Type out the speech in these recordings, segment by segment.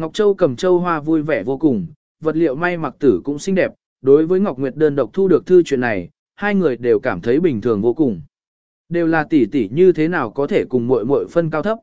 Ngọc Châu cầm châu hoa vui vẻ vô cùng, vật liệu may mặc tử cũng xinh đẹp, đối với Ngọc Nguyệt đơn độc thu được thư chuyện này, hai người đều cảm thấy bình thường vô cùng. Đều là tỷ tỷ như thế nào có thể cùng muội muội phân cao thấp.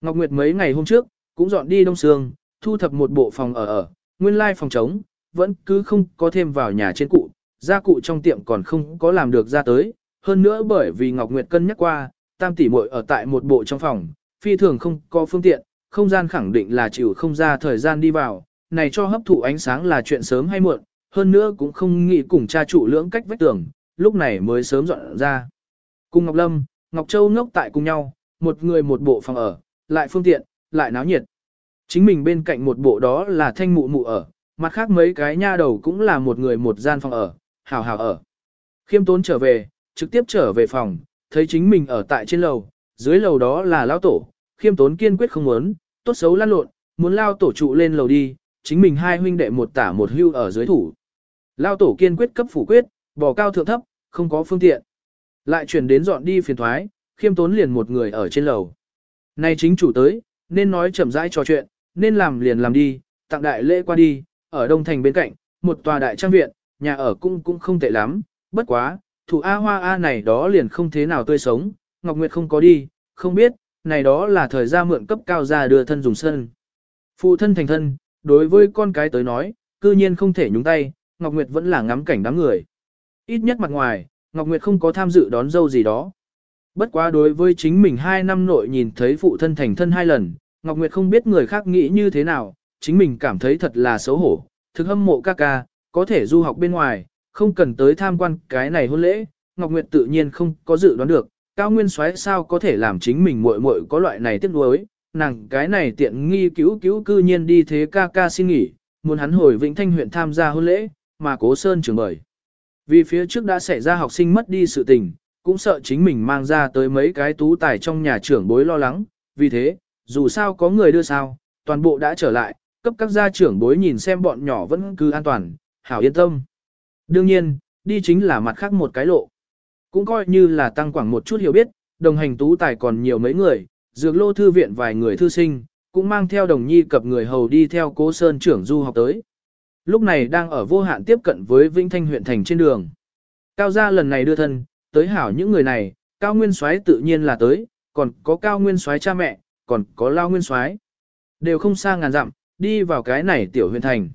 Ngọc Nguyệt mấy ngày hôm trước, cũng dọn đi Đông Sương, thu thập một bộ phòng ở ở, nguyên lai phòng trống, vẫn cứ không có thêm vào nhà trên cụ, gia cụ trong tiệm còn không có làm được ra tới, hơn nữa bởi vì Ngọc Nguyệt cân nhắc qua, tam tỷ muội ở tại một bộ trong phòng, phi thường không có phương tiện, không gian khẳng định là chịu không ra thời gian đi vào, này cho hấp thụ ánh sáng là chuyện sớm hay muộn, hơn nữa cũng không nghĩ cùng cha trụ lưỡng cách vách tường, lúc này mới sớm dọn ra. Cùng Ngọc Lâm, Ngọc Châu ngốc tại cùng nhau, một người một bộ phòng ở, lại phương tiện, lại náo nhiệt. Chính mình bên cạnh một bộ đó là thanh mụ mụ ở, mặt khác mấy cái nha đầu cũng là một người một gian phòng ở, hào hào ở. Khiêm tốn trở về, trực tiếp trở về phòng, thấy chính mình ở tại trên lầu, dưới lầu đó là lão tổ, khiêm tốn kiên quyết không muốn, tốt xấu lăn lộn, muốn lao tổ trụ lên lầu đi, chính mình hai huynh đệ một tả một hưu ở dưới thủ. Lao tổ kiên quyết cấp phủ quyết, bỏ cao thượng thấp, không có phương tiện. Lại chuyển đến dọn đi phiền thoái, khiêm tốn liền một người ở trên lầu. Nay chính chủ tới, nên nói chậm rãi trò chuyện, nên làm liền làm đi, tặng đại lễ qua đi, ở Đông Thành bên cạnh, một tòa đại trang viện, nhà ở cũng cũng không tệ lắm, bất quá, thủ A Hoa A này đó liền không thế nào tươi sống, Ngọc Nguyệt không có đi, không biết, này đó là thời gian mượn cấp cao gia đưa thân dùng sân. Phụ thân thành thân, đối với con cái tới nói, cư nhiên không thể nhúng tay, Ngọc Nguyệt vẫn là ngắm cảnh đám người. Ít nhất mặt ngoài, Ngọc Nguyệt không có tham dự đón dâu gì đó. Bất quá đối với chính mình hai năm nội nhìn thấy phụ thân thành thân hai lần, Ngọc Nguyệt không biết người khác nghĩ như thế nào, chính mình cảm thấy thật là xấu hổ, thực hâm mộ ca ca, có thể du học bên ngoài, không cần tới tham quan cái này hôn lễ, Ngọc Nguyệt tự nhiên không có dự đoán được, Cao Nguyên Soái sao có thể làm chính mình muội muội có loại này tiếc nuối, nàng cái này tiện nghi cứu cứu cư nhiên đi thế ca ca xin nghỉ, muốn hắn hồi Vĩnh Thanh huyện tham gia hôn lễ, mà Cố Sơn trường bởi. Vì phía trước đã xảy ra học sinh mất đi sự tình, cũng sợ chính mình mang ra tới mấy cái tú tài trong nhà trưởng bối lo lắng, vì thế, dù sao có người đưa sao, toàn bộ đã trở lại, cấp các gia trưởng bối nhìn xem bọn nhỏ vẫn cứ an toàn, hảo yên tâm. Đương nhiên, đi chính là mặt khác một cái lộ. Cũng coi như là tăng quảng một chút hiểu biết, đồng hành tú tài còn nhiều mấy người, dược lô thư viện vài người thư sinh, cũng mang theo đồng nhi cập người hầu đi theo cố sơn trưởng du học tới. Lúc này đang ở vô hạn tiếp cận với Vĩnh Thanh huyện thành trên đường. Cao gia lần này đưa thân, tới hảo những người này, Cao Nguyên Soái tự nhiên là tới, còn có Cao Nguyên Soái cha mẹ, còn có Lao Nguyên Soái, đều không xa ngàn dặm, đi vào cái này tiểu huyện thành.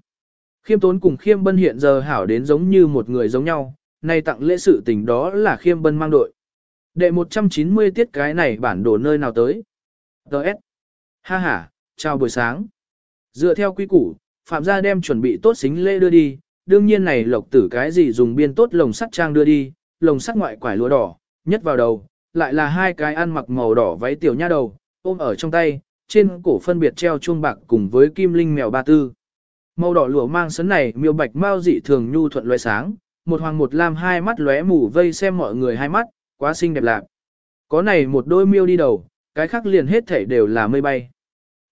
Khiêm tốn cùng khiêm bân hiện giờ hảo đến giống như một người giống nhau, nay tặng lễ sự tình đó là khiêm bân mang đội. Đệ 190 tiết cái này bản đồ nơi nào tới. Đợt. Ha ha, chào buổi sáng. Dựa theo quy củ, Phạm gia đem chuẩn bị tốt xính lễ đưa đi, đương nhiên này lộc tử cái gì dùng biên tốt lồng sắt trang đưa đi, lồng sắt ngoại quải lúa đỏ, nhất vào đầu, lại là hai cái ăn mặc màu đỏ váy tiểu nha đầu, ôm ở trong tay, trên cổ phân biệt treo chuông bạc cùng với kim linh mèo ba tư. Màu đỏ lụa mang sấn này miêu bạch mau dị thường nhu thuận loại sáng, một hoàng một lam hai mắt lóe mù vây xem mọi người hai mắt, quá xinh đẹp lạc. Có này một đôi miêu đi đầu, cái khác liền hết thể đều là mây bay.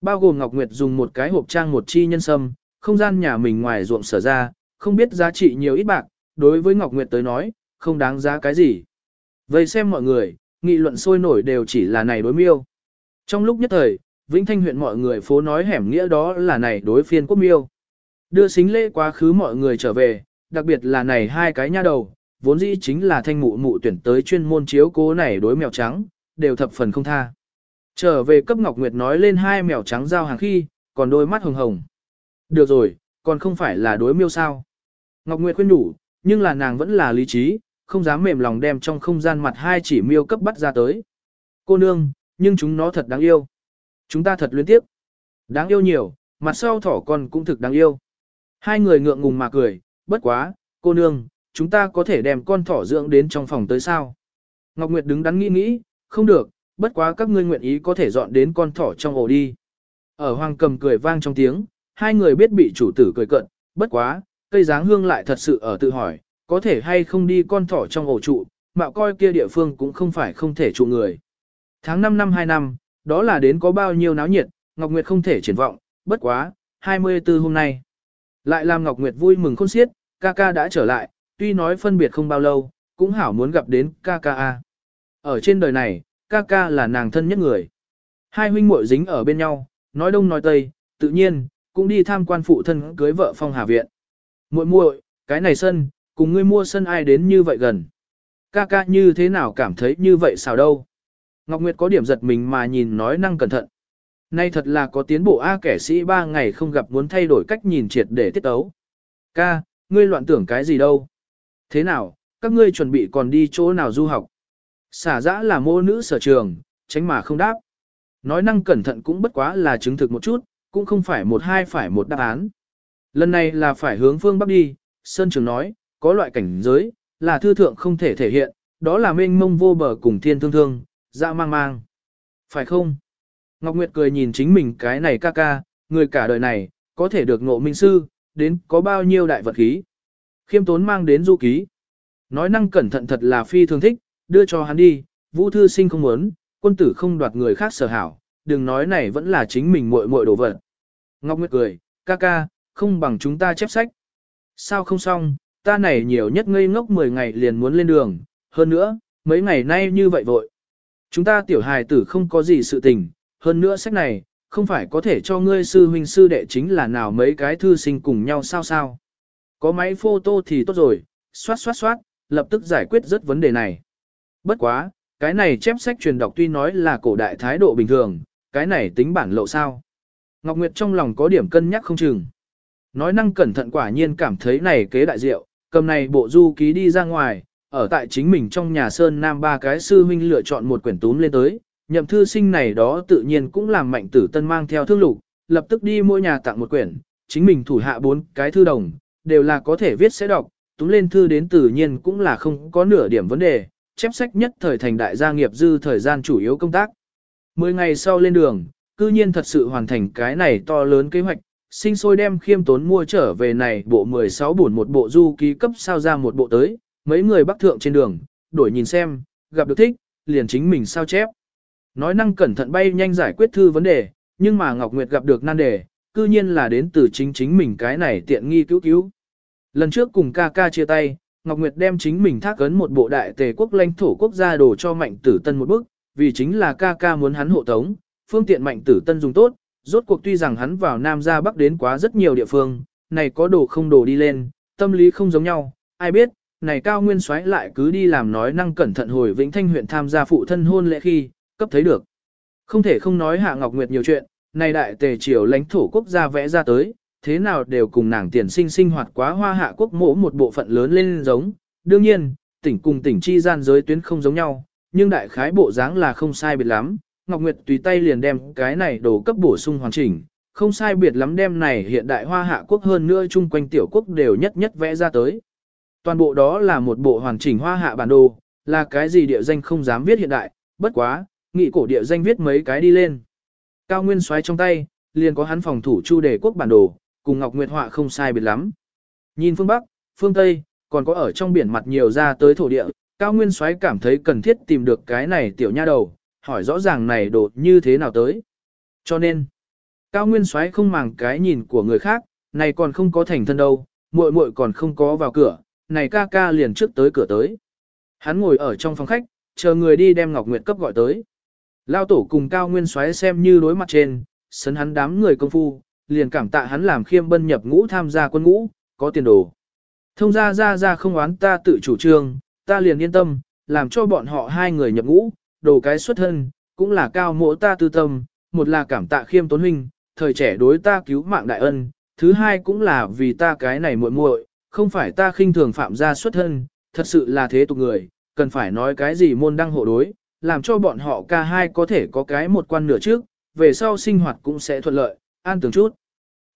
Bao gồm Ngọc Nguyệt dùng một cái hộp trang một chi nhân sâm, không gian nhà mình ngoài ruộng sở ra, không biết giá trị nhiều ít bạc, đối với Ngọc Nguyệt tới nói, không đáng giá cái gì. Vây xem mọi người, nghị luận sôi nổi đều chỉ là này đối miêu. Trong lúc nhất thời, Vĩnh Thanh huyện mọi người phố nói hẻm nghĩa đó là này đối phiên quốc miêu. Đưa xính lễ quá khứ mọi người trở về, đặc biệt là này hai cái nha đầu, vốn dĩ chính là thanh mụ mụ tuyển tới chuyên môn chiếu cố này đối mèo trắng, đều thập phần không tha. Trở về cấp Ngọc Nguyệt nói lên hai mèo trắng giao hàng khi, còn đôi mắt hồng hồng. Được rồi, còn không phải là đối miêu sao. Ngọc Nguyệt khuyên đủ, nhưng là nàng vẫn là lý trí, không dám mềm lòng đem trong không gian mặt hai chỉ miêu cấp bắt ra tới. Cô nương, nhưng chúng nó thật đáng yêu. Chúng ta thật luyến tiếp. Đáng yêu nhiều, mặt sau thỏ con cũng thực đáng yêu. Hai người ngượng ngùng mà cười, bất quá, cô nương, chúng ta có thể đem con thỏ dưỡng đến trong phòng tới sao. Ngọc Nguyệt đứng đắn nghĩ nghĩ, không được, bất quá các ngươi nguyện ý có thể dọn đến con thỏ trong ổ đi. Ở hoàng cầm cười vang trong tiếng, hai người biết bị chủ tử cười cận, bất quá, cây dáng hương lại thật sự ở tự hỏi, có thể hay không đi con thỏ trong ổ trụ, mạo coi kia địa phương cũng không phải không thể trụ người. Tháng 5 năm 2 năm, đó là đến có bao nhiêu náo nhiệt, Ngọc Nguyệt không thể triển vọng, bất quá, 24 hôm nay. Lại làm Ngọc Nguyệt vui mừng khôn xiết, ca ca đã trở lại, tuy nói phân biệt không bao lâu, cũng hảo muốn gặp đến ca ca a. Ở trên đời này, ca ca là nàng thân nhất người. Hai huynh muội dính ở bên nhau, nói đông nói tây, tự nhiên, cũng đi tham quan phụ thân cưới vợ phong hà viện. muội muội, cái này sân, cùng ngươi mua sân ai đến như vậy gần. Ca ca như thế nào cảm thấy như vậy sao đâu. Ngọc Nguyệt có điểm giật mình mà nhìn nói năng cẩn thận. Nay thật là có tiến bộ A kẻ sĩ ba ngày không gặp muốn thay đổi cách nhìn triệt để tiết tấu. Ca, ngươi loạn tưởng cái gì đâu. Thế nào, các ngươi chuẩn bị còn đi chỗ nào du học? Xả dã là mô nữ sở trường, tránh mà không đáp. Nói năng cẩn thận cũng bất quá là chứng thực một chút, cũng không phải một hai phải một đáp án. Lần này là phải hướng phương Bắc đi, Sơn Trường nói, có loại cảnh giới, là thư thượng không thể thể hiện, đó là mênh mông vô bờ cùng thiên thương thương, dạ mang mang. Phải không? Ngọc Nguyệt cười nhìn chính mình cái này ca ca, người cả đời này, có thể được ngộ minh sư, đến có bao nhiêu đại vật khí. Khiêm tốn mang đến du ký. Nói năng cẩn thận thật là phi thường thích, đưa cho hắn đi, vũ thư sinh không muốn, quân tử không đoạt người khác sở hảo, đừng nói này vẫn là chính mình muội muội đồ vật. Ngọc Nguyệt cười, ca ca, không bằng chúng ta chép sách. Sao không xong, ta này nhiều nhất ngây ngốc 10 ngày liền muốn lên đường, hơn nữa, mấy ngày nay như vậy vội. Chúng ta tiểu hài tử không có gì sự tình, hơn nữa sách này, không phải có thể cho ngươi sư huynh sư đệ chính là nào mấy cái thư sinh cùng nhau sao sao. Có máy photo thì tốt rồi, xoát xoát xoát, lập tức giải quyết rất vấn đề này. Bất quá, cái này chép sách truyền đọc tuy nói là cổ đại thái độ bình thường, cái này tính bản lộ sao. Ngọc Nguyệt trong lòng có điểm cân nhắc không chừng. Nói năng cẩn thận quả nhiên cảm thấy này kế đại diệu, cầm này bộ du ký đi ra ngoài, ở tại chính mình trong nhà Sơn Nam ba cái sư huynh lựa chọn một quyển túm lên tới, nhậm thư sinh này đó tự nhiên cũng làm mạnh tử tân mang theo thương lục, lập tức đi mua nhà tặng một quyển, chính mình thủ hạ bốn cái thư đồng, đều là có thể viết sẽ đọc, túm lên thư đến tự nhiên cũng là không có nửa điểm vấn đề, chép sách nhất thời thành đại gia nghiệp dư thời gian chủ yếu công tác. Mười ngày sau lên đường, cư nhiên thật sự hoàn thành cái này to lớn kế hoạch, sinh sôi đem khiêm tốn mua trở về này bộ 16 buồn một bộ du ký cấp sao ra một bộ tới, mấy người bắc thượng trên đường, đổi nhìn xem, gặp được thích, liền chính mình sao chép. Nói năng cẩn thận bay nhanh giải quyết thư vấn đề, nhưng mà Ngọc Nguyệt gặp được nan đề, cư nhiên là đến từ chính chính mình cái này tiện nghi cứu cứu. Lần trước cùng ca ca chia tay, Ngọc Nguyệt đem chính mình thác ấn một bộ đại tề quốc lãnh thổ quốc gia đồ cho mạnh tử tân một bức, vì chính là ca ca muốn hắn hộ tống, phương tiện mạnh tử tân dùng tốt, rốt cuộc tuy rằng hắn vào Nam ra Bắc đến quá rất nhiều địa phương, này có đồ không đồ đi lên, tâm lý không giống nhau, ai biết, này cao nguyên xoáy lại cứ đi làm nói năng cẩn thận hồi Vĩnh Thanh huyện tham gia phụ thân hôn lễ khi, cấp thấy được. Không thể không nói Hạ Ngọc Nguyệt nhiều chuyện, này đại tề triều lãnh thổ quốc gia vẽ ra tới, thế nào đều cùng nàng tiền sinh sinh hoạt quá hoa hạ quốc mỗ một bộ phận lớn lên giống. Đương nhiên, tỉnh cùng tỉnh chi gian giới tuyến không giống nhau, nhưng đại khái bộ dáng là không sai biệt lắm. Ngọc Nguyệt tùy tay liền đem cái này đồ cấp bổ sung hoàn chỉnh, không sai biệt lắm đem này hiện đại hoa hạ quốc hơn nữa chung quanh tiểu quốc đều nhất nhất vẽ ra tới. Toàn bộ đó là một bộ hoàn chỉnh hoa hạ bản đồ, là cái gì địa danh không dám viết hiện đại, bất quá, nghị cổ địa danh viết mấy cái đi lên. Cao Nguyên xoáy trong tay, liền có hắn phòng thủ chu đề quốc bản đồ, cùng Ngọc Nguyệt họa không sai biệt lắm. Nhìn phương Bắc, phương Tây, còn có ở trong biển mặt nhiều ra tới thổ địa, Cao Nguyên xoáy cảm thấy cần thiết tìm được cái này tiểu nha đầu, hỏi rõ ràng này đột như thế nào tới. Cho nên, Cao Nguyên xoáy không màng cái nhìn của người khác, này còn không có thành thân đâu, muội muội còn không có vào cửa, này ca ca liền trước tới cửa tới. Hắn ngồi ở trong phòng khách, chờ người đi đem Ngọc Nguyệt cấp gọi tới. Lao tổ cùng Cao Nguyên xoáy xem như đối mặt trên, sấn hắn đám người công phu, liền cảm tạ hắn làm khiêm bân nhập ngũ tham gia quân ngũ, có tiền đồ. Thông ra ra ra không oán ta tự chủ trương, ta liền yên tâm, làm cho bọn họ hai người nhập ngũ, đồ cái xuất thân, cũng là cao mộ ta tư tâm, một là cảm tạ khiêm tốn huynh, thời trẻ đối ta cứu mạng đại ân, thứ hai cũng là vì ta cái này muội muội, không phải ta khinh thường phạm gia xuất thân, thật sự là thế tục người, cần phải nói cái gì môn đăng hộ đối, làm cho bọn họ ca hai có thể có cái một quan nửa trước, về sau sinh hoạt cũng sẽ thuận lợi, an tưởng chút.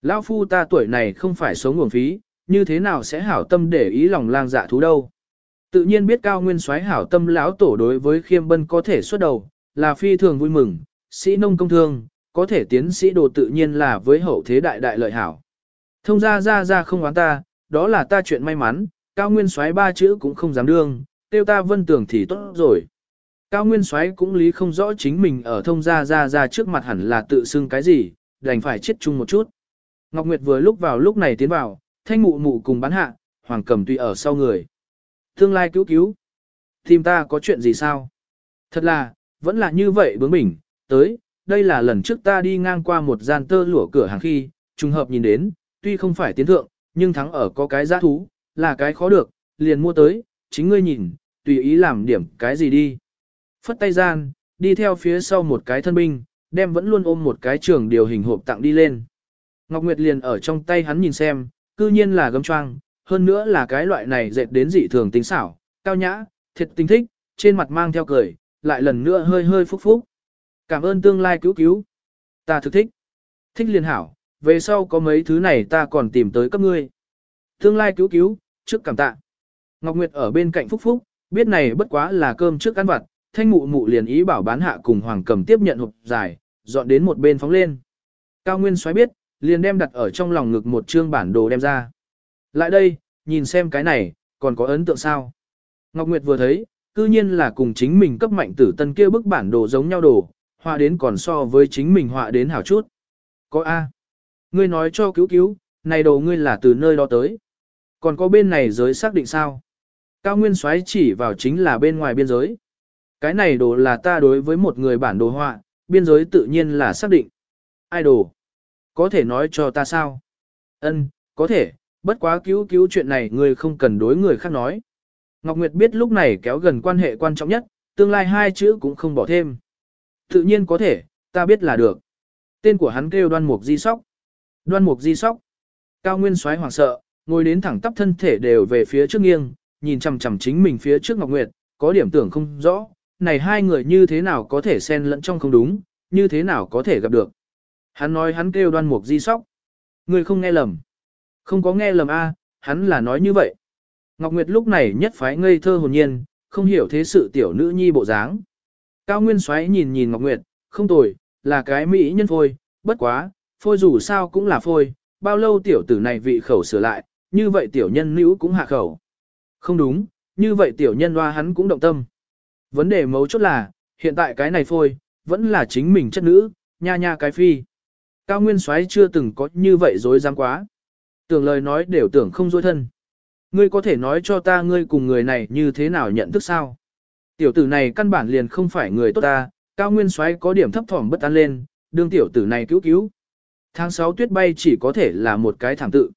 Lão phu ta tuổi này không phải sống nguồn phí, như thế nào sẽ hảo tâm để ý lòng lang dạ thú đâu. Tự nhiên biết cao nguyên soái hảo tâm lão tổ đối với khiêm bân có thể xuất đầu, là phi thường vui mừng, sĩ nông công thương, có thể tiến sĩ đồ tự nhiên là với hậu thế đại đại lợi hảo. Thông ra ra ra không oán ta, đó là ta chuyện may mắn, cao nguyên soái ba chữ cũng không dám đương, tiêu ta vân tưởng thì tốt rồi. Cao nguyên soái cũng lý không rõ chính mình ở thông gia ra ra trước mặt hẳn là tự xưng cái gì, đành phải chết chung một chút. Ngọc Nguyệt vừa lúc vào lúc này tiến vào, thanh mụ mụ cùng bán hạ, hoàng cầm tùy ở sau người. Tương lai cứu cứu. Tìm ta có chuyện gì sao? Thật là, vẫn là như vậy bướng bỉnh, tới, đây là lần trước ta đi ngang qua một gian tơ lụa cửa hàng khi, trùng hợp nhìn đến, tuy không phải tiến thượng, nhưng thắng ở có cái giá thú, là cái khó được, liền mua tới, chính ngươi nhìn, tùy ý làm điểm cái gì đi. Phất tay gian, đi theo phía sau một cái thân binh, đem vẫn luôn ôm một cái trường điều hình hộp tặng đi lên. Ngọc Nguyệt liền ở trong tay hắn nhìn xem, cư nhiên là gấm choang, hơn nữa là cái loại này dệt đến dị thường tính xảo, cao nhã, thiệt tinh thích, trên mặt mang theo cười, lại lần nữa hơi hơi phúc phúc. Cảm ơn tương lai cứu cứu. Ta thực thích. Thích liền hảo, về sau có mấy thứ này ta còn tìm tới cấp ngươi. Tương lai cứu cứu, trước cảm tạ. Ngọc Nguyệt ở bên cạnh phúc phúc, biết này bất quá là cơm trước ăn vặt, thanh mụ mụ liền ý bảo bán hạ cùng hoàng cầm tiếp nhận hộp dài, dọn đến một bên phóng lên. Cao Nguyên xoáy biết, liền đem đặt ở trong lòng ngực một chương bản đồ đem ra. Lại đây, nhìn xem cái này, còn có ấn tượng sao? Ngọc Nguyệt vừa thấy, cư nhiên là cùng chính mình cấp mạnh tử tân kia bức bản đồ giống nhau đồ, họa đến còn so với chính mình họa đến hảo chút. Có A. Ngươi nói cho cứu cứu, này đồ ngươi là từ nơi đó tới. Còn có bên này giới xác định sao? Cao Nguyên xoáy chỉ vào chính là bên ngoài biên giới. Cái này đồ là ta đối với một người bản đồ họa, biên giới tự nhiên là xác định. Ai đồ? Có thể nói cho ta sao? Ân, có thể, bất quá cứu cứu chuyện này người không cần đối người khác nói. Ngọc Nguyệt biết lúc này kéo gần quan hệ quan trọng nhất, tương lai hai chữ cũng không bỏ thêm. Tự nhiên có thể, ta biết là được. Tên của hắn kêu đoan mục di sóc. Đoan mục di sóc. Cao Nguyên xoáy hoảng sợ, ngồi đến thẳng tắp thân thể đều về phía trước nghiêng, nhìn chằm chằm chính mình phía trước Ngọc Nguyệt, có điểm tưởng không rõ, này hai người như thế nào có thể xen lẫn trong không đúng, như thế nào có thể gặp được. Hắn nói hắn kêu đoan mục di sóc. Người không nghe lầm. Không có nghe lầm a, hắn là nói như vậy. Ngọc Nguyệt lúc này nhất phái ngây thơ hồn nhiên, không hiểu thế sự tiểu nữ nhi bộ dáng. Cao Nguyên xoáy nhìn nhìn Ngọc Nguyệt, không tồi, là cái mỹ nhân phôi, bất quá, phôi dù sao cũng là phôi, bao lâu tiểu tử này vị khẩu sửa lại, như vậy tiểu nhân nữ cũng hạ khẩu. Không đúng, như vậy tiểu nhân hoa hắn cũng động tâm. Vấn đề mấu chốt là, hiện tại cái này phôi, vẫn là chính mình chất nữ, nha nha cái phi. Cao Nguyên soái chưa từng có như vậy dối dám quá. Tưởng lời nói đều tưởng không dối thân. Ngươi có thể nói cho ta ngươi cùng người này như thế nào nhận thức sao? Tiểu tử này căn bản liền không phải người tốt ta, Cao Nguyên soái có điểm thấp thỏm bất an lên, đương tiểu tử này cứu cứu. Tháng 6 tuyết bay chỉ có thể là một cái thảm tự.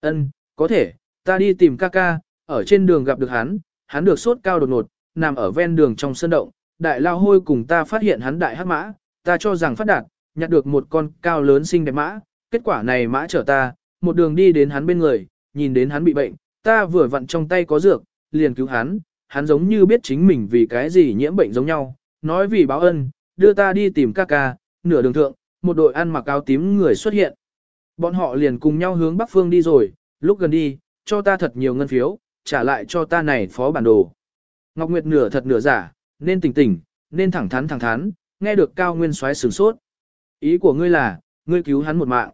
Ân, có thể, ta đi tìm ca ca, ở trên đường gặp được hắn, hắn được sốt cao đột ngột, nằm ở ven đường trong sân động, đại lao hôi cùng ta phát hiện hắn đại hắc mã, ta cho rằng phát đạt, nhặt được một con cao lớn xinh đẹp mã, kết quả này mã chở ta, một đường đi đến hắn bên người, nhìn đến hắn bị bệnh, ta vừa vặn trong tay có dược, liền cứu hắn, hắn giống như biết chính mình vì cái gì nhiễm bệnh giống nhau, nói vì báo ân, đưa ta đi tìm ca ca, nửa đường thượng, một đội ăn mặc áo tím người xuất hiện. Bọn họ liền cùng nhau hướng bắc phương đi rồi, lúc gần đi, cho ta thật nhiều ngân phiếu, trả lại cho ta này phó bản đồ. Ngọc Nguyệt nửa thật nửa giả, nên tỉnh tỉnh, nên thẳng thắn thẳng thắn, nghe được Cao Nguyên soái sửng sốt. Ý của ngươi là, ngươi cứu hắn một mạng.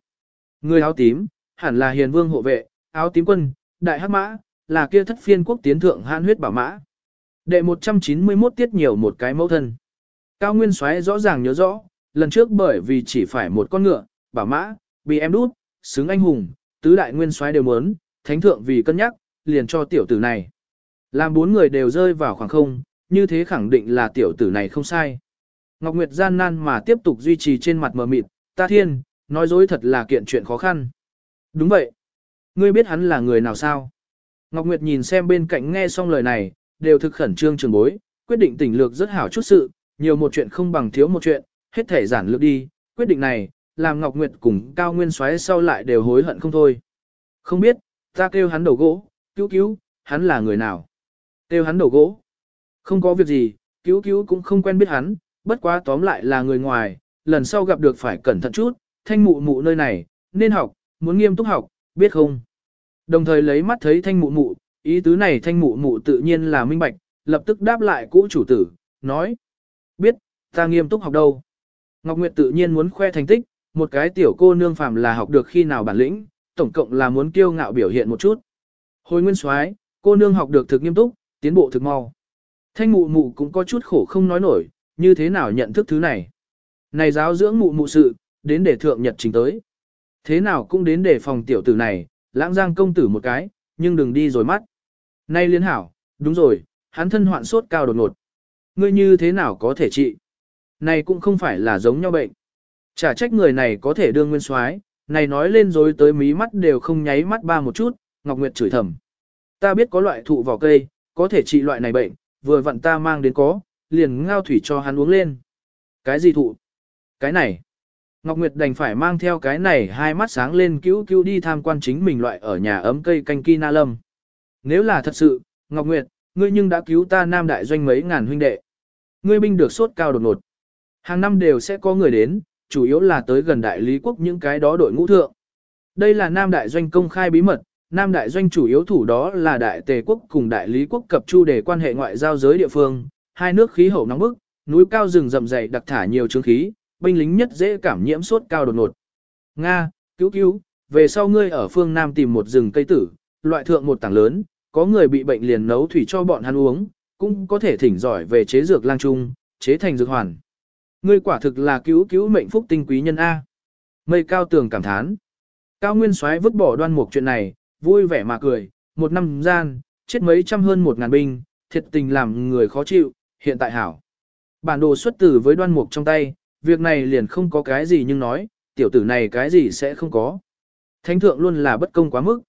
Ngươi áo tím, hẳn là hiền vương hộ vệ, áo tím quân, đại hắc mã, là kia thất phiên quốc tiến thượng hãn huyết bảo mã. Đệ 191 tiết nhiều một cái mẫu thân. Cao Nguyên soái rõ ràng nhớ rõ, lần trước bởi vì chỉ phải một con ngựa, bảo mã, bị em đút, xứng anh hùng, tứ đại nguyên soái đều muốn, thánh thượng vì cân nhắc, liền cho tiểu tử này. Làm bốn người đều rơi vào khoảng không, như thế khẳng định là tiểu tử này không sai. Ngọc Nguyệt gian nan mà tiếp tục duy trì trên mặt mờ mịt, ta thiên, nói dối thật là kiện chuyện khó khăn. Đúng vậy. Ngươi biết hắn là người nào sao? Ngọc Nguyệt nhìn xem bên cạnh nghe xong lời này, đều thực khẩn trương trường bối, quyết định tỉnh lược rất hảo chút sự, nhiều một chuyện không bằng thiếu một chuyện, hết thể giản lược đi, quyết định này, làm Ngọc Nguyệt cùng Cao Nguyên xoáy sau lại đều hối hận không thôi. Không biết, ta kêu hắn đầu gỗ, cứu cứu, hắn là người nào? Kêu hắn đầu gỗ. Không có việc gì, cứu cứu cũng không quen biết hắn, bất quá tóm lại là người ngoài, lần sau gặp được phải cẩn thận chút, thanh mụ mụ nơi này, nên học, muốn nghiêm túc học, biết không? Đồng thời lấy mắt thấy thanh mụ mụ, ý tứ này thanh mụ mụ tự nhiên là minh bạch, lập tức đáp lại cũ chủ tử, nói. Biết, ta nghiêm túc học đâu. Ngọc Nguyệt tự nhiên muốn khoe thành tích, một cái tiểu cô nương phàm là học được khi nào bản lĩnh, tổng cộng là muốn kiêu ngạo biểu hiện một chút. Hồi nguyên soái, cô nương học được thực nghiêm túc, tiến bộ thực mau. Thanh mụ mụ cũng có chút khổ không nói nổi, như thế nào nhận thức thứ này. Này giáo dưỡng mụ mụ sự, đến để thượng nhật trình tới. Thế nào cũng đến để phòng tiểu tử này, lãng giang công tử một cái, nhưng đừng đi rồi mắt. Nay liên hảo, đúng rồi, hắn thân hoạn sốt cao đột ngột. Ngươi như thế nào có thể trị? Này cũng không phải là giống nhau bệnh. Chả trách người này có thể đương nguyên soái, này nói lên rồi tới mí mắt đều không nháy mắt ba một chút, Ngọc Nguyệt chửi thầm. Ta biết có loại thụ vỏ cây, có thể trị loại này bệnh, vừa vặn ta mang đến có, liền ngao thủy cho hắn uống lên. Cái gì thụ? Cái này. Ngọc Nguyệt đành phải mang theo cái này hai mắt sáng lên cứu cứu đi tham quan chính mình loại ở nhà ấm cây canh ki na lâm. Nếu là thật sự, Ngọc Nguyệt, ngươi nhưng đã cứu ta nam đại doanh mấy ngàn huynh đệ. Ngươi binh được sốt cao đột ngột. Hàng năm đều sẽ có người đến, chủ yếu là tới gần đại lý quốc những cái đó đội ngũ thượng. Đây là nam đại doanh công khai bí mật, nam đại doanh chủ yếu thủ đó là đại tề quốc cùng đại lý quốc cập chu để quan hệ ngoại giao giới địa phương, hai nước khí hậu nóng bức, núi cao rừng rậm dày đặc thả nhiều chứng khí, binh lính nhất dễ cảm nhiễm sốt cao đột ngột. Nga, cứu cứu, về sau ngươi ở phương Nam tìm một rừng cây tử, loại thượng một tảng lớn, có người bị bệnh liền nấu thủy cho bọn hắn uống, cũng có thể thỉnh giỏi về chế dược lang trung, chế thành dược hoàn. Ngươi quả thực là cứu cứu mệnh phúc tinh quý nhân A. Mây cao tường cảm thán. Cao Nguyên Soái vứt bỏ đoan mục chuyện này, vui vẻ mà cười, một năm gian, chết mấy trăm hơn một ngàn binh, thiệt tình làm người khó chịu, hiện tại hảo. Bản đồ xuất tử với đoan mục trong tay, việc này liền không có cái gì nhưng nói, tiểu tử này cái gì sẽ không có. Thánh thượng luôn là bất công quá mức.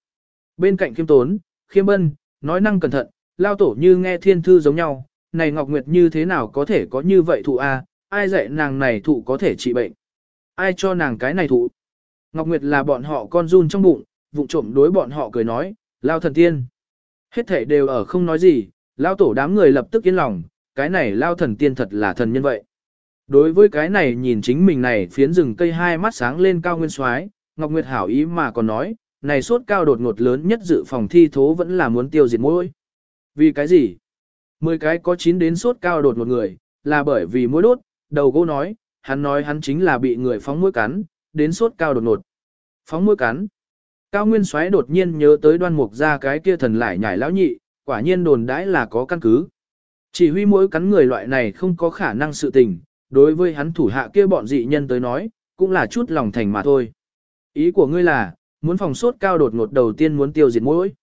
Bên cạnh khiêm tốn, khiêm bân, nói năng cẩn thận, lao tổ như nghe thiên thư giống nhau, này Ngọc Nguyệt như thế nào có thể có như vậy thụ a? ai dạy nàng này thụ có thể trị bệnh? Ai cho nàng cái này thụ? Ngọc Nguyệt là bọn họ con run trong bụng, vụng trộm đối bọn họ cười nói, lao thần tiên. Hết thể đều ở không nói gì, lao tổ đám người lập tức yên lòng, cái này lao thần tiên thật là thần nhân vậy. Đối với cái này nhìn chính mình này phiến rừng cây hai mắt sáng lên cao nguyên soái Ngọc Nguyệt hảo ý mà còn nói, này sốt cao đột ngột lớn nhất dự phòng thi thố vẫn là muốn tiêu diệt mỗi. Vì cái gì? Mười cái có chín đến sốt cao đột một người, là bởi vì mũi đốt, đầu gỗ nói, hắn nói hắn chính là bị người phóng mũi cắn, đến sốt cao đột ngột. Phóng mũi cắn. Cao Nguyên Soái đột nhiên nhớ tới đoan mục ra cái kia thần lại nhảy lão nhị, quả nhiên đồn đãi là có căn cứ. Chỉ huy mỗi cắn người loại này không có khả năng sự tình, đối với hắn thủ hạ kia bọn dị nhân tới nói, cũng là chút lòng thành mà thôi. Ý của ngươi là, muốn phòng sốt cao đột ngột đầu tiên muốn tiêu diệt mũi.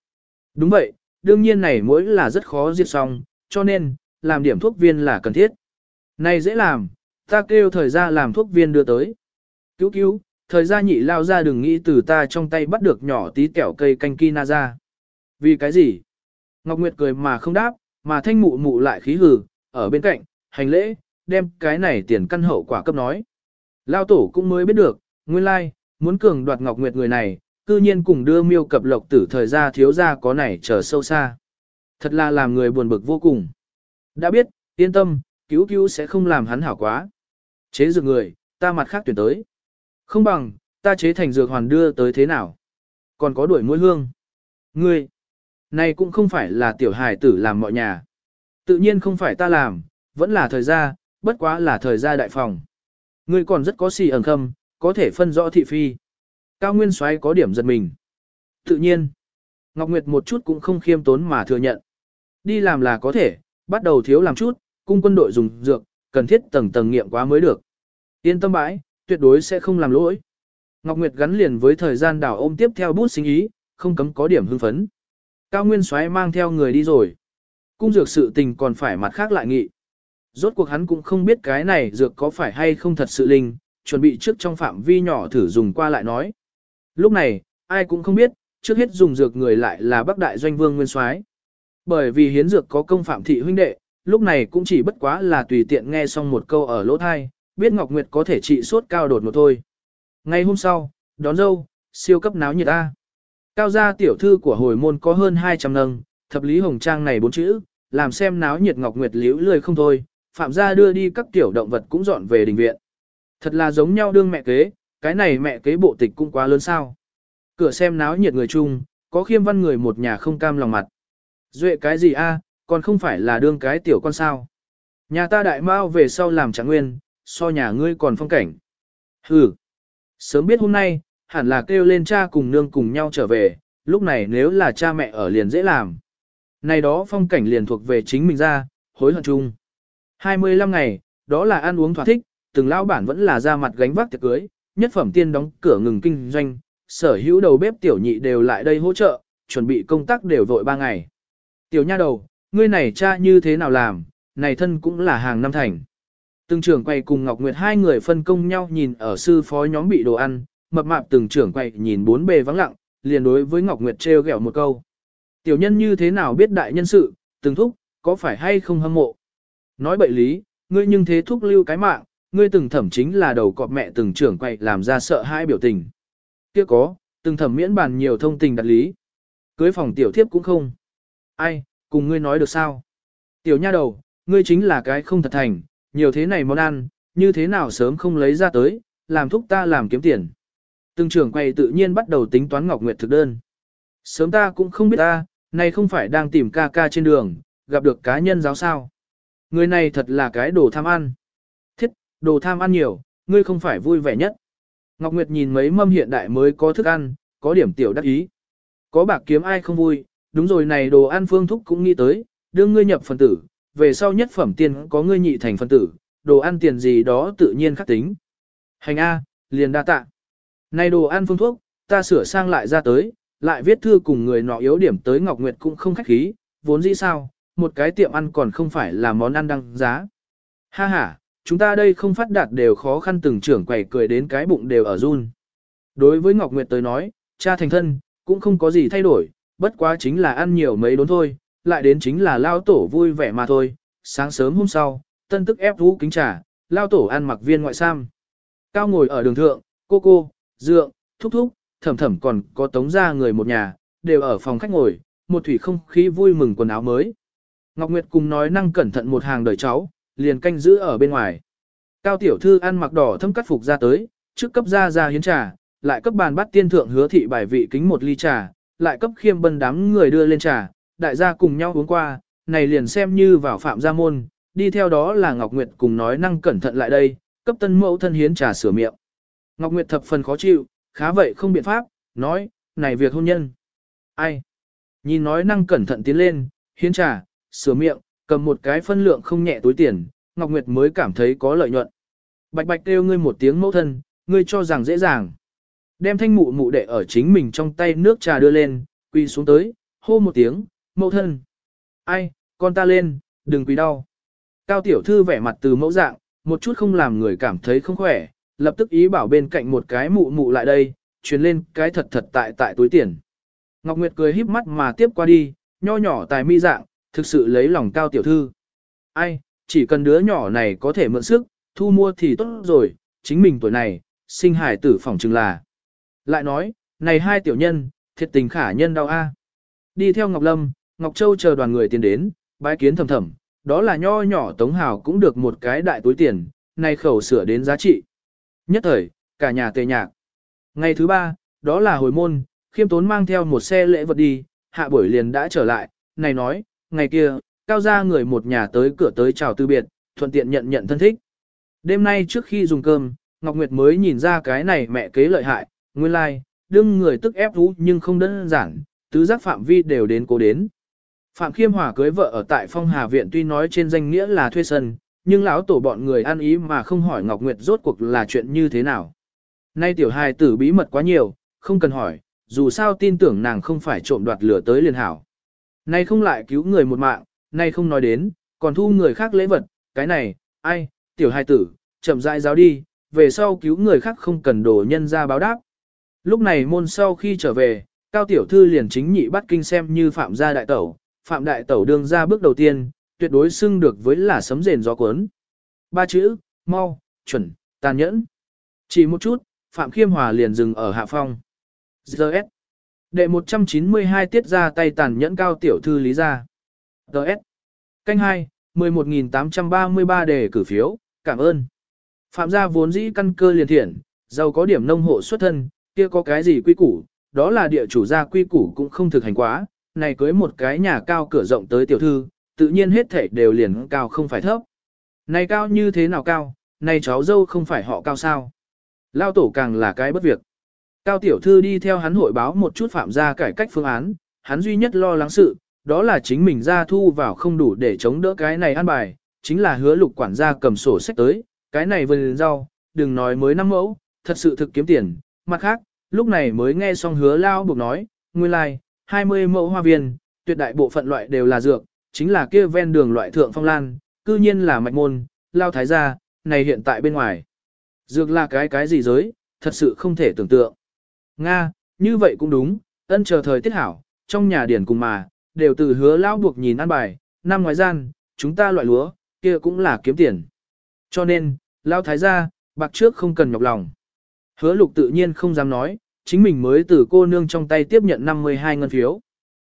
Đúng vậy, đương nhiên này mũi là rất khó diệt xong, cho nên, làm điểm thuốc viên là cần thiết. Này dễ làm, ta kêu thời gian làm thuốc viên đưa tới. Cứu cứu, thời gian nhị lao ra đừng nghĩ từ ta trong tay bắt được nhỏ tí kẹo cây canh kina ra. Vì cái gì? Ngọc Nguyệt cười mà không đáp, mà thanh mụ mụ lại khí hừ, ở bên cạnh, hành lễ, đem cái này tiền căn hậu quả cấp nói. Lao tổ cũng mới biết được, nguyên lai, muốn cường đoạt Ngọc Nguyệt người này, cư nhiên cùng đưa miêu cập lộc tử thời gia thiếu gia có này chờ sâu xa. Thật là làm người buồn bực vô cùng. Đã biết, yên tâm, cứu cứu sẽ không làm hắn hảo quá. Chế dược người, ta mặt khác tuyển tới. Không bằng, ta chế thành dược hoàn đưa tới thế nào. Còn có đuổi mũi hương. Ngươi, này cũng không phải là tiểu hài tử làm mọi nhà. Tự nhiên không phải ta làm, vẫn là thời gia, bất quá là thời gia đại phòng. Ngươi còn rất có xì ẩn khâm, có thể phân rõ thị phi. Cao Nguyên Soái có điểm giật mình. Tự nhiên, Ngọc Nguyệt một chút cũng không khiêm tốn mà thừa nhận. Đi làm là có thể, bắt đầu thiếu làm chút, cung quân đội dùng dược, cần thiết tầng tầng nghiệm quá mới được. Yên tâm bãi, tuyệt đối sẽ không làm lỗi. Ngọc Nguyệt gắn liền với thời gian đảo ôm tiếp theo bút sinh ý, không cấm có điểm hưng phấn. Cao Nguyên Soái mang theo người đi rồi. Cung dược sự tình còn phải mặt khác lại nghị. Rốt cuộc hắn cũng không biết cái này dược có phải hay không thật sự linh, chuẩn bị trước trong phạm vi nhỏ thử dùng qua lại nói. Lúc này, ai cũng không biết, trước hết dùng dược người lại là Bắc Đại Doanh Vương Nguyên Soái. Bởi vì hiến dược có công phạm thị huynh đệ, lúc này cũng chỉ bất quá là tùy tiện nghe xong một câu ở lỗ thai, biết Ngọc Nguyệt có thể trị sốt cao đột một thôi. Ngày hôm sau, đón dâu, siêu cấp náo nhiệt A. Cao gia tiểu thư của hồi môn có hơn 200 nâng, thập lý hồng trang này bốn chữ, làm xem náo nhiệt Ngọc Nguyệt liễu lười không thôi, phạm gia đưa đi các tiểu động vật cũng dọn về đình viện. Thật là giống nhau đương mẹ kế, cái này mẹ kế bộ tịch cũng quá lớn sao. Cửa xem náo nhiệt người chung, có khiêm văn người một nhà không cam lòng mặt. Duệ cái gì a, còn không phải là đương cái tiểu con sao. Nhà ta đại mao về sau làm chẳng nguyên, so nhà ngươi còn phong cảnh. Hừ, sớm biết hôm nay, hẳn là kêu lên cha cùng nương cùng nhau trở về, lúc này nếu là cha mẹ ở liền dễ làm. Này đó phong cảnh liền thuộc về chính mình ra, hối hận chung. 25 ngày, đó là ăn uống thỏa thích, từng lão bản vẫn là ra mặt gánh vác tiệc cưới, nhất phẩm tiên đóng cửa ngừng kinh doanh, sở hữu đầu bếp tiểu nhị đều lại đây hỗ trợ, chuẩn bị công tác đều vội ba ngày. Tiểu nha đầu, ngươi này cha như thế nào làm, này thân cũng là hàng năm thành. Từng trưởng quay cùng Ngọc Nguyệt hai người phân công nhau nhìn ở sư phó nhóm bị đồ ăn, mập mạp từng trưởng quay nhìn bốn bề vắng lặng, liền đối với Ngọc Nguyệt trêu ghẹo một câu. Tiểu nhân như thế nào biết đại nhân sự, từng thúc, có phải hay không hâm mộ? Nói bậy lý, ngươi nhưng thế thúc lưu cái mạng, ngươi từng thẩm chính là đầu cọp mẹ từng trưởng quậy làm ra sợ hãi biểu tình. Kia có, từng thẩm miễn bàn nhiều thông tình đặt lý. Cưới phòng tiểu thiếp cũng không. Ai, cùng ngươi nói được sao? Tiểu nha đầu, ngươi chính là cái không thật thành, nhiều thế này món ăn, như thế nào sớm không lấy ra tới, làm thúc ta làm kiếm tiền. Từng trưởng quay tự nhiên bắt đầu tính toán Ngọc Nguyệt thực đơn. Sớm ta cũng không biết ta, nay không phải đang tìm ca ca trên đường, gặp được cá nhân giáo sao. Người này thật là cái đồ tham ăn. Thiết, đồ tham ăn nhiều, ngươi không phải vui vẻ nhất. Ngọc Nguyệt nhìn mấy mâm hiện đại mới có thức ăn, có điểm tiểu đắc ý. Có bạc kiếm ai không vui, đúng rồi này đồ ăn phương thúc cũng nghĩ tới, đưa ngươi nhập phần tử, về sau nhất phẩm tiền có ngươi nhị thành phân tử, đồ ăn tiền gì đó tự nhiên khắc tính. Hành A, liền đa tạ. Này đồ ăn phương thuốc, ta sửa sang lại ra tới, lại viết thư cùng người nọ yếu điểm tới Ngọc Nguyệt cũng không khách khí, vốn dĩ sao, một cái tiệm ăn còn không phải là món ăn đăng giá. Ha ha, chúng ta đây không phát đạt đều khó khăn từng trưởng quầy cười đến cái bụng đều ở run. Đối với Ngọc Nguyệt tới nói, cha thành thân, cũng không có gì thay đổi, bất quá chính là ăn nhiều mấy đốn thôi, lại đến chính là lao tổ vui vẻ mà thôi. Sáng sớm hôm sau, tân tức ép vũ kính trà, lao tổ ăn mặc viên ngoại sam. Cao ngồi ở đường thượng, cô cô, dượng, thúc thúc, thẩm thẩm còn có tống ra người một nhà, đều ở phòng khách ngồi, một thủy không khí vui mừng quần áo mới. Ngọc Nguyệt cùng nói năng cẩn thận một hàng đời cháu, liền canh giữ ở bên ngoài. Cao tiểu thư ăn mặc đỏ thâm cắt phục ra tới, trước cấp ra ra hiến trà, lại cấp bàn bắt tiên thượng hứa thị bài vị kính một ly trà, lại cấp khiêm bân đám người đưa lên trà, đại gia cùng nhau uống qua, này liền xem như vào phạm gia môn, đi theo đó là Ngọc Nguyệt cùng nói năng cẩn thận lại đây, cấp tân mẫu thân hiến trà sửa miệng. Ngọc Nguyệt thập phần khó chịu, khá vậy không biện pháp, nói, này việc hôn nhân. Ai? Nhìn nói năng cẩn thận tiến lên, hiến trà, sửa miệng, cầm một cái phân lượng không nhẹ túi tiền, Ngọc Nguyệt mới cảm thấy có lợi nhuận. Bạch bạch kêu ngươi một tiếng mẫu thân, ngươi cho rằng dễ dàng. Đem thanh mụ mụ đệ ở chính mình trong tay nước trà đưa lên, quỳ xuống tới, hô một tiếng, mẫu thân. Ai, con ta lên, đừng quỳ đau. Cao tiểu thư vẻ mặt từ mẫu dạng, một chút không làm người cảm thấy không khỏe, lập tức ý bảo bên cạnh một cái mụ mụ lại đây, truyền lên cái thật thật tại tại túi tiền. Ngọc Nguyệt cười híp mắt mà tiếp qua đi, nho nhỏ tài mi dạng, thực sự lấy lòng cao tiểu thư. Ai, chỉ cần đứa nhỏ này có thể mượn sức, thu mua thì tốt rồi, chính mình tuổi này, sinh hải tử phỏng chừng là. Lại nói, này hai tiểu nhân, thiệt tình khả nhân đau a. Đi theo Ngọc Lâm, Ngọc Châu chờ đoàn người tiến đến, bái kiến thầm thầm, đó là nho nhỏ Tống Hào cũng được một cái đại túi tiền, này khẩu sửa đến giá trị. Nhất thời, cả nhà tề nhạc. Ngày thứ ba, đó là hồi môn, khiêm tốn mang theo một xe lễ vật đi, hạ buổi liền đã trở lại, này nói, ngày kia, cao gia người một nhà tới cửa tới chào từ biệt, thuận tiện nhận nhận thân thích. Đêm nay trước khi dùng cơm, Ngọc Nguyệt mới nhìn ra cái này mẹ kế lợi hại, nguyên lai, like, đương người tức ép thú nhưng không đơn giản, tứ giác phạm vi đều đến cố đến. Phạm Khiêm Hòa cưới vợ ở tại Phong Hà Viện tuy nói trên danh nghĩa là thuê sân, nhưng lão tổ bọn người ăn ý mà không hỏi Ngọc Nguyệt rốt cuộc là chuyện như thế nào. Nay tiểu hài tử bí mật quá nhiều, không cần hỏi, dù sao tin tưởng nàng không phải trộm đoạt lửa tới liền hảo. Nay không lại cứu người một mạng, nay không nói đến, còn thu người khác lễ vật, cái này, ai, tiểu hài tử, chậm rãi giáo đi, về sau cứu người khác không cần đổ nhân ra báo đáp. Lúc này môn sau khi trở về, Cao Tiểu Thư liền chính nhị bắt kinh xem như phạm gia đại tẩu, phạm đại tẩu đương ra bước đầu tiên, tuyệt đối xưng được với là sấm rền gió cuốn. Ba chữ, mau, chuẩn, tàn nhẫn. Chỉ một chút, Phạm Khiêm Hòa liền dừng ở hạ phong. GS. Đệ 192 tiết ra tay tàn nhẫn cao tiểu thư lý ra. GS. Canh 2, 11.833 đề cử phiếu, cảm ơn. Phạm gia vốn dĩ căn cơ liền thiện, giàu có điểm nông hộ xuất thân, kia có cái gì quy củ, đó là địa chủ gia quy củ cũng không thực hành quá, này cưới một cái nhà cao cửa rộng tới tiểu thư, tự nhiên hết thể đều liền cao không phải thấp. Này cao như thế nào cao, này cháu dâu không phải họ cao sao. Lao tổ càng là cái bất việc. Cao tiểu thư đi theo hắn hội báo một chút phạm gia cải cách phương án, hắn duy nhất lo lắng sự, đó là chính mình ra thu vào không đủ để chống đỡ cái này ăn bài, chính là hứa lục quản gia cầm sổ sách tới, cái này vườn rau, đừng nói mới năm mẫu, thật sự thực kiếm tiền, mặt khác, lúc này mới nghe xong hứa lao buộc nói, nguyên lai, like, 20 mẫu hoa viên, tuyệt đại bộ phận loại đều là dược, chính là kia ven đường loại thượng phong lan, cư nhiên là mạch môn, lao thái gia, này hiện tại bên ngoài. Dược là cái cái gì giới, thật sự không thể tưởng tượng. Nga, như vậy cũng đúng, ân chờ thời tiết hảo, trong nhà điển cùng mà, đều từ hứa lao buộc nhìn ăn bài, năm ngoái gian, chúng ta loại lúa, kia cũng là kiếm tiền. Cho nên, lao thái gia, bạc trước không cần nhọc lòng. Hứa lục tự nhiên không dám nói, chính mình mới từ cô nương trong tay tiếp nhận 52 ngân phiếu.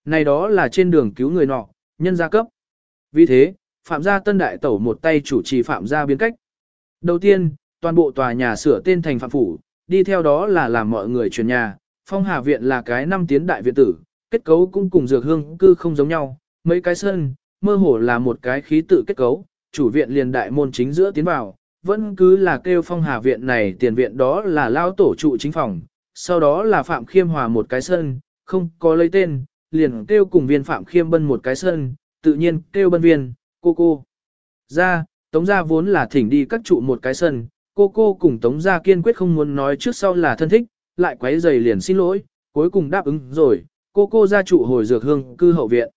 Này đó là trên đường cứu người nọ, nhân gia cấp. Vì thế, Phạm gia tân đại tẩu một tay chủ trì Phạm gia biến cách. Đầu tiên, toàn bộ tòa nhà sửa tên thành Phạm Phủ, đi theo đó là làm mọi người chuyển nhà. Phong Hà Viện là cái năm tiến đại viện tử, kết cấu cũng cùng dược hương cư không giống nhau, mấy cái sân, mơ hồ là một cái khí tự kết cấu, chủ viện liền đại môn chính giữa tiến vào, vẫn cứ là kêu Phong Hà Viện này tiền viện đó là lao tổ trụ chính phòng, sau đó là Phạm Khiêm Hòa một cái sân, không có lấy tên, liền kêu cùng viên Phạm Khiêm Bân một cái sân, tự nhiên kêu Bân Viên, cô cô. Ra, Tống gia vốn là thỉnh đi các trụ một cái sân, cô cô cùng Tống gia kiên quyết không muốn nói trước sau là thân thích, lại quấy giày liền xin lỗi, cuối cùng đáp ứng rồi, cô cô gia trụ hồi dược hương cư hậu viện.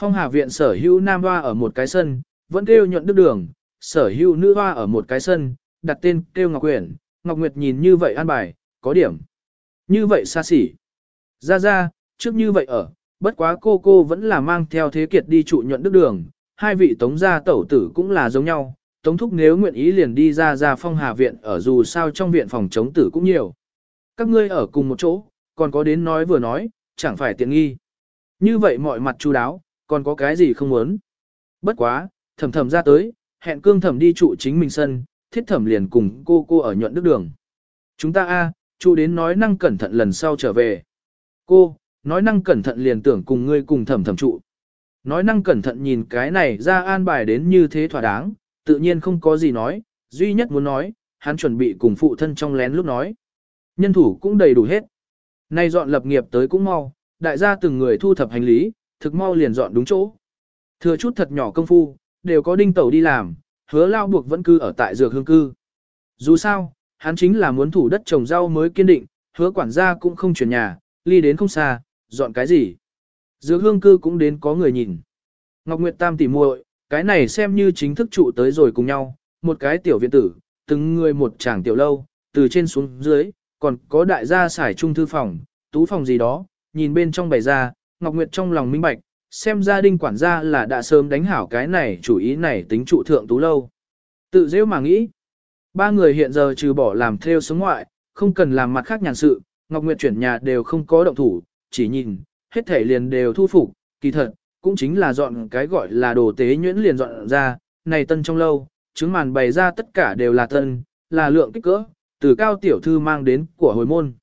Phong Hà viện sở hữu nam hoa ở một cái sân, vẫn kêu nhuận đức đường, sở hữu nữ hoa ở một cái sân, đặt tên kêu Ngọc Quyển, Ngọc Nguyệt nhìn như vậy an bài, có điểm. Như vậy xa xỉ. Ra ra, trước như vậy ở, bất quá cô cô vẫn là mang theo thế kiệt đi trụ nhuận đức đường, hai vị tống gia tẩu tử cũng là giống nhau, tống thúc nếu nguyện ý liền đi ra ra phong hà viện ở dù sao trong viện phòng chống tử cũng nhiều. Các ngươi ở cùng một chỗ, còn có đến nói vừa nói, chẳng phải tiện nghi. Như vậy mọi mặt chú đáo, còn có cái gì không muốn. Bất quá, thầm thầm ra tới, hẹn cương thầm đi trụ chính mình sân, thiết thẩm liền cùng cô cô ở nhuận đức đường. Chúng ta a chú đến nói năng cẩn thận lần sau trở về. Cô, nói năng cẩn thận liền tưởng cùng ngươi cùng thẩm thẩm trụ. Nói năng cẩn thận nhìn cái này ra an bài đến như thế thỏa đáng, tự nhiên không có gì nói, duy nhất muốn nói, hắn chuẩn bị cùng phụ thân trong lén lúc nói. Nhân thủ cũng đầy đủ hết. Nay dọn lập nghiệp tới cũng mau, đại gia từng người thu thập hành lý, thực mau liền dọn đúng chỗ. Thừa chút thật nhỏ công phu, đều có đinh tẩu đi làm, hứa lao buộc vẫn cư ở tại dược hương cư. Dù sao, hắn chính là muốn thủ đất trồng rau mới kiên định, hứa quản gia cũng không chuyển nhà, ly đến không xa, dọn cái gì. Dược hương cư cũng đến có người nhìn. Ngọc Nguyệt Tam tỉ muội, cái này xem như chính thức trụ tới rồi cùng nhau, một cái tiểu viện tử, từng người một chàng tiểu lâu, từ trên xuống dưới, còn có đại gia xài trung thư phòng, tú phòng gì đó, nhìn bên trong bày ra, Ngọc Nguyệt trong lòng minh bạch, xem gia đình quản gia là đã sớm đánh hảo cái này chủ ý này tính trụ thượng tú lâu. Tự dễ mà nghĩ, ba người hiện giờ trừ bỏ làm theo sống ngoại, không cần làm mặt khác nhàn sự, Ngọc Nguyệt chuyển nhà đều không có động thủ, chỉ nhìn, hết thể liền đều thu phục, kỳ thật, cũng chính là dọn cái gọi là đồ tế nhuyễn liền dọn ra, này tân trong lâu, chứng màn bày ra tất cả đều là tân, là lượng kích cỡ, từ cao tiểu thư mang đến của hồi môn.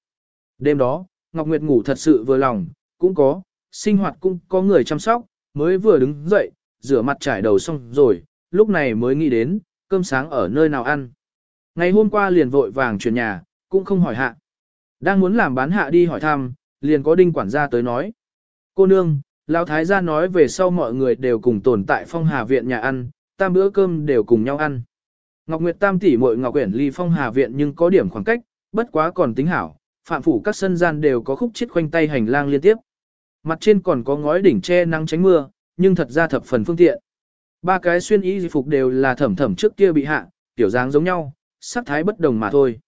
Đêm đó, Ngọc Nguyệt ngủ thật sự vừa lòng, cũng có, sinh hoạt cũng có người chăm sóc, mới vừa đứng dậy, rửa mặt trải đầu xong rồi, lúc này mới nghĩ đến, cơm sáng ở nơi nào ăn. Ngày hôm qua liền vội vàng chuyển nhà, cũng không hỏi hạ. Đang muốn làm bán hạ đi hỏi thăm, liền có đinh quản gia tới nói. Cô nương, Lão Thái gia nói về sau mọi người đều cùng tồn tại phong hà viện nhà ăn, tam bữa cơm đều cùng nhau ăn. Ngọc Nguyệt Tam tỷ muội Ngọc Uyển ly phong hà viện nhưng có điểm khoảng cách, bất quá còn tính hảo, phạm phủ các sân gian đều có khúc chiết khoanh tay hành lang liên tiếp. Mặt trên còn có ngói đỉnh che nắng tránh mưa, nhưng thật ra thập phần phương tiện. Ba cái xuyên y phục đều là thẩm thẩm trước kia bị hạ, tiểu dáng giống nhau, sắc thái bất đồng mà thôi.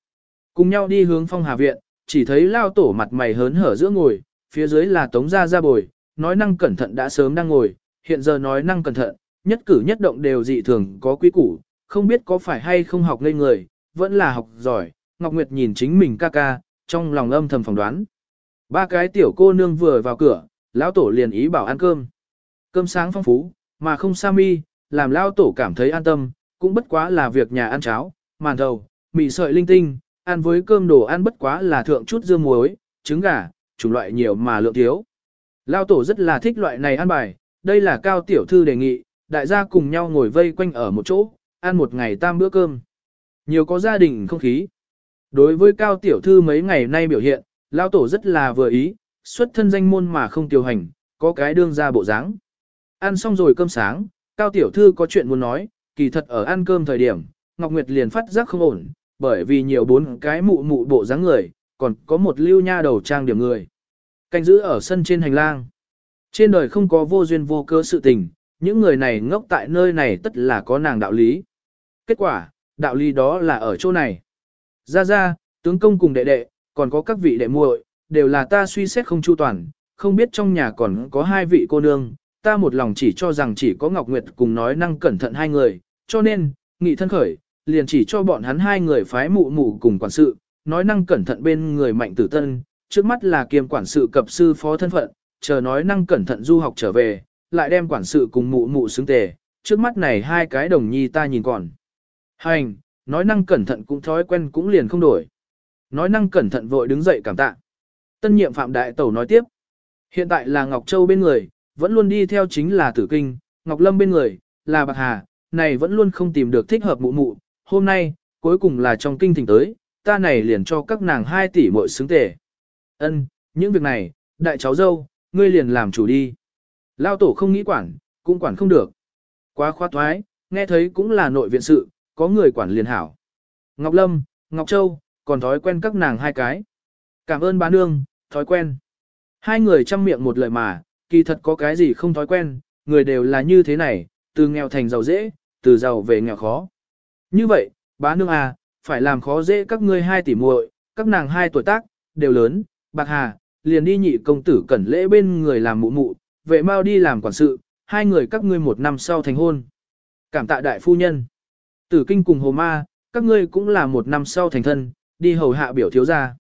Cùng nhau đi hướng phong hà viện, chỉ thấy lao tổ mặt mày hớn hở giữa ngồi, phía dưới là tống gia gia bồi, nói năng cẩn thận đã sớm đang ngồi, hiện giờ nói năng cẩn thận, nhất cử nhất động đều dị thường có quý củ, không biết có phải hay không học ngây người, vẫn là học giỏi, Ngọc Nguyệt nhìn chính mình ca ca, trong lòng âm thầm phỏng đoán. Ba cái tiểu cô nương vừa vào cửa, lão tổ liền ý bảo ăn cơm. Cơm sáng phong phú, mà không sa mi, làm lão tổ cảm thấy an tâm, cũng bất quá là việc nhà ăn cháo, màn thầu, mì sợi linh tinh, ăn với cơm đồ ăn bất quá là thượng chút dưa muối, trứng gà, chủng loại nhiều mà lượng thiếu. Lao tổ rất là thích loại này ăn bài, đây là cao tiểu thư đề nghị, đại gia cùng nhau ngồi vây quanh ở một chỗ, ăn một ngày tam bữa cơm. Nhiều có gia đình không khí. Đối với cao tiểu thư mấy ngày nay biểu hiện, Lao tổ rất là vừa ý, xuất thân danh môn mà không tiêu hành, có cái đương ra bộ dáng. Ăn xong rồi cơm sáng, cao tiểu thư có chuyện muốn nói, kỳ thật ở ăn cơm thời điểm, Ngọc Nguyệt liền phát giác không ổn, bởi vì nhiều bốn cái mụ mụ bộ dáng người, còn có một lưu nha đầu trang điểm người. Canh giữ ở sân trên hành lang. Trên đời không có vô duyên vô cớ sự tình, những người này ngốc tại nơi này tất là có nàng đạo lý. Kết quả, đạo lý đó là ở chỗ này. Ra ra, Tướng công cùng đệ đệ, còn có các vị đệ muội, đều là ta suy xét không chu toàn, không biết trong nhà còn có hai vị cô nương, ta một lòng chỉ cho rằng chỉ có Ngọc Nguyệt cùng nói năng cẩn thận hai người, cho nên, nghị thân khởi, liền chỉ cho bọn hắn hai người phái mụ mụ cùng quản sự, nói năng cẩn thận bên người mạnh tử tân, trước mắt là kiêm quản sự cập sư phó thân phận, chờ nói năng cẩn thận du học trở về, lại đem quản sự cùng mụ mụ xứng tề, trước mắt này hai cái đồng nhi ta nhìn còn. Hành, nói năng cẩn thận cũng thói quen cũng liền không đổi. Nói năng cẩn thận vội đứng dậy cảm tạ. Tân nhiệm Phạm Đại Tẩu nói tiếp. Hiện tại là Ngọc Châu bên người, vẫn luôn đi theo chính là Tử Kinh, Ngọc Lâm bên người, là Bạc Hà, này vẫn luôn không tìm được thích hợp mụ mụ. Hôm nay, cuối cùng là trong kinh thành tới, ta này liền cho các nàng hai tỷ muội xứng tể. Ân, những việc này, đại cháu dâu, ngươi liền làm chủ đi. Lao tổ không nghĩ quản, cũng quản không được. Quá khoa thoái, nghe thấy cũng là nội viện sự, có người quản liền hảo. Ngọc Lâm, Ngọc Châu, còn thói quen các nàng hai cái. Cảm ơn bá nương, thói quen. Hai người chăm miệng một lời mà, kỳ thật có cái gì không thói quen, người đều là như thế này, từ nghèo thành giàu dễ, từ giàu về nghèo khó. Như vậy, bá nương à, phải làm khó dễ các ngươi hai tỷ muội, các nàng hai tuổi tác, đều lớn, bạc hà, liền đi nhị công tử cẩn lễ bên người làm mụ mụ, vệ mau đi làm quản sự, hai người các ngươi một năm sau thành hôn. Cảm tạ đại phu nhân. Tử kinh cùng hồ ma, các ngươi cũng là một năm sau thành thân, đi hầu hạ biểu thiếu gia.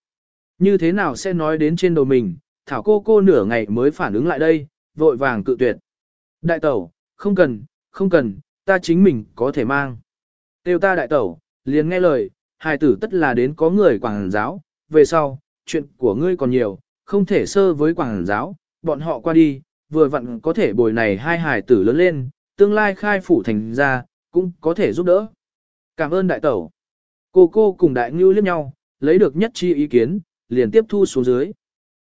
Như thế nào sẽ nói đến trên đầu mình, thảo cô cô nửa ngày mới phản ứng lại đây, vội vàng cự tuyệt. Đại tẩu, không cần, không cần, ta chính mình có thể mang. Tiêu ta đại tẩu, liền nghe lời, hài tử tất là đến có người quảng giáo, về sau, chuyện của ngươi còn nhiều, không thể sơ với quảng giáo, bọn họ qua đi, vừa vặn có thể bồi này hai hài tử lớn lên, tương lai khai phủ thành ra, cũng có thể giúp đỡ. Cảm ơn đại tẩu. Cô cô cùng đại ngưu liếc nhau, lấy được nhất chi ý kiến, liền tiếp thu xuống dưới.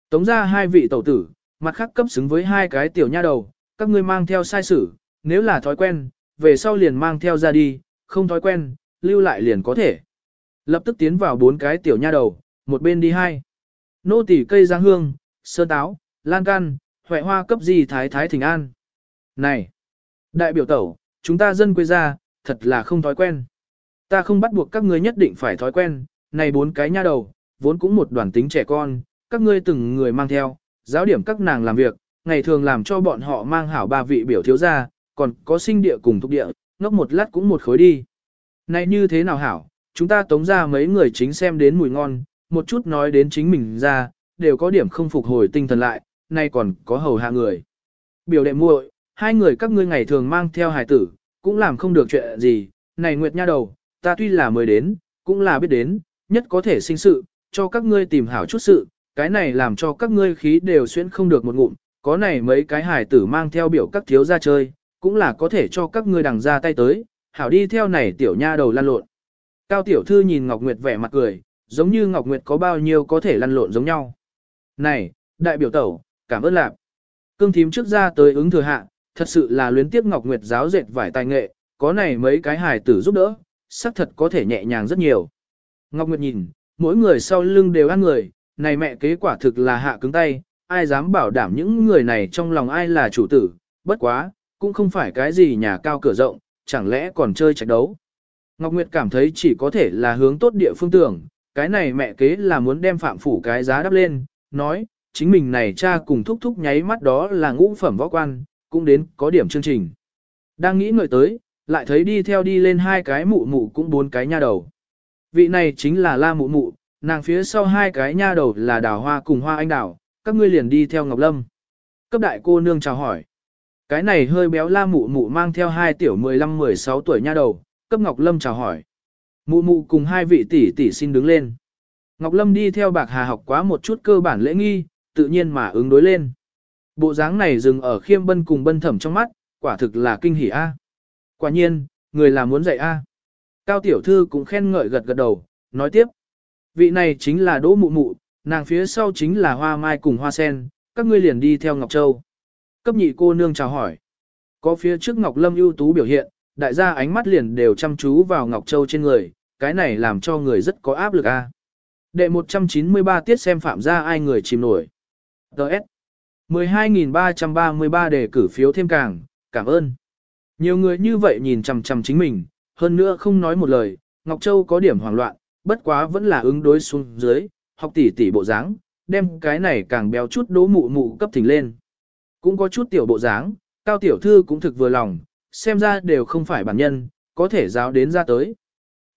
Tống ra hai vị tẩu tử, mặt khác cấp xứng với hai cái tiểu nha đầu, các ngươi mang theo sai sử, nếu là thói quen, về sau liền mang theo ra đi, không thói quen, lưu lại liền có thể. Lập tức tiến vào bốn cái tiểu nha đầu, một bên đi hai. Nô tỉ cây giang hương, sơn táo, lan can, huệ hoa cấp gì thái thái thỉnh an. Này! Đại biểu tẩu, chúng ta dân quê ra, thật là không thói quen. Ta không bắt buộc các ngươi nhất định phải thói quen, này bốn cái nha đầu, vốn cũng một đoàn tính trẻ con, các ngươi từng người mang theo, giáo điểm các nàng làm việc, ngày thường làm cho bọn họ mang hảo ba vị biểu thiếu gia, còn có sinh địa cùng thúc địa, ngốc một lát cũng một khối đi. Này như thế nào hảo, chúng ta tống ra mấy người chính xem đến mùi ngon, một chút nói đến chính mình ra, đều có điểm không phục hồi tinh thần lại, nay còn có hầu hạ người. Biểu đệ muội, hai người các ngươi ngày thường mang theo hài tử, cũng làm không được chuyện gì, này Nguyệt Nha đầu, ta tuy là mới đến, cũng là biết đến, nhất có thể sinh sự, cho các ngươi tìm hảo chút sự, cái này làm cho các ngươi khí đều xuyên không được một ngụm, có này mấy cái hài tử mang theo biểu các thiếu ra chơi, cũng là có thể cho các ngươi đằng ra tay tới, hảo đi theo này tiểu nha đầu lăn lộn. Cao tiểu thư nhìn Ngọc Nguyệt vẻ mặt cười, giống như Ngọc Nguyệt có bao nhiêu có thể lăn lộn giống nhau. Này, đại biểu tẩu, cảm ơn lạc. Cương thím trước ra tới ứng thừa hạ, thật sự là luyến tiếp Ngọc Nguyệt giáo dệt vải tài nghệ, có này mấy cái hài tử giúp đỡ, xác thật có thể nhẹ nhàng rất nhiều. Ngọc Nguyệt nhìn, mỗi người sau lưng đều ăn người, này mẹ kế quả thực là hạ cứng tay, ai dám bảo đảm những người này trong lòng ai là chủ tử, bất quá, cũng không phải cái gì nhà cao cửa rộng, chẳng lẽ còn chơi trạch đấu. Ngọc Nguyệt cảm thấy chỉ có thể là hướng tốt địa phương tưởng, cái này mẹ kế là muốn đem phạm phủ cái giá đắp lên, nói, chính mình này cha cùng thúc thúc nháy mắt đó là ngũ phẩm võ quan, cũng đến có điểm chương trình. Đang nghĩ ngợi tới, lại thấy đi theo đi lên hai cái mụ mụ cũng bốn cái nha đầu. Vị này chính là la mụ mụ, nàng phía sau hai cái nha đầu là đào hoa cùng hoa anh đào, các ngươi liền đi theo Ngọc Lâm. Cấp đại cô nương chào hỏi. Cái này hơi béo la mụ mụ mang theo hai tiểu 15-16 tuổi nha đầu, cấp Ngọc Lâm chào hỏi. Mụ mụ cùng hai vị tỷ tỷ xin đứng lên. Ngọc Lâm đi theo bạc hà học quá một chút cơ bản lễ nghi, tự nhiên mà ứng đối lên. Bộ dáng này dừng ở khiêm bân cùng bân thẩm trong mắt, quả thực là kinh hỉ a. Quả nhiên, người là muốn dạy a. Cao tiểu thư cũng khen ngợi gật gật đầu, nói tiếp. Vị này chính là đỗ mụ mụ, nàng phía sau chính là hoa mai cùng hoa sen, các ngươi liền đi theo Ngọc Châu. Cấp nhị cô nương chào hỏi. Có phía trước Ngọc Lâm ưu tú biểu hiện, đại gia ánh mắt liền đều chăm chú vào Ngọc Châu trên người, cái này làm cho người rất có áp lực a. Đệ 193 tiết xem phạm ra ai người chìm nổi. Đợt. 12.333 đề cử phiếu thêm càng, cảm ơn. Nhiều người như vậy nhìn chằm chằm chính mình, hơn nữa không nói một lời, Ngọc Châu có điểm hoảng loạn, bất quá vẫn là ứng đối xuống dưới, học tỷ tỷ bộ dáng, đem cái này càng béo chút đố mụ mụ cấp thỉnh lên. Cũng có chút tiểu bộ dáng, cao tiểu thư cũng thực vừa lòng, xem ra đều không phải bản nhân, có thể giáo đến ra tới.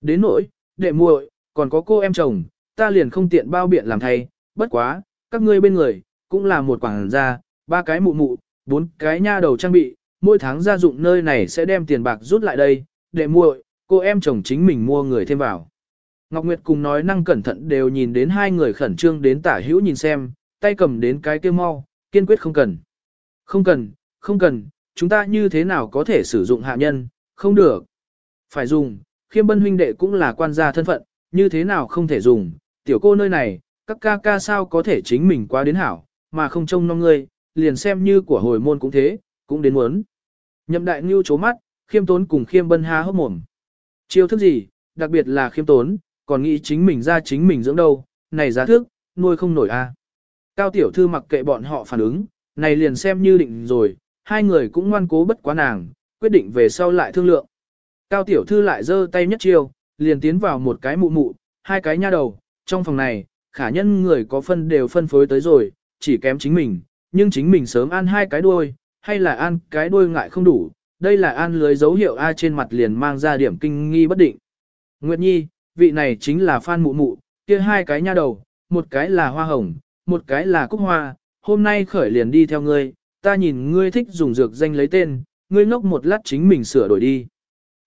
Đến nỗi, đệ muội, còn có cô em chồng, ta liền không tiện bao biện làm thay, bất quá, các ngươi bên người, cũng là một quảng gia, ba cái mụ mụ, bốn cái nha đầu trang bị, mỗi tháng gia dụng nơi này sẽ đem tiền bạc rút lại đây, đệ muội, cô em chồng chính mình mua người thêm vào. Ngọc Nguyệt cùng nói năng cẩn thận đều nhìn đến hai người khẩn trương đến tả hữu nhìn xem, tay cầm đến cái kia mau, kiên quyết không cần. Không cần, không cần, chúng ta như thế nào có thể sử dụng hạ nhân, không được. Phải dùng, khiêm bân huynh đệ cũng là quan gia thân phận, như thế nào không thể dùng, tiểu cô nơi này, các ca ca sao có thể chính mình qua đến hảo, mà không trông non ngươi, liền xem như của hồi môn cũng thế, cũng đến muốn. Nhậm đại ngưu chố mắt, khiêm tốn cùng khiêm bân há hốc mồm. Chiêu thức gì, đặc biệt là khiêm tốn, còn nghĩ chính mình ra chính mình dưỡng đâu, này giá thức, nuôi không nổi a. Cao tiểu thư mặc kệ bọn họ phản ứng, này liền xem như định rồi, hai người cũng ngoan cố bất quá nàng, quyết định về sau lại thương lượng. Cao tiểu thư lại giơ tay nhất chiêu, liền tiến vào một cái mụ mụ, hai cái nha đầu, trong phòng này, khả nhân người có phân đều phân phối tới rồi, chỉ kém chính mình, nhưng chính mình sớm ăn hai cái đuôi, hay là ăn cái đuôi ngại không đủ, đây là ăn lưới dấu hiệu A trên mặt liền mang ra điểm kinh nghi bất định. Nguyệt Nhi, vị này chính là Phan Mụ Mụ, kia hai cái nha đầu, một cái là hoa hồng, một cái là cúc hoa, hôm nay khởi liền đi theo ngươi, ta nhìn ngươi thích dùng dược danh lấy tên, ngươi ngốc một lát chính mình sửa đổi đi.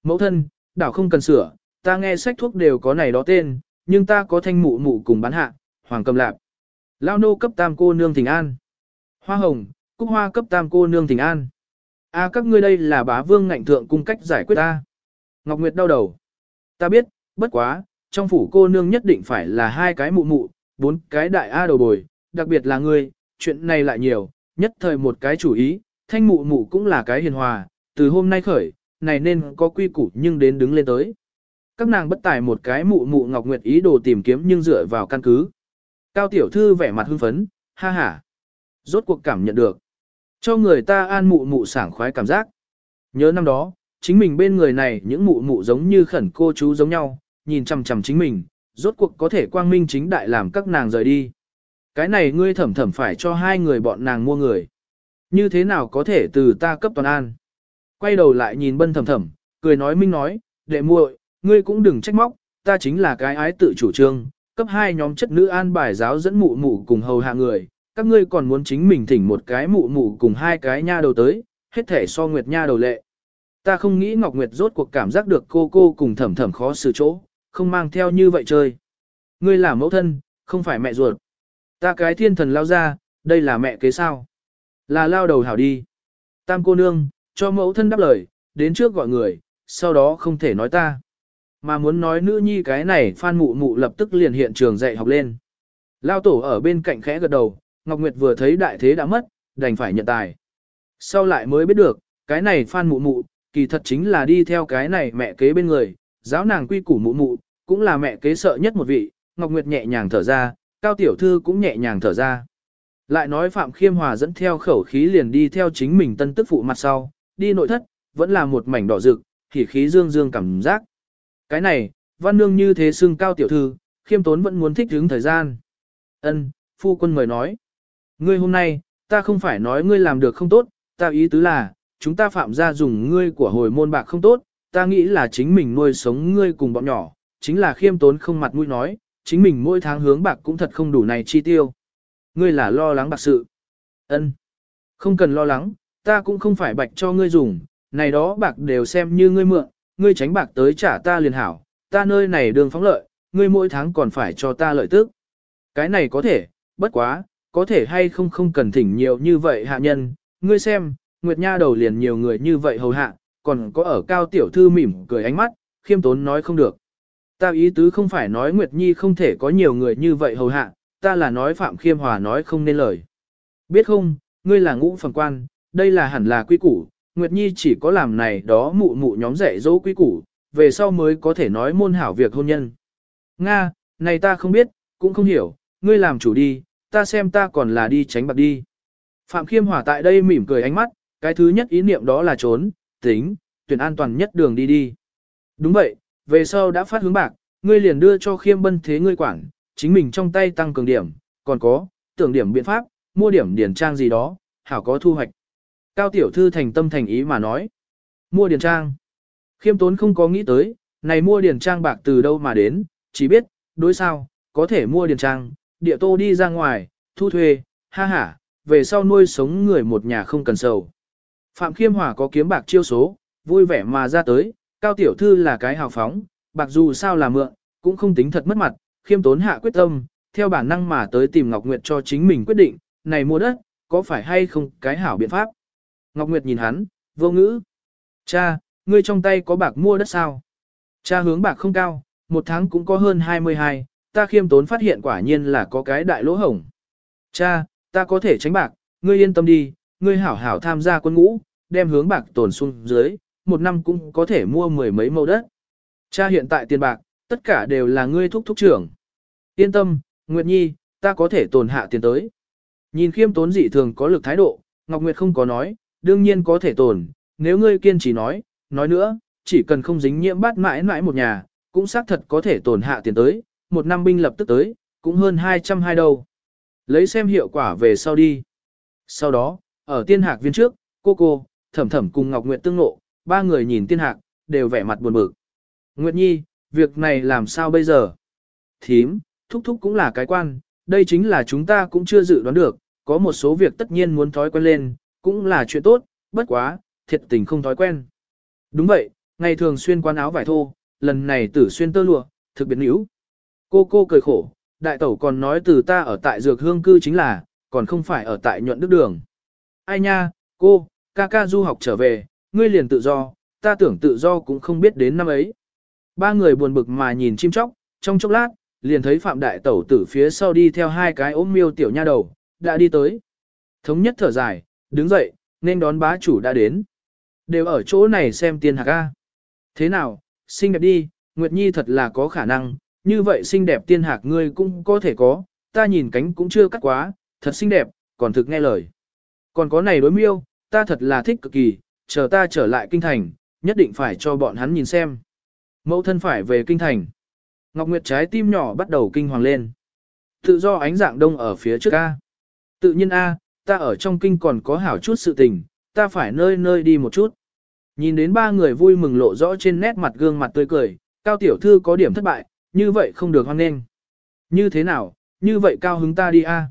Mẫu thân, đảo không cần sửa, ta nghe sách thuốc đều có này đó tên, nhưng ta có thanh mụ mụ cùng bán hạ, hoàng cầm lạp. Lao nô cấp tam cô nương thỉnh an. Hoa hồng, cúc hoa cấp tam cô nương thỉnh an. A các ngươi đây là bá vương ngạnh thượng cung cách giải quyết ta. Ngọc Nguyệt đau đầu. Ta biết, bất quá, trong phủ cô nương nhất định phải là hai cái mụ mụ, bốn cái đại A đầu bồi, đặc biệt là ngươi, chuyện này lại nhiều, nhất thời một cái chủ ý, thanh mụ mụ cũng là cái hiền hòa, từ hôm nay khởi, này nên có quy củ nhưng đến đứng lên tới. Các nàng bất tài một cái mụ mụ Ngọc Nguyệt ý đồ tìm kiếm nhưng dựa vào căn cứ. Cao tiểu thư vẻ mặt hưng phấn, ha ha. Rốt cuộc cảm nhận được. Cho người ta an mụ mụ sảng khoái cảm giác. Nhớ năm đó, chính mình bên người này những mụ mụ giống như khẩn cô chú giống nhau, nhìn chằm chằm chính mình, rốt cuộc có thể quang minh chính đại làm các nàng rời đi. Cái này ngươi thẩm thẩm phải cho hai người bọn nàng mua người. Như thế nào có thể từ ta cấp toàn an. Quay đầu lại nhìn bân thẩm thẩm, cười nói minh nói, đệ muội, ngươi cũng đừng trách móc, ta chính là cái ái tự chủ trương, cấp hai nhóm chất nữ an bài giáo dẫn mụ mụ cùng hầu hạ người, các ngươi còn muốn chính mình thỉnh một cái mụ mụ cùng hai cái nha đầu tới, hết thể so nguyệt nha đầu lệ. Ta không nghĩ Ngọc Nguyệt rốt cuộc cảm giác được cô cô cùng thẩm thẩm khó xử chỗ, không mang theo như vậy chơi. Ngươi là mẫu thân, không phải mẹ ruột. Ta cái thiên thần lao ra, đây là mẹ kế sao. Là lao đầu hảo đi. Tam cô nương, cho mẫu thân đáp lời, đến trước gọi người, sau đó không thể nói ta. Mà muốn nói nữ nhi cái này phan mụ mụ lập tức liền hiện trường dạy học lên. Lao tổ ở bên cạnh khẽ gật đầu, Ngọc Nguyệt vừa thấy đại thế đã mất, đành phải nhận tài. Sau lại mới biết được, cái này phan mụ mụ, kỳ thật chính là đi theo cái này mẹ kế bên người, giáo nàng quy củ mụ mụ, cũng là mẹ kế sợ nhất một vị, Ngọc Nguyệt nhẹ nhàng thở ra, Cao Tiểu Thư cũng nhẹ nhàng thở ra. Lại nói Phạm Khiêm Hòa dẫn theo khẩu khí liền đi theo chính mình tân tức phụ mặt sau, đi nội thất, vẫn là một mảnh đỏ rực, thì khí dương dương cảm giác. Cái này, văn nương như thế xưng Cao Tiểu Thư, khiêm tốn vẫn muốn thích hứng thời gian. Ân, phu quân mời nói. Ngươi hôm nay, ta không phải nói ngươi làm được không tốt, ta ý tứ là, chúng ta phạm ra dùng ngươi của hồi môn bạc không tốt, ta nghĩ là chính mình nuôi sống ngươi cùng bọn nhỏ, chính là khiêm tốn không mặt mũi nói, chính mình mỗi tháng hướng bạc cũng thật không đủ này chi tiêu. Ngươi là lo lắng bạc sự. Ân, Không cần lo lắng, ta cũng không phải bạch cho ngươi dùng, này đó bạc đều xem như ngươi mượn, ngươi tránh bạc tới trả ta liền hảo, ta nơi này đường phóng lợi, ngươi mỗi tháng còn phải cho ta lợi tức. Cái này có thể, bất quá, có thể hay không không cần thỉnh nhiều như vậy hạ nhân, ngươi xem, Nguyệt Nha đầu liền nhiều người như vậy hầu hạ, còn có ở cao tiểu thư mỉm cười ánh mắt, khiêm tốn nói không được. Ta ý tứ không phải nói Nguyệt Nhi không thể có nhiều người như vậy hầu hạ, ta là nói Phạm Khiêm Hòa nói không nên lời. Biết không, ngươi là ngũ phần quan, đây là hẳn là quy củ, Nguyệt Nhi chỉ có làm này đó mụ mụ nhóm dạy dỗ quy củ, về sau mới có thể nói môn hảo việc hôn nhân. Nga, này ta không biết, cũng không hiểu, ngươi làm chủ đi, ta xem ta còn là đi tránh bạc đi. Phạm Khiêm Hòa tại đây mỉm cười ánh mắt, cái thứ nhất ý niệm đó là trốn, tính, tuyển an toàn nhất đường đi đi. Đúng vậy, về sau đã phát hướng bạc, ngươi liền đưa cho khiêm bân thế ngươi quản, chính mình trong tay tăng cường điểm, còn có, tưởng điểm biện pháp, mua điểm điển trang gì đó, hảo có thu hoạch. Cao tiểu thư thành tâm thành ý mà nói. Mua điển trang. Khiêm tốn không có nghĩ tới, này mua điển trang bạc từ đâu mà đến, chỉ biết, đối sao, có thể mua điển trang, địa tô đi ra ngoài, thu thuê, ha ha, về sau nuôi sống người một nhà không cần sầu. Phạm Khiêm Hòa có kiếm bạc chiêu số, vui vẻ mà ra tới, cao tiểu thư là cái hào phóng, bạc dù sao là mượn, cũng không tính thật mất mặt, khiêm tốn hạ quyết tâm, theo bản năng mà tới tìm Ngọc Nguyệt cho chính mình quyết định, này mua đất, có phải hay không cái hảo biện pháp. Ngọc Nguyệt nhìn hắn, vô ngữ. Cha, ngươi trong tay có bạc mua đất sao? Cha hướng bạc không cao, một tháng cũng có hơn 22, ta khiêm tốn phát hiện quả nhiên là có cái đại lỗ hổng. Cha, ta có thể tránh bạc, ngươi yên tâm đi, ngươi hảo hảo tham gia quân ngũ, đem hướng bạc tồn xuống dưới, một năm cũng có thể mua mười mấy mẫu đất. Cha hiện tại tiền bạc, tất cả đều là ngươi thúc thúc trưởng. Yên tâm, Nguyệt Nhi, ta có thể tồn hạ tiền tới. Nhìn khiêm tốn dị thường có lực thái độ, Ngọc Nguyệt không có nói, đương nhiên có thể tồn, nếu ngươi kiên trì nói, nói nữa, chỉ cần không dính nhiễm bát mãi mãi một nhà, cũng xác thật có thể tồn hạ tiền tới, một năm binh lập tức tới, cũng hơn 200 hai đâu. Lấy xem hiệu quả về sau đi. Sau đó, ở tiên hạc viên trước, cô cô, thẩm thẩm cùng Ngọc Nguyệt tương nộ, ba người nhìn tiên hạc, đều vẻ mặt buồn bực. Nguyệt Nhi, việc này làm sao bây giờ? Thím, thúc thúc cũng là cái quan, đây chính là chúng ta cũng chưa dự đoán được, có một số việc tất nhiên muốn thói quen lên, cũng là chuyện tốt, bất quá, thiệt tình không thói quen. Đúng vậy, ngày thường xuyên quan áo vải thô, lần này tử xuyên tơ lụa, thực biến níu. Cô cô cười khổ, đại tẩu còn nói từ ta ở tại dược hương cư chính là, còn không phải ở tại nhuận đức đường. Ai nha, cô, ca ca du học trở về, ngươi liền tự do, ta tưởng tự do cũng không biết đến năm ấy. Ba người buồn bực mà nhìn chim chóc, trong chốc lát, liền thấy Phạm Đại Tẩu tử phía sau đi theo hai cái ôm miêu tiểu nha đầu, đã đi tới. Thống nhất thở dài, đứng dậy, nên đón bá chủ đã đến. Đều ở chỗ này xem tiên hạc A. Thế nào, xinh đẹp đi, Nguyệt Nhi thật là có khả năng, như vậy xinh đẹp tiên hạc ngươi cũng có thể có, ta nhìn cánh cũng chưa cắt quá, thật xinh đẹp, còn thực nghe lời. Còn có này đối miêu, ta thật là thích cực kỳ, chờ ta trở lại kinh thành, nhất định phải cho bọn hắn nhìn xem. Mẫu thân phải về kinh thành. Ngọc Nguyệt trái tim nhỏ bắt đầu kinh hoàng lên. Tự do ánh dạng đông ở phía trước A. Tự nhiên A, ta ở trong kinh còn có hảo chút sự tình, ta phải nơi nơi đi một chút. Nhìn đến ba người vui mừng lộ rõ trên nét mặt gương mặt tươi cười, cao tiểu thư có điểm thất bại, như vậy không được hoan nghênh. Như thế nào, như vậy cao hứng ta đi A.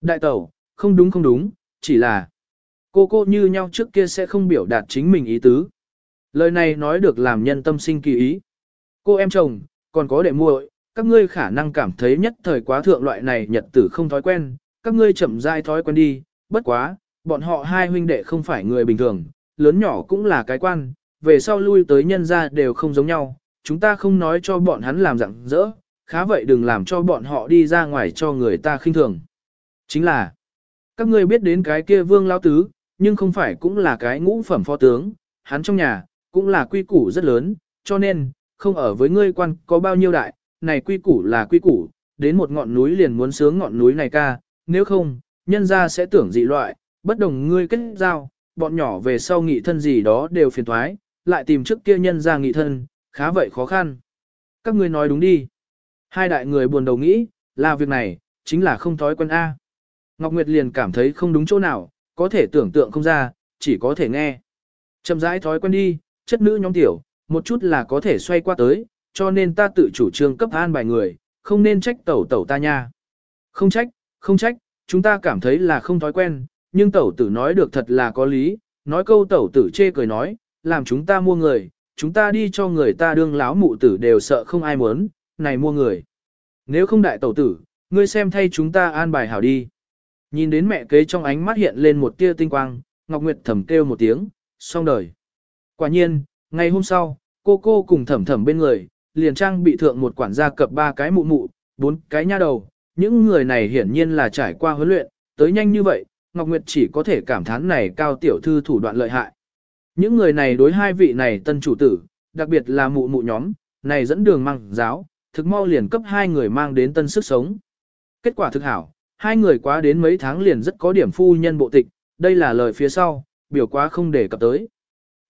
Đại tẩu, không đúng không đúng, chỉ là cô cô như nhau trước kia sẽ không biểu đạt chính mình ý tứ. Lời này nói được làm nhân tâm sinh kỳ ý. Cô em chồng, còn có đệ muội, các ngươi khả năng cảm thấy nhất thời quá thượng loại này nhật tử không thói quen, các ngươi chậm rãi thói quen đi, bất quá, bọn họ hai huynh đệ không phải người bình thường, lớn nhỏ cũng là cái quan, về sau lui tới nhân gia đều không giống nhau, chúng ta không nói cho bọn hắn làm dạng dỡ, khá vậy đừng làm cho bọn họ đi ra ngoài cho người ta khinh thường. Chính là, các ngươi biết đến cái kia vương lao tứ, nhưng không phải cũng là cái ngũ phẩm phó tướng, hắn trong nhà, cũng là quy củ rất lớn, cho nên, không ở với ngươi quan có bao nhiêu đại, này quy củ là quy củ, đến một ngọn núi liền muốn sướng ngọn núi này ca, nếu không, nhân ra sẽ tưởng dị loại, bất đồng ngươi kết giao, bọn nhỏ về sau nghị thân gì đó đều phiền thoái, lại tìm trước kia nhân ra nghị thân, khá vậy khó khăn. Các ngươi nói đúng đi. Hai đại người buồn đầu nghĩ, là việc này, chính là không thói quen A. Ngọc Nguyệt liền cảm thấy không đúng chỗ nào, có thể tưởng tượng không ra, chỉ có thể nghe. Chậm rãi thói quen đi, chất nữ nhóm tiểu, một chút là có thể xoay qua tới, cho nên ta tự chủ trương cấp an bài người, không nên trách tẩu tẩu ta nha. Không trách, không trách, chúng ta cảm thấy là không thói quen, nhưng tẩu tử nói được thật là có lý, nói câu tẩu tử chê cười nói, làm chúng ta mua người, chúng ta đi cho người ta đương láo mụ tử đều sợ không ai muốn, này mua người. Nếu không đại tẩu tử, ngươi xem thay chúng ta an bài hảo đi. Nhìn đến mẹ kế trong ánh mắt hiện lên một tia tinh quang, Ngọc Nguyệt thầm kêu một tiếng, xong đời. Quả nhiên, ngày hôm sau, cô cô cùng thẩm thẩm bên người, liền trang bị thượng một quản gia cập ba cái mụ mụ, bốn cái nha đầu. Những người này hiển nhiên là trải qua huấn luyện, tới nhanh như vậy, Ngọc Nguyệt chỉ có thể cảm thán này cao tiểu thư thủ đoạn lợi hại. Những người này đối hai vị này tân chủ tử, đặc biệt là mụ mụ nhóm, này dẫn đường mang giáo, thực mau liền cấp hai người mang đến tân sức sống. Kết quả thực hảo, hai người quá đến mấy tháng liền rất có điểm phu nhân bộ tịch, đây là lời phía sau, biểu quá không để cập tới.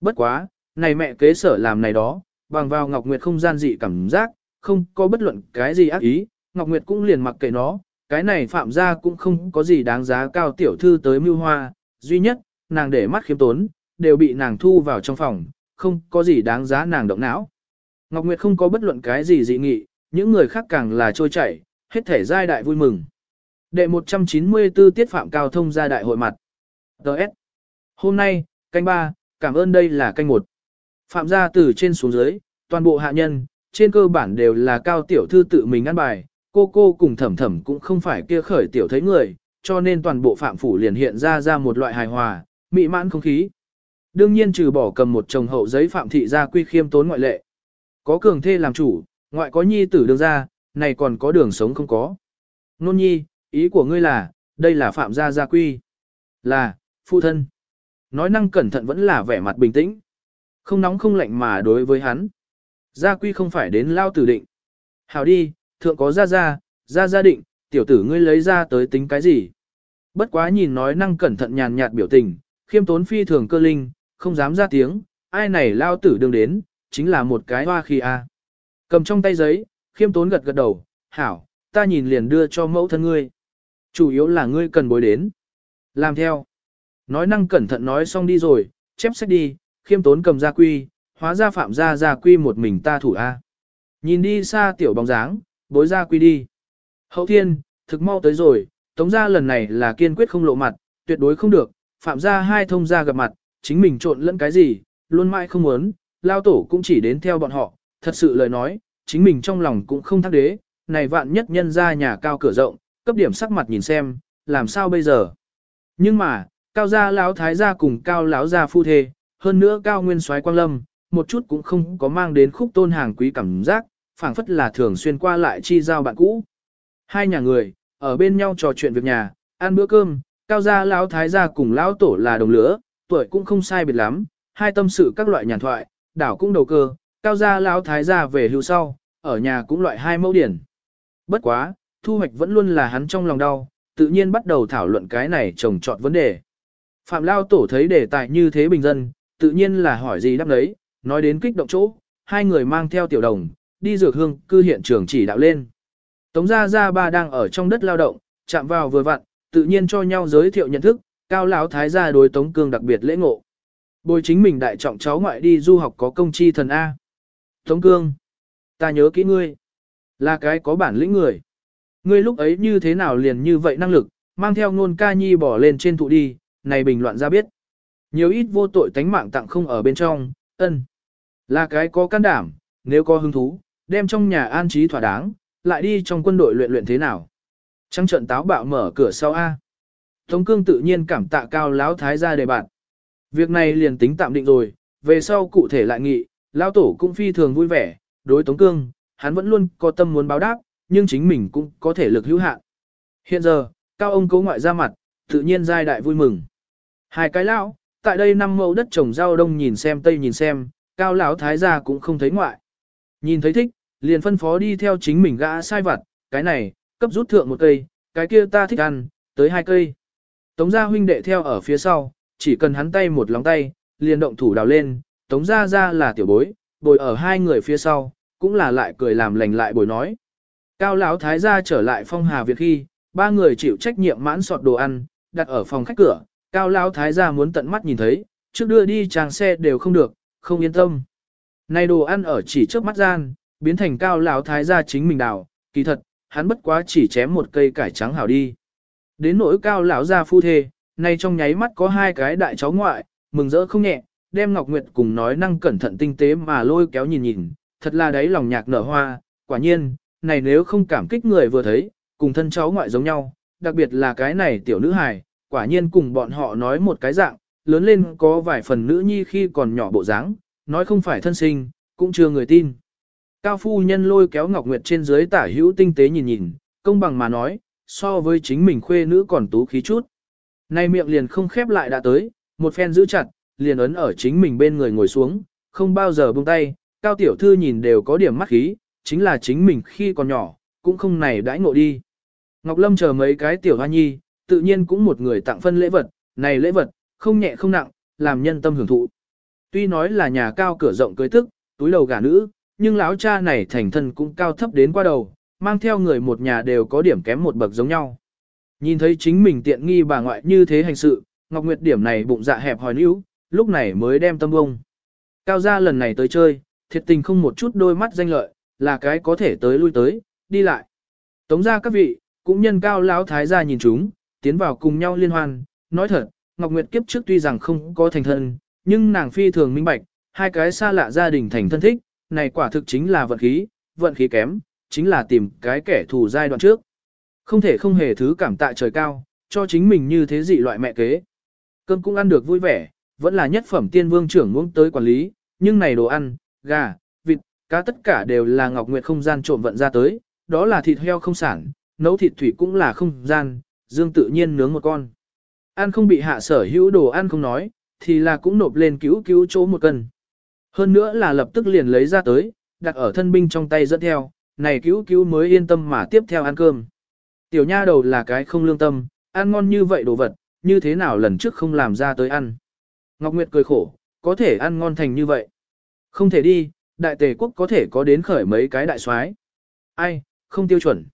Bất quá, này mẹ kế sở làm này đó, bằng vào Ngọc Nguyệt không gian dị cảm giác, không có bất luận cái gì ác ý, Ngọc Nguyệt cũng liền mặc kệ nó, cái này phạm ra cũng không có gì đáng giá cao tiểu thư tới mưu hoa, duy nhất, nàng để mắt khiếm tốn, đều bị nàng thu vào trong phòng, không có gì đáng giá nàng động não. Ngọc Nguyệt không có bất luận cái gì dị nghị, những người khác càng là trôi chảy, hết thể giai đại vui mừng. Đệ 194 tiết phạm cao thông ra đại hội mặt. Đợt. Hôm nay, canh ba, cảm ơn đây là canh một. Phạm gia từ trên xuống dưới, toàn bộ hạ nhân, trên cơ bản đều là cao tiểu thư tự mình ăn bài, cô cô cùng thẩm thẩm cũng không phải kia khởi tiểu thấy người, cho nên toàn bộ phạm phủ liền hiện ra ra một loại hài hòa, mị mãn không khí. Đương nhiên trừ bỏ cầm một chồng hậu giấy phạm thị gia quy khiêm tốn ngoại lệ. Có cường thê làm chủ, ngoại có nhi tử đường ra, này còn có đường sống không có. Nôn nhi, ý của ngươi là, đây là phạm gia gia quy. Là, phụ thân. Nói năng cẩn thận vẫn là vẻ mặt bình tĩnh. Không nóng không lạnh mà đối với hắn. Gia quy không phải đến lao tử định. Hào đi, thượng có gia gia, gia gia định, tiểu tử ngươi lấy ra tới tính cái gì. Bất quá nhìn nói năng cẩn thận nhàn nhạt biểu tình, khiêm tốn phi thường cơ linh, không dám ra tiếng, ai này lao tử đương đến, chính là một cái hoa khi a. Cầm trong tay giấy, khiêm tốn gật gật đầu, hảo, ta nhìn liền đưa cho mẫu thân ngươi. Chủ yếu là ngươi cần bối đến. Làm theo. Nói năng cẩn thận nói xong đi rồi, chép sách đi, khiêm tốn cầm gia quy, hóa ra phạm gia gia quy một mình ta thủ A. Nhìn đi xa tiểu bóng dáng, bối gia quy đi. Hậu thiên, thực mau tới rồi, tống gia lần này là kiên quyết không lộ mặt, tuyệt đối không được, phạm gia hai thông gia gặp mặt, chính mình trộn lẫn cái gì, luôn mãi không muốn, lao tổ cũng chỉ đến theo bọn họ, thật sự lời nói, chính mình trong lòng cũng không thắc đế, này vạn nhất nhân ra nhà cao cửa rộng, cấp điểm sắc mặt nhìn xem, làm sao bây giờ. Nhưng mà, cao gia lão thái gia cùng cao lão gia phu thê, hơn nữa cao nguyên soái quang lâm, một chút cũng không có mang đến khúc tôn hàng quý cảm giác, phảng phất là thường xuyên qua lại chi giao bạn cũ. Hai nhà người, ở bên nhau trò chuyện việc nhà, ăn bữa cơm, cao gia lão thái gia cùng lão tổ là đồng lứa, tuổi cũng không sai biệt lắm, hai tâm sự các loại nhàn thoại, đảo cũng đầu cơ, cao gia lão thái gia về hưu sau, ở nhà cũng loại hai mẫu điển. Bất quá, thu hoạch vẫn luôn là hắn trong lòng đau, tự nhiên bắt đầu thảo luận cái này trồng trọt vấn đề. Phạm Lao Tổ thấy đề tài như thế bình dân, tự nhiên là hỏi gì đáp đấy, nói đến kích động chỗ, hai người mang theo tiểu đồng, đi dược hương cư hiện trường chỉ đạo lên. Tống Gia Gia ba đang ở trong đất lao động, chạm vào vừa vặn, tự nhiên cho nhau giới thiệu nhận thức, cao lão thái gia đối Tống Cương đặc biệt lễ ngộ. Bồi chính mình đại trọng cháu ngoại đi du học có công chi thần A. Tống Cương, ta nhớ kỹ ngươi, là cái có bản lĩnh người. Ngươi lúc ấy như thế nào liền như vậy năng lực, mang theo ngôn ca nhi bỏ lên trên thụ đi, này bình loạn ra biết. Nhiều ít vô tội tánh mạng tặng không ở bên trong, ân. Là cái có can đảm, nếu có hứng thú, đem trong nhà an trí thỏa đáng, lại đi trong quân đội luyện luyện thế nào. Trăng trận táo bạo mở cửa sau A. Tống cương tự nhiên cảm tạ cao lão thái gia đề bạn. Việc này liền tính tạm định rồi, về sau cụ thể lại nghị, lão tổ cũng phi thường vui vẻ, đối tống cương, hắn vẫn luôn có tâm muốn báo đáp, nhưng chính mình cũng có thể lực hữu hạn. Hiện giờ, cao ông cố ngoại ra mặt, tự nhiên giai đại vui mừng. Hai cái lão, tại đây năm mẫu đất trồng rau đông nhìn xem tây nhìn xem, cao lão thái gia cũng không thấy ngoại. Nhìn thấy thích, liền phân phó đi theo chính mình gã sai vặt, cái này, cấp rút thượng một cây, cái kia ta thích ăn, tới hai cây. Tống gia huynh đệ theo ở phía sau, chỉ cần hắn tay một lòng tay, liền động thủ đào lên, tống gia ra là tiểu bối, bồi ở hai người phía sau, cũng là lại cười làm lành lại bồi nói. Cao lão thái gia trở lại phong hà việt khi, ba người chịu trách nhiệm mãn sọt đồ ăn, đặt ở phòng khách cửa, cao lão thái gia muốn tận mắt nhìn thấy, trước đưa đi chàng xe đều không được, không yên tâm. Này đồ ăn ở chỉ trước mắt gian, biến thành cao lão thái gia chính mình đào, kỳ thật, hắn bất quá chỉ chém một cây cải trắng hảo đi. Đến nỗi cao lão gia phu thê, nay trong nháy mắt có hai cái đại cháu ngoại, mừng rỡ không nhẹ, đem Ngọc Nguyệt cùng nói năng cẩn thận tinh tế mà lôi kéo nhìn nhìn, thật là đấy lòng nhạc nở hoa, quả nhiên, này nếu không cảm kích người vừa thấy, cùng thân cháu ngoại giống nhau, đặc biệt là cái này tiểu nữ hài, quả nhiên cùng bọn họ nói một cái dạng, lớn lên có vài phần nữ nhi khi còn nhỏ bộ dáng, nói không phải thân sinh, cũng chưa người tin. Cao phu nhân lôi kéo Ngọc Nguyệt trên dưới tả hữu tinh tế nhìn nhìn, công bằng mà nói, so với chính mình khuê nữ còn tú khí chút. Nay miệng liền không khép lại đã tới, một phen giữ chặt, liền ấn ở chính mình bên người ngồi xuống, không bao giờ buông tay, cao tiểu thư nhìn đều có điểm mắt khí, chính là chính mình khi còn nhỏ, cũng không này đãi ngộ đi. Ngọc Lâm chờ mấy cái tiểu hoa nhi, tự nhiên cũng một người tặng phân lễ vật, này lễ vật, không nhẹ không nặng, làm nhân tâm hưởng thụ. Tuy nói là nhà cao cửa rộng cưới tức, túi đầu gả nữ, nhưng lão cha này thành thân cũng cao thấp đến qua đầu, mang theo người một nhà đều có điểm kém một bậc giống nhau. Nhìn thấy chính mình tiện nghi bà ngoại như thế hành sự, Ngọc Nguyệt điểm này bụng dạ hẹp hòi níu, lúc này mới đem tâm bông. Cao gia lần này tới chơi, thiệt tình không một chút đôi mắt danh lợi, là cái có thể tới lui tới, đi lại. Tống ra các vị, cũng nhân cao lão thái gia nhìn chúng, tiến vào cùng nhau liên hoan, nói thật, Ngọc Nguyệt kiếp trước tuy rằng không có thành thân, nhưng nàng phi thường minh bạch, hai cái xa lạ gia đình thành thân thích, này quả thực chính là vận khí, vận khí kém, chính là tìm cái kẻ thù giai đoạn trước. Không thể không hề thứ cảm tạ trời cao, cho chính mình như thế dị loại mẹ kế. Cơm cũng ăn được vui vẻ, vẫn là nhất phẩm tiên vương trưởng muốn tới quản lý, nhưng này đồ ăn, gà, cá tất cả đều là Ngọc Nguyệt không gian trộm vận ra tới, đó là thịt heo không sản, nấu thịt thủy cũng là không gian, dương tự nhiên nướng một con. Ăn không bị hạ sở hữu đồ ăn không nói, thì là cũng nộp lên cứu cứu chỗ một cân. Hơn nữa là lập tức liền lấy ra tới, đặt ở thân binh trong tay dẫn theo, này cứu cứu mới yên tâm mà tiếp theo ăn cơm. Tiểu nha đầu là cái không lương tâm, ăn ngon như vậy đồ vật, như thế nào lần trước không làm ra tới ăn. Ngọc Nguyệt cười khổ, có thể ăn ngon thành như vậy. Không thể đi, đại tề quốc có thể có đến khởi mấy cái đại soái. Ai, không tiêu chuẩn.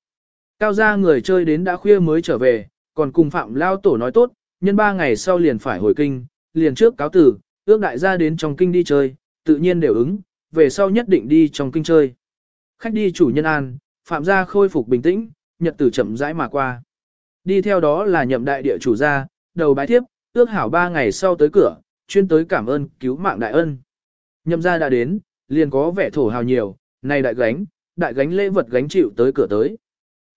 Cao gia người chơi đến đã khuya mới trở về, còn cùng Phạm Lao Tổ nói tốt, nhân ba ngày sau liền phải hồi kinh, liền trước cáo tử, ước đại gia đến trong kinh đi chơi, tự nhiên đều ứng, về sau nhất định đi trong kinh chơi. Khách đi chủ nhân an, Phạm gia khôi phục bình tĩnh, nhật tử chậm rãi mà qua. Đi theo đó là nhậm đại địa chủ gia, đầu bái tiếp, ước hảo ba ngày sau tới cửa, chuyên tới cảm ơn cứu mạng đại ân. Nhậm gia đã đến, liền có vẻ thổ hào nhiều, này đại gánh, đại gánh lễ vật gánh chịu tới cửa tới.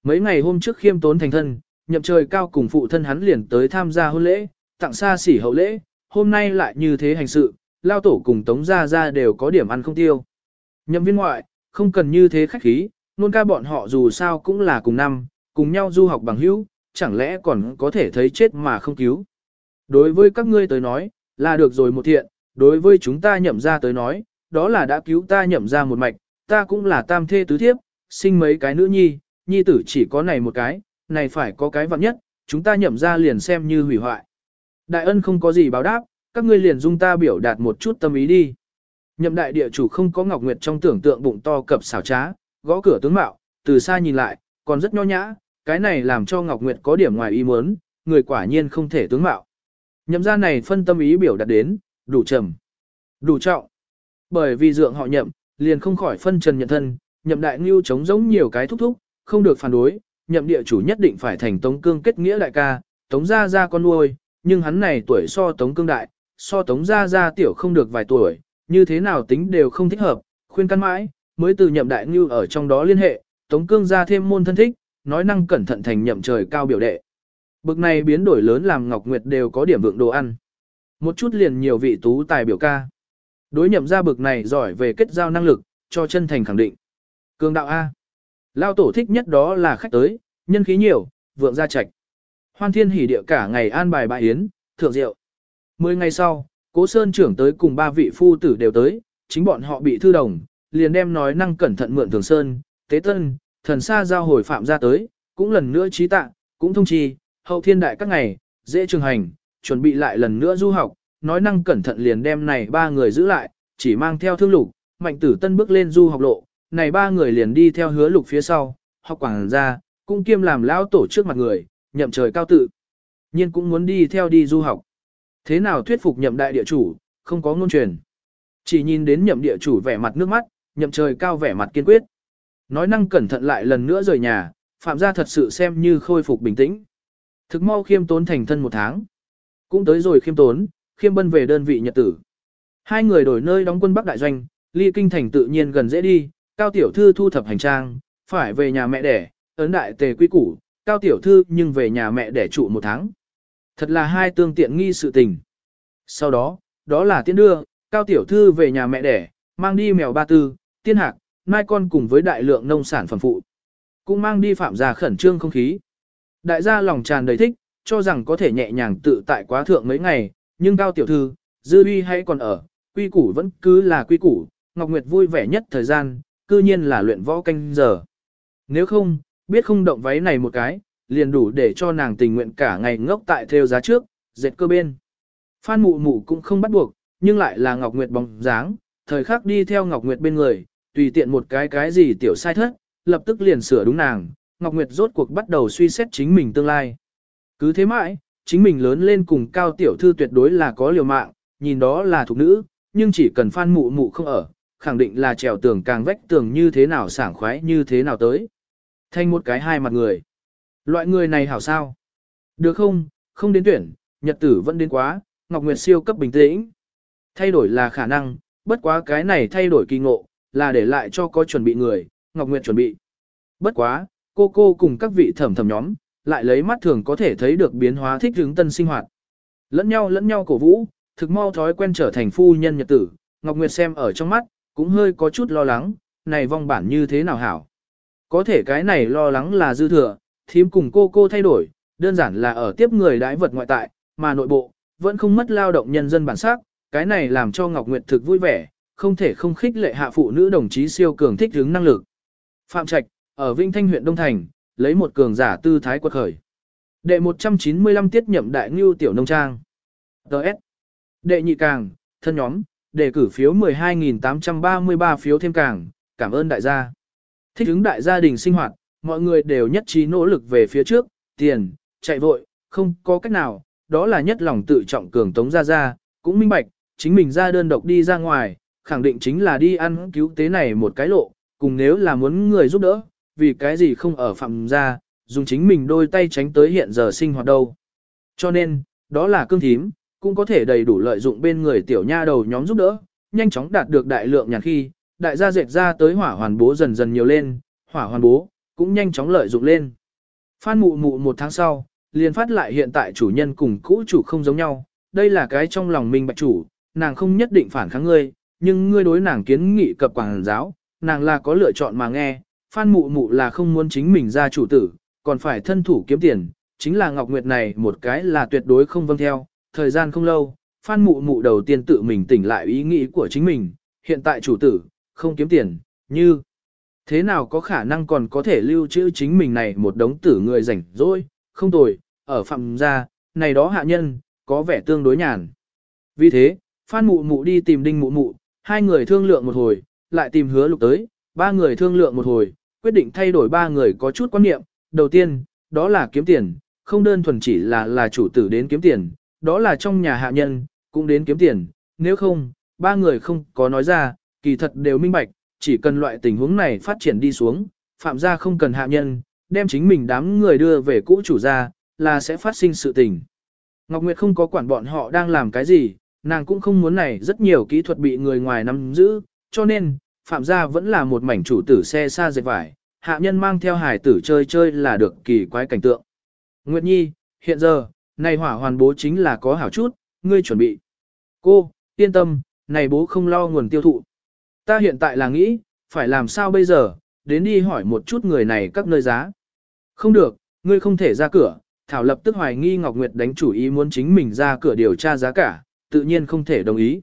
Mấy ngày hôm trước khiêm tốn thành thân, nhậm trời cao cùng phụ thân hắn liền tới tham gia hôn lễ, tặng xa xỉ hậu lễ, hôm nay lại như thế hành sự, lao tổ cùng tống gia gia đều có điểm ăn không tiêu. Nhậm viên ngoại, không cần như thế khách khí, nôn ca bọn họ dù sao cũng là cùng năm, cùng nhau du học bằng hữu, chẳng lẽ còn có thể thấy chết mà không cứu. Đối với các ngươi tới nói, là được rồi một thiện, đối với chúng ta nhậm ra tới nói, đó là đã cứu ta nhậm ra một mạch, ta cũng là tam thê tứ thiếp, sinh mấy cái nữ nhi, nhi tử chỉ có này một cái, này phải có cái vặn nhất, chúng ta nhậm ra liền xem như hủy hoại. Đại ân không có gì báo đáp, các ngươi liền dung ta biểu đạt một chút tâm ý đi. Nhậm đại địa chủ không có Ngọc Nguyệt trong tưởng tượng bụng to cập xảo trá, gõ cửa tướng mạo, từ xa nhìn lại, còn rất nho nhã, cái này làm cho Ngọc Nguyệt có điểm ngoài ý muốn, người quả nhiên không thể tướng mạo. Nhậm ra này phân tâm ý biểu đạt đến, đủ trầm, đủ trọng. Bởi vì dượng họ nhậm, liền không khỏi phân trần nhận thân, nhậm đại ngưu chống giống nhiều cái thúc thúc, không được phản đối, nhậm địa chủ nhất định phải thành tống cương kết nghĩa đại ca, tống gia gia con nuôi, nhưng hắn này tuổi so tống cương đại, so tống gia gia tiểu không được vài tuổi, như thế nào tính đều không thích hợp, khuyên căn mãi, mới từ nhậm đại ngưu ở trong đó liên hệ, tống cương ra thêm môn thân thích, nói năng cẩn thận thành nhậm trời cao biểu đệ. Bực này biến đổi lớn làm Ngọc Nguyệt đều có điểm vượng đồ ăn. Một chút liền nhiều vị tú tài biểu ca. Đối nhậm ra bực này giỏi về kết giao năng lực, cho chân thành khẳng định. cường đạo A. Lao tổ thích nhất đó là khách tới, nhân khí nhiều, vượng gia trạch. Hoan thiên hỉ địa cả ngày an bài bại yến, thượng rượu. Mười ngày sau, cố sơn trưởng tới cùng ba vị phu tử đều tới, chính bọn họ bị thư đồng, liền đem nói năng cẩn thận mượn thường sơn, tế tân, thần xa giao hồi phạm ra tới, cũng lần nữa trí tạ, cũng thông chi, hậu thiên đại các ngày, dễ trường hành, chuẩn bị lại lần nữa du học, nói năng cẩn thận liền đem này ba người giữ lại, chỉ mang theo thương lục, mạnh tử tân bước lên du học lộ, này ba người liền đi theo hứa lục phía sau, học quảng ra, cũng kiêm làm lão tổ trước mặt người, nhậm trời cao tự. nhiên cũng muốn đi theo đi du học. Thế nào thuyết phục nhậm đại địa chủ, không có ngôn truyền. Chỉ nhìn đến nhậm địa chủ vẻ mặt nước mắt, nhậm trời cao vẻ mặt kiên quyết. Nói năng cẩn thận lại lần nữa rời nhà, phạm gia thật sự xem như khôi phục bình tĩnh. Thực mau khiêm tốn thành thân một tháng. Cũng tới rồi khiêm tốn, khiêm bân về đơn vị nhật tử. Hai người đổi nơi đóng quân Bắc Đại Doanh, ly kinh thành tự nhiên gần dễ đi, cao tiểu thư thu thập hành trang, phải về nhà mẹ đẻ, ấn đại tề quy củ, cao tiểu thư nhưng về nhà mẹ đẻ trụ một tháng. Thật là hai tương tiện nghi sự tình. Sau đó, đó là tiễn đưa, cao tiểu thư về nhà mẹ đẻ, mang đi mèo ba tư, tiên hạc, mai con cùng với đại lượng nông sản phẩm phụ. Cũng mang đi phạm gia khẩn trương không khí. Đại gia lòng tràn đầy thích, cho rằng có thể nhẹ nhàng tự tại quá thượng mấy ngày, nhưng cao tiểu thư, dư uy hay còn ở, quy củ vẫn cứ là quy củ, Ngọc Nguyệt vui vẻ nhất thời gian, cư nhiên là luyện võ canh giờ. Nếu không, biết không động váy này một cái, liền đủ để cho nàng tình nguyện cả ngày ngốc tại theo giá trước, dệt cơ bên. Phan mụ mụ cũng không bắt buộc, nhưng lại là Ngọc Nguyệt bóng dáng, thời khắc đi theo Ngọc Nguyệt bên người, tùy tiện một cái cái gì tiểu sai thất, lập tức liền sửa đúng nàng, Ngọc Nguyệt rốt cuộc bắt đầu suy xét chính mình tương lai. Cứ thế mãi, chính mình lớn lên cùng cao tiểu thư tuyệt đối là có liều mạng, nhìn đó là thuộc nữ, nhưng chỉ cần phan mụ mụ không ở, khẳng định là trèo tường càng vách tường như thế nào sảng khoái như thế nào tới. Thành một cái hai mặt người. Loại người này hảo sao? Được không, không đến tuyển, nhật tử vẫn đến quá, Ngọc Nguyệt siêu cấp bình tĩnh. Thay đổi là khả năng, bất quá cái này thay đổi kỳ ngộ, là để lại cho có chuẩn bị người, Ngọc Nguyệt chuẩn bị. Bất quá, cô cô cùng các vị thẩm thẩm nhóm, lại lấy mắt thường có thể thấy được biến hóa thích ứng tân sinh hoạt. Lẫn nhau lẫn nhau cổ vũ, thực mau thói quen trở thành phu nhân nhật tử, Ngọc Nguyệt xem ở trong mắt, cũng hơi có chút lo lắng, này vong bản như thế nào hảo. Có thể cái này lo lắng là dư thừa, thím cùng cô cô thay đổi, đơn giản là ở tiếp người đãi vật ngoại tại, mà nội bộ, vẫn không mất lao động nhân dân bản sắc, cái này làm cho Ngọc Nguyệt thực vui vẻ, không thể không khích lệ hạ phụ nữ đồng chí siêu cường thích hướng năng lực. Phạm Trạch, ở Vinh Thanh huyện Đông Thành, lấy một cường giả tư thái quật khởi. Đệ 195 tiết nhậm đại ngưu tiểu nông trang. Đợt. Đệ nhị càng, thân nhóm, đề cử phiếu 12.833 phiếu thêm càng, cảm ơn đại gia. Thích ứng đại gia đình sinh hoạt, mọi người đều nhất trí nỗ lực về phía trước, tiền, chạy vội, không có cách nào, đó là nhất lòng tự trọng cường tống ra ra, cũng minh bạch, chính mình ra đơn độc đi ra ngoài, khẳng định chính là đi ăn cứu tế này một cái lộ, cùng nếu là muốn người giúp đỡ, vì cái gì không ở phạm gia dùng chính mình đôi tay tránh tới hiện giờ sinh hoạt đâu. Cho nên, đó là cương thím, cũng có thể đầy đủ lợi dụng bên người tiểu nha đầu nhóm giúp đỡ, nhanh chóng đạt được đại lượng nhàn khi, đại gia dệt ra tới hỏa hoàn bố dần dần nhiều lên, hỏa hoàn bố, cũng nhanh chóng lợi dụng lên. Phan mụ mụ một tháng sau, liền phát lại hiện tại chủ nhân cùng cũ chủ không giống nhau, đây là cái trong lòng mình bạch chủ, nàng không nhất định phản kháng ngươi, nhưng ngươi đối nàng kiến nghị cập quảng giáo, nàng là có lựa chọn mà nghe, Phan mụ mụ là không muốn chính mình ra chủ tử, còn phải thân thủ kiếm tiền, chính là Ngọc Nguyệt này một cái là tuyệt đối không vâng theo, thời gian không lâu, Phan mụ mụ đầu tiên tự mình tỉnh lại ý nghĩ của chính mình, hiện tại chủ tử, không kiếm tiền, như thế nào có khả năng còn có thể lưu trữ chính mình này một đống tử người rảnh rỗi, không tồi, ở phạm gia, này đó hạ nhân, có vẻ tương đối nhàn. Vì thế, Phan mụ mụ đi tìm đinh mụ mụ, hai người thương lượng một hồi, lại tìm hứa lục tới, ba người thương lượng một hồi, quyết định thay đổi ba người có chút quan niệm. Đầu tiên, đó là kiếm tiền, không đơn thuần chỉ là là chủ tử đến kiếm tiền, đó là trong nhà hạ nhân, cũng đến kiếm tiền. Nếu không, ba người không có nói ra, kỳ thật đều minh bạch, chỉ cần loại tình huống này phát triển đi xuống, phạm gia không cần hạ nhân, đem chính mình đám người đưa về cũ chủ gia, là sẽ phát sinh sự tình. Ngọc Nguyệt không có quản bọn họ đang làm cái gì, nàng cũng không muốn này rất nhiều kỹ thuật bị người ngoài nắm giữ, cho nên, phạm gia vẫn là một mảnh chủ tử xe xa dệt vải, hạ nhân mang theo hải tử chơi chơi là được kỳ quái cảnh tượng. Nguyệt Nhi, hiện giờ, này hỏa hoàn bố chính là có hảo chút, ngươi chuẩn bị. Cô, yên tâm, này bố không lo nguồn tiêu thụ. Ta hiện tại là nghĩ, phải làm sao bây giờ, đến đi hỏi một chút người này các nơi giá. Không được, ngươi không thể ra cửa, Thảo lập tức hoài nghi Ngọc Nguyệt đánh chủ ý muốn chính mình ra cửa điều tra giá cả, tự nhiên không thể đồng ý.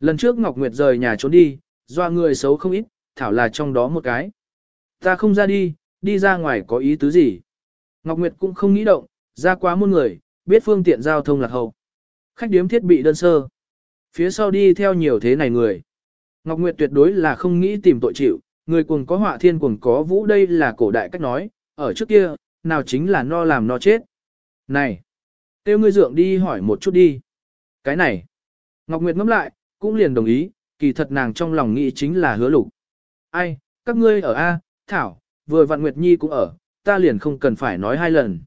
Lần trước Ngọc Nguyệt rời nhà trốn đi, Doa người xấu không ít, Thảo là trong đó một cái. Ta không ra đi, đi ra ngoài có ý tứ gì. Ngọc Nguyệt cũng không nghĩ động, ra quá muôn người, biết phương tiện giao thông lạc hậu. Khách điếm thiết bị đơn sơ. Phía sau đi theo nhiều thế này người. Ngọc Nguyệt tuyệt đối là không nghĩ tìm tội chịu, người cuồng có họa thiên cuồng có vũ đây là cổ đại cách nói, ở trước kia, nào chính là no làm no chết. Này, tiêu ngươi dượng đi hỏi một chút đi. Cái này, Ngọc Nguyệt ngẫm lại, cũng liền đồng ý, kỳ thật nàng trong lòng nghĩ chính là hứa lục. Ai, các ngươi ở A, Thảo, vừa vặn Nguyệt Nhi cũng ở, ta liền không cần phải nói hai lần.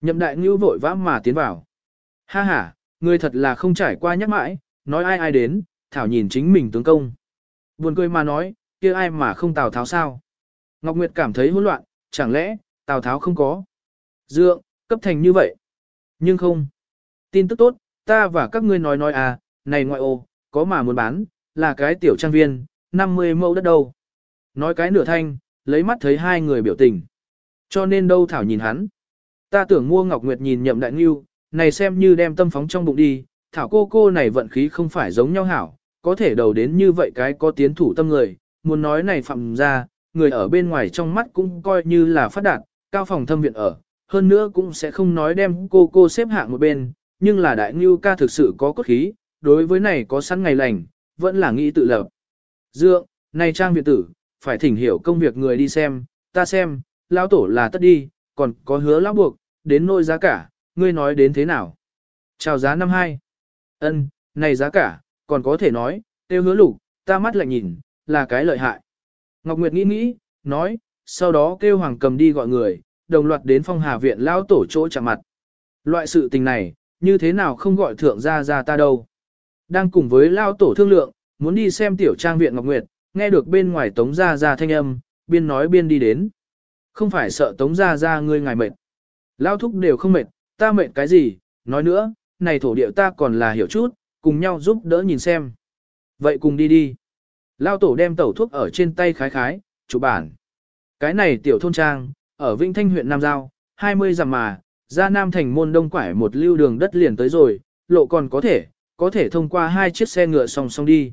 Nhậm đại ngưu vội vã mà tiến vào. Ha ha, ngươi thật là không trải qua nhắc mãi, nói ai ai đến, Thảo nhìn chính mình tướng công. Buồn cười mà nói, kia ai mà không Tào Tháo sao? Ngọc Nguyệt cảm thấy hỗn loạn, chẳng lẽ, Tào Tháo không có? Dượng, cấp thành như vậy. Nhưng không. Tin tức tốt, ta và các ngươi nói nói à, này ngoại ô, có mà muốn bán, là cái tiểu trang viên, 50 mẫu đất đâu. Nói cái nửa thanh, lấy mắt thấy hai người biểu tình. Cho nên đâu Thảo nhìn hắn. Ta tưởng mua Ngọc Nguyệt nhìn nhậm đại nghiêu, này xem như đem tâm phóng trong bụng đi, Thảo cô cô này vận khí không phải giống nhau hảo, có thể đầu đến như vậy cái có tiến thủ tâm người, muốn nói này phạm ra, người ở bên ngoài trong mắt cũng coi như là phát đạt, cao phòng thâm viện ở, hơn nữa cũng sẽ không nói đem cô cô xếp hạng một bên, nhưng là đại ngưu ca thực sự có cốt khí, đối với này có sẵn ngày lành, vẫn là nghĩ tự lập. Dượng, này trang viện tử, phải thỉnh hiểu công việc người đi xem, ta xem, lão tổ là tất đi, còn có hứa lão buộc, đến nôi giá cả, ngươi nói đến thế nào. Chào giá năm hai. Ân, này giá cả, còn có thể nói, tiêu hứa lục, ta mắt lại nhìn, là cái lợi hại. Ngọc Nguyệt nghĩ nghĩ, nói, sau đó kêu Hoàng cầm đi gọi người, đồng loạt đến phong hà viện lão tổ chỗ chạm mặt. Loại sự tình này, như thế nào không gọi thượng gia gia ta đâu. Đang cùng với lao tổ thương lượng, muốn đi xem tiểu trang viện Ngọc Nguyệt, nghe được bên ngoài tống Gia Gia thanh âm, biên nói biên đi đến. Không phải sợ tống Gia Gia ngươi ngài mệt. Lao thúc đều không mệt, ta mệt cái gì, nói nữa, này thổ địa ta còn là hiểu chút, cùng nhau giúp đỡ nhìn xem. Vậy cùng đi đi. Lao tổ đem tẩu thuốc ở trên tay khái khái, chủ bản. Cái này tiểu thôn trang, ở Vĩnh Thanh huyện Nam Giao, 20 dặm mà, ra Nam thành môn đông quải một lưu đường đất liền tới rồi, lộ còn có thể, có thể thông qua hai chiếc xe ngựa song song đi.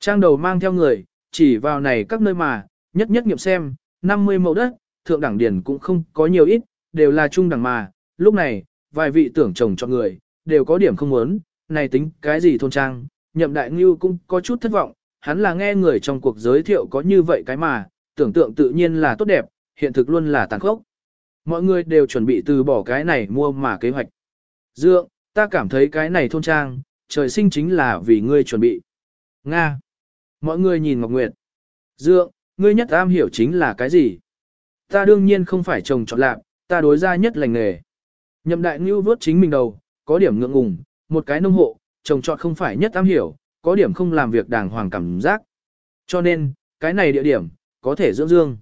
Trang đầu mang theo người, chỉ vào này các nơi mà, nhất nhất nghiệm xem, 50 mẫu đất, thượng đẳng điển cũng không có nhiều ít, đều là trung đẳng mà, lúc này, vài vị tưởng chồng cho người, đều có điểm không muốn, này tính cái gì thôn trang, nhậm đại ngưu cũng có chút thất vọng, hắn là nghe người trong cuộc giới thiệu có như vậy cái mà, tưởng tượng tự nhiên là tốt đẹp, hiện thực luôn là tàn khốc. Mọi người đều chuẩn bị từ bỏ cái này mua mà kế hoạch. Dượng, ta cảm thấy cái này thôn trang, trời sinh chính là vì ngươi chuẩn bị. Nga. Mọi người nhìn Ngọc Nguyệt. Dượng, ngươi nhất am hiểu chính là cái gì? Ta đương nhiên không phải chồng chọn lạc, ta đối ra nhất lành nghề. Nhậm đại ngưu vớt chính mình đầu, có điểm ngượng ngùng, một cái nông hộ, chồng chọn không phải nhất am hiểu, có điểm không làm việc đàng hoàng cảm giác. Cho nên, cái này địa điểm, có thể dưỡng dương.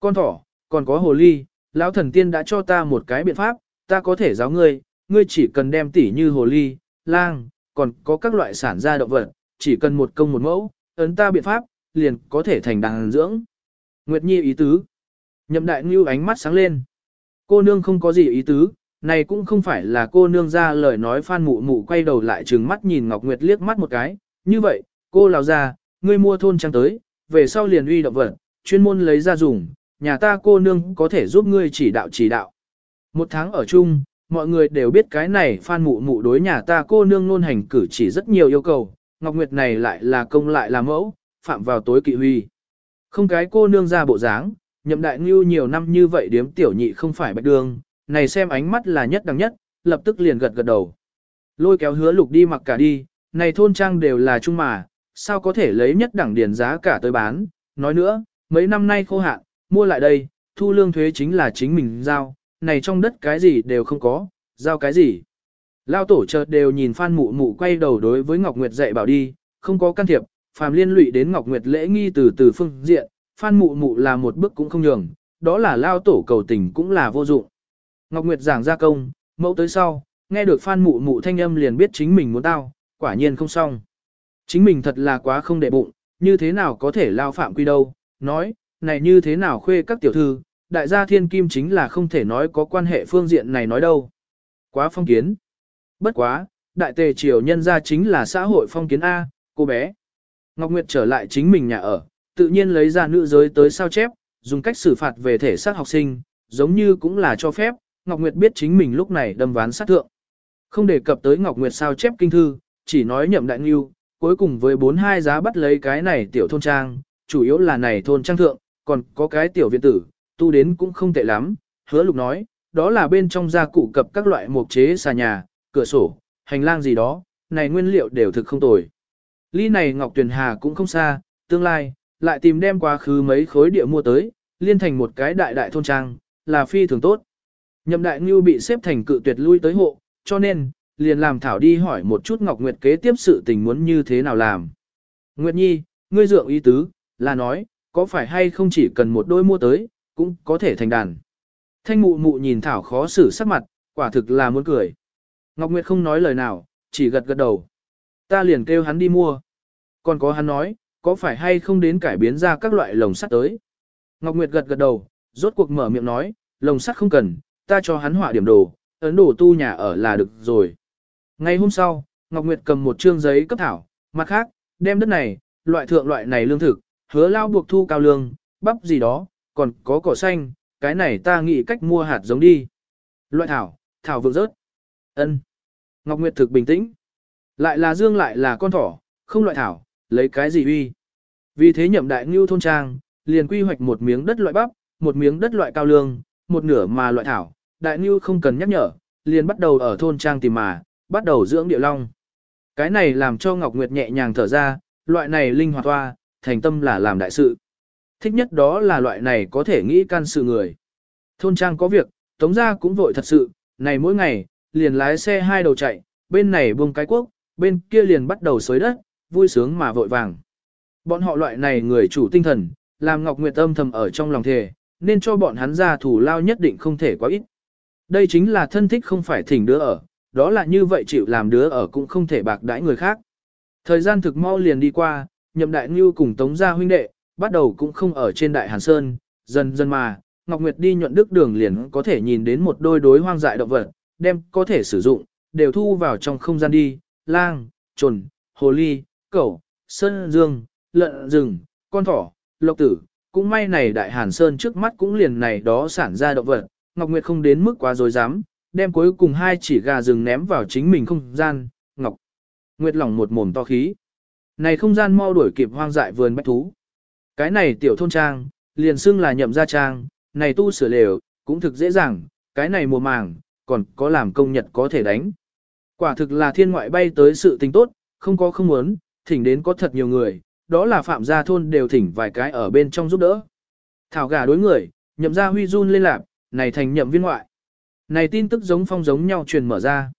Con thỏ, còn có hồ ly, lão thần tiên đã cho ta một cái biện pháp, ta có thể giáo ngươi, ngươi chỉ cần đem tỉ như hồ ly, lang, còn có các loại sản gia động vật, chỉ cần một công một mẫu, ấn ta biện pháp, liền có thể thành đàn dưỡng. Nguyệt Nhi ý tứ. Nhậm đại ngưu ánh mắt sáng lên. Cô nương không có gì ý tứ, này cũng không phải là cô nương ra lời nói phan mụ mụ quay đầu lại trừng mắt nhìn Ngọc Nguyệt liếc mắt một cái. Như vậy, cô lào ra, ngươi mua thôn trang tới, về sau liền uy động vật, chuyên môn lấy ra dùng, nhà ta cô nương có thể giúp ngươi chỉ đạo chỉ đạo. Một tháng ở chung, mọi người đều biết cái này phan mụ mụ đối nhà ta cô nương nôn hành cử chỉ rất nhiều yêu cầu, Ngọc Nguyệt này lại là công lại là mẫu, phạm vào tối kỵ huy. Không cái cô nương ra bộ dáng, nhậm đại ngưu nhiều năm như vậy điếm tiểu nhị không phải bạch đường, này xem ánh mắt là nhất đẳng nhất, lập tức liền gật gật đầu. Lôi kéo hứa lục đi mặc cả đi, này thôn trang đều là chung mà, sao có thể lấy nhất đẳng điển giá cả tới bán, nói nữa, mấy năm nay khô hạn, mua lại đây, thu lương thuế chính là chính mình giao, này trong đất cái gì đều không có, giao cái gì. Lao tổ chợt đều nhìn Phan Mụ Mụ quay đầu đối với Ngọc Nguyệt dạy bảo đi, không có can thiệp, phàm liên lụy đến Ngọc Nguyệt lễ nghi từ từ phương diện, Phan Mụ Mụ là một bước cũng không nhường, đó là Lao tổ cầu tình cũng là vô dụng. Ngọc Nguyệt giảng ra công, mẫu tới sau, nghe được Phan Mụ Mụ thanh âm liền biết chính mình muốn tao, quả nhiên không xong. Chính mình thật là quá không để bụng, như thế nào có thể lao phạm quy đâu, nói, này như thế nào khuê các tiểu thư, đại gia thiên kim chính là không thể nói có quan hệ phương diện này nói đâu. Quá phong kiến. Bất quá, đại tề triều nhân ra chính là xã hội phong kiến A, cô bé. Ngọc Nguyệt trở lại chính mình nhà ở, tự nhiên lấy ra nữ giới tới sao chép, dùng cách xử phạt về thể xác học sinh, giống như cũng là cho phép, Ngọc Nguyệt biết chính mình lúc này đâm ván sát thượng. Không đề cập tới Ngọc Nguyệt sao chép kinh thư, chỉ nói nhậm đại nghiêu, cuối cùng với bốn hai giá bắt lấy cái này tiểu thôn trang, chủ yếu là này thôn trang thượng, còn có cái tiểu viện tử, tu đến cũng không tệ lắm, hứa lục nói, đó là bên trong gia cụ cập các loại mục chế xà nhà, cửa sổ, hành lang gì đó, này nguyên liệu đều thực không tồi. Ly này Ngọc Tuyền Hà cũng không xa, tương lai, lại tìm đem quá khứ mấy khối địa mua tới, liên thành một cái đại đại thôn trang, là phi thường tốt. Nhậm đại ngưu bị xếp thành cự tuyệt lui tới hộ, cho nên, liền làm Thảo đi hỏi một chút Ngọc Nguyệt kế tiếp sự tình muốn như thế nào làm. Nguyệt Nhi, ngươi dượng ý tứ, là nói, có phải hay không chỉ cần một đôi mua tới, cũng có thể thành đàn. Thanh mụ mụ nhìn Thảo khó xử sắc mặt, quả thực là muốn cười. Ngọc Nguyệt không nói lời nào, chỉ gật gật đầu. Ta liền kêu hắn đi mua. Còn có hắn nói, có phải hay không đến cải biến ra các loại lồng sắt tới. Ngọc Nguyệt gật gật đầu, rốt cuộc mở miệng nói, lồng sắt không cần, ta cho hắn họa điểm đồ, ấn đồ tu nhà ở là được rồi. Ngày hôm sau, Ngọc Nguyệt cầm một trương giấy cấp thảo, mặt khác, đem đất này, loại thượng loại này lương thực, hứa lao buộc thu cao lương, bắp gì đó, còn có cỏ xanh, cái này ta nghĩ cách mua hạt giống đi. Loại thảo, thảo vượng rớt. ân Ngọc Nguyệt thực bình tĩnh. Lại là dương lại là con thỏ, không loại thảo, lấy cái gì uy. Vì thế nhậm đại ngưu thôn trang, liền quy hoạch một miếng đất loại bắp, một miếng đất loại cao lương, một nửa mà loại thảo. Đại ngưu không cần nhắc nhở, liền bắt đầu ở thôn trang tìm mà, bắt đầu dưỡng địa long. Cái này làm cho Ngọc Nguyệt nhẹ nhàng thở ra, loại này linh hoạt toa, thành tâm là làm đại sự. Thích nhất đó là loại này có thể nghĩ can sự người. Thôn trang có việc, tống gia cũng vội thật sự, này mỗi ngày, liền lái xe hai đầu chạy, bên này buông cái quốc, bên kia liền bắt đầu xới đất, vui sướng mà vội vàng. Bọn họ loại này người chủ tinh thần, làm Ngọc Nguyệt âm thầm ở trong lòng thề, nên cho bọn hắn ra thủ lao nhất định không thể quá ít. Đây chính là thân thích không phải thỉnh đứa ở, đó là như vậy chịu làm đứa ở cũng không thể bạc đãi người khác. Thời gian thực mau liền đi qua, nhậm đại ngưu cùng tống gia huynh đệ, bắt đầu cũng không ở trên đại hàn sơn, dần dần mà, Ngọc Nguyệt đi nhuận đức đường liền có thể nhìn đến một đôi đối hoang dại động vật, đem có thể sử dụng, đều thu vào trong không gian đi, lang, trồn, hồ ly, cẩu, sơn dương, lợn rừng, con thỏ, lộc tử, cũng may này đại hàn sơn trước mắt cũng liền này đó sản ra động vật, Ngọc Nguyệt không đến mức quá dối dám, đem cuối cùng hai chỉ gà rừng ném vào chính mình không gian, Ngọc Nguyệt lỏng một mồm to khí. Này không gian mau đuổi kịp hoang dại vườn bách thú. Cái này tiểu thôn trang, liền xưng là nhậm gia trang, này tu sửa lều, cũng thực dễ dàng, cái này mùa màng, còn có làm công nhật có thể đánh. Quả thực là thiên ngoại bay tới sự tình tốt, không có không muốn, thỉnh đến có thật nhiều người, đó là phạm gia thôn đều thỉnh vài cái ở bên trong giúp đỡ. Thảo gà đối người, nhậm gia huy run lên lạp, này thành nhậm viên ngoại. Này tin tức giống phong giống nhau truyền mở ra.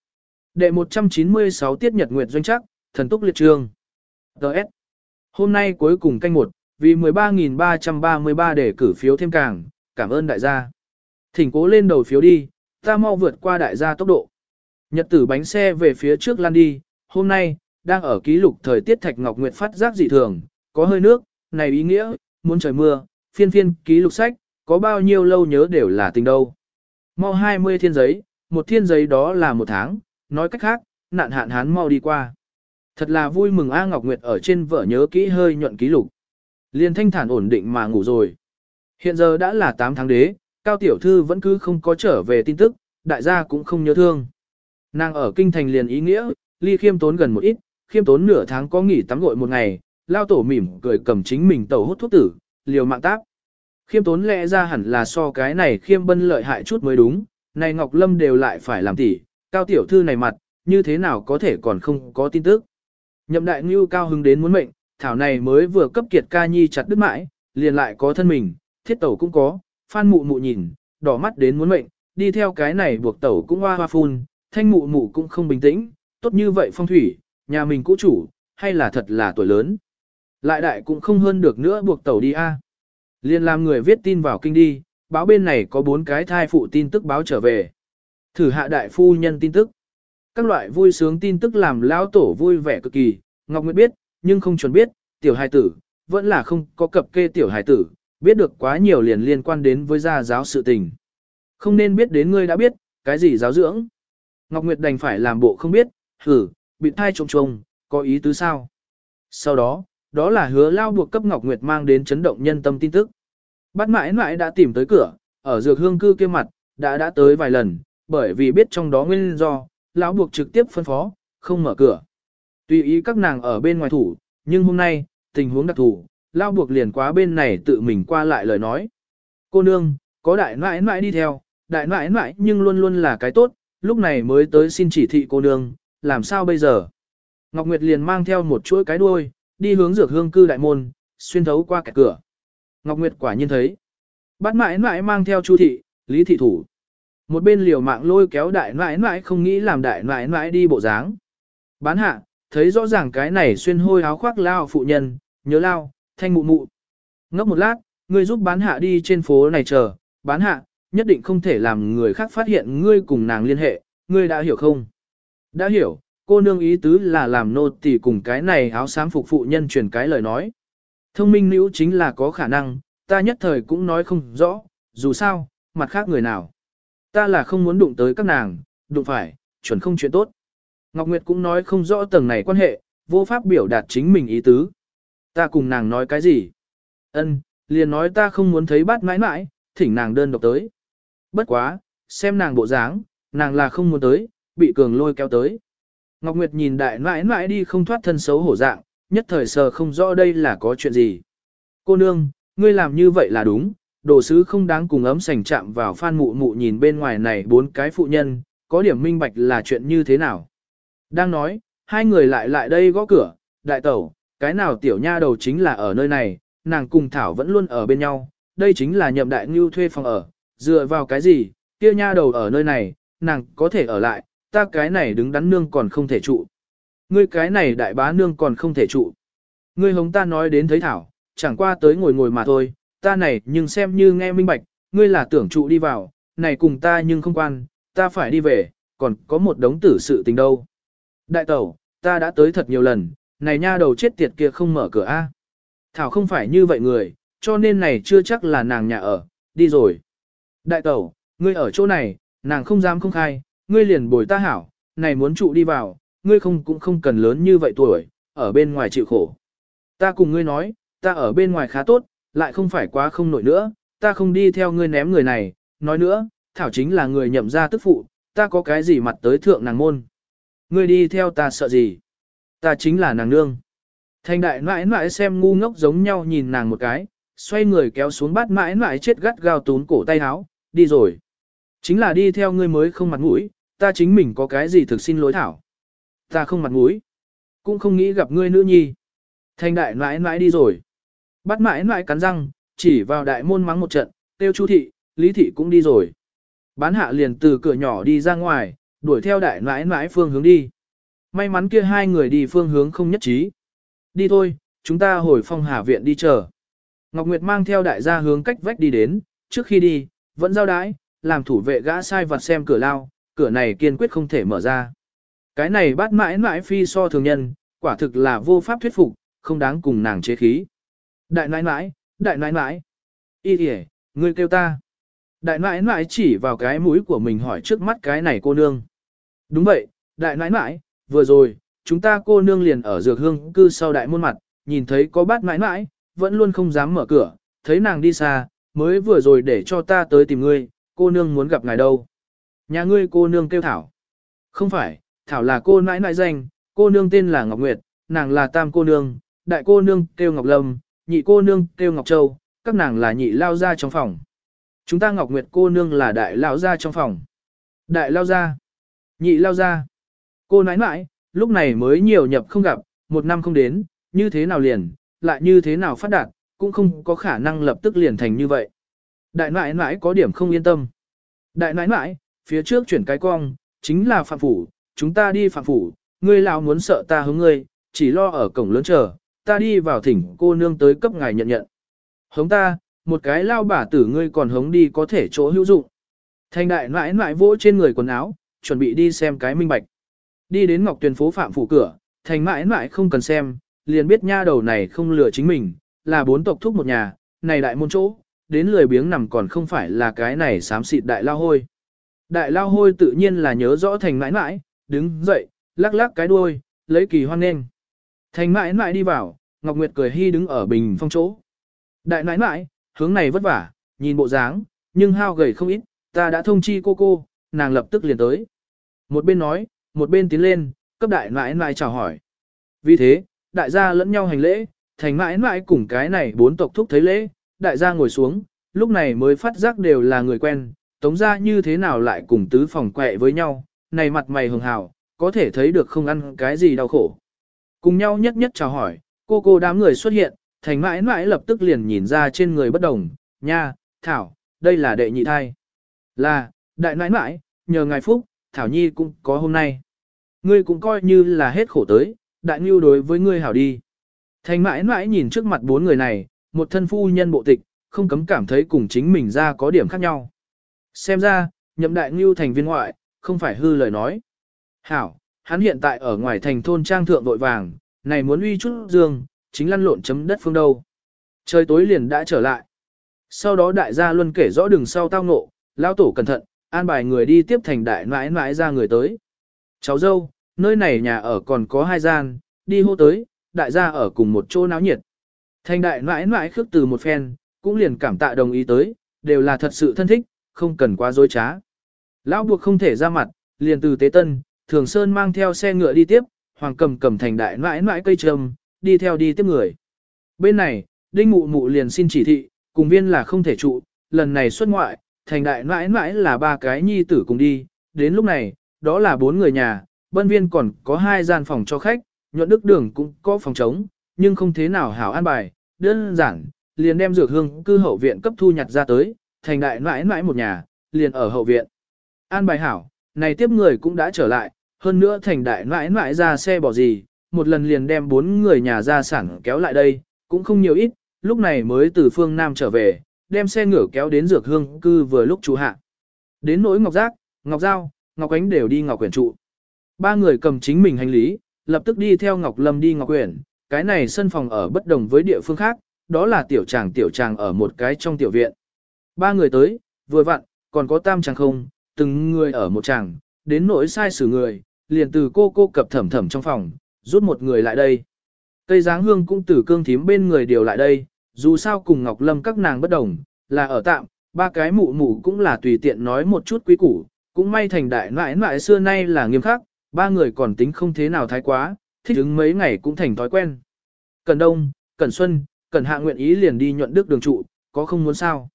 Đệ 196 tiết nhật nguyệt doanh chắc, thần túc liệt trường. Đợt. Hôm nay cuối cùng canh một, vì 13.333 để cử phiếu thêm càng, cảm ơn đại gia. Thỉnh cố lên đầu phiếu đi, ta mau vượt qua đại gia tốc độ. Nhật tử bánh xe về phía trước lan đi, hôm nay, đang ở ký lục thời tiết Thạch Ngọc Nguyệt phát giác dị thường, có hơi nước, này ý nghĩa, muốn trời mưa, phiên phiên ký lục sách, có bao nhiêu lâu nhớ đều là tình đâu. Mau 20 thiên giấy, một thiên giấy đó là một tháng, nói cách khác, nạn hạn hán mau đi qua. Thật là vui mừng A Ngọc Nguyệt ở trên vở nhớ kỹ hơi nhuận ký lục. Liên thanh thản ổn định mà ngủ rồi. Hiện giờ đã là 8 tháng đế, Cao Tiểu Thư vẫn cứ không có trở về tin tức, đại gia cũng không nhớ thương. Nàng ở kinh thành liền ý nghĩa, ly khiêm tốn gần một ít, khiêm tốn nửa tháng có nghỉ tắm gội một ngày, lao tổ mỉm cười cầm chính mình tẩu hút thuốc tử, liều mạng tác. Khiêm tốn lẽ ra hẳn là so cái này khiêm bân lợi hại chút mới đúng, này Ngọc Lâm đều lại phải làm tỉ, cao tiểu thư này mặt, như thế nào có thể còn không có tin tức. Nhậm đại ngưu cao hứng đến muốn mệnh, thảo này mới vừa cấp kiệt ca nhi chặt đứt mãi, liền lại có thân mình, thiết tẩu cũng có, phan mụ mụ nhìn, đỏ mắt đến muốn mệnh, đi theo cái này buộc tẩu cũng hoa hoa phun, thanh mụ mụ cũng không bình tĩnh, tốt như vậy phong thủy, nhà mình cũ chủ, hay là thật là tuổi lớn. Lại đại cũng không hơn được nữa buộc tẩu đi a. Liên làm người viết tin vào kinh đi, báo bên này có bốn cái thai phụ tin tức báo trở về. Thử hạ đại phu nhân tin tức. Các loại vui sướng tin tức làm lão tổ vui vẻ cực kỳ, Ngọc Nguyệt biết, nhưng không chuẩn biết, tiểu hài tử, vẫn là không có cập kê tiểu hài tử, biết được quá nhiều liền liên quan đến với gia giáo sự tình. Không nên biết đến ngươi đã biết, cái gì giáo dưỡng. Ngọc Nguyệt đành phải làm bộ không biết, hử, bị thai trông trông, có ý tứ sao? Sau đó, đó là hứa lao buộc cấp Ngọc Nguyệt mang đến chấn động nhân tâm tin tức. Bắt mãi mãi đã tìm tới cửa, ở dược hương cư kia mặt, đã đã tới vài lần, bởi vì biết trong đó nguyên do, lão buộc trực tiếp phân phó, không mở cửa. Tùy ý các nàng ở bên ngoài thủ, nhưng hôm nay, tình huống đặc thù, lao buộc liền quá bên này tự mình qua lại lời nói. Cô nương, có đại nãi nãi đi theo, đại nãi nãi nhưng luôn luôn là cái tốt, lúc này mới tới xin chỉ thị cô nương, làm sao bây giờ? Ngọc Nguyệt liền mang theo một chuỗi cái đuôi, đi hướng dược hương cư đại môn, xuyên thấu qua kẹt cửa. Ngọc Nguyệt quả nhiên thấy. Bắt mãi mãi mang theo chu thị, lý thị thủ. Một bên liều mạng lôi kéo đại mãi mãi không nghĩ làm đại mãi mãi đi bộ dáng. Bán hạ, thấy rõ ràng cái này xuyên hôi áo khoác lao phụ nhân, nhớ lao, thanh mụ mụ. Ngốc một lát, ngươi giúp bán hạ đi trên phố này chờ, bán hạ, nhất định không thể làm người khác phát hiện ngươi cùng nàng liên hệ, ngươi đã hiểu không? Đã hiểu, cô nương ý tứ là làm nô tỳ cùng cái này áo xám phục phụ nhân truyền cái lời nói. Thông minh nữ chính là có khả năng, ta nhất thời cũng nói không rõ, dù sao, mặt khác người nào. Ta là không muốn đụng tới các nàng, đụng phải, chuẩn không chuyện tốt. Ngọc Nguyệt cũng nói không rõ tầng này quan hệ, vô pháp biểu đạt chính mình ý tứ. Ta cùng nàng nói cái gì? Ân, liền nói ta không muốn thấy bát mãi mãi, thỉnh nàng đơn độc tới. Bất quá, xem nàng bộ dáng, nàng là không muốn tới, bị cường lôi kéo tới. Ngọc Nguyệt nhìn đại mãi mãi đi không thoát thân xấu hổ dạng, nhất thời sờ không rõ đây là có chuyện gì. Cô nương, ngươi làm như vậy là đúng, đồ sứ không đáng cùng ấm sành chạm vào phan mụ mụ nhìn bên ngoài này bốn cái phụ nhân, có điểm minh bạch là chuyện như thế nào. Đang nói, hai người lại lại đây gõ cửa, đại tẩu, cái nào tiểu nha đầu chính là ở nơi này, nàng cùng Thảo vẫn luôn ở bên nhau, đây chính là nhậm đại ngưu thuê phòng ở, dựa vào cái gì, kia nha đầu ở nơi này, nàng có thể ở lại, ta cái này đứng đắn nương còn không thể trụ. Ngươi cái này đại bá nương còn không thể trụ. Ngươi hống ta nói đến thấy Thảo, chẳng qua tới ngồi ngồi mà thôi, ta này nhưng xem như nghe minh bạch, ngươi là tưởng trụ đi vào, này cùng ta nhưng không quan, ta phải đi về, còn có một đống tử sự tình đâu. Đại tẩu, ta đã tới thật nhiều lần, này nha đầu chết tiệt kia không mở cửa a. Thảo không phải như vậy người, cho nên này chưa chắc là nàng nhà ở, đi rồi. Đại tẩu, ngươi ở chỗ này, nàng không dám không khai, ngươi liền bồi ta hảo, này muốn trụ đi vào, ngươi không cũng không cần lớn như vậy tuổi, ở bên ngoài chịu khổ. Ta cùng ngươi nói, ta ở bên ngoài khá tốt, lại không phải quá không nổi nữa, ta không đi theo ngươi ném người này, nói nữa, Thảo chính là người nhậm ra tức phụ, ta có cái gì mặt tới thượng nàng môn. Ngươi đi theo ta sợ gì? Ta chính là nàng nương. Thanh đại mãi mãi xem ngu ngốc giống nhau nhìn nàng một cái, xoay người kéo xuống bát mãi mãi chết gắt gao tún cổ tay háo, đi rồi. Chính là đi theo ngươi mới không mặt mũi, ta chính mình có cái gì thực xin lỗi thảo. Ta không mặt mũi, cũng không nghĩ gặp ngươi nữ nhi. Thanh đại mãi mãi đi rồi. Bát mãi mãi cắn răng, chỉ vào đại môn mắng một trận, tiêu chu thị, lý thị cũng đi rồi. Bán hạ liền từ cửa nhỏ đi ra ngoài, đuổi theo đại nãi nãi phương hướng đi. May mắn kia hai người đi phương hướng không nhất trí. Đi thôi, chúng ta hồi phong hà viện đi chờ. Ngọc Nguyệt mang theo đại gia hướng cách vách đi đến, trước khi đi, vẫn giao đái, làm thủ vệ gã sai vặt xem cửa lao, cửa này kiên quyết không thể mở ra. Cái này bắt mãi mãi phi so thường nhân, quả thực là vô pháp thuyết phục, không đáng cùng nàng chế khí. Đại nãi nãi, đại nãi nãi. Y kìa, ngươi kêu ta. Đại nãi nãi chỉ vào cái mũi của mình hỏi trước mắt cái này cô nương. Đúng vậy, đại nãi nãi, vừa rồi, chúng ta cô nương liền ở dược hương cư sau đại môn mặt, nhìn thấy có bát nãi nãi, vẫn luôn không dám mở cửa, thấy nàng đi xa, mới vừa rồi để cho ta tới tìm ngươi, cô nương muốn gặp ngài đâu. Nhà ngươi cô nương kêu Thảo. Không phải, Thảo là cô nãi nãi danh, cô nương tên là Ngọc Nguyệt, nàng là tam cô nương, đại cô nương kêu Ngọc Lâm, nhị cô nương kêu Ngọc Châu, các nàng là nhị lao ra trong phòng. Chúng ta Ngọc Nguyệt cô nương là đại lao ra trong phòng. Đại lao ra, nhị lao ra. Cô nãi nãi, lúc này mới nhiều nhập không gặp, một năm không đến, như thế nào liền, lại như thế nào phát đạt, cũng không có khả năng lập tức liền thành như vậy. Đại nãi nãi có điểm không yên tâm. Đại nãi nãi, phía trước chuyển cái cong, chính là phạm phủ, chúng ta đi phạm phủ, ngươi lão muốn sợ ta hướng ngươi, chỉ lo ở cổng lớn chờ, ta đi vào thỉnh cô nương tới cấp ngài nhận nhận. Hống ta, một cái lao bả tử ngươi còn hống đi có thể chỗ hữu dụng. Thanh đại nãi nãi vỗ trên người quần áo, chuẩn bị đi xem cái minh bạch. Đi đến Ngọc Tuyền phố phạm phủ cửa, thành mãi mãi không cần xem, liền biết nha đầu này không lừa chính mình, là bốn tộc thúc một nhà, này đại môn chỗ, đến lười biếng nằm còn không phải là cái này xám xịt đại lao hôi. Đại lao hôi tự nhiên là nhớ rõ thành mãi mãi, đứng dậy, lắc lắc cái đuôi, lấy kỳ hoan nên. Thành mãi mãi đi vào, Ngọc Nguyệt cười hy đứng ở bình phong chỗ. Đại nãi nãi, hướng này vất vả, nhìn bộ dáng, nhưng hao gầy không ít, ta đã thông chi cô cô, nàng lập tức liền tới. Một bên nói, một bên tiến lên, cấp đại mãi mãi chào hỏi. Vì thế, đại gia lẫn nhau hành lễ, thành mãi mãi cùng cái này bốn tộc thúc thấy lễ, đại gia ngồi xuống, lúc này mới phát giác đều là người quen, tống ra như thế nào lại cùng tứ phòng quẹ với nhau, này mặt mày hường hào, có thể thấy được không ăn cái gì đau khổ. Cùng nhau nhất nhất chào hỏi, cô cô đám người xuất hiện, thành mãi mãi lập tức liền nhìn ra trên người bất đồng, nha, thảo, đây là đệ nhị thai. Là, đại mãi mãi, nhờ ngài phúc, thảo nhi cũng có hôm nay. Ngươi cũng coi như là hết khổ tới, đại ngưu đối với ngươi hảo đi. Thành mãi mãi nhìn trước mặt bốn người này, một thân phu nhân bộ tịch, không cấm cảm thấy cùng chính mình ra có điểm khác nhau. Xem ra, nhậm đại ngưu thành viên ngoại, không phải hư lời nói. Hảo, hắn hiện tại ở ngoài thành thôn trang thượng vội vàng, này muốn uy chút dương, chính lăn lộn chấm đất phương đâu. Trời tối liền đã trở lại. Sau đó đại gia luôn kể rõ đường sau tao ngộ, lao tổ cẩn thận, an bài người đi tiếp thành đại mãi mãi ra người tới. Cháu dâu, nơi này nhà ở còn có hai gian, đi hô tới, đại gia ở cùng một chỗ náo nhiệt. Thành đại mãi mãi khước từ một phen, cũng liền cảm tạ đồng ý tới, đều là thật sự thân thích, không cần quá dối trá. Lão buộc không thể ra mặt, liền từ tế tân, thường sơn mang theo xe ngựa đi tiếp, hoàng cầm cầm thành đại mãi mãi cây trầm, đi theo đi tiếp người. Bên này, đinh mụ mụ liền xin chỉ thị, cùng viên là không thể trụ, lần này xuất ngoại, thành đại mãi mãi là ba cái nhi tử cùng đi, đến lúc này, đó là bốn người nhà, bân viên còn có hai gian phòng cho khách, nhuận đức đường cũng có phòng trống, nhưng không thế nào hảo an bài, đơn giản, liền đem dược hương cư hậu viện cấp thu nhặt ra tới, thành đại mãi mãi một nhà, liền ở hậu viện. An bài hảo, này tiếp người cũng đã trở lại, hơn nữa thành đại mãi mãi ra xe bỏ gì, một lần liền đem bốn người nhà ra sản kéo lại đây, cũng không nhiều ít, lúc này mới từ phương Nam trở về, đem xe ngựa kéo đến dược hương cư vừa lúc trụ hạ. Đến nỗi Ngọc Giác, Ngọc Giao, Ngọc Ánh đều đi Ngọc Quyển trụ. Ba người cầm chính mình hành lý, lập tức đi theo Ngọc Lâm đi Ngọc Quyển, cái này sân phòng ở bất đồng với địa phương khác, đó là tiểu tràng tiểu tràng ở một cái trong tiểu viện. Ba người tới, vừa vặn, còn có tam tràng không, từng người ở một tràng, đến nỗi sai xử người, liền từ cô cô cập thẩm thẩm trong phòng, rút một người lại đây. Cây dáng hương cũng từ cương thím bên người điều lại đây, dù sao cùng Ngọc Lâm các nàng bất đồng, là ở tạm, ba cái mụ mụ cũng là tùy tiện nói một chút quý củ, cũng may thành đại nãi nãi xưa nay là nghiêm khắc, ba người còn tính không thế nào thái quá, thích ứng mấy ngày cũng thành thói quen. Cần Đông, Cần Xuân, Cần Hạ nguyện ý liền đi nhuận đức đường trụ, có không muốn sao.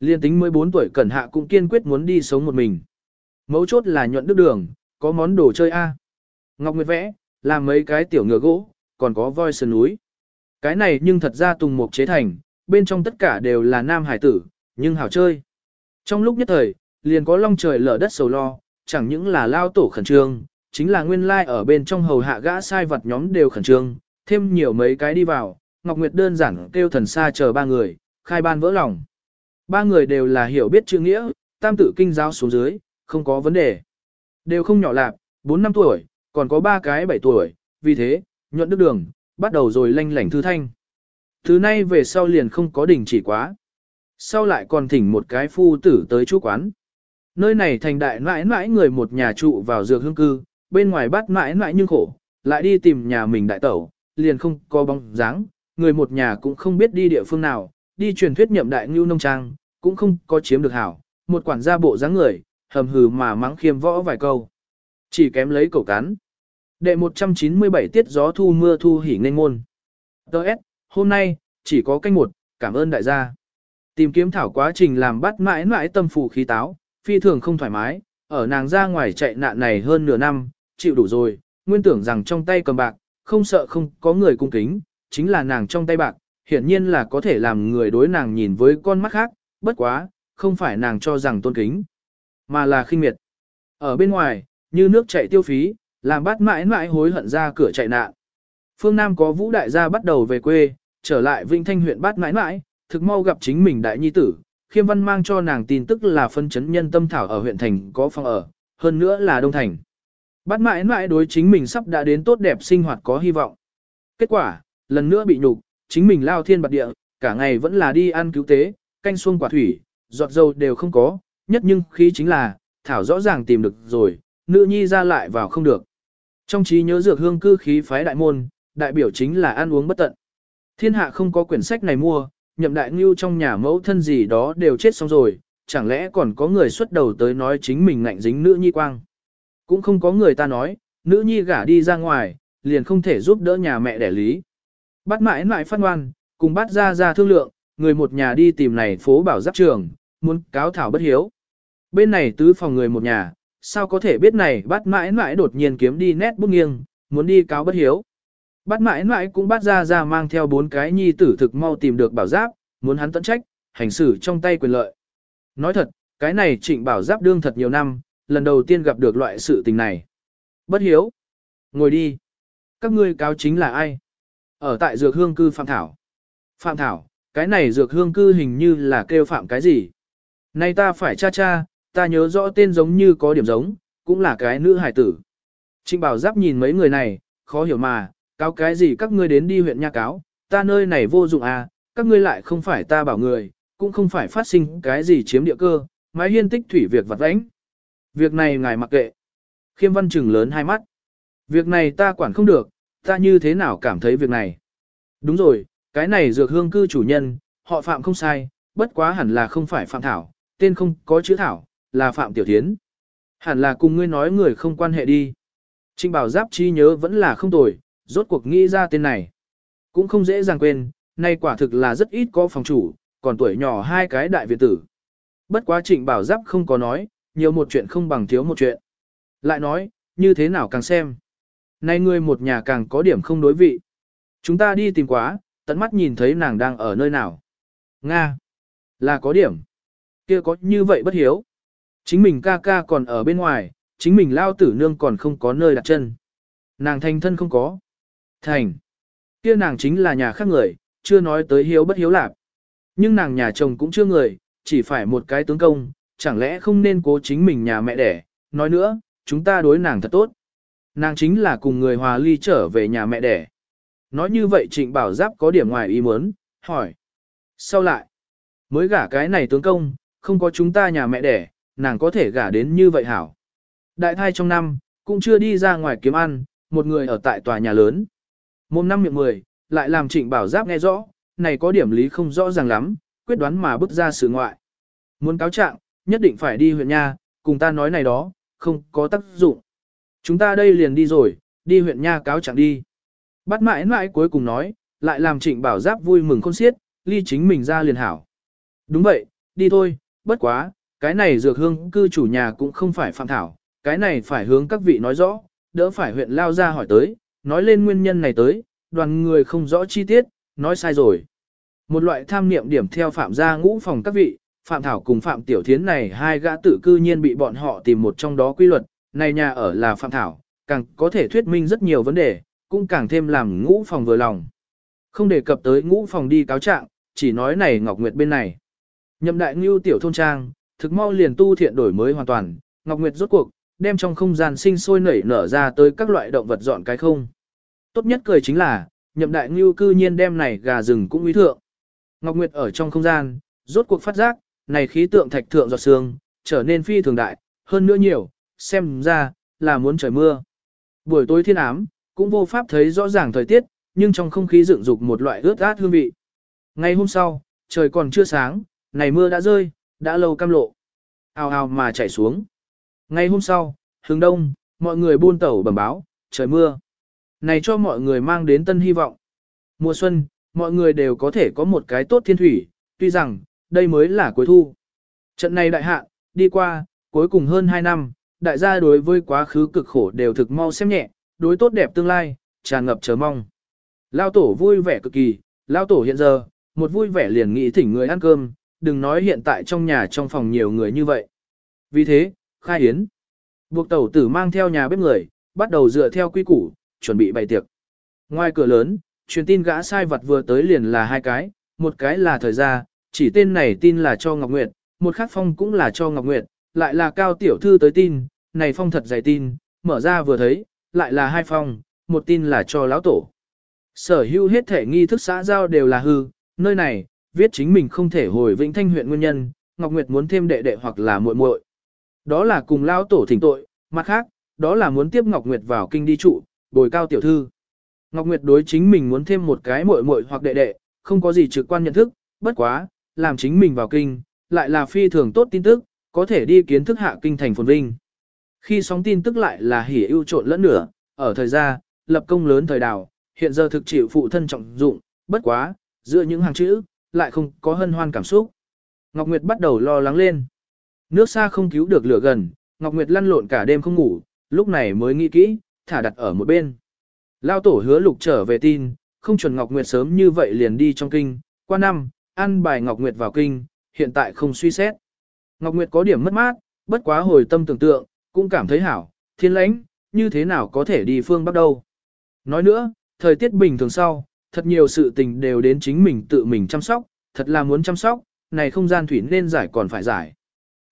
Liên tính 14 tuổi Cần Hạ cũng kiên quyết muốn đi sống một mình. Mấu chốt là nhuận đức đường, có món đồ chơi A. Ngọc Nguyệt vẽ, làm mấy cái tiểu ngựa gỗ, còn có voi sơn núi. Cái này nhưng thật ra tùng mục chế thành, bên trong tất cả đều là nam hải tử, nhưng hảo chơi. Trong lúc nhất thời, liền có long trời lở đất sầu lo, chẳng những là lao tổ khẩn trương, chính là nguyên lai like ở bên trong hầu hạ gã sai vật nhóm đều khẩn trương, thêm nhiều mấy cái đi vào, Ngọc Nguyệt đơn giản kêu thần xa chờ ba người, khai ban vỡ lòng. Ba người đều là hiểu biết chữ nghĩa, tam tử kinh giáo xuống dưới, không có vấn đề. Đều không nhỏ lạc, 4 năm tuổi, còn có ba cái 7 tuổi, vì thế, nhuận đức đường, bắt đầu rồi lanh lảnh thư thanh. Thứ nay về sau liền không có đỉnh chỉ quá. Sau lại còn thỉnh một cái phu tử tới chú quán. Nơi này thành đại mãi mãi người một nhà trụ vào dược hương cư, bên ngoài bắt mãi mãi nhưng khổ, lại đi tìm nhà mình đại tẩu, liền không có bóng dáng, người một nhà cũng không biết đi địa phương nào, đi truyền thuyết nhậm đại ngưu nông trang, cũng không có chiếm được hảo, một quản gia bộ dáng người, hầm hừ mà mắng khiêm võ vài câu. Chỉ kém lấy cổ cắn. Đệ 197 tiết gió thu mưa thu hỉ nên môn. Đợt, hôm nay, chỉ có canh một, cảm ơn đại gia. Tìm kiếm thảo quá trình làm bắt mãi mãi tâm phủ khí táo, phi thường không thoải mái, ở nàng ra ngoài chạy nạn này hơn nửa năm, chịu đủ rồi, nguyên tưởng rằng trong tay cầm bạc, không sợ không có người cung kính, chính là nàng trong tay bạc, hiển nhiên là có thể làm người đối nàng nhìn với con mắt khác, bất quá, không phải nàng cho rằng tôn kính, mà là khinh miệt. Ở bên ngoài, như nước chạy tiêu phí, làm bắt mãi mãi hối hận ra cửa chạy nạn. Phương Nam có vũ đại gia bắt đầu về quê, trở lại Vinh Thanh huyện bắt mãi mãi, thực mau gặp chính mình đại nhi tử, khiêm văn mang cho nàng tin tức là phân chấn nhân tâm thảo ở huyện thành có phòng ở, hơn nữa là đông thành. Bắt mãi mãi đối chính mình sắp đã đến tốt đẹp sinh hoạt có hy vọng. Kết quả, lần nữa bị nhục, chính mình lao thiên bạc địa, cả ngày vẫn là đi ăn cứu tế, canh xuông quả thủy, giọt dầu đều không có, nhất nhưng khí chính là, thảo rõ ràng tìm được rồi, nữ nhi ra lại vào không được. Trong trí nhớ dược hương cư khí phái đại môn, đại biểu chính là ăn uống bất tận. Thiên hạ không có quyển sách này mua, nhậm đại ngưu trong nhà mẫu thân gì đó đều chết xong rồi, chẳng lẽ còn có người xuất đầu tới nói chính mình ngạnh dính nữ nhi quang. Cũng không có người ta nói, nữ nhi gả đi ra ngoài, liền không thể giúp đỡ nhà mẹ đẻ lý. Bắt mãi mãi phát ngoan, cùng bắt ra ra thương lượng, người một nhà đi tìm này phố bảo giáp trường, muốn cáo thảo bất hiếu. Bên này tứ phòng người một nhà, sao có thể biết này bắt mãi mãi đột nhiên kiếm đi nét bút nghiêng, muốn đi cáo bất hiếu. Bắt mãi mãi cũng bắt ra ra mang theo bốn cái nhi tử thực mau tìm được bảo giáp, muốn hắn tận trách, hành xử trong tay quyền lợi. Nói thật, cái này trịnh bảo giáp đương thật nhiều năm, lần đầu tiên gặp được loại sự tình này. Bất hiếu. Ngồi đi. Các ngươi cáo chính là ai? Ở tại dược hương cư Phạm Thảo. Phạm Thảo, cái này dược hương cư hình như là kêu phạm cái gì? Nay ta phải cha cha, ta nhớ rõ tên giống như có điểm giống, cũng là cái nữ hải tử. Trịnh bảo giáp nhìn mấy người này, khó hiểu mà, cáo cái gì các ngươi đến đi huyện nha cáo, ta nơi này vô dụng à, các ngươi lại không phải ta bảo người, cũng không phải phát sinh cái gì chiếm địa cơ, mái hiên tích thủy việc vặt vãnh. Việc này ngài mặc kệ. Khiêm văn trừng lớn hai mắt. Việc này ta quản không được, ta như thế nào cảm thấy việc này. Đúng rồi, cái này dược hương cư chủ nhân, họ phạm không sai, bất quá hẳn là không phải phạm thảo, tên không có chữ thảo, là phạm tiểu thiến. Hẳn là cùng ngươi nói người không quan hệ đi. Trinh bảo giáp chi nhớ vẫn là không tồi, rốt cuộc nghĩ ra tên này. Cũng không dễ dàng quên, nay quả thực là rất ít có phòng chủ, còn tuổi nhỏ hai cái đại viện tử. Bất quá trịnh bảo giáp không có nói, nhiều một chuyện không bằng thiếu một chuyện. Lại nói, như thế nào càng xem. Nay ngươi một nhà càng có điểm không đối vị. Chúng ta đi tìm quá, tận mắt nhìn thấy nàng đang ở nơi nào. Nga. Là có điểm. kia có như vậy bất hiếu. Chính mình ca ca còn ở bên ngoài, chính mình lao tử nương còn không có nơi đặt chân. Nàng thành thân không có. Thành. kia nàng chính là nhà khác người, chưa nói tới hiếu bất hiếu lạp, Nhưng nàng nhà chồng cũng chưa người, chỉ phải một cái tướng công, chẳng lẽ không nên cố chính mình nhà mẹ đẻ. Nói nữa, chúng ta đối nàng thật tốt. Nàng chính là cùng người hòa ly trở về nhà mẹ đẻ. Nói như vậy trịnh bảo giáp có điểm ngoài ý muốn, hỏi. Sau lại, mới gả cái này tướng công, không có chúng ta nhà mẹ đẻ, nàng có thể gả đến như vậy hảo. Đại thai trong năm, cũng chưa đi ra ngoài kiếm ăn, một người ở tại tòa nhà lớn. Mồm năm miệng mười, lại làm trịnh bảo giáp nghe rõ, này có điểm lý không rõ ràng lắm, quyết đoán mà bước ra sự ngoại. Muốn cáo trạng, nhất định phải đi huyện nha, cùng ta nói này đó, không có tác dụng. Chúng ta đây liền đi rồi, đi huyện nha cáo trạng đi. Bắt mãi mãi cuối cùng nói, lại làm trịnh bảo giáp vui mừng khôn xiết, ly chính mình ra liền hảo. Đúng vậy, đi thôi, bất quá, cái này dược hương cư chủ nhà cũng không phải phạm thảo, cái này phải hướng các vị nói rõ, đỡ phải huyện lao ra hỏi tới, nói lên nguyên nhân này tới, đoàn người không rõ chi tiết, nói sai rồi. Một loại tham niệm điểm theo phạm gia ngũ phòng các vị, phạm thảo cùng phạm tiểu thiến này hai gã tử cư nhiên bị bọn họ tìm một trong đó quy luật, này nhà ở là phạm thảo, càng có thể thuyết minh rất nhiều vấn đề, cũng càng thêm làm ngũ phòng vừa lòng. Không đề cập tới ngũ phòng đi cáo trạng, chỉ nói này Ngọc Nguyệt bên này. Nhậm đại ngưu tiểu thôn trang, thực mau liền tu thiện đổi mới hoàn toàn, Ngọc Nguyệt rốt cuộc, đem trong không gian sinh sôi nảy nở ra tới các loại động vật dọn cái không. Tốt nhất cười chính là, nhậm đại ngưu cư nhiên đem này gà rừng cũng uy thượng. Ngọc Nguyệt ở trong không gian, rốt cuộc phát giác, này khí tượng thạch thượng giọt sương, trở nên phi thường đại, hơn nữa nhiều, xem ra, là muốn trời mưa. Buổi tối thiên ám, cũng vô pháp thấy rõ ràng thời tiết, nhưng trong không khí dựng dục một loại ướt át hương vị. Ngày hôm sau, trời còn chưa sáng, này mưa đã rơi, đã lâu cam lộ. Ào ào mà chảy xuống. Ngày hôm sau, hướng đông, mọi người buôn tẩu bẩm báo, trời mưa. Này cho mọi người mang đến tân hy vọng. Mùa xuân, mọi người đều có thể có một cái tốt thiên thủy, tuy rằng, đây mới là cuối thu. Trận này đại hạn, đi qua, cuối cùng hơn 2 năm, đại gia đối với quá khứ cực khổ đều thực mau xem nhẹ, đối tốt đẹp tương lai, tràn ngập chờ mong. Lao tổ vui vẻ cực kỳ, Lao tổ hiện giờ, một vui vẻ liền nghĩ thỉnh người ăn cơm, đừng nói hiện tại trong nhà trong phòng nhiều người như vậy. Vì thế, khai yến. Buộc tẩu tử mang theo nhà bếp người, bắt đầu dựa theo quy củ, chuẩn bị bày tiệc. Ngoài cửa lớn, truyền tin gã sai vật vừa tới liền là hai cái, một cái là thời gia, chỉ tên này tin là cho Ngọc Nguyệt, một khác phong cũng là cho Ngọc Nguyệt, lại là cao tiểu thư tới tin, này phong thật dày tin, mở ra vừa thấy, lại là hai phong, một tin là cho lão tổ. Sở hữu hết thể nghi thức xã giao đều là hư, nơi này, viết chính mình không thể hồi vĩnh thanh huyện nguyên nhân, Ngọc Nguyệt muốn thêm đệ đệ hoặc là muội muội. Đó là cùng lão tổ thỉnh tội, mặt khác, đó là muốn tiếp Ngọc Nguyệt vào kinh đi trụ, bồi cao tiểu thư. Ngọc Nguyệt đối chính mình muốn thêm một cái muội muội hoặc đệ đệ, không có gì trực quan nhận thức, bất quá, làm chính mình vào kinh, lại là phi thường tốt tin tức, có thể đi kiến thức hạ kinh thành phồn vinh. Khi sóng tin tức lại là hỉ ưu trộn lẫn nửa, ở thời gian, lập công lớn thời đào, hiện giờ thực chịu phụ thân trọng dụng, bất quá, giữa những hàng chữ, lại không có hân hoan cảm xúc. Ngọc Nguyệt bắt đầu lo lắng lên. Nước xa không cứu được lửa gần, Ngọc Nguyệt lăn lộn cả đêm không ngủ, lúc này mới nghĩ kỹ, thả đặt ở một bên. Lao tổ hứa lục trở về tin, không chuẩn Ngọc Nguyệt sớm như vậy liền đi trong kinh, qua năm, ăn bài Ngọc Nguyệt vào kinh, hiện tại không suy xét. Ngọc Nguyệt có điểm mất mát, bất quá hồi tâm tưởng tượng, cũng cảm thấy hảo, thiên lãnh, như thế nào có thể đi phương Bắc đâu. Nói nữa, thời tiết bình thường sau, thật nhiều sự tình đều đến chính mình tự mình chăm sóc, thật là muốn chăm sóc, này không gian thủy nên giải còn phải giải.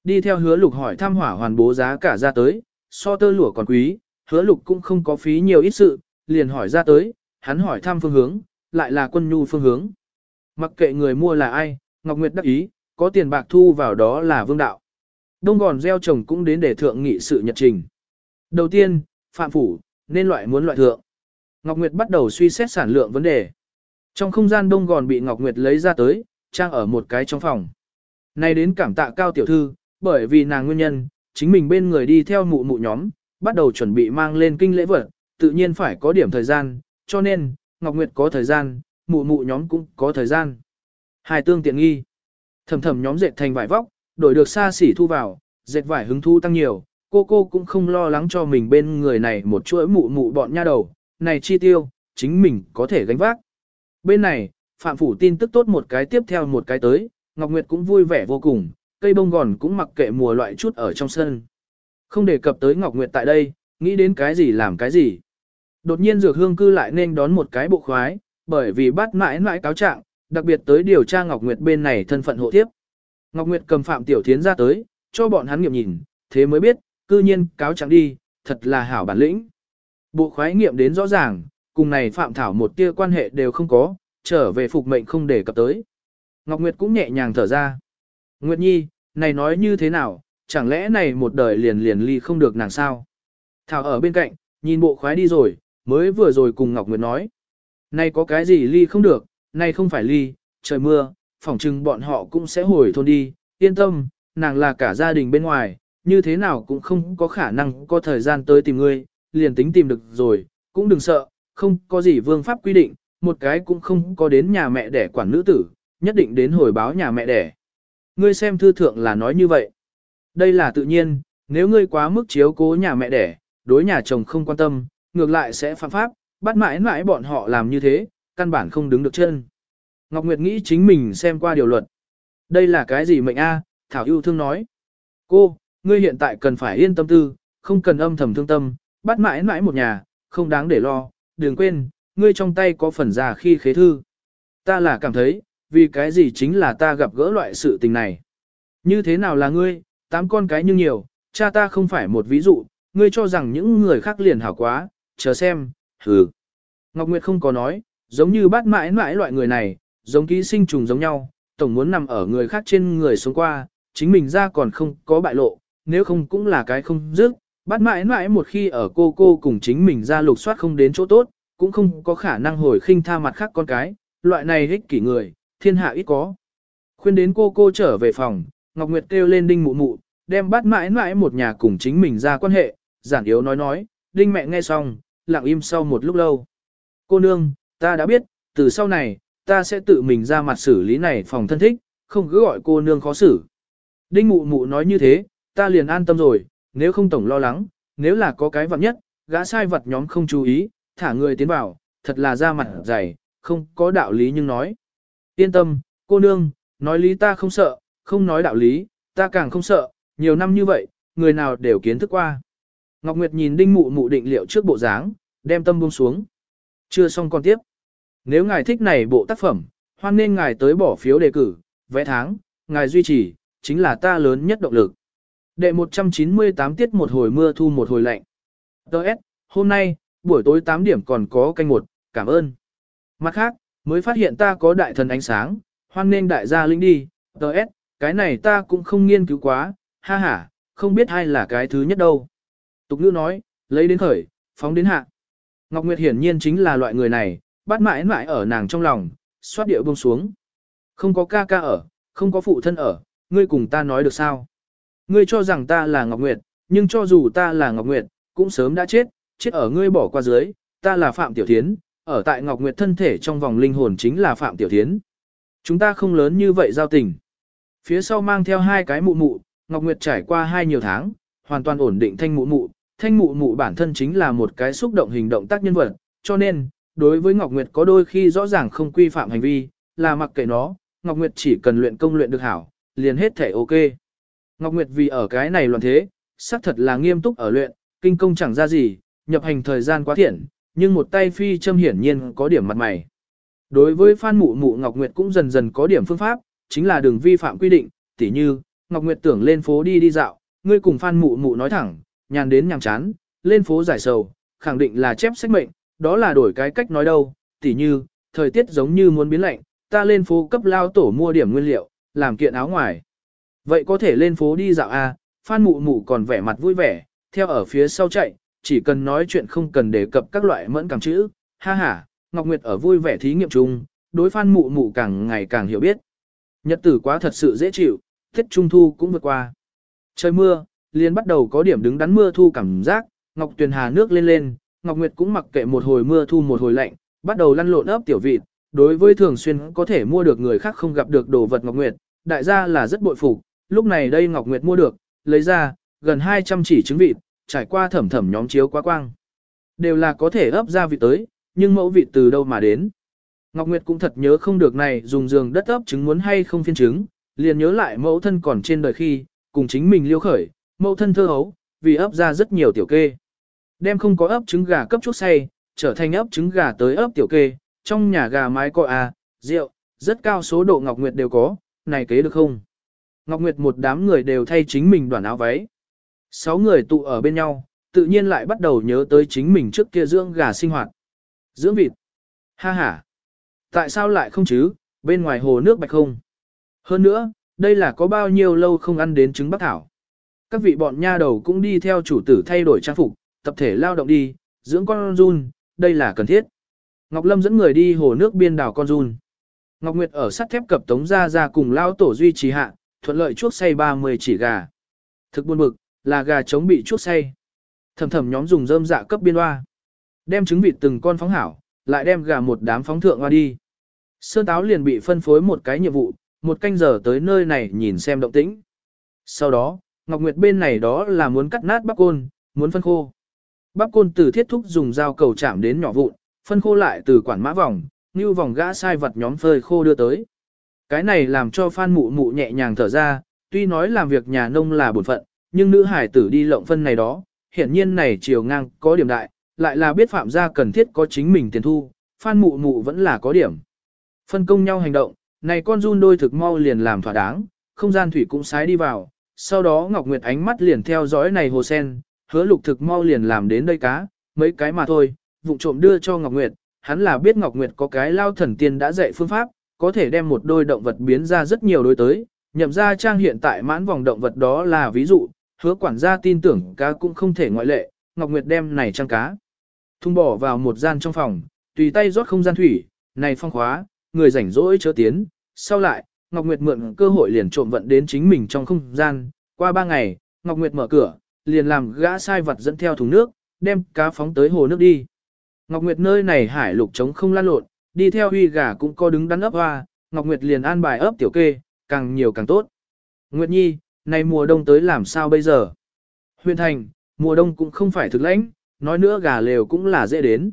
Đi theo hứa lục hỏi Tham hỏa hoàn bố giá cả ra tới, so tơ lụa còn quý, hứa lục cũng không có phí nhiều ít sự, liền hỏi ra tới, hắn hỏi thăm phương hướng, lại là quân nhu phương hướng. Mặc kệ người mua là ai, Ngọc Nguyệt đắc ý, có tiền bạc thu vào đó là vương đạo. Đông gòn gieo trồng cũng đến để thượng nghị sự nhật trình. Đầu tiên, phạm phủ, nên loại muốn loại thượng. Ngọc Nguyệt bắt đầu suy xét sản lượng vấn đề. Trong không gian đông gòn bị Ngọc Nguyệt lấy ra tới, trang ở một cái trong phòng. Nay đến cảm tạ cao tiểu thư, bởi vì nàng nguyên nhân, chính mình bên người đi theo mụ mụ nhóm, bắt đầu chuẩn bị mang lên kinh lễ vật, tự nhiên phải có điểm thời gian, cho nên, Ngọc Nguyệt có thời gian, mụ mụ nhóm cũng có thời gian. Hai tương tiện nghi. Thầm thầm nhóm dệt thành vải vóc, đổi được xa xỉ thu vào, dệt vải hứng thu tăng nhiều, cô cô cũng không lo lắng cho mình bên người này một chuỗi mụ mụ bọn nha đầu, này chi tiêu, chính mình có thể gánh vác. Bên này, Phạm Phủ tin tức tốt một cái tiếp theo một cái tới, Ngọc Nguyệt cũng vui vẻ vô cùng, cây bông gòn cũng mặc kệ mùa loại chút ở trong sân. Không đề cập tới Ngọc Nguyệt tại đây, nghĩ đến cái gì làm cái gì. Đột nhiên dược hương cư lại nên đón một cái bộ khoái, bởi vì bắt mãi mãi cáo trạng, đặc biệt tới điều tra Ngọc Nguyệt bên này thân phận hộ tiếp. Ngọc Nguyệt cầm Phạm Tiểu Thiến ra tới, cho bọn hắn nghiệm nhìn, thế mới biết, cư nhiên cáo trạng đi, thật là hảo bản lĩnh. Bộ khoái nghiệm đến rõ ràng, cùng này Phạm Thảo một tia quan hệ đều không có, trở về phục mệnh không để cập tới. Ngọc Nguyệt cũng nhẹ nhàng thở ra. Nguyệt Nhi, này nói như thế nào, chẳng lẽ này một đời liền liền ly không được nàng sao? Thảo ở bên cạnh, nhìn bộ khoái đi rồi, mới vừa rồi cùng Ngọc Nguyệt nói. Này có cái gì ly không được, này không phải ly, trời mưa, phỏng chừng bọn họ cũng sẽ hồi thôn đi, yên tâm, nàng là cả gia đình bên ngoài, như thế nào cũng không có khả năng có thời gian tới tìm ngươi, liền tính tìm được rồi, cũng đừng sợ, không có gì vương pháp quy định, một cái cũng không có đến nhà mẹ đẻ quản nữ tử, nhất định đến hồi báo nhà mẹ đẻ. Ngươi xem thư thượng là nói như vậy. Đây là tự nhiên, nếu ngươi quá mức chiếu cố nhà mẹ đẻ, đối nhà chồng không quan tâm, ngược lại sẽ phạm pháp, bắt mãi mãi bọn họ làm như thế, căn bản không đứng được chân. Ngọc Nguyệt nghĩ chính mình xem qua điều luật. Đây là cái gì mệnh a? Thảo yêu thương nói. Cô, ngươi hiện tại cần phải yên tâm tư, không cần âm thầm thương tâm, bắt mãi mãi một nhà, không đáng để lo, đừng quên, ngươi trong tay có phần già khi khế thư. Ta là cảm thấy, vì cái gì chính là ta gặp gỡ loại sự tình này. Như thế nào là ngươi, tám con cái như nhiều, cha ta không phải một ví dụ, ngươi cho rằng những người khác liền hảo quá, chờ xem, hừ. Ngọc Nguyệt không có nói, giống như bắt mãi mãi loại người này, giống ký sinh trùng giống nhau, tổng muốn nằm ở người khác trên người xuống qua, chính mình ra còn không có bại lộ, nếu không cũng là cái không dứt. Bắt mãi mãi một khi ở cô cô cùng chính mình ra lục soát không đến chỗ tốt, cũng không có khả năng hồi khinh tha mặt khác con cái, loại này ích kỷ người, thiên hạ ít có. Khuyên đến cô cô trở về phòng, Ngọc Nguyệt kêu lên đinh mụ mụ, đem bắt mãi mãi một nhà cùng chính mình ra quan hệ, giản yếu nói nói, đinh mẹ nghe xong, lặng im sau một lúc lâu. Cô nương, ta đã biết, từ sau này, ta sẽ tự mình ra mặt xử lý này phòng thân thích, không cứ gọi cô nương khó xử. Đinh mụ mụ nói như thế, ta liền an tâm rồi, nếu không tổng lo lắng, nếu là có cái vật nhất, gã sai vật nhóm không chú ý, thả người tiến vào, thật là ra mặt dày, không có đạo lý nhưng nói. Yên tâm, cô nương, nói lý ta không sợ, không nói đạo lý, ta càng không sợ, nhiều năm như vậy, người nào đều kiến thức qua. Ngọc Nguyệt nhìn đinh mụ mụ định liệu trước bộ dáng, đem tâm buông xuống. Chưa xong còn tiếp. Nếu ngài thích này bộ tác phẩm, hoan nên ngài tới bỏ phiếu đề cử, vẽ tháng, ngài duy trì, chính là ta lớn nhất động lực. Đệ 198 tiết một hồi mưa thu một hồi lạnh. Đợt, hôm nay, buổi tối 8 điểm còn có canh một, cảm ơn. Mặt khác, mới phát hiện ta có đại thần ánh sáng, hoan nên đại gia linh đi, Đợt, cái này ta cũng không nghiên cứu quá, ha ha, không biết ai là cái thứ nhất đâu. Tục ngữ nói, lấy đến khởi, phóng đến hạ. Ngọc Nguyệt hiển nhiên chính là loại người này, bắt mãi mãi ở nàng trong lòng, xoát điệu buông xuống. Không có ca ca ở, không có phụ thân ở, ngươi cùng ta nói được sao? Ngươi cho rằng ta là Ngọc Nguyệt, nhưng cho dù ta là Ngọc Nguyệt, cũng sớm đã chết, chết ở ngươi bỏ qua dưới, ta là Phạm Tiểu Thiến, ở tại Ngọc Nguyệt thân thể trong vòng linh hồn chính là Phạm Tiểu Thiến. Chúng ta không lớn như vậy giao tình. Phía sau mang theo hai cái mụ mụ, Ngọc Nguyệt trải qua hai nhiều tháng, hoàn toàn ổn định thanh mụ mụ, thanh mụ mụ bản thân chính là một cái xúc động hình động tác nhân vật, cho nên, đối với Ngọc Nguyệt có đôi khi rõ ràng không quy phạm hành vi, là mặc kệ nó, Ngọc Nguyệt chỉ cần luyện công luyện được hảo, liền hết thể ok. Ngọc Nguyệt vì ở cái này loạn thế, xác thật là nghiêm túc ở luyện, kinh công chẳng ra gì, nhập hành thời gian quá thiện, nhưng một tay phi châm hiển nhiên có điểm mặt mày. Đối với Phan Mụ Mụ Ngọc Nguyệt cũng dần dần có điểm phương pháp, chính là đừng vi phạm quy định, tỉ như, Ngọc Nguyệt tưởng lên phố đi đi dạo, ngươi cùng Phan Mụ Mụ nói thẳng, nhàn đến nhàm chán, lên phố giải sầu, khẳng định là chép sách mệnh, đó là đổi cái cách nói đâu, tỉ như, thời tiết giống như muốn biến lạnh, ta lên phố cấp lao tổ mua điểm nguyên liệu, làm kiện áo ngoài. Vậy có thể lên phố đi dạo à, Phan Mụ Mụ còn vẻ mặt vui vẻ, theo ở phía sau chạy, chỉ cần nói chuyện không cần đề cập các loại mẫn cảm chữ, ha ha, Ngọc Nguyệt ở vui vẻ thí nghiệm chung, đối Phan Mụ Mụ càng ngày càng hiểu biết. Nhật tử quá thật sự dễ chịu, Tết Trung Thu cũng vượt qua. Trời mưa, liền bắt đầu có điểm đứng đắn mưa thu cảm giác, Ngọc Tuyền Hà nước lên lên, Ngọc Nguyệt cũng mặc kệ một hồi mưa thu một hồi lạnh, bắt đầu lăn lộn ấp tiểu vịt, đối với thường xuyên có thể mua được người khác không gặp được đồ vật Ngọc Nguyệt, đại gia là rất bội phục, lúc này đây Ngọc Nguyệt mua được, lấy ra, gần 200 chỉ trứng vịt, trải qua thẩm thẩm nhóm chiếu quá quang. Đều là có thể ấp ra vịt tới, nhưng mẫu vịt từ đâu mà đến. Ngọc Nguyệt cũng thật nhớ không được này dùng giường đất ấp trứng muốn hay không phiên trứng, liền nhớ lại mẫu thân còn trên đời khi, cùng chính mình liêu khởi, mẫu thân thơ hấu, vì ấp ra rất nhiều tiểu kê. Đem không có ấp trứng gà cấp chút say, trở thành ấp trứng gà tới ấp tiểu kê, trong nhà gà mái có à, rượu, rất cao số độ Ngọc Nguyệt đều có, này kế được không? Ngọc Nguyệt một đám người đều thay chính mình đoàn áo váy. Sáu người tụ ở bên nhau, tự nhiên lại bắt đầu nhớ tới chính mình trước kia dưỡng gà sinh hoạt. Dưỡng vịt. Ha ha. Tại sao lại không chứ, bên ngoài hồ nước bạch không? Hơn nữa, đây là có bao nhiêu lâu không ăn đến trứng bắc thảo. Các vị bọn nha đầu cũng đi theo chủ tử thay đổi trang phục, tập thể lao động đi, dưỡng con run, đây là cần thiết. Ngọc Lâm dẫn người đi hồ nước biên đảo con run. Ngọc Nguyệt ở sắt thép cập tống ra ra cùng lao tổ duy trì hạ, thuận lợi chuốc say 30 chỉ gà. Thực buồn bực, là gà chống bị chuốc say. Thầm thầm nhóm dùng rơm dạ cấp biên hoa. Đem trứng vịt từng con phóng hảo, lại đem gà một đám phóng thượng hoa đi. Sơn táo liền bị phân phối một cái nhiệm vụ, một canh giờ tới nơi này nhìn xem động tĩnh. Sau đó, Ngọc Nguyệt bên này đó là muốn cắt nát bắp côn, muốn phân khô. Bắp côn từ thiết thúc dùng dao cầu chạm đến nhỏ vụn, phân khô lại từ quản mã vòng, như vòng gã sai vật nhóm phơi khô đưa tới. Cái này làm cho Phan Mụ Mụ nhẹ nhàng thở ra, tuy nói làm việc nhà nông là bổn phận, nhưng nữ hải tử đi lộng phân này đó, hiển nhiên này chiều ngang có điểm đại, lại là biết phạm gia cần thiết có chính mình tiền thu, Phan Mụ Mụ vẫn là có điểm. Phân công nhau hành động, này con run đôi thực mau liền làm thỏa đáng, không gian thủy cũng sái đi vào, sau đó Ngọc Nguyệt ánh mắt liền theo dõi này hồ sen, hứa lục thực mau liền làm đến đây cá, mấy cái mà thôi, vụ trộm đưa cho Ngọc Nguyệt, hắn là biết Ngọc Nguyệt có cái lao thần tiên đã dạy phương pháp, có thể đem một đôi động vật biến ra rất nhiều đối tới, nhậm ra trang hiện tại mãn vòng động vật đó là ví dụ, hứa quản gia tin tưởng cá cũng không thể ngoại lệ, Ngọc Nguyệt đem này trang cá. Thung bỏ vào một gian trong phòng, tùy tay rót không gian thủy, này phong khóa, người rảnh rỗi chớ tiến, sau lại, Ngọc Nguyệt mượn cơ hội liền trộm vận đến chính mình trong không gian, qua ba ngày, Ngọc Nguyệt mở cửa, liền làm gã sai vật dẫn theo thùng nước, đem cá phóng tới hồ nước đi. Ngọc Nguyệt nơi này hải lục trống không lan lộn, đi theo huy gà cũng có đứng đắn ấp hoa, Ngọc Nguyệt liền an bài ấp tiểu kê, càng nhiều càng tốt. Nguyệt Nhi, này mùa đông tới làm sao bây giờ? Huyền thành, mùa đông cũng không phải thực lãnh, nói nữa gà lều cũng là dễ đến.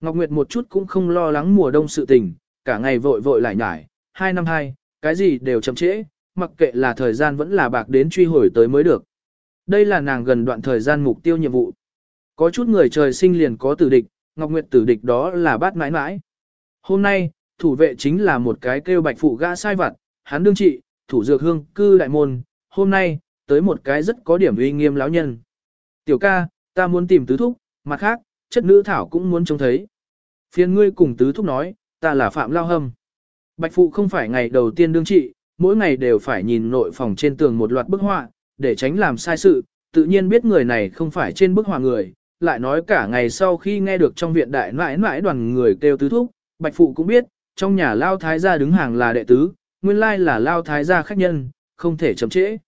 Ngọc Nguyệt một chút cũng không lo lắng mùa đông sự tình, cả ngày vội vội lại nhải, hai năm hai, cái gì đều chậm trễ, mặc kệ là thời gian vẫn là bạc đến truy hồi tới mới được. Đây là nàng gần đoạn thời gian mục tiêu nhiệm vụ. Có chút người trời sinh liền có tử địch, Ngọc Nguyệt tử địch đó là bát mãi mãi. Hôm nay, thủ vệ chính là một cái kêu bạch phụ gã sai vặt, hắn đương trị, thủ dược hương, cư đại môn, hôm nay, tới một cái rất có điểm uy nghiêm lão nhân. Tiểu ca, ta muốn tìm tứ thúc, mặt khác, chất nữ thảo cũng muốn trông thấy. Phiên ngươi cùng tứ thúc nói, ta là Phạm Lao Hâm. Bạch phụ không phải ngày đầu tiên đương trị, mỗi ngày đều phải nhìn nội phòng trên tường một loạt bức họa, để tránh làm sai sự, tự nhiên biết người này không phải trên bức họa người, lại nói cả ngày sau khi nghe được trong viện đại nãi nãi đoàn người kêu tứ thúc, Bạch Phụ cũng biết, trong nhà Lao Thái gia đứng hàng là đệ tứ, nguyên lai là Lao Thái gia khách nhân, không thể chậm trễ.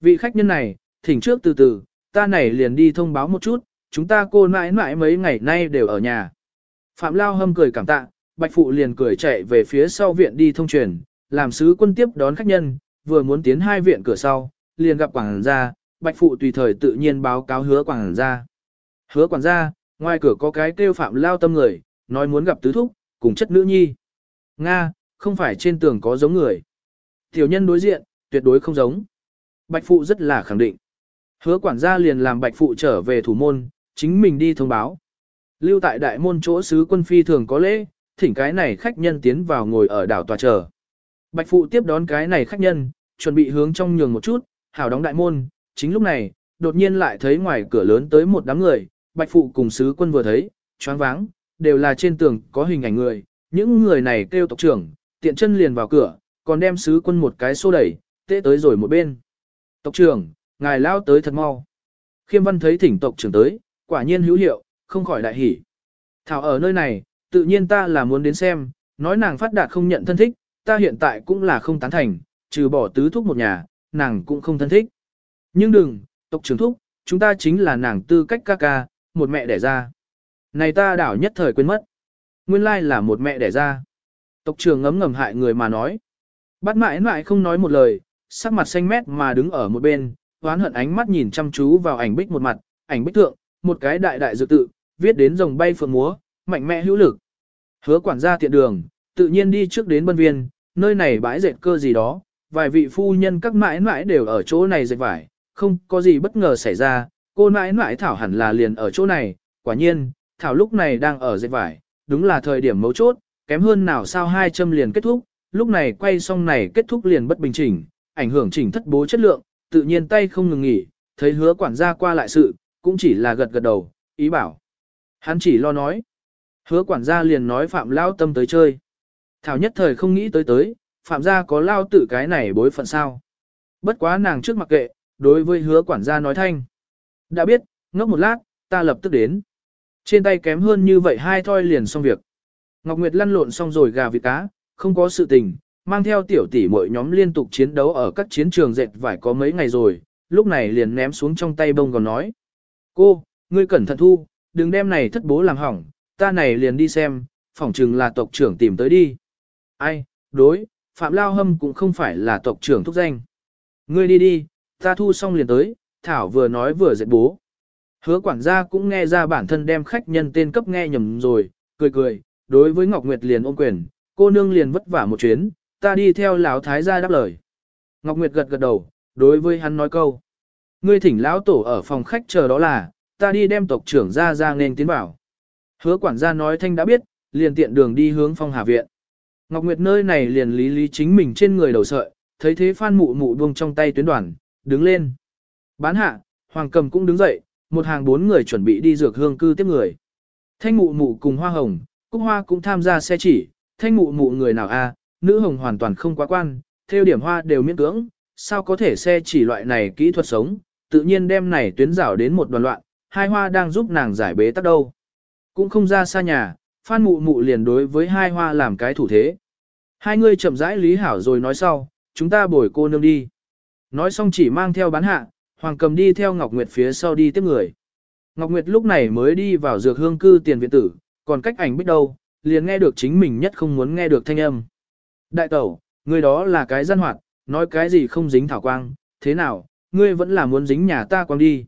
Vị khách nhân này, thỉnh trước từ từ, ta này liền đi thông báo một chút, chúng ta cô nãi nãi mấy ngày nay đều ở nhà. Phạm Lao hâm cười cảm tạ, Bạch Phụ liền cười chạy về phía sau viện đi thông truyền, làm sứ quân tiếp đón khách nhân, vừa muốn tiến hai viện cửa sau, liền gặp quảng gia, Bạch Phụ tùy thời tự nhiên báo cáo hứa quảng gia. Hứa quảng gia, ngoài cửa có cái kêu Phạm Lao tâm người, nói muốn gặp tứ thúc, cùng chất nữ nhi. Nga, không phải trên tường có giống người. Tiểu nhân đối diện, tuyệt đối không giống. Bạch Phụ rất là khẳng định. Hứa quản gia liền làm Bạch Phụ trở về thủ môn, chính mình đi thông báo. Lưu tại đại môn chỗ sứ quân phi thường có lễ, thỉnh cái này khách nhân tiến vào ngồi ở đảo tòa chờ. Bạch Phụ tiếp đón cái này khách nhân, chuẩn bị hướng trong nhường một chút, hảo đóng đại môn. Chính lúc này, đột nhiên lại thấy ngoài cửa lớn tới một đám người, Bạch Phụ cùng sứ quân vừa thấy, choáng váng, đều là trên tường có hình ảnh người, những người này kêu tộc trưởng, tiện chân liền vào cửa, còn đem sứ quân một cái xô đẩy, tệ tới rồi một bên. Tộc trưởng, ngài lao tới thật mau. Khiêm văn thấy thỉnh tộc trưởng tới, quả nhiên hữu hiệu, không khỏi đại hỉ. Thảo ở nơi này, tự nhiên ta là muốn đến xem, nói nàng phát đạt không nhận thân thích, ta hiện tại cũng là không tán thành, trừ bỏ tứ thúc một nhà, nàng cũng không thân thích. Nhưng đừng, tộc trưởng thúc, chúng ta chính là nàng tư cách ca ca, một mẹ đẻ ra. Này ta đảo nhất thời quên mất. Nguyên lai là một mẹ đẻ ra. Tộc trưởng ngấm ngầm hại người mà nói. Bắt mãi mãi không nói một lời, sắc mặt xanh mét mà đứng ở một bên, oán hận ánh mắt nhìn chăm chú vào ảnh bích một mặt, ảnh bích thượng, một cái đại đại dự tự, viết đến rồng bay phượng múa, mạnh mẽ hữu lực. Hứa quản gia tiện đường, tự nhiên đi trước đến bân viên, nơi này bãi dệt cơ gì đó, vài vị phu nhân các mãi mãi đều ở chỗ này dệt vải, không có gì bất ngờ xảy ra, cô mãi mãi Thảo hẳn là liền ở chỗ này, quả nhiên, Thảo lúc này đang ở dệt vải, đúng là thời điểm mấu chốt, kém hơn nào sao hai châm liền kết thúc, lúc này quay xong này kết thúc liền bất bình chỉnh, ảnh hưởng chỉnh thất bố chất lượng, tự nhiên tay không ngừng nghỉ, thấy hứa quản gia qua lại sự, cũng chỉ là gật gật đầu, ý bảo. Hắn chỉ lo nói. Hứa quản gia liền nói Phạm Lao Tâm tới chơi. Thảo nhất thời không nghĩ tới tới, Phạm gia có lao tử cái này bối phận sao. Bất quá nàng trước mặc kệ, đối với hứa quản gia nói thanh. Đã biết, ngốc một lát, ta lập tức đến. Trên tay kém hơn như vậy hai thoi liền xong việc. Ngọc Nguyệt lăn lộn xong rồi gà vịt cá, không có sự tình, mang theo tiểu tỷ mỗi nhóm liên tục chiến đấu ở các chiến trường dệt vải có mấy ngày rồi, lúc này liền ném xuống trong tay bông còn nói. Cô, ngươi cẩn thận thu, đừng đem này thất bố làm hỏng, ta này liền đi xem, phỏng chừng là tộc trưởng tìm tới đi. Ai, đối, Phạm Lao Hâm cũng không phải là tộc trưởng thúc danh. Ngươi đi đi, ta thu xong liền tới, Thảo vừa nói vừa dệt bố. Hứa quản gia cũng nghe ra bản thân đem khách nhân tên cấp nghe nhầm rồi, cười cười, đối với Ngọc Nguyệt liền ôm quyền, cô nương liền vất vả một chuyến, ta đi theo lão thái gia đáp lời. Ngọc Nguyệt gật gật đầu, đối với hắn nói câu. Ngươi thỉnh lão tổ ở phòng khách chờ đó là, ta đi đem tộc trưởng ra ra nên tiến bảo. Hứa quản gia nói thanh đã biết, liền tiện đường đi hướng phong hà viện. Ngọc Nguyệt nơi này liền lý lý chính mình trên người đầu sợi, thấy thế phan mụ mụ buông trong tay tuyến đoàn, đứng lên. Bán hạ, Hoàng Cầm cũng đứng dậy, một hàng bốn người chuẩn bị đi dược hương cư tiếp người. Thanh mụ mụ cùng Hoa Hồng, Cúc Hoa cũng tham gia xe chỉ, thanh mụ mụ người nào a, à, nữ hồng hoàn toàn không quá quan, theo điểm hoa đều miễn cưỡng, sao có thể xe chỉ loại này kỹ thuật sống, tự nhiên đem này tuyến rảo đến một đoàn loạn, hai hoa đang giúp nàng giải bế tắc đâu. Cũng không ra xa nhà, Phan mụ mụ liền đối với hai hoa làm cái thủ thế. Hai người chậm rãi lý hảo rồi nói sau, chúng ta bồi cô nương đi. Nói xong chỉ mang theo bán hạ, Hoàng cầm đi theo Ngọc Nguyệt phía sau đi tiếp người. Ngọc Nguyệt lúc này mới đi vào dược hương cư tiền viện tử, còn cách ảnh biết đâu, liền nghe được chính mình nhất không muốn nghe được thanh âm. Đại tẩu, người đó là cái dân hoạt, nói cái gì không dính thảo quang, thế nào, ngươi vẫn là muốn dính nhà ta quang đi.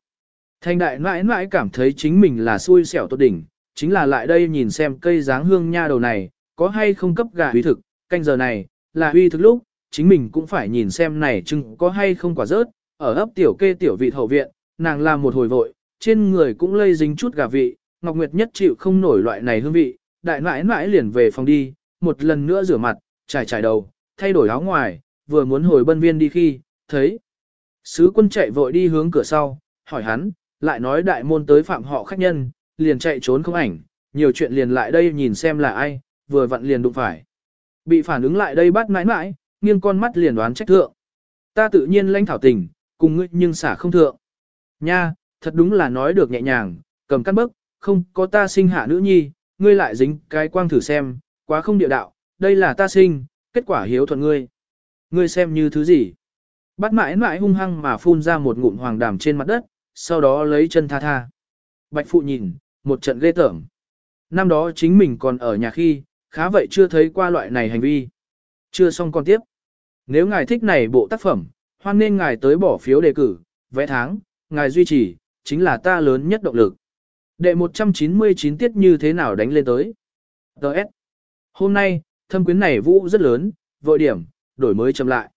Thanh đại mãi mãi cảm thấy chính mình là xui xẻo tốt đỉnh, chính là lại đây nhìn xem cây dáng hương nha đầu này, có hay không cấp gà huy thực, canh giờ này, là huy thực lúc, chính mình cũng phải nhìn xem này chừng có hay không quả rớt, ở ấp tiểu kê tiểu vị hậu viện, nàng làm một hồi vội, trên người cũng lây dính chút gà vị, Ngọc Nguyệt nhất chịu không nổi loại này hương vị, đại nãi nãi liền về phòng đi, một lần nữa rửa mặt, trải trải đầu, thay đổi áo ngoài, vừa muốn hồi bân viên đi khi, thấy. Sứ quân chạy vội đi hướng cửa sau, hỏi hắn, lại nói đại môn tới phạm họ khách nhân, liền chạy trốn không ảnh, nhiều chuyện liền lại đây nhìn xem là ai, vừa vặn liền đụng phải. Bị phản ứng lại đây bắt mãi mãi, nghiêng con mắt liền đoán trách thượng. Ta tự nhiên lãnh thảo tình, cùng ngươi nhưng xả không thượng. Nha, thật đúng là nói được nhẹ nhàng, cầm căn bức, không có ta sinh hạ nữ nhi, ngươi lại dính cái quang thử xem, quá không địa đạo, đây là ta sinh, kết quả hiếu thuận ngươi. Ngươi xem như thứ gì? Bắt mãi mãi hung hăng mà phun ra một ngụm hoàng đàm trên mặt đất, sau đó lấy chân tha tha. Bạch phụ nhìn, một trận ghê tởm. Năm đó chính mình còn ở nhà khi, khá vậy chưa thấy qua loại này hành vi. Chưa xong con tiếp. Nếu ngài thích này bộ tác phẩm, hoan nên ngài tới bỏ phiếu đề cử, vẽ tháng, ngài duy trì, chính là ta lớn nhất động lực. Đệ 199 tiết như thế nào đánh lên tới. Đợt. Hôm nay, thâm quyến này vũ rất lớn, vội điểm, đổi mới chậm lại.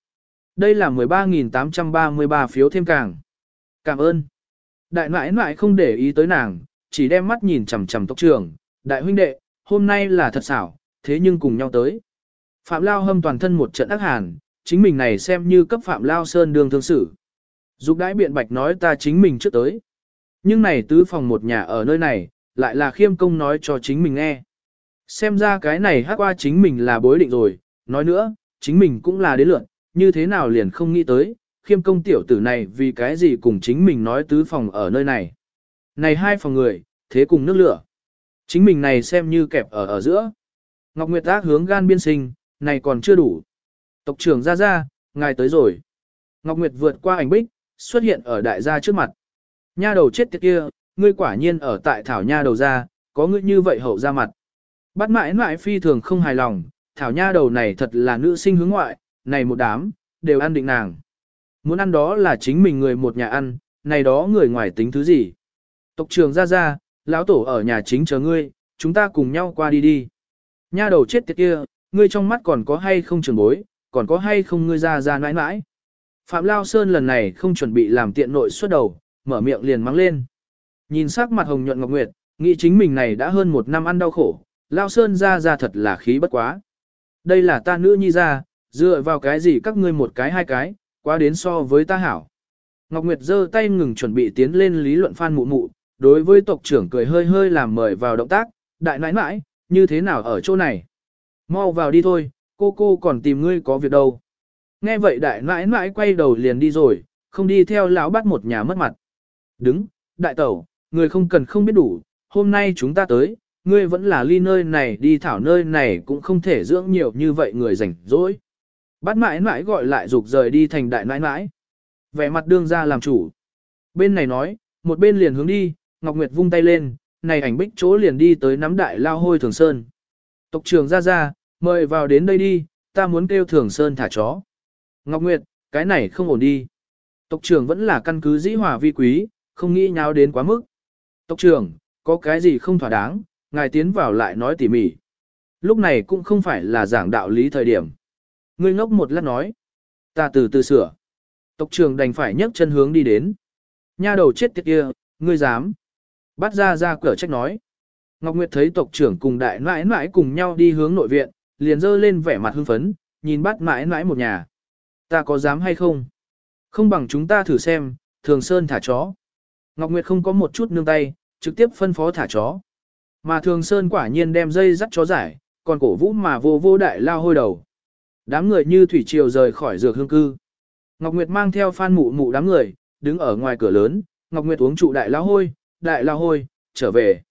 Đây là 13.833 phiếu thêm càng. Cảm ơn. Đại nãi nãi không để ý tới nàng, chỉ đem mắt nhìn chằm chằm tốc trưởng. Đại huynh đệ, hôm nay là thật xảo, thế nhưng cùng nhau tới. Phạm Lao hâm toàn thân một trận ác hàn, chính mình này xem như cấp Phạm Lao Sơn đường thương xử. Dục đãi biện bạch nói ta chính mình trước tới. Nhưng này tứ phòng một nhà ở nơi này, lại là khiêm công nói cho chính mình nghe. Xem ra cái này hát qua chính mình là bối định rồi, nói nữa, chính mình cũng là đến lượn, như thế nào liền không nghĩ tới, khiêm công tiểu tử này vì cái gì cùng chính mình nói tứ phòng ở nơi này. Này hai phòng người, thế cùng nước lửa. Chính mình này xem như kẹp ở ở giữa. Ngọc Nguyệt Ác hướng gan biên sinh, này còn chưa đủ. Tộc trưởng ra ra, ngài tới rồi. Ngọc Nguyệt vượt qua ảnh bích, xuất hiện ở đại gia trước mặt. Nha đầu chết tiệt kia, ngươi quả nhiên ở tại thảo nha đầu ra, có ngươi như vậy hậu ra mặt. Bắt mãi mãi phi thường không hài lòng, thảo nha đầu này thật là nữ sinh hướng ngoại, này một đám, đều ăn định nàng. Muốn ăn đó là chính mình người một nhà ăn, này đó người ngoài tính thứ gì. Tộc trường ra ra, lão tổ ở nhà chính chờ ngươi, chúng ta cùng nhau qua đi đi. Nha đầu chết tiệt kia, ngươi trong mắt còn có hay không trường bối, còn có hay không ngươi ra ra nãi nãi. Phạm Lao Sơn lần này không chuẩn bị làm tiện nội xuất đầu, mở miệng liền mắng lên. Nhìn sắc mặt hồng nhuận ngọc nguyệt, nghĩ chính mình này đã hơn một năm ăn đau khổ, Lao Sơn ra ra thật là khí bất quá. Đây là ta nữ nhi ra, dựa vào cái gì các ngươi một cái hai cái, quá đến so với ta hảo. Ngọc Nguyệt giơ tay ngừng chuẩn bị tiến lên lý luận phan mụ mụ, đối với tộc trưởng cười hơi hơi làm mời vào động tác, đại nãi nãi, như thế nào ở chỗ này? Mau vào đi thôi, cô cô còn tìm ngươi có việc đâu. Nghe vậy đại nãi nãi quay đầu liền đi rồi, không đi theo lão bắt một nhà mất mặt. Đứng, đại tẩu, người không cần không biết đủ, hôm nay chúng ta tới, ngươi vẫn là ly nơi này đi thảo nơi này cũng không thể dưỡng nhiều như vậy người rảnh rỗi. Bắt mãi mãi gọi lại dục rời đi thành đại nãi nãi. Vẻ mặt đương ra làm chủ. Bên này nói, một bên liền hướng đi, Ngọc Nguyệt vung tay lên, này ảnh bích chỗ liền đi tới nắm đại lao hôi thường sơn. Tộc trưởng ra ra, mời vào đến đây đi, ta muốn kêu thường sơn thả chó. Ngọc Nguyệt, cái này không ổn đi. Tộc trưởng vẫn là căn cứ dĩ hòa vi quý, không nghĩ nháo đến quá mức. Tộc trưởng, có cái gì không thỏa đáng, ngài tiến vào lại nói tỉ mỉ. Lúc này cũng không phải là giảng đạo lý thời điểm. Ngươi ngốc một lát nói. Ta từ từ sửa. Tộc trưởng đành phải nhấc chân hướng đi đến. Nha đầu chết tiệt kia, ngươi dám. Bắt ra ra cửa trách nói. Ngọc Nguyệt thấy tộc trưởng cùng đại nãi nãi cùng nhau đi hướng nội viện, liền dơ lên vẻ mặt hưng phấn, nhìn bắt mãi mãi một nhà. Ta có dám hay không? Không bằng chúng ta thử xem, thường sơn thả chó. Ngọc Nguyệt không có một chút nương tay, trực tiếp phân phó thả chó. Mà thường sơn quả nhiên đem dây dắt chó giải, còn cổ vũ mà vô vô đại lao hôi đầu. Đám người như thủy triều rời khỏi dược hương cư. Ngọc Nguyệt mang theo phan mụ mụ đám người, đứng ở ngoài cửa lớn, Ngọc Nguyệt uống trụ đại lao hôi, đại lao hôi, trở về.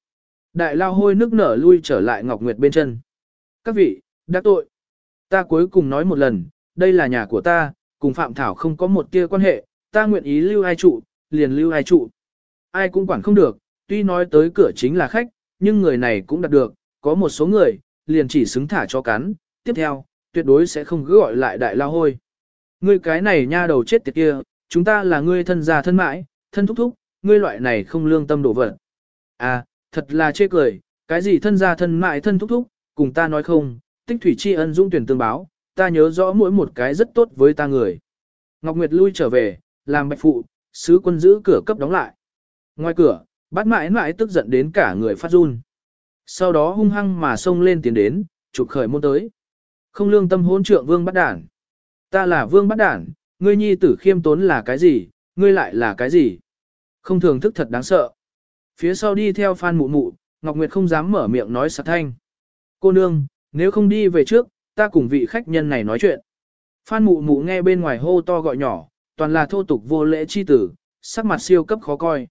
Đại lao hôi nước nở lui trở lại Ngọc Nguyệt bên chân. Các vị, đắc tội. Ta cuối cùng nói một lần, đây là nhà của ta, cùng Phạm Thảo không có một tia quan hệ, ta nguyện ý lưu ai trụ, liền lưu ai trụ. Ai cũng quản không được, tuy nói tới cửa chính là khách, nhưng người này cũng đạt được, có một số người, liền chỉ xứng thả cho cắn, tiếp theo, tuyệt đối sẽ không cứ gọi lại đại lao hôi. Ngươi cái này nha đầu chết tiệt kia, chúng ta là ngươi thân già thân mãi, thân thúc thúc, ngươi loại này không lương tâm đổ vật. À, thật là chê cười, cái gì thân gia thân mãi thân thúc thúc, cùng ta nói không, tích thủy tri ân Dung tuyển tương báo, ta nhớ rõ mỗi một cái rất tốt với ta người. Ngọc Nguyệt lui trở về, làm bạch phụ, sứ quân giữ cửa cấp đóng lại. Ngoài cửa, bát mãi mãi tức giận đến cả người phát run. Sau đó hung hăng mà xông lên tiến đến, chụp khởi môn tới. Không lương tâm hôn trượng vương bắt đản. Ta là vương bắt đản, ngươi nhi tử khiêm tốn là cái gì, ngươi lại là cái gì. Không thường thức thật đáng sợ. Phía sau đi theo Phan Mụ Mụ, Ngọc Nguyệt không dám mở miệng nói sạc thanh. Cô nương, nếu không đi về trước, ta cùng vị khách nhân này nói chuyện. Phan Mụ Mụ nghe bên ngoài hô to gọi nhỏ, toàn là thô tục vô lễ chi tử, sắc mặt siêu cấp khó coi.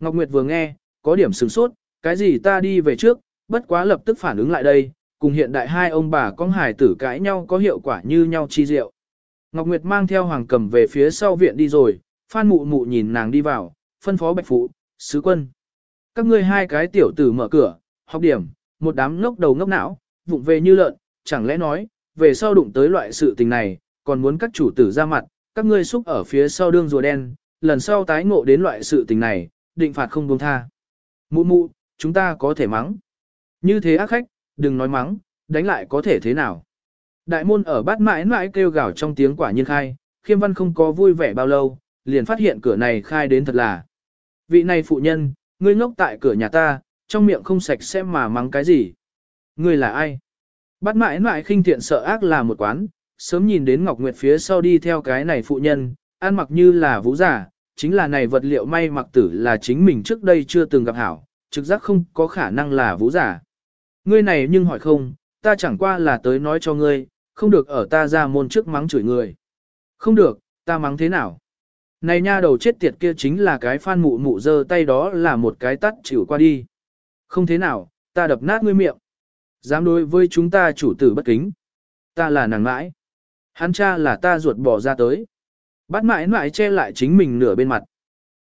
Ngọc Nguyệt vừa nghe, có điểm sửng sốt, cái gì ta đi về trước, bất quá lập tức phản ứng lại đây, cùng hiện đại hai ông bà con hải tử cãi nhau có hiệu quả như nhau chi diệu. Ngọc Nguyệt mang theo hoàng cầm về phía sau viện đi rồi, Phan Mụ Mụ nhìn nàng đi vào, phân phó bạch phụ, sứ quân. Các ngươi hai cái tiểu tử mở cửa, học điểm, một đám ngốc đầu ngốc não, vụng về như lợn, chẳng lẽ nói, về sau đụng tới loại sự tình này, còn muốn các chủ tử ra mặt, các ngươi xúc ở phía sau đương rùa đen, lần sau tái ngộ đến loại sự tình này, định phạt không buông tha. Mụ mụ, chúng ta có thể mắng. Như thế ác khách, đừng nói mắng, đánh lại có thể thế nào. Đại môn ở bát mãi mãi kêu gào trong tiếng quả nhiên khai, khiêm văn không có vui vẻ bao lâu, liền phát hiện cửa này khai đến thật là. Vị này phụ nhân, ngươi ngốc tại cửa nhà ta, trong miệng không sạch xem mà mắng cái gì. Ngươi là ai? Bắt mãi mãi khinh thiện sợ ác là một quán, sớm nhìn đến Ngọc Nguyệt phía sau đi theo cái này phụ nhân, ăn mặc như là vũ giả, chính là này vật liệu may mặc tử là chính mình trước đây chưa từng gặp hảo, trực giác không có khả năng là vũ giả. Ngươi này nhưng hỏi không, ta chẳng qua là tới nói cho ngươi, không được ở ta ra môn trước mắng chửi người. Không được, ta mắng thế nào? Này nha đầu chết tiệt kia chính là cái phan mụ mụ dơ tay đó là một cái tắt chịu qua đi. Không thế nào, ta đập nát ngươi miệng. Dám đối với chúng ta chủ tử bất kính. Ta là nàng mãi. Hắn cha là ta ruột bỏ ra tới. Bắt mãi mãi che lại chính mình nửa bên mặt.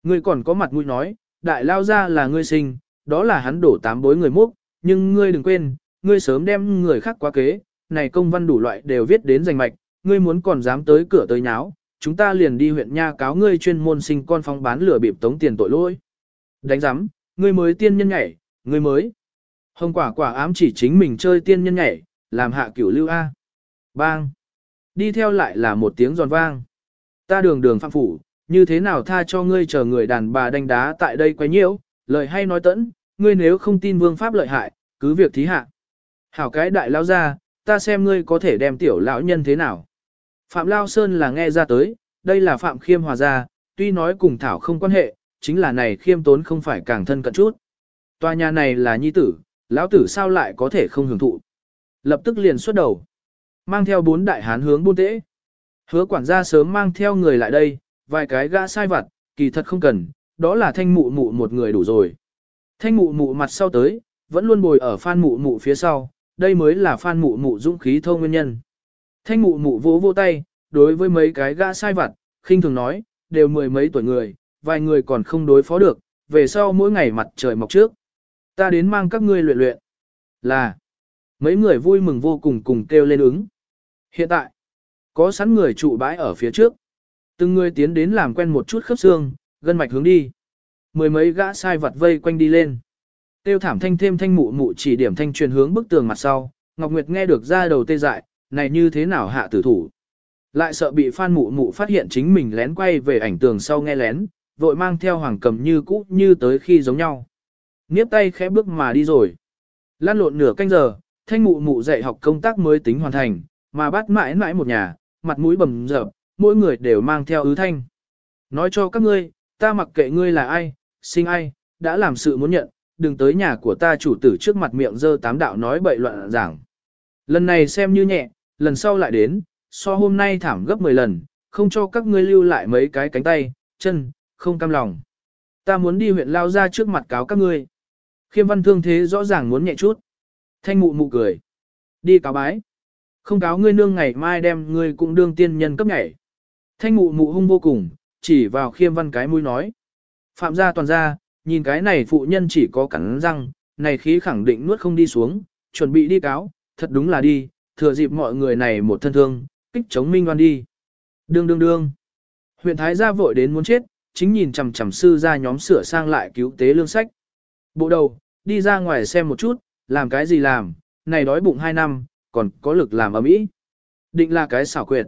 Ngươi còn có mặt mũi nói, đại lao ra là ngươi sinh, đó là hắn đổ tám bối người múc, nhưng ngươi đừng quên, ngươi sớm đem người khác quá kế, này công văn đủ loại đều viết đến danh mạch, ngươi muốn còn dám tới cửa tới nháo, chúng ta liền đi huyện nha cáo ngươi chuyên môn sinh con phóng bán lửa bịp tống tiền tội lỗi. Đánh giám, ngươi mới tiên nhân nhảy, ngươi mới. Hồng quả quả ám chỉ chính mình chơi tiên nhân nhảy, làm hạ cửu lưu A. Bang. Đi theo lại là một tiếng giòn vang. Ta đường đường phạm phủ, như thế nào tha cho ngươi chờ người đàn bà đánh đá tại đây quấy nhiễu, lời hay nói tẫn, ngươi nếu không tin vương pháp lợi hại, cứ việc thí hạ. Hảo cái đại lao ra, ta xem ngươi có thể đem tiểu lão nhân thế nào. Phạm Lao Sơn là nghe ra tới, đây là Phạm Khiêm hòa gia, tuy nói cùng Thảo không quan hệ, chính là này khiêm tốn không phải càng thân cận chút. Tòa nhà này là nhi tử, lão tử sao lại có thể không hưởng thụ. Lập tức liền xuất đầu. Mang theo bốn đại hán hướng buôn tễ. Hứa quản gia sớm mang theo người lại đây, vài cái gã sai vặt, kỳ thật không cần, đó là thanh mụ mụ một người đủ rồi. Thanh mụ mụ mặt sau tới, vẫn luôn bồi ở phan mụ mụ phía sau, đây mới là phan mụ mụ dũng khí thâu nguyên nhân. Thanh mụ mụ vỗ vô tay, đối với mấy cái gã sai vặt, khinh thường nói, đều mười mấy tuổi người, vài người còn không đối phó được, về sau mỗi ngày mặt trời mọc trước. Ta đến mang các ngươi luyện luyện. Là, mấy người vui mừng vô cùng cùng kêu lên ứng. Hiện tại, có sẵn người trụ bãi ở phía trước. Từng người tiến đến làm quen một chút khớp xương, gân mạch hướng đi. Mười mấy gã sai vặt vây quanh đi lên. Tiêu thảm thanh thêm thanh mụ mụ chỉ điểm thanh truyền hướng bức tường mặt sau, Ngọc Nguyệt nghe được ra đầu tê dại, này như thế nào hạ tử thủ. Lại sợ bị Phan Mụ Mụ phát hiện chính mình lén quay về ảnh tường sau nghe lén, vội mang theo hoàng cầm như cũ như tới khi giống nhau. Niếp tay khẽ bước mà đi rồi. Lan lộn nửa canh giờ, thanh mụ mụ dạy học công tác mới tính hoàn thành, mà bắt mãi mãi một nhà, mặt mũi bầm dập, mỗi người đều mang theo ứ thanh. Nói cho các ngươi, ta mặc kệ ngươi là ai, sinh ai, đã làm sự muốn nhận, đừng tới nhà của ta chủ tử trước mặt miệng dơ tám đạo nói bậy loạn giảng. Lần này xem như nhẹ, lần sau lại đến, so hôm nay thảm gấp 10 lần, không cho các ngươi lưu lại mấy cái cánh tay, chân, không cam lòng. Ta muốn đi huyện lao ra trước mặt cáo các ngươi. Khiêm văn thương thế rõ ràng muốn nhẹ chút. Thanh mụ mụ cười. Đi cáo bái. Không cáo ngươi nương ngày mai đem ngươi cũng đương tiên nhân cấp nhảy. Thanh mụ mụ hung vô cùng, chỉ vào khiêm văn cái mũi nói. Phạm gia toàn gia, nhìn cái này phụ nhân chỉ có cắn răng, này khí khẳng định nuốt không đi xuống, chuẩn bị đi cáo, thật đúng là đi, thừa dịp mọi người này một thân thương, kích chống minh đoan đi. Đương đương đương. Huyện Thái gia vội đến muốn chết, chính nhìn chằm chằm sư ra nhóm sửa sang lại cứu tế lương sách. Bộ đầu, đi ra ngoài xem một chút, làm cái gì làm, này đói bụng hai năm, còn có lực làm ở mỹ. Định là cái xảo quyệt.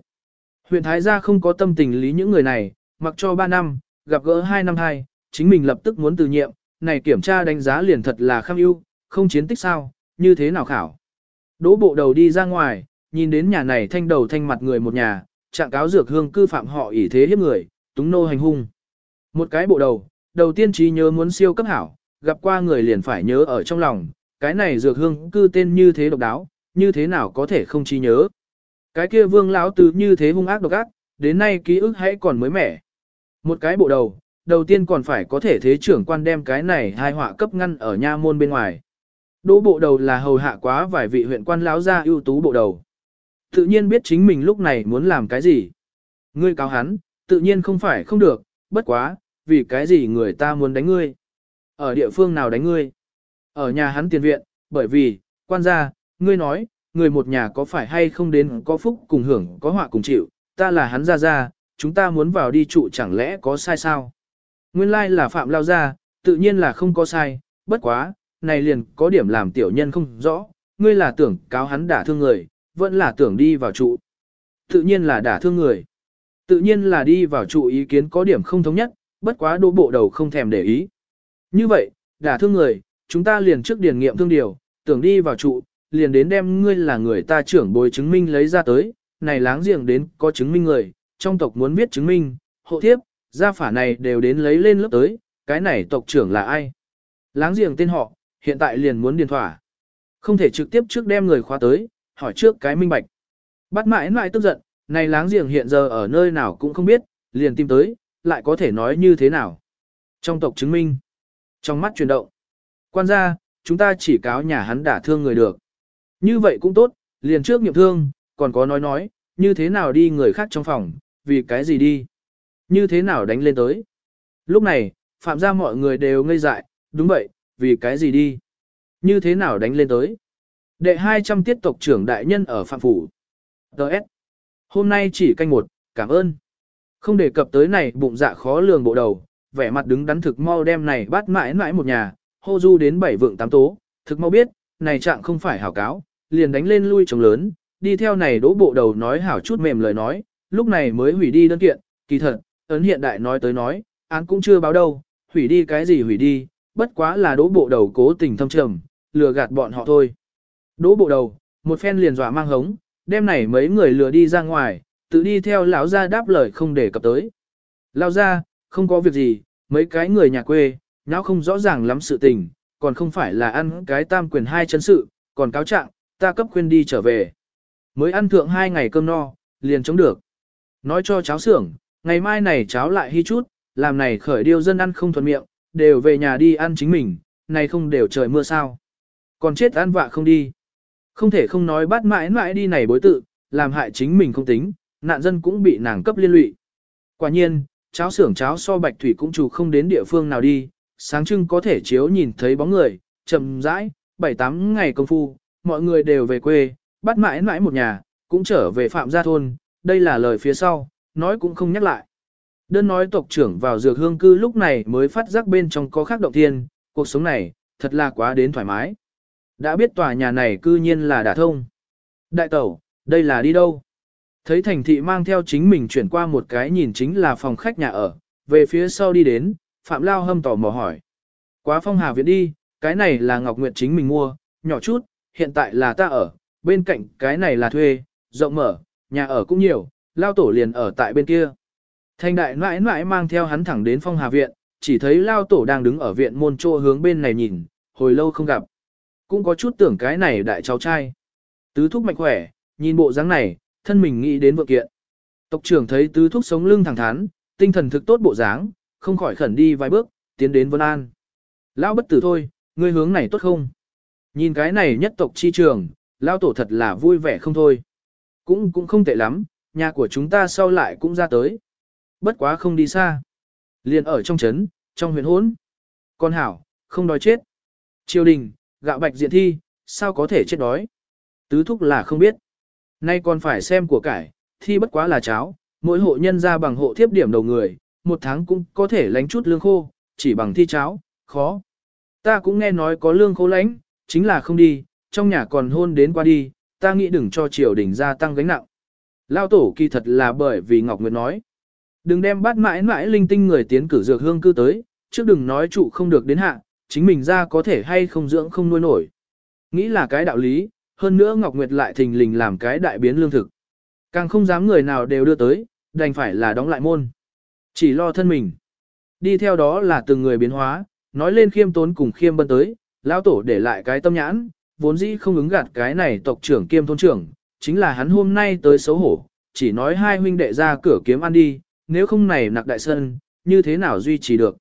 Huyện Thái gia không có tâm tình lý những người này, mặc cho ba năm, gặp gỡ hai năm hai, chính mình lập tức muốn từ nhiệm, này kiểm tra đánh giá liền thật là kham ưu, không chiến tích sao, như thế nào khảo. Đỗ bộ đầu đi ra ngoài, nhìn đến nhà này thanh đầu thanh mặt người một nhà, trạng cáo dược hương cư phạm họ ỷ thế hiếp người, túng nô hành hung. Một cái bộ đầu, đầu tiên trí nhớ muốn siêu cấp hảo, gặp qua người liền phải nhớ ở trong lòng, cái này dược hương cư tên như thế độc đáo, như thế nào có thể không chi nhớ. Cái kia vương lão tứ như thế hung ác độc ác, đến nay ký ức hãy còn mới mẻ. Một cái bộ đầu, đầu tiên còn phải có thể thế trưởng quan đem cái này hai họa cấp ngăn ở nha môn bên ngoài. Đỗ bộ đầu là hầu hạ quá vài vị huyện quan lão gia ưu tú bộ đầu. Tự nhiên biết chính mình lúc này muốn làm cái gì. Ngươi cáo hắn, tự nhiên không phải không được, bất quá, vì cái gì người ta muốn đánh ngươi. Ở địa phương nào đánh ngươi? Ở nhà hắn tiền viện, bởi vì, quan gia, ngươi nói, người một nhà có phải hay không đến có phúc cùng hưởng có họa cùng chịu, ta là hắn ra ra, chúng ta muốn vào đi trụ chẳng lẽ có sai sao? Nguyên lai là phạm lao ra, tự nhiên là không có sai, bất quá, này liền có điểm làm tiểu nhân không rõ, ngươi là tưởng cáo hắn đả thương người, vẫn là tưởng đi vào trụ. Tự nhiên là đả thương người. Tự nhiên là đi vào trụ ý kiến có điểm không thống nhất, bất quá đô bộ đầu không thèm để ý. Như vậy, đả thương người, chúng ta liền trước điển nghiệm thương điều, tưởng đi vào trụ, liền đến đem ngươi là người ta trưởng bồi chứng minh lấy ra tới, này láng giềng đến có chứng minh người, trong tộc muốn biết chứng minh, hộ thiếp, gia phả này đều đến lấy lên lớp tới, cái này tộc trưởng là ai? Láng giềng tên họ, hiện tại liền muốn điền thỏa. Không thể trực tiếp trước đem người khóa tới, hỏi trước cái minh bạch. Bắt mãi mãi tức giận, này láng giềng hiện giờ ở nơi nào cũng không biết, liền tìm tới, lại có thể nói như thế nào. Trong tộc chứng minh, trong mắt chuyển động. Quan gia, chúng ta chỉ cáo nhà hắn đả thương người được. Như vậy cũng tốt, liền trước nghiệm thương, còn có nói nói, như thế nào đi người khác trong phòng, vì cái gì đi. Như thế nào đánh lên tới. Lúc này, phạm gia mọi người đều ngây dại, đúng vậy, vì cái gì đi. Như thế nào đánh lên tới. Đệ 200 tiết tộc trưởng đại nhân ở Phạm Phủ. Đợt. Hôm nay chỉ canh một, cảm ơn. Không đề cập tới này bụng dạ khó lường bộ đầu, vẻ mặt đứng đắn thực mau đem này bắt mãi mãi một nhà, hô du đến bảy vượng tám tố, thực mau biết, này trạng không phải hảo cáo, liền đánh lên lui trống lớn, đi theo này đỗ bộ đầu nói hảo chút mềm lời nói, lúc này mới hủy đi đơn kiện, kỳ thật, ấn hiện đại nói tới nói, án cũng chưa báo đâu, hủy đi cái gì hủy đi, bất quá là đỗ bộ đầu cố tình thâm trầm, lừa gạt bọn họ thôi. Đỗ bộ đầu, một phen liền dọa mang hống, đem này mấy người lừa đi ra ngoài, tự đi theo lão gia đáp lời không để cập tới. Lão gia, không có việc gì, mấy cái người nhà quê, nháo không rõ ràng lắm sự tình, còn không phải là ăn cái tam quyền hai chân sự, còn cáo trạng, ta cấp khuyên đi trở về. Mới ăn thượng hai ngày cơm no, liền chống được. Nói cho cháu xưởng, ngày mai này cháu lại hy chút, làm này khởi điêu dân ăn không thuận miệng, đều về nhà đi ăn chính mình, này không đều trời mưa sao. Còn chết ăn vạ không đi. Không thể không nói bắt mãi mãi đi này bối tự, làm hại chính mình không tính, nạn dân cũng bị nàng cấp liên lụy. Quả nhiên, cháo xưởng cháo so bạch thủy cũng chủ không đến địa phương nào đi, sáng trưng có thể chiếu nhìn thấy bóng người, chậm rãi, bảy tám ngày công phu, mọi người đều về quê, bắt mãi mãi một nhà, cũng trở về phạm gia thôn, đây là lời phía sau, nói cũng không nhắc lại. Đơn nói tộc trưởng vào dược hương cư lúc này mới phát giác bên trong có khác động thiên, cuộc sống này, thật là quá đến thoải mái. Đã biết tòa nhà này cư nhiên là đả thông. Đại tẩu, đây là đi đâu? Thấy thành thị mang theo chính mình chuyển qua một cái nhìn chính là phòng khách nhà ở, về phía sau đi đến, Phạm Lao hâm tỏ mò hỏi. Quá phong hà viện đi, cái này là Ngọc Nguyệt chính mình mua, nhỏ chút, hiện tại là ta ở, bên cạnh cái này là thuê, rộng mở, nhà ở cũng nhiều, Lao tổ liền ở tại bên kia. Thanh đại mãi mãi mang theo hắn thẳng đến phong hà viện, chỉ thấy Lao tổ đang đứng ở viện môn trô hướng bên này nhìn, hồi lâu không gặp. Cũng có chút tưởng cái này đại cháu trai. Tứ thúc mạnh khỏe, nhìn bộ dáng này, thân mình nghĩ đến vượng kiện. Tộc trưởng thấy tứ thúc sống lưng thẳng thắn, tinh thần thực tốt bộ dáng, không khỏi khẩn đi vài bước, tiến đến Vân An. Lão bất tử thôi, ngươi hướng này tốt không? Nhìn cái này nhất tộc chi trường, lão tổ thật là vui vẻ không thôi. Cũng cũng không tệ lắm, nhà của chúng ta sau lại cũng ra tới. Bất quá không đi xa. Liền ở trong trấn, trong huyện hốn. Con hảo, không đói chết. Triều đình, gạo bạch diện thi, sao có thể chết đói? Tứ thúc là không biết. Nay còn phải xem của cải, thi bất quá là cháo, mỗi hộ nhân ra bằng hộ thiếp điểm đầu người, một tháng cũng có thể lánh chút lương khô, chỉ bằng thi cháo, khó. Ta cũng nghe nói có lương khô lánh, chính là không đi, trong nhà còn hôn đến qua đi, ta nghĩ đừng cho triều đình gia tăng gánh nặng. Lao tổ kỳ thật là bởi vì Ngọc Nguyệt nói. Đừng đem bát mãi mãi linh tinh người tiến cử dược hương cư tới, trước đừng nói trụ không được đến hạ, chính mình ra có thể hay không dưỡng không nuôi nổi. Nghĩ là cái đạo lý, hơn nữa Ngọc Nguyệt lại thình lình làm cái đại biến lương thực. Càng không dám người nào đều đưa tới, đành phải là đóng lại môn. Chỉ lo thân mình. Đi theo đó là từng người biến hóa, nói lên khiêm tốn cùng khiêm bân tới, lão tổ để lại cái tâm nhãn, vốn dĩ không ứng gạt cái này tộc trưởng kiêm thôn trưởng, chính là hắn hôm nay tới xấu hổ, chỉ nói hai huynh đệ ra cửa kiếm ăn đi, nếu không này nặc đại sơn như thế nào duy trì được.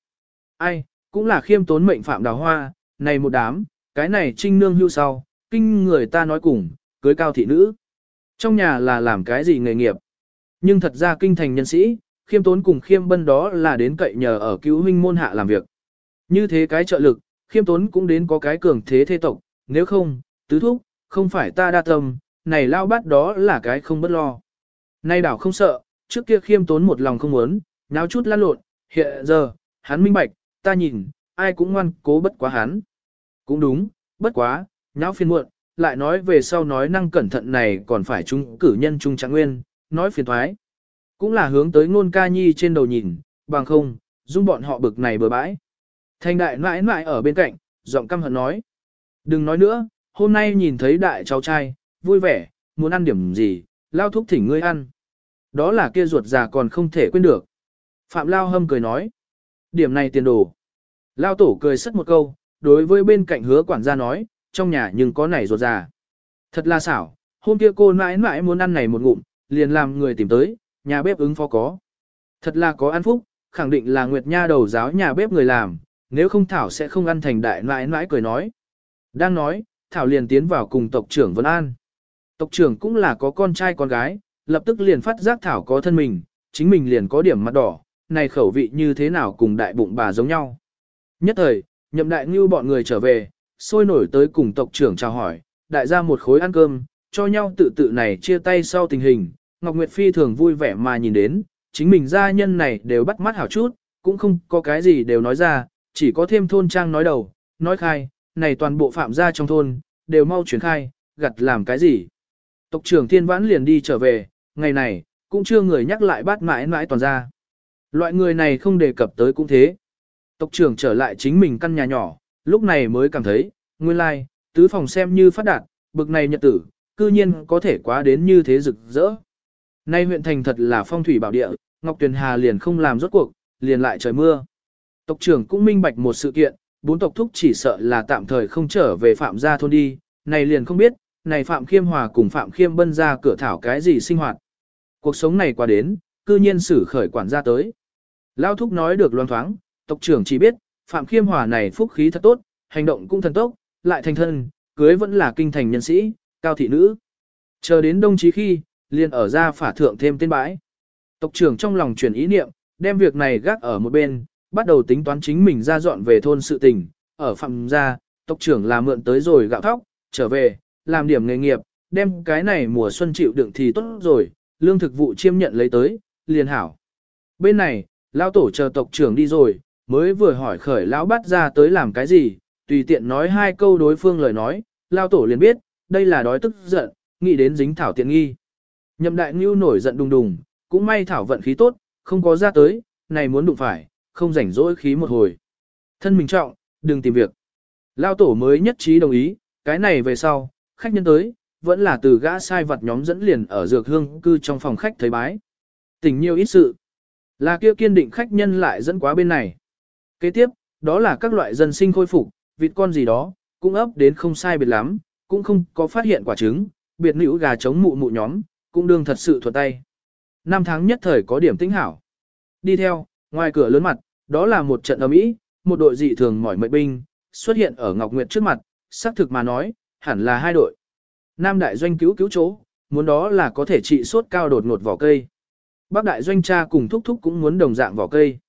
Ai, cũng là khiêm tốn mệnh phạm đào hoa, này một đám, cái này trinh nương hưu sau, kinh người ta nói cùng, cưới cao thị nữ. Trong nhà là làm cái gì nghề nghiệp. Nhưng thật ra kinh thành nhân sĩ, khiêm tốn cùng khiêm bân đó là đến cậy nhờ ở cứu huynh môn hạ làm việc. Như thế cái trợ lực, khiêm tốn cũng đến có cái cường thế thế tộc, nếu không, tứ thúc, không phải ta đa tâm, này lao bát đó là cái không bất lo. Nay đảo không sợ, trước kia khiêm tốn một lòng không muốn, náo chút lăn lộn, hiện giờ, hắn minh bạch, ta nhìn, ai cũng ngoan cố bất quá hắn. Cũng đúng, bất quá, nháo phiền muộn, lại nói về sau nói năng cẩn thận này còn phải chúng cử nhân trung trạng nguyên, nói phiền thoái. Cũng là hướng tới ngôn ca nhi trên đầu nhìn, bằng không, dung bọn họ bực này bừa bãi. Thanh đại mãi mãi ở bên cạnh, giọng căm hận nói. Đừng nói nữa, hôm nay nhìn thấy đại cháu trai, vui vẻ, muốn ăn điểm gì, lao thúc thỉnh ngươi ăn. Đó là kia ruột già còn không thể quên được. Phạm Lao Hâm cười nói. Điểm này tiền đồ. Lao tổ cười sất một câu, đối với bên cạnh hứa quản gia nói, trong nhà nhưng có này ruột già. Thật là xảo, hôm kia cô mãi mãi muốn ăn này một ngụm, liền làm người tìm tới, nhà bếp ứng phó có. Thật là có ăn phúc, khẳng định là Nguyệt Nha đầu giáo nhà bếp người làm, nếu không Thảo sẽ không ăn thành đại mãi mãi cười nói. Đang nói, Thảo liền tiến vào cùng tộc trưởng Vân An. Tộc trưởng cũng là có con trai con gái, lập tức liền phát giác Thảo có thân mình, chính mình liền có điểm mặt đỏ, này khẩu vị như thế nào cùng đại bụng bà giống nhau. Nhất thời, nhậm đại ngưu bọn người trở về, sôi nổi tới cùng tộc trưởng chào hỏi, đại gia một khối ăn cơm, cho nhau tự tự này chia tay sau tình hình, Ngọc Nguyệt Phi thường vui vẻ mà nhìn đến, chính mình gia nhân này đều bắt mắt hảo chút, cũng không có cái gì đều nói ra, chỉ có thêm thôn trang nói đầu, nói khai, này toàn bộ phạm gia trong thôn, đều mau chuyển khai, gặt làm cái gì. Tộc trưởng thiên vãn liền đi trở về, ngày này, cũng chưa người nhắc lại bắt mãi mãi toàn ra. Loại người này không đề cập tới cũng thế. Tộc trưởng trở lại chính mình căn nhà nhỏ, lúc này mới cảm thấy, nguyên lai, like, tứ phòng xem như phát đạt, bực này nhật tử, cư nhiên có thể quá đến như thế rực rỡ. Nay huyện thành thật là phong thủy bảo địa, Ngọc Tuyền Hà liền không làm rốt cuộc, liền lại trời mưa. Tộc trưởng cũng minh bạch một sự kiện, bốn tộc thúc chỉ sợ là tạm thời không trở về Phạm gia thôn đi, này liền không biết, này Phạm Khiêm Hòa cùng Phạm Khiêm Bân ra cửa thảo cái gì sinh hoạt. Cuộc sống này qua đến, cư nhiên xử khởi quản gia tới. Lao thúc nói được loan thoáng, tộc trưởng chỉ biết, Phạm Khiêm Hòa này phúc khí thật tốt, hành động cũng thần tốc, lại thành thân, cưới vẫn là kinh thành nhân sĩ, cao thị nữ. Chờ đến đông chí khi, liền ở ra phả thượng thêm tên bãi. Tộc trưởng trong lòng chuyển ý niệm, đem việc này gác ở một bên, bắt đầu tính toán chính mình ra dọn về thôn sự tình, ở phạm gia, tộc trưởng là mượn tới rồi gạo thóc, trở về, làm điểm nghề nghiệp, đem cái này mùa xuân chịu đựng thì tốt rồi, lương thực vụ chiêm nhận lấy tới, liền hảo. Bên này, lão tổ chờ tộc trưởng đi rồi, mới vừa hỏi khởi lão bắt ra tới làm cái gì, tùy tiện nói hai câu đối phương lời nói, lão tổ liền biết, đây là đói tức giận, nghĩ đến dính thảo tiện nghi. Nhậm đại ngưu nổi giận đùng đùng, cũng may thảo vận khí tốt, không có ra tới, này muốn đụng phải, không rảnh rỗi khí một hồi. Thân mình trọng, đừng tìm việc. Lao tổ mới nhất trí đồng ý, cái này về sau, khách nhân tới, vẫn là từ gã sai vật nhóm dẫn liền ở dược hương cư trong phòng khách thấy bái. Tình nhiều ít sự. Là kia kiên định khách nhân lại dẫn quá bên này. Kế tiếp, đó là các loại dân sinh khôi phục, vịt con gì đó, cũng ấp đến không sai biệt lắm, cũng không có phát hiện quả trứng, biệt nữ gà chống mụ mụ nhóm, cũng đương thật sự thuật tay. Năm tháng nhất thời có điểm tĩnh hảo. Đi theo, ngoài cửa lớn mặt, đó là một trận ấm ý, một đội dị thường mỏi mệt binh, xuất hiện ở Ngọc Nguyệt trước mặt, xác thực mà nói, hẳn là hai đội. Nam đại doanh cứu cứu chỗ, muốn đó là có thể trị sốt cao đột ngột vỏ cây. Bắc đại doanh cha cùng thúc thúc cũng muốn đồng dạng vỏ cây.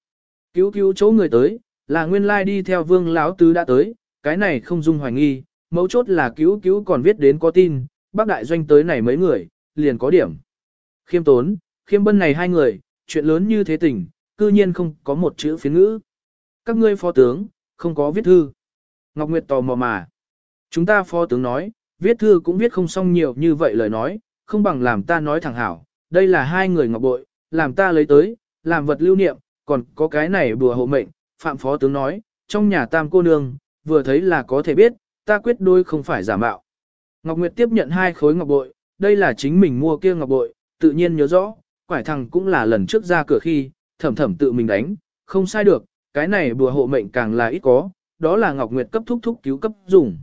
Cứu cứu chỗ người tới, là nguyên lai đi theo vương lão tứ đã tới, cái này không dung hoài nghi, mấu chốt là cứu cứu còn viết đến có tin, bác đại doanh tới này mấy người, liền có điểm. Khiêm tốn, khiêm bân này hai người, chuyện lớn như thế tình, cư nhiên không có một chữ phiến ngữ. Các ngươi phó tướng, không có viết thư. Ngọc Nguyệt tò mò mà. Chúng ta phó tướng nói, viết thư cũng viết không xong nhiều như vậy lời nói, không bằng làm ta nói thẳng hảo. Đây là hai người ngọc bội, làm ta lấy tới, làm vật lưu niệm, còn có cái này bùa hộ mệnh. Phạm phó tướng nói, trong nhà tam cô nương, vừa thấy là có thể biết, ta quyết đôi không phải giả mạo. Ngọc Nguyệt tiếp nhận hai khối ngọc bội, đây là chính mình mua kia ngọc bội, tự nhiên nhớ rõ, quải thằng cũng là lần trước ra cửa khi, thẩm thẩm tự mình đánh, không sai được, cái này bùa hộ mệnh càng là ít có, đó là Ngọc Nguyệt cấp thúc thúc cứu cấp dùng.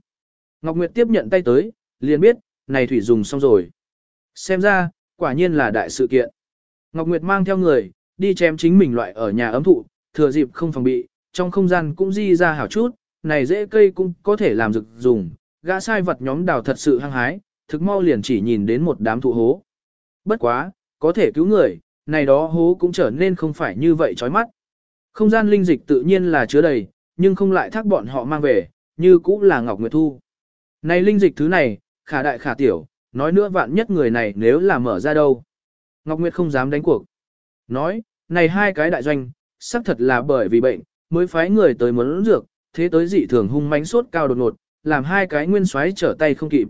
Ngọc Nguyệt tiếp nhận tay tới, liền biết, này thủy dùng xong rồi. Xem ra, quả nhiên là đại sự kiện. Ngọc Nguyệt mang theo người, đi chém chính mình loại ở nhà ấm thụ, thừa dịp không phòng bị, trong không gian cũng di ra hảo chút, này dễ cây cũng có thể làm rực dùng, gã sai vật nhóm đào thật sự hăng hái, thực mau liền chỉ nhìn đến một đám thụ hố. Bất quá, có thể cứu người, này đó hố cũng trở nên không phải như vậy chói mắt. Không gian linh dịch tự nhiên là chứa đầy, nhưng không lại thác bọn họ mang về, như cũng là Ngọc Nguyệt Thu. Này linh dịch thứ này, khả đại khả tiểu, nói nữa vạn nhất người này nếu là mở ra đâu. Ngọc Nguyệt không dám đánh cuộc. Nói, này hai cái đại doanh, xác thật là bởi vì bệnh, mới phái người tới muốn dược, thế tới dị thường hung mãnh sốt cao đột ngột, làm hai cái nguyên xoáy trở tay không kịp.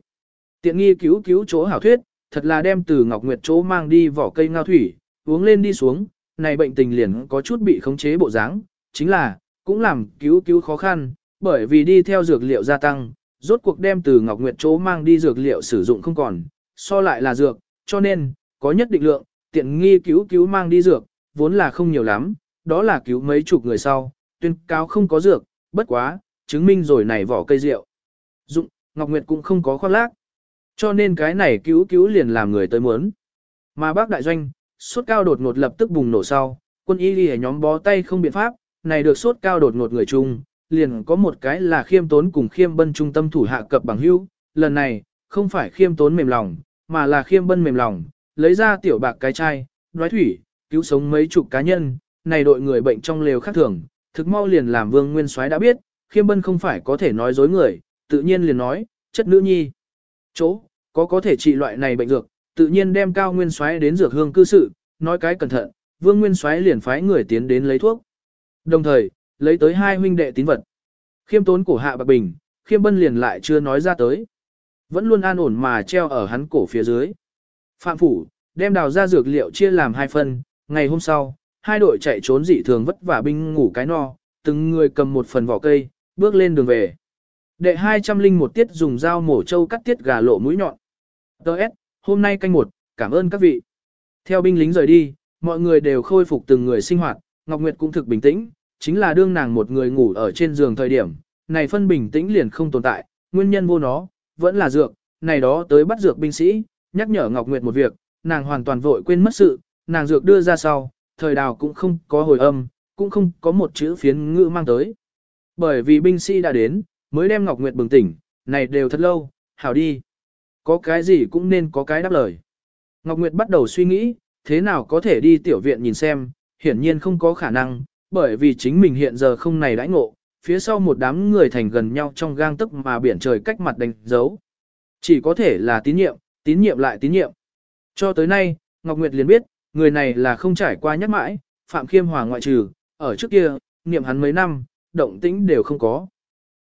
Tiện nghi cứu cứu chỗ hảo thuyết, thật là đem từ Ngọc Nguyệt chỗ mang đi vỏ cây ngao thủy, uống lên đi xuống, này bệnh tình liền có chút bị khống chế bộ dáng, chính là, cũng làm cứu cứu khó khăn, bởi vì đi theo dược liệu gia tăng, rốt cuộc đem từ Ngọc Nguyệt chỗ mang đi dược liệu sử dụng không còn, so lại là dược, cho nên, có nhất định lượng, tiện nghi cứu cứu mang đi dược, vốn là không nhiều lắm, đó là cứu mấy chục người sau, tuyên cáo không có dược, bất quá, chứng minh rồi này vỏ cây rượu. Dụng, Ngọc Nguyệt cũng không có khoác lác. Cho nên cái này cứu cứu liền làm người tới muốn. Mà bác đại doanh, sốt cao đột ngột lập tức bùng nổ sau, quân y đi nhóm bó tay không biện pháp, này được sốt cao đột ngột người chung, liền có một cái là khiêm tốn cùng khiêm bân trung tâm thủ hạ cập bằng hữu, lần này, không phải khiêm tốn mềm lòng, mà là khiêm bân mềm lòng, lấy ra tiểu bạc cái chai, đoái thủy, cứu sống mấy chục cá nhân, này đội người bệnh trong lều khác thường, thực mau liền làm vương nguyên soái đã biết, khiêm bân không phải có thể nói dối người, tự nhiên liền nói, chất nữ nhi. Chỗ, có có thể trị loại này bệnh dược, tự nhiên đem cao nguyên Soái đến dược hương cư sự, nói cái cẩn thận, vương nguyên Soái liền phái người tiến đến lấy thuốc. Đồng thời, lấy tới hai huynh đệ tín vật. Khiêm tốn cổ hạ bạc bình, khiêm bân liền lại chưa nói ra tới. Vẫn luôn an ổn mà treo ở hắn cổ phía dưới. Phạm phủ, đem đào ra dược liệu chia làm hai phần, ngày hôm sau, hai đội chạy trốn dị thường vất vả binh ngủ cái no, từng người cầm một phần vỏ cây, bước lên đường về. Đệ 201 tiết dùng dao mổ trâu cắt tiết gà lộ mũi nhọn. Đợt, hôm nay canh một, cảm ơn các vị. Theo binh lính rời đi, mọi người đều khôi phục từng người sinh hoạt, Ngọc Nguyệt cũng thực bình tĩnh, chính là đương nàng một người ngủ ở trên giường thời điểm, này phân bình tĩnh liền không tồn tại, nguyên nhân vô nó, vẫn là dược, này đó tới bắt dược binh sĩ, nhắc nhở Ngọc Nguyệt một việc, nàng hoàn toàn vội quên mất sự, nàng dược đưa ra sau, thời đào cũng không có hồi âm, cũng không có một chữ phiến ngữ mang tới. Bởi vì binh sĩ đã đến, mới đem Ngọc Nguyệt bừng tỉnh, này đều thật lâu, hảo đi. Có cái gì cũng nên có cái đáp lời. Ngọc Nguyệt bắt đầu suy nghĩ, thế nào có thể đi tiểu viện nhìn xem, hiển nhiên không có khả năng, bởi vì chính mình hiện giờ không này đãi ngộ, phía sau một đám người thành gần nhau trong gang tức mà biển trời cách mặt đánh dấu. Chỉ có thể là tín nhiệm, tín nhiệm lại tín nhiệm. Cho tới nay, Ngọc Nguyệt liền biết, người này là không trải qua nhắc mãi, Phạm Khiêm Hòa ngoại trừ, ở trước kia, niệm hắn mấy năm, động tĩnh đều không có.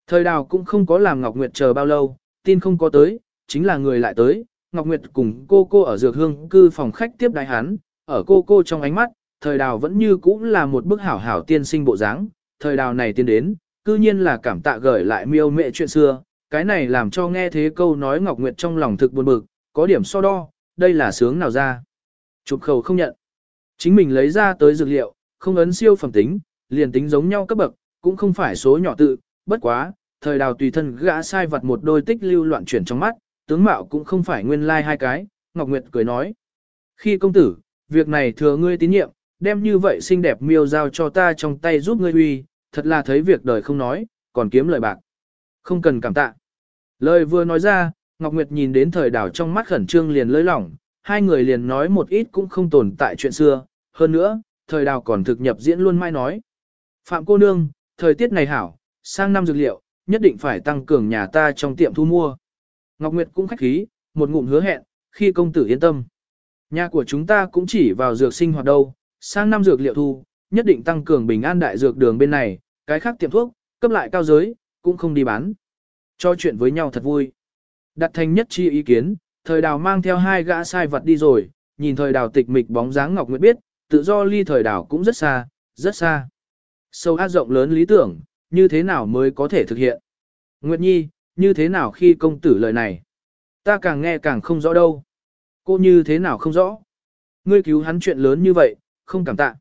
Thời đào cũng không có làm Ngọc Nguyệt chờ bao lâu, tin không có tới, chính là người lại tới, Ngọc Nguyệt cùng cô cô ở dược hương cư phòng khách tiếp đái hắn, ở cô cô trong ánh mắt, thời đào vẫn như cũ là một bức hảo hảo tiên sinh bộ dáng, thời đào này tiến đến, cư nhiên là cảm tạ gửi lại miêu mẹ chuyện xưa, cái này làm cho nghe thế câu nói Ngọc Nguyệt trong lòng thực buồn bực, có điểm so đo, đây là sướng nào ra. Chụp khẩu không nhận. Chính mình lấy ra tới dược liệu, không ấn siêu phẩm tính, liền tính giống nhau cấp bậc, cũng không phải số nhỏ tự, bất quá, thời đào tùy thân gã sai vật một đôi tích lưu loạn chuyển trong mắt, tướng mạo cũng không phải nguyên lai like hai cái, Ngọc Nguyệt cười nói. Khi công tử, việc này thừa ngươi tín nhiệm, đem như vậy xinh đẹp miêu giao cho ta trong tay giúp ngươi huy, thật là thấy việc đời không nói, còn kiếm lời bạc. Không cần cảm tạ. Lời vừa nói ra, Ngọc Nguyệt nhìn đến thời đảo trong mắt khẩn trương liền lơi lỏng, hai người liền nói một ít cũng không tồn tại chuyện xưa, hơn nữa, thời đào còn thực nhập diễn luôn mai nói. Phạm cô nương, thời tiết này hảo, sang năm dược liệu, nhất định phải tăng cường nhà ta trong tiệm thu mua. Ngọc Nguyệt cũng khách khí, một ngụm hứa hẹn, khi công tử yên tâm. Nhà của chúng ta cũng chỉ vào dược sinh hoạt đâu, sang năm dược liệu thu, nhất định tăng cường bình an đại dược đường bên này, cái khác tiệm thuốc, cấp lại cao giới, cũng không đi bán. Cho chuyện với nhau thật vui. Đặt thành nhất chi ý kiến, thời đào mang theo hai gã sai vật đi rồi, nhìn thời đào tịch mịch bóng dáng Ngọc Nguyệt biết, tự do ly thời đào cũng rất xa, rất xa. Sâu át rộng lớn lý tưởng, như thế nào mới có thể thực hiện? Nguyệt Nhi, như thế nào khi công tử lời này? Ta càng nghe càng không rõ đâu. Cô như thế nào không rõ? Ngươi cứu hắn chuyện lớn như vậy, không cảm tạ.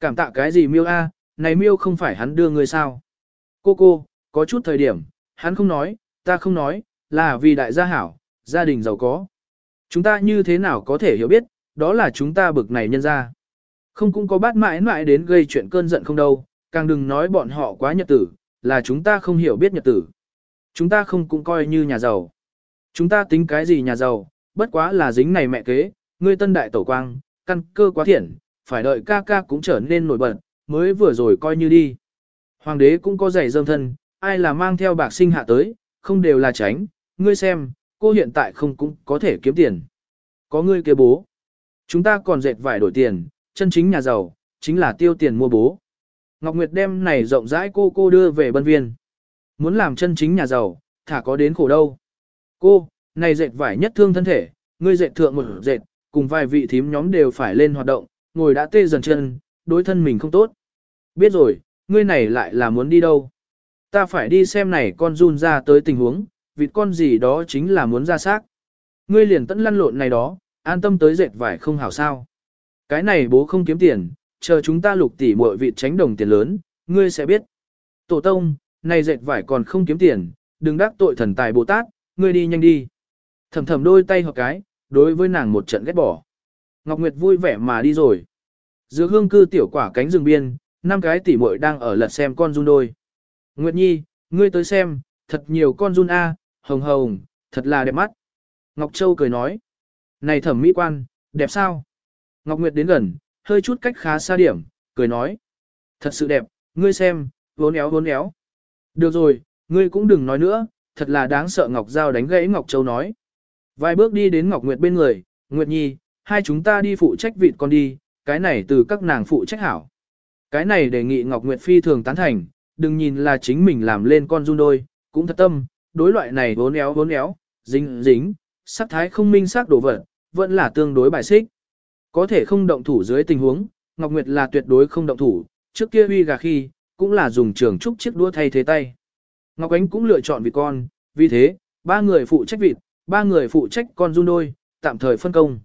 Cảm tạ cái gì miêu a? này miêu không phải hắn đưa ngươi sao? Cô cô, có chút thời điểm, hắn không nói, ta không nói, là vì đại gia hảo, gia đình giàu có. Chúng ta như thế nào có thể hiểu biết, đó là chúng ta bực này nhân ra. Không cũng có bát mãi mãi đến gây chuyện cơn giận không đâu, càng đừng nói bọn họ quá nhật tử, là chúng ta không hiểu biết nhật tử. Chúng ta không cũng coi như nhà giàu. Chúng ta tính cái gì nhà giàu, bất quá là dính này mẹ kế, ngươi tân đại tổ quang, căn cơ quá thiện, phải đợi ca ca cũng trở nên nổi bật, mới vừa rồi coi như đi. Hoàng đế cũng có giày dơm thân, ai là mang theo bạc sinh hạ tới, không đều là tránh, ngươi xem, cô hiện tại không cũng có thể kiếm tiền. Có ngươi kia bố. Chúng ta còn dệt vải đổi tiền, chân chính nhà giàu, chính là tiêu tiền mua bố. Ngọc Nguyệt đem này rộng rãi cô cô đưa về bân viên. Muốn làm chân chính nhà giàu, thả có đến khổ đâu. Cô, này dệt vải nhất thương thân thể, ngươi dệt thượng một dệt, cùng vài vị thím nhóm đều phải lên hoạt động, ngồi đã tê dần chân, đối thân mình không tốt. Biết rồi, ngươi này lại là muốn đi đâu? Ta phải đi xem này con run ra tới tình huống, vịt con gì đó chính là muốn ra xác. Ngươi liền tận lăn lộn này đó, an tâm tới dệt vải không hảo sao. Cái này bố không kiếm tiền, chờ chúng ta lục tỷ muội vịt tránh đồng tiền lớn, ngươi sẽ biết. Tổ tông, này dệt vải còn không kiếm tiền, đừng đắc tội thần tài Bồ Tát, ngươi đi nhanh đi. Thầm thầm đôi tay hợp cái, đối với nàng một trận ghét bỏ. Ngọc Nguyệt vui vẻ mà đi rồi. Dược hương cư tiểu quả cánh rừng biên, năm cái tỷ muội đang ở lật xem con run đôi. Nguyệt Nhi, ngươi tới xem, thật nhiều con run A, hồng hồng, thật là đẹp mắt. Ngọc Châu cười nói. Này thẩm mỹ quan, đẹp sao? Ngọc Nguyệt đến gần, hơi chút cách khá xa điểm, cười nói. Thật sự đẹp, ngươi xem, vốn éo vốn éo. Được rồi, ngươi cũng đừng nói nữa, thật là đáng sợ Ngọc Giao đánh gãy Ngọc Châu nói. Vài bước đi đến Ngọc Nguyệt bên người, Nguyệt Nhi, hai chúng ta đi phụ trách vịt con đi, cái này từ các nàng phụ trách hảo. Cái này đề nghị Ngọc Nguyệt phi thường tán thành, đừng nhìn là chính mình làm lên con run đôi, cũng thật tâm, đối loại này vốn éo vốn éo, dính dính, sắc thái không minh sắc đổ vật, vẫn là tương đối bài xích. Có thể không động thủ dưới tình huống, Ngọc Nguyệt là tuyệt đối không động thủ, trước kia huy gà khi, cũng là dùng trường trúc chiếc đũa thay thế tay. Ngọc Ánh cũng lựa chọn vịt con, vì thế, ba người phụ trách vịt, ba người phụ trách con run đôi, tạm thời phân công.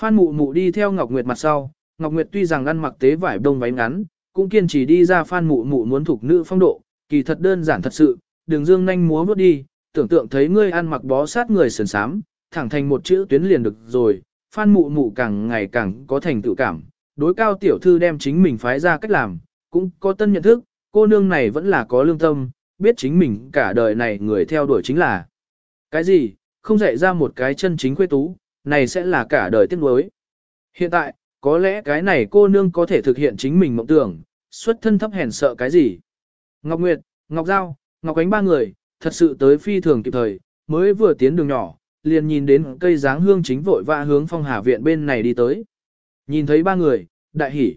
Phan Mụ Mụ đi theo Ngọc Nguyệt mặt sau, Ngọc Nguyệt tuy rằng ăn mặc tế vải đông váy ngắn, cũng kiên trì đi ra Phan Mụ Mụ muốn thuộc nữ phong độ, kỳ thật đơn giản thật sự, đường dương nhanh múa bước đi, tưởng tượng thấy ngươi ăn mặc bó sát người sườn sám, thẳng thành một chữ tuyến liền được rồi, Phan Mụ Mụ càng ngày càng có thành tự cảm, đối cao tiểu thư đem chính mình phái ra cách làm, cũng có tân nhận thức, cô nương này vẫn là có lương tâm, biết chính mình cả đời này người theo đuổi chính là cái gì, không dạy ra một cái chân chính quê tú, này sẽ là cả đời tiếc nuối. Hiện tại, có lẽ cái này cô nương có thể thực hiện chính mình mộng tưởng, xuất thân thấp hèn sợ cái gì. Ngọc Nguyệt, Ngọc Giao, Ngọc Ánh ba người, thật sự tới phi thường kịp thời, mới vừa tiến đường nhỏ, liền nhìn đến cây dáng hương chính vội vã hướng phong hà viện bên này đi tới. Nhìn thấy ba người, đại hỉ.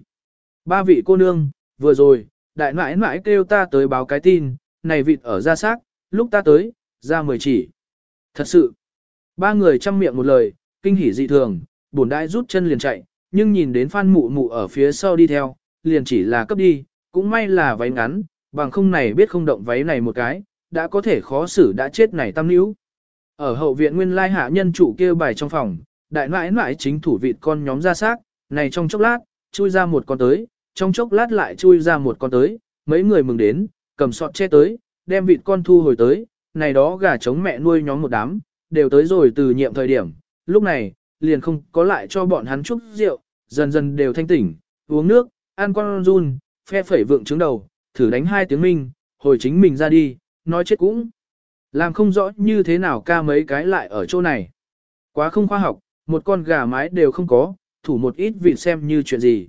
Ba vị cô nương, vừa rồi, đại nãi nãi kêu ta tới báo cái tin, này vịt ở ra xác, lúc ta tới, ra mười chỉ. Thật sự, ba người chăm miệng một lời, kinh hỉ dị thường, bổn đại rút chân liền chạy, nhưng nhìn đến phan mụ mụ ở phía sau đi theo, liền chỉ là cấp đi, cũng may là váy ngắn, bằng không này biết không động váy này một cái, đã có thể khó xử đã chết này tam níu. Ở hậu viện nguyên lai hạ nhân chủ kia bài trong phòng, đại nãi nãi chính thủ vịt con nhóm ra xác, này trong chốc lát, chui ra một con tới, trong chốc lát lại chui ra một con tới, mấy người mừng đến, cầm sọt che tới, đem vịt con thu hồi tới, này đó gà trống mẹ nuôi nhóm một đám, đều tới rồi từ nhiệm thời điểm, lúc này, liền không có lại cho bọn hắn chút rượu, dần dần đều thanh tỉnh, uống nước, ăn con run, phe phẩy vượng trứng đầu, thử đánh hai tiếng minh, hồi chính mình ra đi, nói chết cũng. Làm không rõ như thế nào ca mấy cái lại ở chỗ này. Quá không khoa học, một con gà mái đều không có, thủ một ít vịt xem như chuyện gì.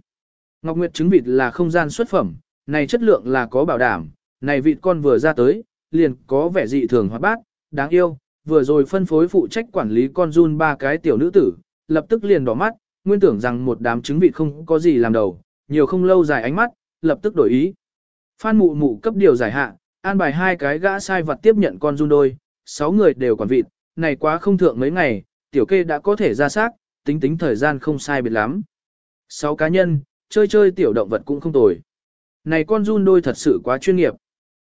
Ngọc Nguyệt trứng vịt là không gian xuất phẩm, này chất lượng là có bảo đảm, này vịt con vừa ra tới, liền có vẻ dị thường hoạt bát, đáng yêu, vừa rồi phân phối phụ trách quản lý con run ba cái tiểu nữ tử, lập tức liền đỏ mắt, nguyên tưởng rằng một đám trứng vịt không có gì làm đầu, nhiều không lâu dài ánh mắt, lập tức đổi ý. Phan mụ mụ cấp điều giải hạ, an bài hai cái gã sai vật tiếp nhận con run đôi, sáu người đều quản vịt, này quá không thượng mấy ngày, tiểu kê đã có thể ra xác, tính tính thời gian không sai biệt lắm. Sáu cá nhân, chơi chơi tiểu động vật cũng không tồi. Này con run đôi thật sự quá chuyên nghiệp.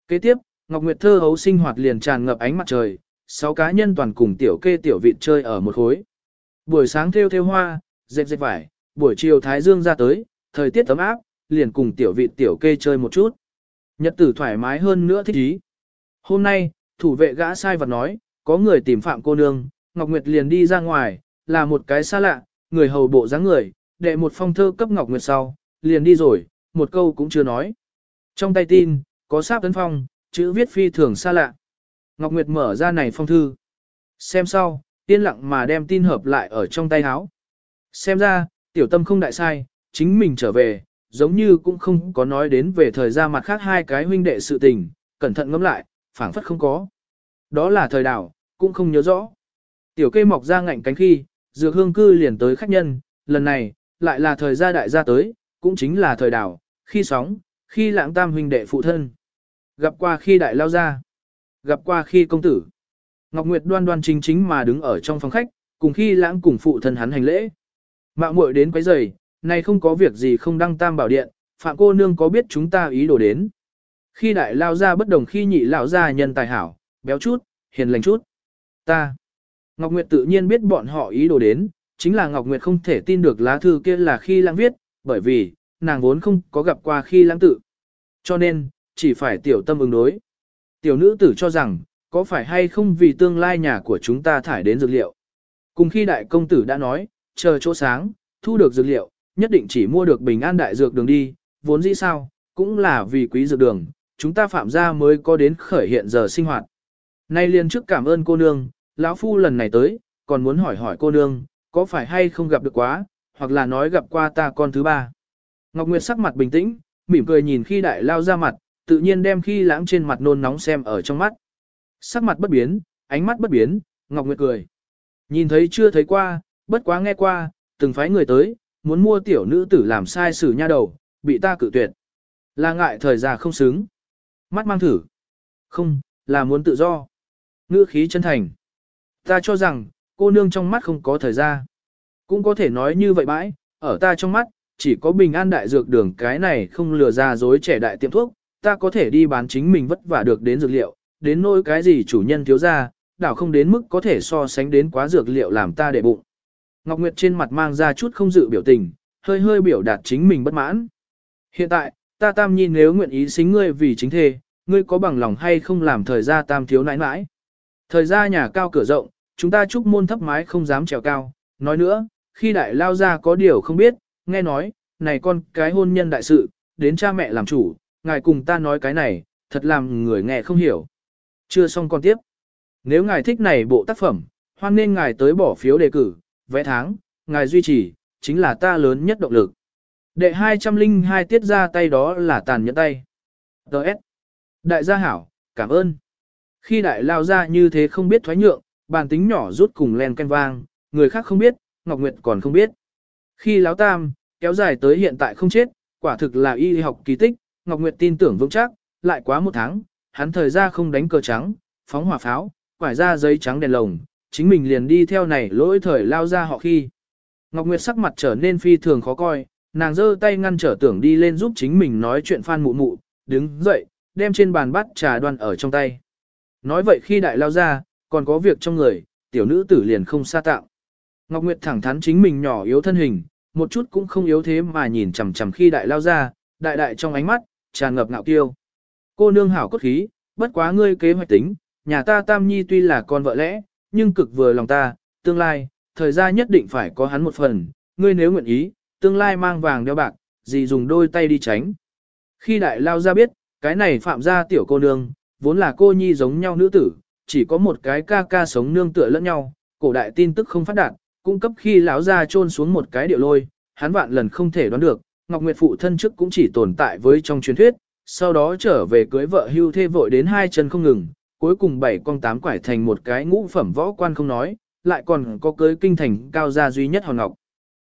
Kế tiếp, Ngọc Nguyệt thơ hấu sinh hoạt liền tràn ngập ánh mặt trời, sáu cá nhân toàn cùng tiểu kê tiểu vịt chơi ở một khối. Buổi sáng theo theo hoa, dệt dệt vải, buổi chiều thái dương ra tới, thời tiết ấm áp, liền cùng tiểu vịt tiểu kê chơi một chút. Nhật tử thoải mái hơn nữa thích ý. Hôm nay, thủ vệ gã sai vật nói, có người tìm phạm cô nương, Ngọc Nguyệt liền đi ra ngoài, là một cái xa lạ, người hầu bộ dáng người, đệ một phong thơ cấp Ngọc Nguyệt sau, liền đi rồi, một câu cũng chưa nói. Trong tay tin, có sáp tấn phong, chữ viết phi thường xa lạ. Ngọc Nguyệt mở ra này phong thư. Xem sau, yên lặng mà đem tin hợp lại ở trong tay áo. Xem ra, tiểu tâm không đại sai, chính mình trở về, giống như cũng không có nói đến về thời gian mặt khác hai cái huynh đệ sự tình, cẩn thận ngẫm lại, phảng phất không có. Đó là thời đảo, cũng không nhớ rõ. Tiểu cây mọc ra ngạnh cánh khi, dược hương cư liền tới khách nhân, lần này, lại là thời gia đại gia tới, cũng chính là thời đảo, khi sóng, khi lãng tam huynh đệ phụ thân. Gặp qua khi đại lao ra, gặp qua khi công tử. Ngọc Nguyệt đoan đoan chính chính mà đứng ở trong phòng khách, cùng khi lãng cùng phụ thân hắn hành lễ. Mạo muội đến quấy rầy, này không có việc gì không đăng tam bảo điện, phạm cô nương có biết chúng ta ý đồ đến. Khi đại lao ra bất đồng khi nhị lão ra nhân tài hảo, béo chút, hiền lành chút. Ta. Ngọc Nguyệt tự nhiên biết bọn họ ý đồ đến, chính là Ngọc Nguyệt không thể tin được lá thư kia là khi lãng viết, bởi vì, nàng vốn không có gặp qua khi lãng tự. Cho nên, chỉ phải tiểu tâm ứng đối. Tiểu nữ tử cho rằng, có phải hay không vì tương lai nhà của chúng ta thải đến dược liệu. Cùng khi đại công tử đã nói, chờ chỗ sáng, thu được dược liệu, nhất định chỉ mua được bình an đại dược đường đi, vốn dĩ sao, cũng là vì quý dược đường, chúng ta phạm gia mới có đến khởi hiện giờ sinh hoạt. Nay liền trước cảm ơn cô nương, lão phu lần này tới, còn muốn hỏi hỏi cô nương, có phải hay không gặp được quá, hoặc là nói gặp qua ta con thứ ba. Ngọc Nguyệt sắc mặt bình tĩnh, mỉm cười nhìn khi đại lao ra mặt, tự nhiên đem khi lãng trên mặt nôn nóng xem ở trong mắt. Sắc mặt bất biến, ánh mắt bất biến, Ngọc Nguyệt cười. Nhìn thấy chưa thấy qua, bất quá nghe qua, từng phái người tới, muốn mua tiểu nữ tử làm sai sử nha đầu, bị ta cự tuyệt. Là ngại thời gian không xứng. Mắt mang thử. Không, là muốn tự do. Ngữ khí chân thành. Ta cho rằng, cô nương trong mắt không có thời gian. Cũng có thể nói như vậy bãi, ở ta trong mắt, chỉ có bình an đại dược đường cái này không lừa ra dối trẻ đại tiệm thuốc, ta có thể đi bán chính mình vất vả được đến dược liệu, đến nỗi cái gì chủ nhân thiếu ra, đảo không đến mức có thể so sánh đến quá dược liệu làm ta để bụng. Ngọc Nguyệt trên mặt mang ra chút không dự biểu tình, hơi hơi biểu đạt chính mình bất mãn. Hiện tại, ta tam nhi nếu nguyện ý xính ngươi vì chính thề, ngươi có bằng lòng hay không làm thời gia tam thiếu nãi nãi. Thời gia nhà cao cửa rộng, chúng ta chúc môn thấp mái không dám trèo cao. Nói nữa, khi đại lao ra có điều không biết, nghe nói, này con cái hôn nhân đại sự, đến cha mẹ làm chủ, ngài cùng ta nói cái này, thật làm người nghe không hiểu. Chưa xong con tiếp. Nếu ngài thích này bộ tác phẩm, hoan nên ngài tới bỏ phiếu đề cử, vẽ tháng, ngài duy trì, chính là ta lớn nhất động lực. Đệ 202 tiết ra tay đó là tàn nhẫn tay. Đợt. Đại gia hảo, cảm ơn. Khi đại lao ra như thế không biết thoái nhượng, bàn tính nhỏ rút cùng len canh vang, người khác không biết, Ngọc Nguyệt còn không biết. Khi láo tam, kéo dài tới hiện tại không chết, quả thực là y học kỳ tích, Ngọc Nguyệt tin tưởng vững chắc, lại quá một tháng, hắn thời ra không đánh cờ trắng, phóng hỏa pháo, quải ra giấy trắng đèn lồng, chính mình liền đi theo này lỗi thời lao ra họ khi. Ngọc Nguyệt sắc mặt trở nên phi thường khó coi, nàng giơ tay ngăn trở tưởng đi lên giúp chính mình nói chuyện phan mụ mụ, đứng dậy, đem trên bàn bát trà đoan ở trong tay. Nói vậy khi đại lao ra, còn có việc trong người, tiểu nữ tử liền không xa tạo. Ngọc Nguyệt thẳng thắn chính mình nhỏ yếu thân hình, một chút cũng không yếu thế mà nhìn chằm chằm khi đại lao ra, đại đại trong ánh mắt, tràn ngập ngạo kiêu. Cô nương hảo cốt khí, bất quá ngươi kế hoạch tính, nhà ta Tam Nhi tuy là con vợ lẽ, nhưng cực vừa lòng ta, tương lai, thời gian nhất định phải có hắn một phần, ngươi nếu nguyện ý, tương lai mang vàng đeo bạc, gì dùng đôi tay đi tránh. Khi đại lao ra biết, cái này phạm ra tiểu cô nương, vốn là cô nhi giống nhau nữ tử, chỉ có một cái ca ca sống nương tựa lẫn nhau, cổ đại tin tức không phát đạt, cung cấp khi lão ra trôn xuống một cái điệu lôi, hắn vạn lần không thể đoán được, Ngọc Nguyệt phụ thân trước cũng chỉ tồn tại với trong truyền thuyết, sau đó trở về cưới vợ hưu thê vội đến hai chân không ngừng, cuối cùng bảy con tám quải thành một cái ngũ phẩm võ quan không nói, lại còn có cưới kinh thành cao gia duy nhất hòn ngọc.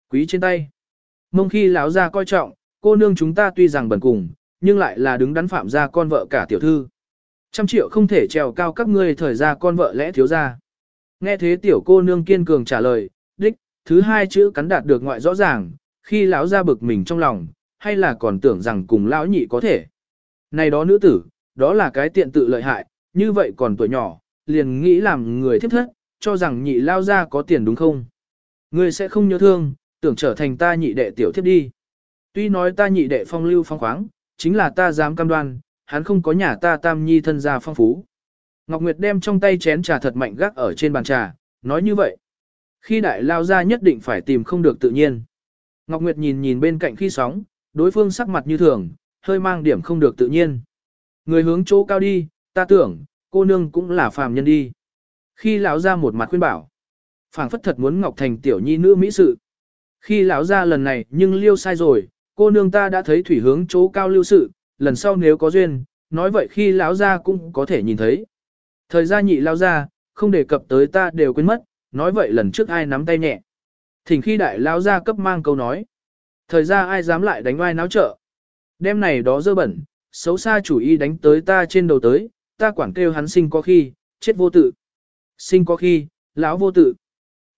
Quý trên tay. Mông khi lão ra coi trọng, cô nương chúng ta tuy rằng bẩn cùng, nhưng lại là đứng đắn phạm ra con vợ cả tiểu thư. Trăm triệu không thể trèo cao các ngươi thời ra con vợ lẽ thiếu ra. Nghe thế tiểu cô nương kiên cường trả lời, đích, thứ hai chữ cắn đạt được ngoại rõ ràng, khi lão ra bực mình trong lòng, hay là còn tưởng rằng cùng lão nhị có thể. Này đó nữ tử, đó là cái tiện tự lợi hại, như vậy còn tuổi nhỏ, liền nghĩ làm người thiếp thất, cho rằng nhị lao ra có tiền đúng không? Ngươi sẽ không nhớ thương, tưởng trở thành ta nhị đệ tiểu thiếp đi. Tuy nói ta nhị đệ phong lưu phong khoáng, chính là ta dám cam đoan, hắn không có nhà ta tam nhi thân gia phong phú. Ngọc Nguyệt đem trong tay chén trà thật mạnh gác ở trên bàn trà, nói như vậy. Khi đại lao ra nhất định phải tìm không được tự nhiên. Ngọc Nguyệt nhìn nhìn bên cạnh khi sóng, đối phương sắc mặt như thường, hơi mang điểm không được tự nhiên. Người hướng chỗ cao đi, ta tưởng, cô nương cũng là phàm nhân đi. Khi lão ra một mặt khuyên bảo, phảng phất thật muốn Ngọc Thành tiểu nhi nữ mỹ sự. Khi lão ra lần này nhưng liêu sai rồi, cô nương ta đã thấy thủy hướng chỗ cao lưu sự, lần sau nếu có duyên, nói vậy khi lão ra cũng có thể nhìn thấy. Thời gian nhị lão ra, không đề cập tới ta đều quên mất, nói vậy lần trước ai nắm tay nhẹ. Thỉnh khi đại lão ra cấp mang câu nói. Thời gian ai dám lại đánh oai náo trợ. Đêm này đó dơ bẩn, xấu xa chủ ý đánh tới ta trên đầu tới, ta quản kêu hắn sinh có khi, chết vô tự. Sinh có khi, lão vô tự.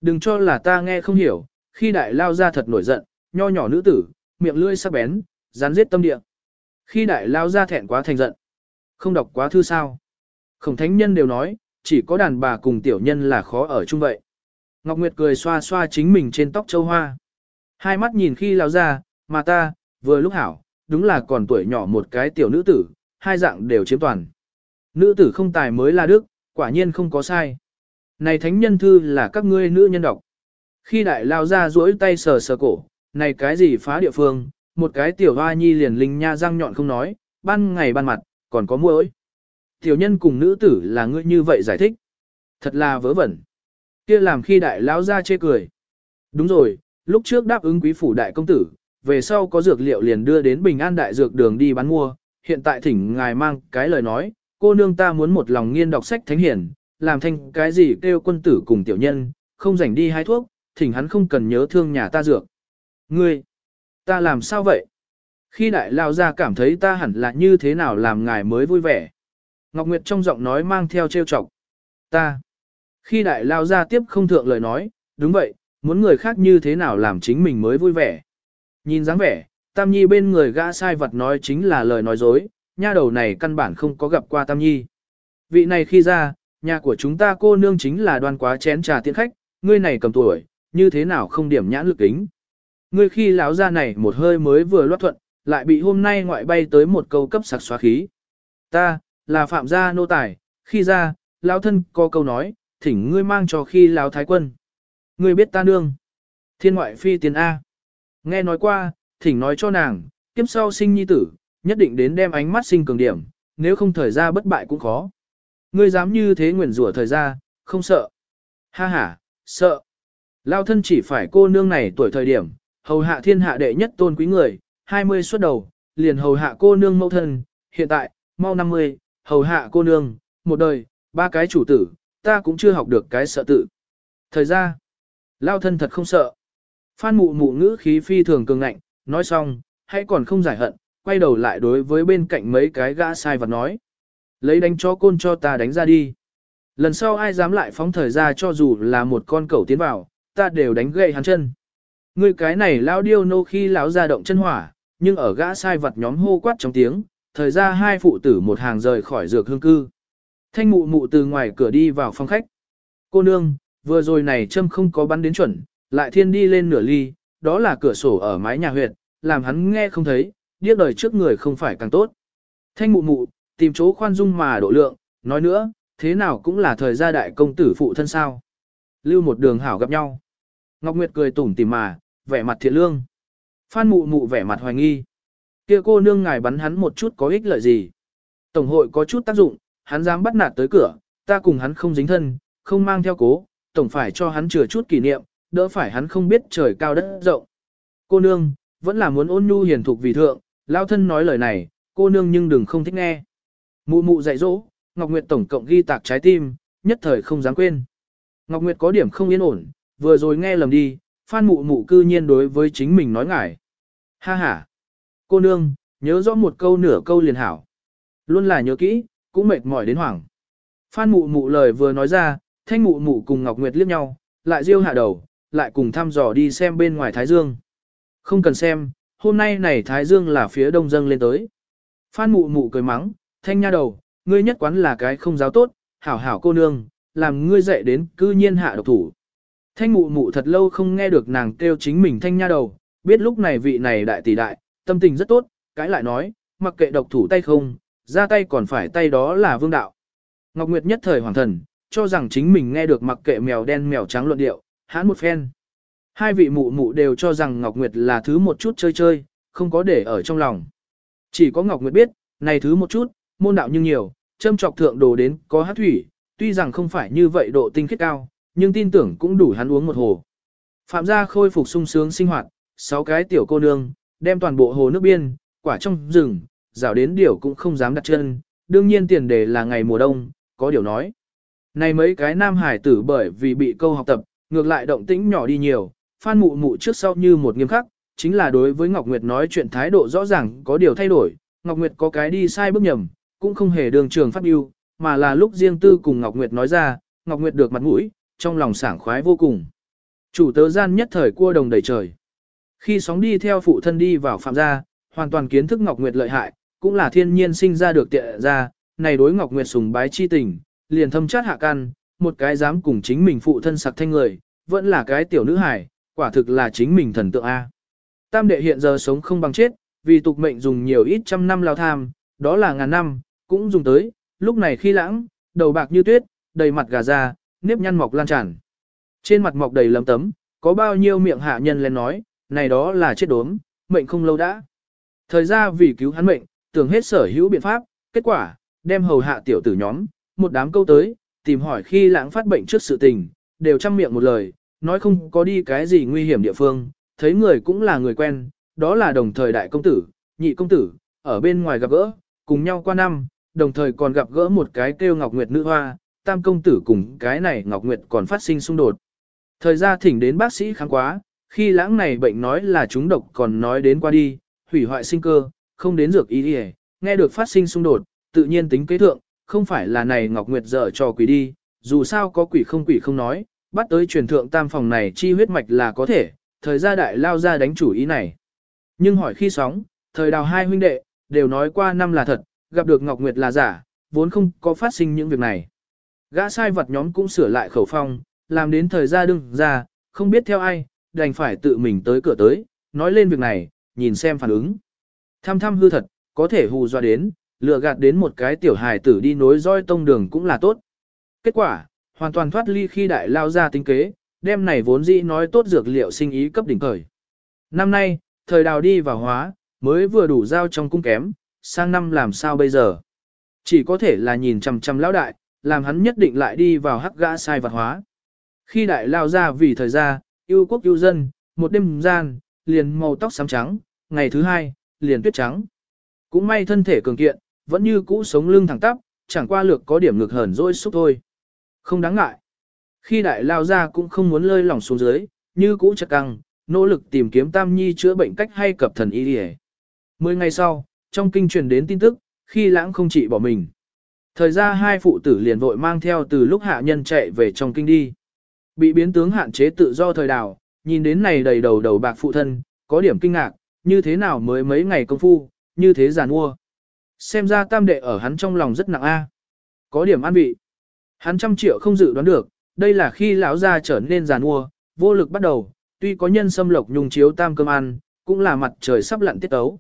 Đừng cho là ta nghe không hiểu, khi đại lao ra thật nổi giận, nho nhỏ nữ tử, miệng lưỡi sắc bén, rắn giết tâm địa. Khi đại lao ra thẹn quá thành giận, không đọc quá thư sao. Khổng thánh nhân đều nói, chỉ có đàn bà cùng tiểu nhân là khó ở chung vậy. Ngọc Nguyệt cười xoa xoa chính mình trên tóc châu hoa. Hai mắt nhìn khi lao ra, mà ta, vừa lúc hảo, đúng là còn tuổi nhỏ một cái tiểu nữ tử, hai dạng đều chiếm toàn. Nữ tử không tài mới là đức, quả nhiên không có sai. Này thánh nhân thư là các ngươi nữ nhân đọc. Khi đại lao ra duỗi tay sờ sờ cổ, này cái gì phá địa phương, một cái tiểu hoa nhi liền linh nha răng nhọn không nói, ban ngày ban mặt, còn có muỗi. Tiểu nhân cùng nữ tử là ngươi như vậy giải thích. Thật là vớ vẩn. kia làm khi đại lao ra chê cười. Đúng rồi, lúc trước đáp ứng quý phủ đại công tử, về sau có dược liệu liền đưa đến bình an đại dược đường đi bán mua, hiện tại thỉnh ngài mang cái lời nói, cô nương ta muốn một lòng nghiên đọc sách thánh hiển, làm thành cái gì kêu quân tử cùng tiểu nhân, không rảnh đi hái thuốc, thỉnh hắn không cần nhớ thương nhà ta dược. Ngươi, ta làm sao vậy? Khi đại lao ra cảm thấy ta hẳn là như thế nào làm ngài mới vui vẻ. Ngọc Nguyệt trong giọng nói mang theo trêu chọc. Ta. Khi đại lao ra tiếp không thượng lời nói, đúng vậy, muốn người khác như thế nào làm chính mình mới vui vẻ. Nhìn dáng vẻ, Tam Nhi bên người gã sai vật nói chính là lời nói dối, nha đầu này căn bản không có gặp qua Tam Nhi. Vị này khi ra, nhà của chúng ta cô nương chính là đoan quá chén trà tiễn khách, ngươi này cầm tuổi, như thế nào không điểm nhãn lực kính. Ngươi khi lão ra này một hơi mới vừa loát thuận, lại bị hôm nay ngoại bay tới một câu cấp sặc xóa khí. Ta, là phạm gia nô tài, khi ra, lão thân có câu nói, thỉnh ngươi mang cho khi lão thái quân. Ngươi biết ta nương. Thiên ngoại phi tiền A. Nghe nói qua, thỉnh nói cho nàng, kiếp sau sinh nhi tử, nhất định đến đem ánh mắt sinh cường điểm, nếu không thời ra bất bại cũng khó. Ngươi dám như thế nguyền rủa thời ra, không sợ. Ha ha, sợ. Lao thân chỉ phải cô nương này tuổi thời điểm, hầu hạ thiên hạ đệ nhất tôn quý người, 20 xuất đầu, liền hầu hạ cô nương mẫu thân, hiện tại, mau 50, hầu hạ cô nương, một đời, ba cái chủ tử, ta cũng chưa học được cái sợ tự. Thời ra, lao thân thật không sợ. Phan mụ mụ ngữ khí phi thường cường ngạnh, nói xong, hãy còn không giải hận, quay đầu lại đối với bên cạnh mấy cái gã sai vật nói. Lấy đánh cho côn cho ta đánh ra đi. Lần sau ai dám lại phóng thời ra cho dù là một con cẩu tiến vào, ta đều đánh gậy hắn chân. Ngươi cái này lao điêu nô khi lão ra động chân hỏa, nhưng ở gã sai vật nhóm hô quát trong tiếng, thời ra hai phụ tử một hàng rời khỏi dược hương cư. Thanh mụ mụ từ ngoài cửa đi vào phòng khách. Cô nương, vừa rồi này châm không có bắn đến chuẩn, lại thiên đi lên nửa ly, đó là cửa sổ ở mái nhà huyệt, làm hắn nghe không thấy, điếc đời trước người không phải càng tốt. Thanh mụ mụ, tìm chỗ khoan dung mà độ lượng, nói nữa, thế nào cũng là thời gia đại công tử phụ thân sao. Lưu một đường hảo gặp nhau. Ngọc Nguyệt cười tủm tỉm mà, vẻ mặt thiện lương. Phan mụ mụ vẻ mặt hoài nghi. Kia cô nương ngài bắn hắn một chút có ích lợi gì. Tổng hội có chút tác dụng, hắn dám bắt nạt tới cửa, ta cùng hắn không dính thân, không mang theo cố, tổng phải cho hắn chừa chút kỷ niệm, đỡ phải hắn không biết trời cao đất rộng. Cô nương, vẫn là muốn ôn nhu hiền thục vì thượng, lao thân nói lời này, cô nương nhưng đừng không thích nghe. Mụ mụ dạy dỗ, Ngọc Nguyệt tổng cộng ghi tạc trái tim, nhất thời không dám quên. Ngọc Nguyệt có điểm không yên ổn, vừa rồi nghe lầm đi, Phan mụ mụ cư nhiên đối với chính mình nói ngải. Ha ha. Cô nương, nhớ rõ một câu nửa câu liền hảo. Luôn là nhớ kỹ, cũng mệt mỏi đến hoảng. Phan mụ mụ lời vừa nói ra, thanh mụ mụ cùng Ngọc Nguyệt liếc nhau, lại riêu hạ đầu, lại cùng thăm dò đi xem bên ngoài Thái Dương. Không cần xem, hôm nay này Thái Dương là phía đông dâng lên tới. Phan mụ mụ cười mắng, thanh nha đầu, ngươi nhất quán là cái không giáo tốt, hảo hảo cô nương, làm ngươi dạy đến cư nhiên hạ độc thủ. Thanh mụ mụ thật lâu không nghe được nàng kêu chính mình thanh nha đầu, biết lúc này vị này đại tỷ đại, tâm tình rất tốt, cái lại nói, mặc kệ độc thủ tay không, ra tay còn phải tay đó là vương đạo. Ngọc Nguyệt nhất thời hoàng thần, cho rằng chính mình nghe được mặc kệ mèo đen mèo trắng luận điệu, hãn một phen. Hai vị mụ mụ đều cho rằng Ngọc Nguyệt là thứ một chút chơi chơi, không có để ở trong lòng. Chỉ có Ngọc Nguyệt biết, này thứ một chút, môn đạo nhưng nhiều, châm trọc thượng đồ đến có hát thủy, tuy rằng không phải như vậy độ tinh khiết cao, nhưng tin tưởng cũng đủ hắn uống một hồ. Phạm gia khôi phục sung sướng sinh hoạt, sáu cái tiểu cô nương, đem toàn bộ hồ nước biên, quả trong rừng, rào đến điều cũng không dám đặt chân, đương nhiên tiền đề là ngày mùa đông, có điều nói. Này mấy cái nam hải tử bởi vì bị câu học tập, ngược lại động tĩnh nhỏ đi nhiều, phan mụ mụ trước sau như một nghiêm khắc, chính là đối với Ngọc Nguyệt nói chuyện thái độ rõ ràng có điều thay đổi, Ngọc Nguyệt có cái đi sai bước nhầm, cũng không hề đường trường phát biểu, mà là lúc riêng tư cùng Ngọc Nguyệt nói ra, Ngọc Nguyệt được mặt mũi, trong lòng sảng khoái vô cùng. Chủ tớ gian nhất thời cua đồng đầy trời. Khi sóng đi theo phụ thân đi vào phạm gia, hoàn toàn kiến thức Ngọc Nguyệt lợi hại, cũng là thiên nhiên sinh ra được tiện ra, này đối Ngọc Nguyệt sùng bái chi tình, liền thâm chát hạ căn, một cái dám cùng chính mình phụ thân sặc thanh người, vẫn là cái tiểu nữ hải, quả thực là chính mình thần tượng A. Tam đệ hiện giờ sống không bằng chết, vì tục mệnh dùng nhiều ít trăm năm lao tham, đó là ngàn năm, cũng dùng tới, lúc này khi lãng, đầu bạc như tuyết, đầy mặt gà da, nếp nhăn mọc lan tràn. Trên mặt mọc đầy lấm tấm, có bao nhiêu miệng hạ nhân lên nói, này đó là chết đốm, mệnh không lâu đã. Thời gian vì cứu hắn mệnh, tưởng hết sở hữu biện pháp, kết quả, đem hầu hạ tiểu tử nhóm, một đám câu tới, tìm hỏi khi lãng phát bệnh trước sự tình, đều chăm miệng một lời, nói không có đi cái gì nguy hiểm địa phương, thấy người cũng là người quen, đó là đồng thời đại công tử, nhị công tử, ở bên ngoài gặp gỡ, cùng nhau qua năm, đồng thời còn gặp gỡ một cái kêu Ngọc Nguyệt nữ hoa, tam công tử cùng cái này Ngọc Nguyệt còn phát sinh xung đột. Thời gian thỉnh đến bác sĩ kháng quá, khi lãng này bệnh nói là chúng độc còn nói đến qua đi, hủy hoại sinh cơ, không đến dược ý đi nghe được phát sinh xung đột, tự nhiên tính kế thượng, không phải là này Ngọc Nguyệt dở cho quỷ đi, dù sao có quỷ không quỷ không nói, bắt tới truyền thượng tam phòng này chi huyết mạch là có thể, thời gia đại lao ra đánh chủ ý này. Nhưng hỏi khi sóng, thời đào hai huynh đệ, đều nói qua năm là thật, gặp được Ngọc Nguyệt là giả, vốn không có phát sinh những việc này. Gã sai vật nhóm cũng sửa lại khẩu phong, làm đến thời gia đương ra, không biết theo ai, đành phải tự mình tới cửa tới, nói lên việc này, nhìn xem phản ứng. Thăm thăm hư thật, có thể hù dọa đến, lừa gạt đến một cái tiểu hài tử đi nối roi tông đường cũng là tốt. Kết quả, hoàn toàn thoát ly khi đại lao ra tính kế, đêm này vốn dĩ nói tốt dược liệu sinh ý cấp đỉnh khởi. Năm nay, thời đào đi vào hóa, mới vừa đủ giao trong cung kém, sang năm làm sao bây giờ? Chỉ có thể là nhìn chằm chằm lão đại, làm hắn nhất định lại đi vào hắc gã sai vật hóa. Khi đại lao ra vì thời gian, yêu quốc yêu dân, một đêm gian, liền màu tóc xám trắng, ngày thứ hai, liền tuyết trắng. Cũng may thân thể cường kiện, vẫn như cũ sống lưng thẳng tắp, chẳng qua lược có điểm ngực hờn dỗi xúc thôi. Không đáng ngại. Khi đại lao ra cũng không muốn lơi lỏng xuống dưới, như cũ chặt căng, nỗ lực tìm kiếm tam nhi chữa bệnh cách hay cập thần y đi Mười ngày sau, trong kinh truyền đến tin tức, khi lãng không chỉ bỏ mình. Thời ra hai phụ tử liền vội mang theo từ lúc hạ nhân chạy về trong kinh đi. Bị biến tướng hạn chế tự do thời đảo, nhìn đến này đầy đầu đầu bạc phụ thân, có điểm kinh ngạc, như thế nào mới mấy ngày công phu, như thế giàn mua. Xem ra tam đệ ở hắn trong lòng rất nặng a. Có điểm an vị. Hắn trăm triệu không dự đoán được, đây là khi lão gia trở nên giàn mua, vô lực bắt đầu, tuy có nhân xâm lộc nhung chiếu tam cơm ăn, cũng là mặt trời sắp lặn tiết tấu.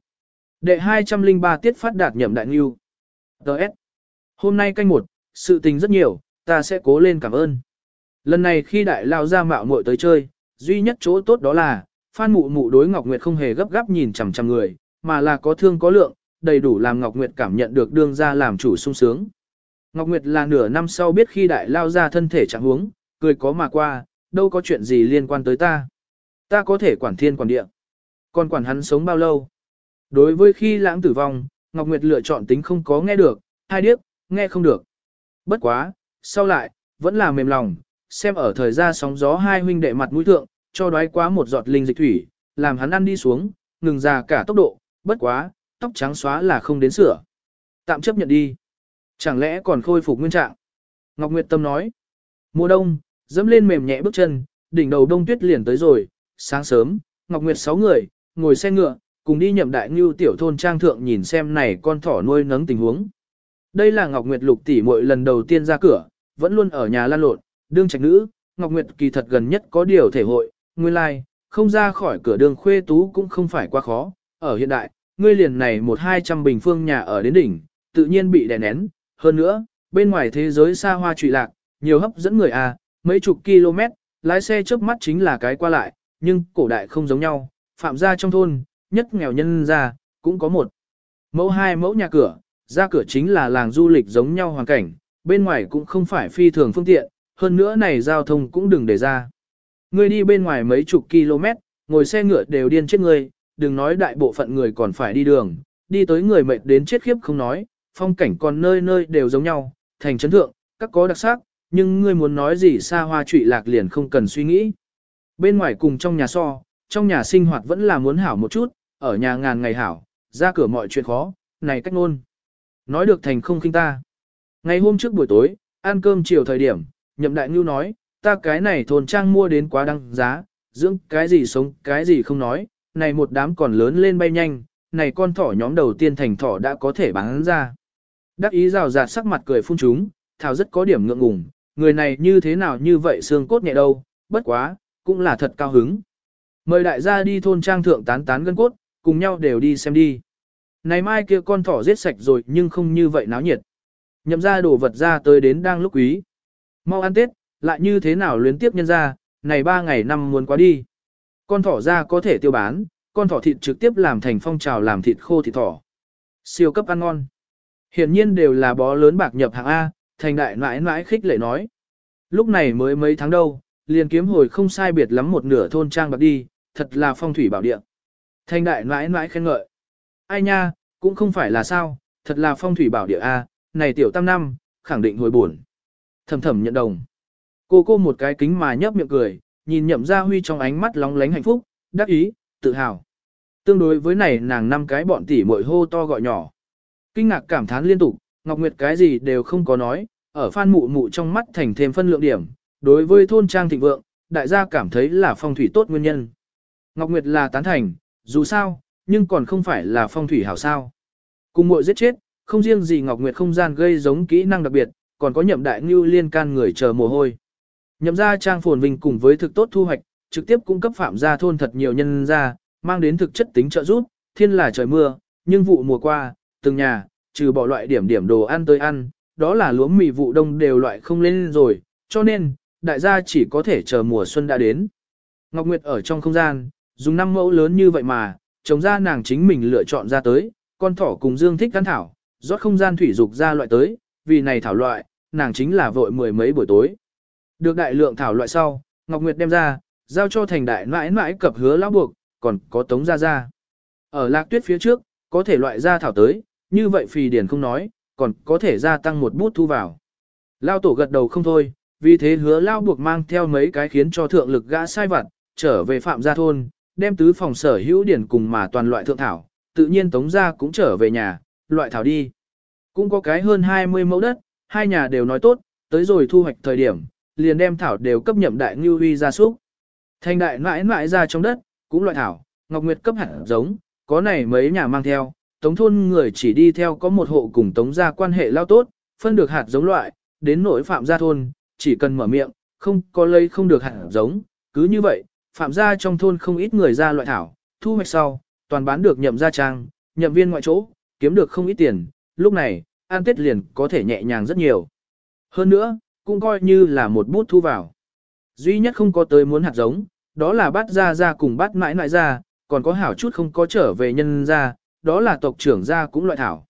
Đệ 203 tiết phát đạt nhậm đại nghiêu. Đợt. Hôm nay canh một, sự tình rất nhiều, ta sẽ cố lên cảm ơn. Lần này khi đại lao ra mạo muội tới chơi, duy nhất chỗ tốt đó là, Phan Mụ Mụ đối Ngọc Nguyệt không hề gấp gáp nhìn chằm chằm người, mà là có thương có lượng, đầy đủ làm Ngọc Nguyệt cảm nhận được đương ra làm chủ sung sướng. Ngọc Nguyệt là nửa năm sau biết khi đại lao ra thân thể chẳng huống, cười có mà qua, đâu có chuyện gì liên quan tới ta. Ta có thể quản thiên quản địa. Còn quản hắn sống bao lâu? Đối với khi lãng tử vong, Ngọc Nguyệt lựa chọn tính không có nghe được, hai điếc, nghe không được. Bất quá, sau lại, vẫn là mềm lòng, xem ở thời gian sóng gió hai huynh đệ mặt mũi thượng, cho đoái quá một giọt linh dịch thủy, làm hắn ăn đi xuống, ngừng ra cả tốc độ, bất quá, tóc trắng xóa là không đến sửa. Tạm chấp nhận đi. Chẳng lẽ còn khôi phục nguyên trạng? Ngọc Nguyệt Tâm nói. Mùa đông, dẫm lên mềm nhẹ bước chân, đỉnh đầu đông tuyết liền tới rồi. Sáng sớm, Ngọc Nguyệt sáu người, ngồi xe ngựa, cùng đi nhậm đại ngưu tiểu thôn trang thượng nhìn xem này con thỏ nuôi nấng tình huống. Đây là Ngọc Nguyệt lục tỷ muội lần đầu tiên ra cửa, vẫn luôn ở nhà lan lộn, đương trạch nữ, Ngọc Nguyệt kỳ thật gần nhất có điều thể hội, nguyên lai, like, không ra khỏi cửa đường khuê tú cũng không phải quá khó, ở hiện đại, ngươi liền này một hai trăm bình phương nhà ở đến đỉnh, tự nhiên bị đè nén, hơn nữa, bên ngoài thế giới xa hoa trụy lạc, nhiều hấp dẫn người à, mấy chục km, lái xe trước mắt chính là cái qua lại, nhưng cổ đại không giống nhau, phạm gia trong thôn, nhất nghèo nhân ra, cũng có một mẫu hai mẫu nhà cửa, ra cửa chính là làng du lịch giống nhau hoàn cảnh, bên ngoài cũng không phải phi thường phương tiện, hơn nữa này giao thông cũng đừng để ra. Ngươi đi bên ngoài mấy chục km, ngồi xe ngựa đều điên chết ngươi, đừng nói đại bộ phận người còn phải đi đường, đi tới người mệt đến chết khiếp không nói, phong cảnh còn nơi nơi đều giống nhau, thành trấn thượng, các có đặc sắc, nhưng ngươi muốn nói gì xa hoa trụy lạc liền không cần suy nghĩ. Bên ngoài cùng trong nhà so, trong nhà sinh hoạt vẫn là muốn hảo một chút, ở nhà ngàn ngày hảo, ra cửa mọi chuyện khó, này cách ngôn. Nói được thành không khinh ta. Ngày hôm trước buổi tối, ăn cơm chiều thời điểm, nhậm đại ngưu nói, ta cái này thôn trang mua đến quá đăng giá, dưỡng cái gì sống, cái gì không nói, này một đám còn lớn lên bay nhanh, này con thỏ nhóm đầu tiên thành thỏ đã có thể bán ra. Đắc ý rào rạt sắc mặt cười phun chúng, thảo rất có điểm ngượng ngùng, người này như thế nào như vậy xương cốt nhẹ đâu, bất quá, cũng là thật cao hứng. Mời đại gia đi thôn trang thượng tán tán gân cốt, cùng nhau đều đi xem đi. Này mai kia con thỏ giết sạch rồi nhưng không như vậy náo nhiệt. Nhậm ra đồ vật ra tới đến đang lúc quý. Mau ăn Tết, lại như thế nào luyến tiếp nhân ra, này ba ngày năm muốn quá đi. Con thỏ ra có thể tiêu bán, con thỏ thịt trực tiếp làm thành phong trào làm thịt khô thịt thỏ. Siêu cấp ăn ngon. Hiện nhiên đều là bó lớn bạc nhập hạng A, thành đại mãi mãi khích lệ nói. Lúc này mới mấy tháng đâu, liền kiếm hồi không sai biệt lắm một nửa thôn trang bạc đi, thật là phong thủy bảo địa. Thành đại mãi mãi khen ngợi. Ai nha, cũng không phải là sao, thật là phong thủy bảo địa A, này tiểu tam năm, khẳng định hồi buồn. Thầm thầm nhận đồng. Cô cô một cái kính mà nhấp miệng cười, nhìn nhậm gia huy trong ánh mắt lóng lánh hạnh phúc, đắc ý, tự hào. Tương đối với này nàng năm cái bọn tỷ muội hô to gọi nhỏ. Kinh ngạc cảm thán liên tục, Ngọc Nguyệt cái gì đều không có nói, ở phan mụ mụ trong mắt thành thêm phân lượng điểm. Đối với thôn trang thịnh vượng, đại gia cảm thấy là phong thủy tốt nguyên nhân. Ngọc Nguyệt là tán thành, dù sao, nhưng còn không phải là phong thủy hảo sao. Cùng muội giết chết, không riêng gì Ngọc Nguyệt không gian gây giống kỹ năng đặc biệt, còn có nhậm đại ngưu liên can người chờ mồ hôi. Nhậm gia trang phồn vinh cùng với thực tốt thu hoạch, trực tiếp cung cấp phạm gia thôn thật nhiều nhân gia, mang đến thực chất tính trợ giúp, thiên là trời mưa, nhưng vụ mùa qua, từng nhà, trừ bỏ loại điểm điểm đồ ăn tới ăn, đó là lúa mì vụ đông đều loại không lên rồi, cho nên, đại gia chỉ có thể chờ mùa xuân đã đến. Ngọc Nguyệt ở trong không gian, dùng năm mẫu lớn như vậy mà, trồng ra nàng chính mình lựa chọn ra tới, con thỏ cùng Dương thích ăn thảo, rót không gian thủy dục ra loại tới, vì này thảo loại, nàng chính là vội mười mấy buổi tối. Được đại lượng thảo loại sau, Ngọc Nguyệt đem ra, giao cho thành đại mãi mãi cập hứa lão buộc, còn có tống ra ra. Ở lạc tuyết phía trước, có thể loại ra thảo tới, như vậy phì điển không nói, còn có thể gia tăng một bút thu vào. Lao tổ gật đầu không thôi, vì thế hứa lao buộc mang theo mấy cái khiến cho thượng lực gã sai vặt, trở về phạm gia thôn, đem tứ phòng sở hữu điển cùng mà toàn loại thượng thảo, tự nhiên tống gia cũng trở về nhà, loại thảo đi. Cũng có cái hơn 20 mẫu đất, hai nhà đều nói tốt, tới rồi thu hoạch thời điểm, liền đem thảo đều cấp nhậm đại ngưu huy ra súc. Thành đại mãi mãi ra trong đất, cũng loại thảo, Ngọc Nguyệt cấp hẳn giống, có này mấy nhà mang theo, tống thôn người chỉ đi theo có một hộ cùng tống gia quan hệ lao tốt, phân được hạt giống loại, đến nỗi phạm gia thôn, chỉ cần mở miệng, không có lấy không được hạt giống, cứ như vậy, phạm gia trong thôn không ít người ra loại thảo, thu hoạch sau, toàn bán được nhậm gia trang, nhậm viên ngoại chỗ, kiếm được không ít tiền, lúc này, an tết liền có thể nhẹ nhàng rất nhiều. Hơn nữa, cũng coi như là một bút thu vào. Duy nhất không có tới muốn hạt giống, đó là bắt ra ra cùng bắt mãi mãi ra, còn có hảo chút không có trở về nhân ra, đó là tộc trưởng ra cũng loại thảo.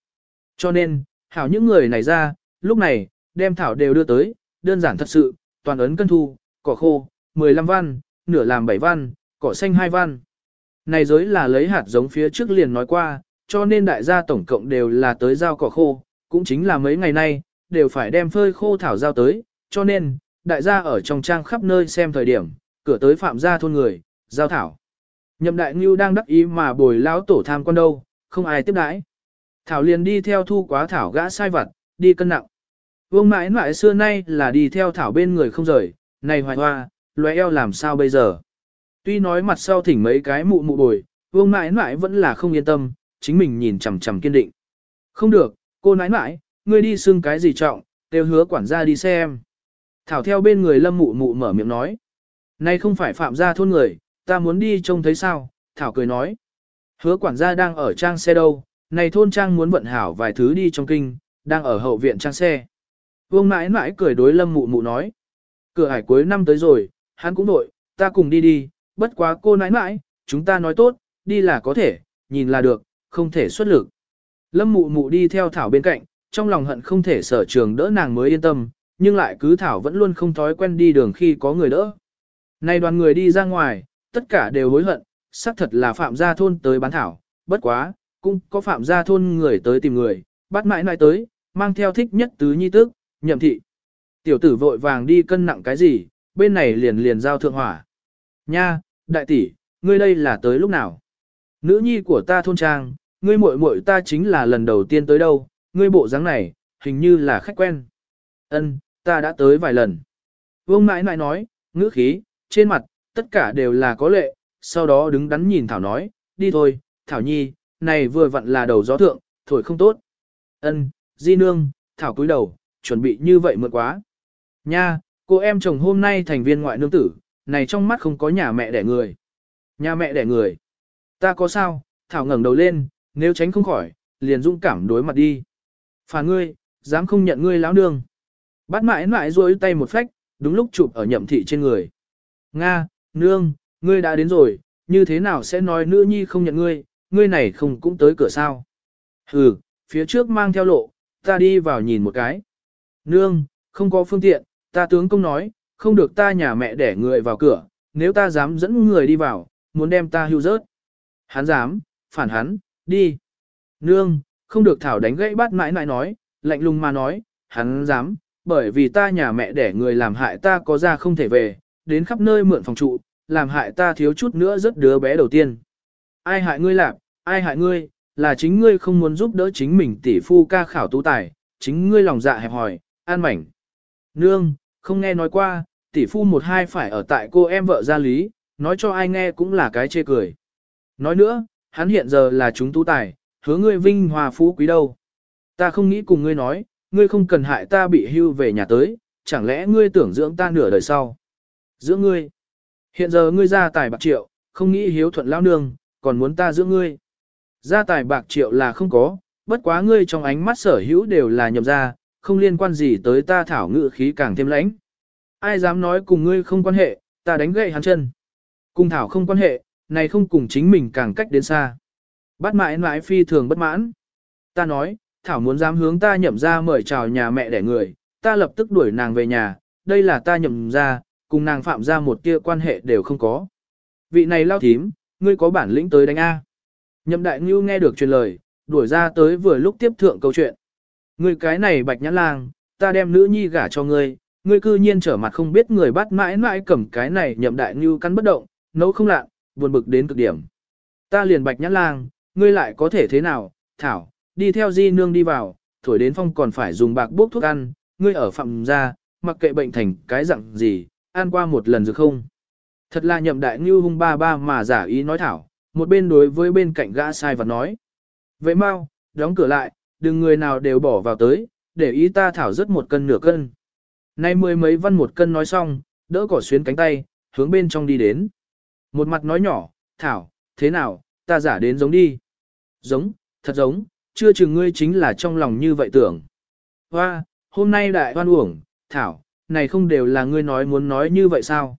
Cho nên, hảo những người này ra, lúc này, đem thảo đều đưa tới, đơn giản thật sự, toàn ấn cân thu, cỏ khô, 15 văn, nửa làm 7 văn, cỏ xanh 2 văn. Này giới là lấy hạt giống phía trước liền nói qua, cho nên đại gia tổng cộng đều là tới giao cỏ khô, cũng chính là mấy ngày nay, đều phải đem phơi khô thảo giao tới, cho nên, đại gia ở trong trang khắp nơi xem thời điểm, cửa tới phạm gia thôn người, giao thảo. Nhậm đại ngưu đang đắc ý mà bồi lão tổ tham quan đâu, không ai tiếp đãi. Thảo liền đi theo thu quá thảo gã sai vặt, đi cân nặng. Vương mãi mãi xưa nay là đi theo thảo bên người không rời, này hoài hoa, loé eo làm sao bây giờ. Tuy nói mặt sau thỉnh mấy cái mụ mụ bồi, vương mãi mãi vẫn là không yên tâm, chính mình nhìn chằm chằm kiên định. Không được, cô nãi nãi, ngươi đi xưng cái gì trọng, đều hứa quản gia đi xem. Thảo theo bên người lâm mụ mụ mở miệng nói. Nay không phải phạm gia thôn người, ta muốn đi trông thấy sao, Thảo cười nói. Hứa quản gia đang ở trang xe đâu, này thôn trang muốn vận hảo vài thứ đi trong kinh, đang ở hậu viện trang xe. Vương mãi mãi cười đối lâm mụ mụ nói. Cửa hải cuối năm tới rồi, hắn cũng nội, ta cùng đi đi, bất quá cô nãi mãi, chúng ta nói tốt, đi là có thể, nhìn là được, không thể xuất lực. Lâm mụ mụ đi theo Thảo bên cạnh, trong lòng hận không thể sở trường đỡ nàng mới yên tâm, nhưng lại cứ Thảo vẫn luôn không thói quen đi đường khi có người đỡ. Này đoàn người đi ra ngoài, tất cả đều hối hận, xác thật là phạm gia thôn tới bán Thảo, bất quá, cũng có phạm gia thôn người tới tìm người, bắt mãi nãi tới, mang theo thích nhất tứ nhi tức, nhậm thị. Tiểu tử vội vàng đi cân nặng cái gì, bên này liền liền giao thượng hỏa. Nha, đại tỷ, ngươi đây là tới lúc nào? Nữ nhi của ta thôn trang, ngươi muội muội ta chính là lần đầu tiên tới đâu, ngươi bộ dáng này, hình như là khách quen. Ân, ta đã tới vài lần. Vương mãi mãi nói, ngữ khí, trên mặt, tất cả đều là có lệ, sau đó đứng đắn nhìn Thảo nói, đi thôi, Thảo nhi, này vừa vặn là đầu gió thượng, thổi không tốt. Ân, di nương, Thảo cúi đầu, chuẩn bị như vậy mượn quá. Nha, cô em chồng hôm nay thành viên ngoại nương tử, này trong mắt không có nhà mẹ đẻ người. Nhà mẹ đẻ người. Ta có sao, Thảo ngẩng đầu lên, nếu tránh không khỏi, liền dũng cảm đối mặt đi. Phà ngươi, dám không nhận ngươi lão nương. Bắt mãi mãi rôi tay một phách, đúng lúc chụp ở nhậm thị trên người. Nga, nương, ngươi đã đến rồi, như thế nào sẽ nói nữ nhi không nhận ngươi, ngươi này không cũng tới cửa sao. Hừ, phía trước mang theo lộ, ta đi vào nhìn một cái. Nương, không có phương tiện, ta tướng công nói, không được ta nhà mẹ để người vào cửa, nếu ta dám dẫn người đi vào, muốn đem ta hưu rớt. Hắn dám, phản hắn, đi. Nương, không được Thảo đánh gãy bát mãi mãi nói, lạnh lùng mà nói, hắn dám, bởi vì ta nhà mẹ để người làm hại ta có ra không thể về, đến khắp nơi mượn phòng trụ, làm hại ta thiếu chút nữa rất đứa bé đầu tiên. Ai hại ngươi làm, ai hại ngươi, là chính ngươi không muốn giúp đỡ chính mình tỷ phu ca khảo tú tài, chính ngươi lòng dạ hẹp hòi, an mảnh. Nương, không nghe nói qua, tỷ phu một hai phải ở tại cô em vợ gia lý, nói cho ai nghe cũng là cái chê cười. Nói nữa, hắn hiện giờ là chúng tú tài, hứa ngươi vinh hòa phú quý đâu. Ta không nghĩ cùng ngươi nói, ngươi không cần hại ta bị hưu về nhà tới, chẳng lẽ ngươi tưởng dưỡng ta nửa đời sau. Dưỡng ngươi. Hiện giờ ngươi ra tài bạc triệu, không nghĩ hiếu thuận lao nương, còn muốn ta dưỡng ngươi. Gia tài bạc triệu là không có, bất quá ngươi trong ánh mắt sở hữu đều là nhầm ra, không liên quan gì tới ta thảo ngự khí càng thêm lãnh. Ai dám nói cùng ngươi không quan hệ, ta đánh gậy hắn chân. Cùng thảo không quan hệ, này không cùng chính mình càng cách đến xa. Bắt mãi mãi phi thường bất mãn. Ta nói, thảo muốn dám hướng ta nhậm ra mời chào nhà mẹ đẻ người, ta lập tức đuổi nàng về nhà, đây là ta nhậm ra, cùng nàng phạm ra một tia quan hệ đều không có. Vị này lao thím, ngươi có bản lĩnh tới đánh A. Nhậm đại ngưu nghe được truyền lời, đuổi ra tới vừa lúc tiếp thượng câu chuyện. Ngươi cái này bạch nhãn lang, ta đem nữ nhi gả cho ngươi, ngươi cư nhiên trở mặt không biết người bắt mãi mãi cầm cái này nhậm đại ngưu căn bất động, nấu không lạ, buồn bực đến cực điểm. Ta liền bạch nhãn lang, ngươi lại có thể thế nào, thảo, đi theo di nương đi vào, thổi đến phong còn phải dùng bạc bốc thuốc ăn, ngươi ở phạm ra, mặc kệ bệnh thành cái dạng gì, ăn qua một lần rồi không. Thật là nhậm đại ngưu hung ba ba mà giả ý nói thảo, một bên đối với bên cạnh gã sai và nói. Vậy mau, đóng cửa lại, đừng người nào đều bỏ vào tới, để ý ta thảo rất một cân nửa cân. Nay mười mấy văn một cân nói xong, đỡ cỏ xuyến cánh tay, hướng bên trong đi đến. Một mặt nói nhỏ, thảo, thế nào, ta giả đến giống đi. Giống, thật giống, chưa chừng ngươi chính là trong lòng như vậy tưởng. Hoa, hôm nay đại hoan uổng, thảo, này không đều là ngươi nói muốn nói như vậy sao?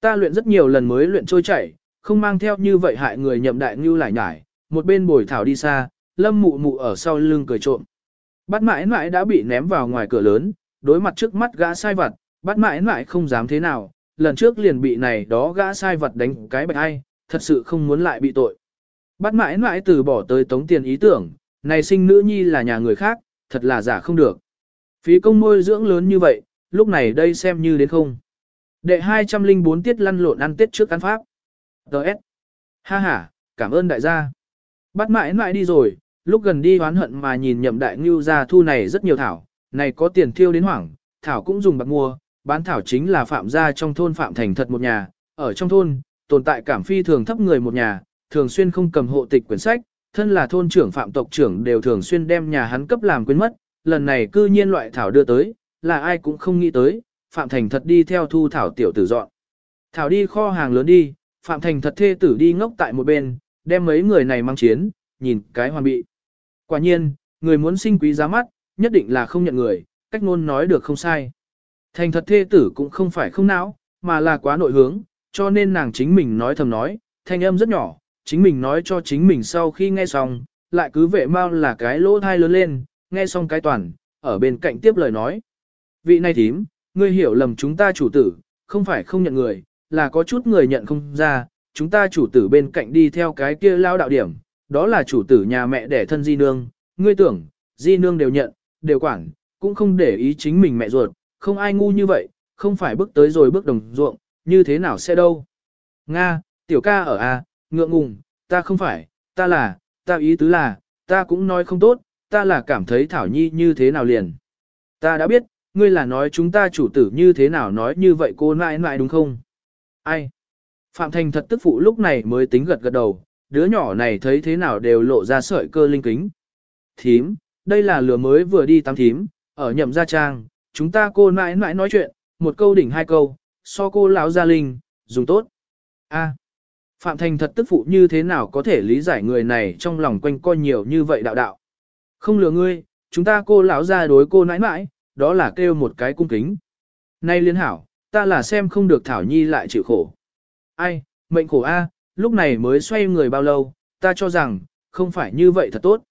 Ta luyện rất nhiều lần mới luyện trôi chảy, không mang theo như vậy hại người nhậm đại như lại nhải, một bên bồi thảo đi xa, lâm mụ mụ ở sau lưng cười trộm. Bắt mãi mãi đã bị ném vào ngoài cửa lớn, đối mặt trước mắt gã sai vặt, bắt mãi mãi không dám thế nào, lần trước liền bị này đó gã sai vặt đánh cái bạch ai, thật sự không muốn lại bị tội. Bắt mãi mãi từ bỏ tới tống tiền ý tưởng, này sinh nữ nhi là nhà người khác, thật là giả không được. Phí công môi dưỡng lớn như vậy, lúc này đây xem như đến không. Đệ 204 tiết lăn lộn ăn tiết trước ăn pháp. Đợt. Ha ha, cảm ơn đại gia. Bắt mãi mãi đi rồi, lúc gần đi hoán hận mà nhìn nhậm đại ngưu ra thu này rất nhiều thảo, này có tiền thiêu đến hoảng, thảo cũng dùng bạc mua, bán thảo chính là phạm gia trong thôn phạm thành thật một nhà, ở trong thôn, tồn tại cảm phi thường thấp người một nhà, thường xuyên không cầm hộ tịch quyển sách, thân là thôn trưởng phạm tộc trưởng đều thường xuyên đem nhà hắn cấp làm quên mất, lần này cư nhiên loại thảo đưa tới, là ai cũng không nghĩ tới, phạm thành thật đi theo thu thảo tiểu tử dọn. Thảo đi kho hàng lớn đi, phạm thành thật thê tử đi ngốc tại một bên, đem mấy người này mang chiến, nhìn cái hoàn bị. Quả nhiên, người muốn sinh quý giá mắt, nhất định là không nhận người, cách ngôn nói được không sai. Thành thật thê tử cũng không phải không não, mà là quá nội hướng, cho nên nàng chính mình nói thầm nói, thanh âm rất nhỏ, chính mình nói cho chính mình sau khi nghe xong, lại cứ vệ mau là cái lỗ thai lớn lên, nghe xong cái toàn, ở bên cạnh tiếp lời nói. Vị này thím, ngươi hiểu lầm chúng ta chủ tử, không phải không nhận người, là có chút người nhận không ra, chúng ta chủ tử bên cạnh đi theo cái kia lao đạo điểm, đó là chủ tử nhà mẹ đẻ thân di nương, ngươi tưởng, di nương đều nhận, đều quản, cũng không để ý chính mình mẹ ruột, không ai ngu như vậy, không phải bước tới rồi bước đồng ruộng, như thế nào sẽ đâu. Nga, tiểu ca ở A, ngượng ngùng, ta không phải, ta là, ta ý tứ là, ta cũng nói không tốt, ta là cảm thấy Thảo Nhi như thế nào liền. Ta đã biết, ngươi là nói chúng ta chủ tử như thế nào nói như vậy cô nãi nãi đúng không? Ai? Phạm Thành thật tức phụ lúc này mới tính gật gật đầu, đứa nhỏ này thấy thế nào đều lộ ra sợi cơ linh kính. Thím, đây là lửa mới vừa đi tắm thím, ở nhậm gia trang, chúng ta cô nãi nãi nói chuyện, một câu đỉnh hai câu, so cô lão gia linh, dùng tốt. A. Phạm Thành thật tức phụ như thế nào có thể lý giải người này trong lòng quanh co nhiều như vậy đạo đạo. Không lừa ngươi, chúng ta cô lão gia đối cô nãi nãi, đó là kêu một cái cung kính. Nay liên hảo, ta là xem không được Thảo Nhi lại chịu khổ. Ai, mệnh khổ a, lúc này mới xoay người bao lâu, ta cho rằng, không phải như vậy thật tốt.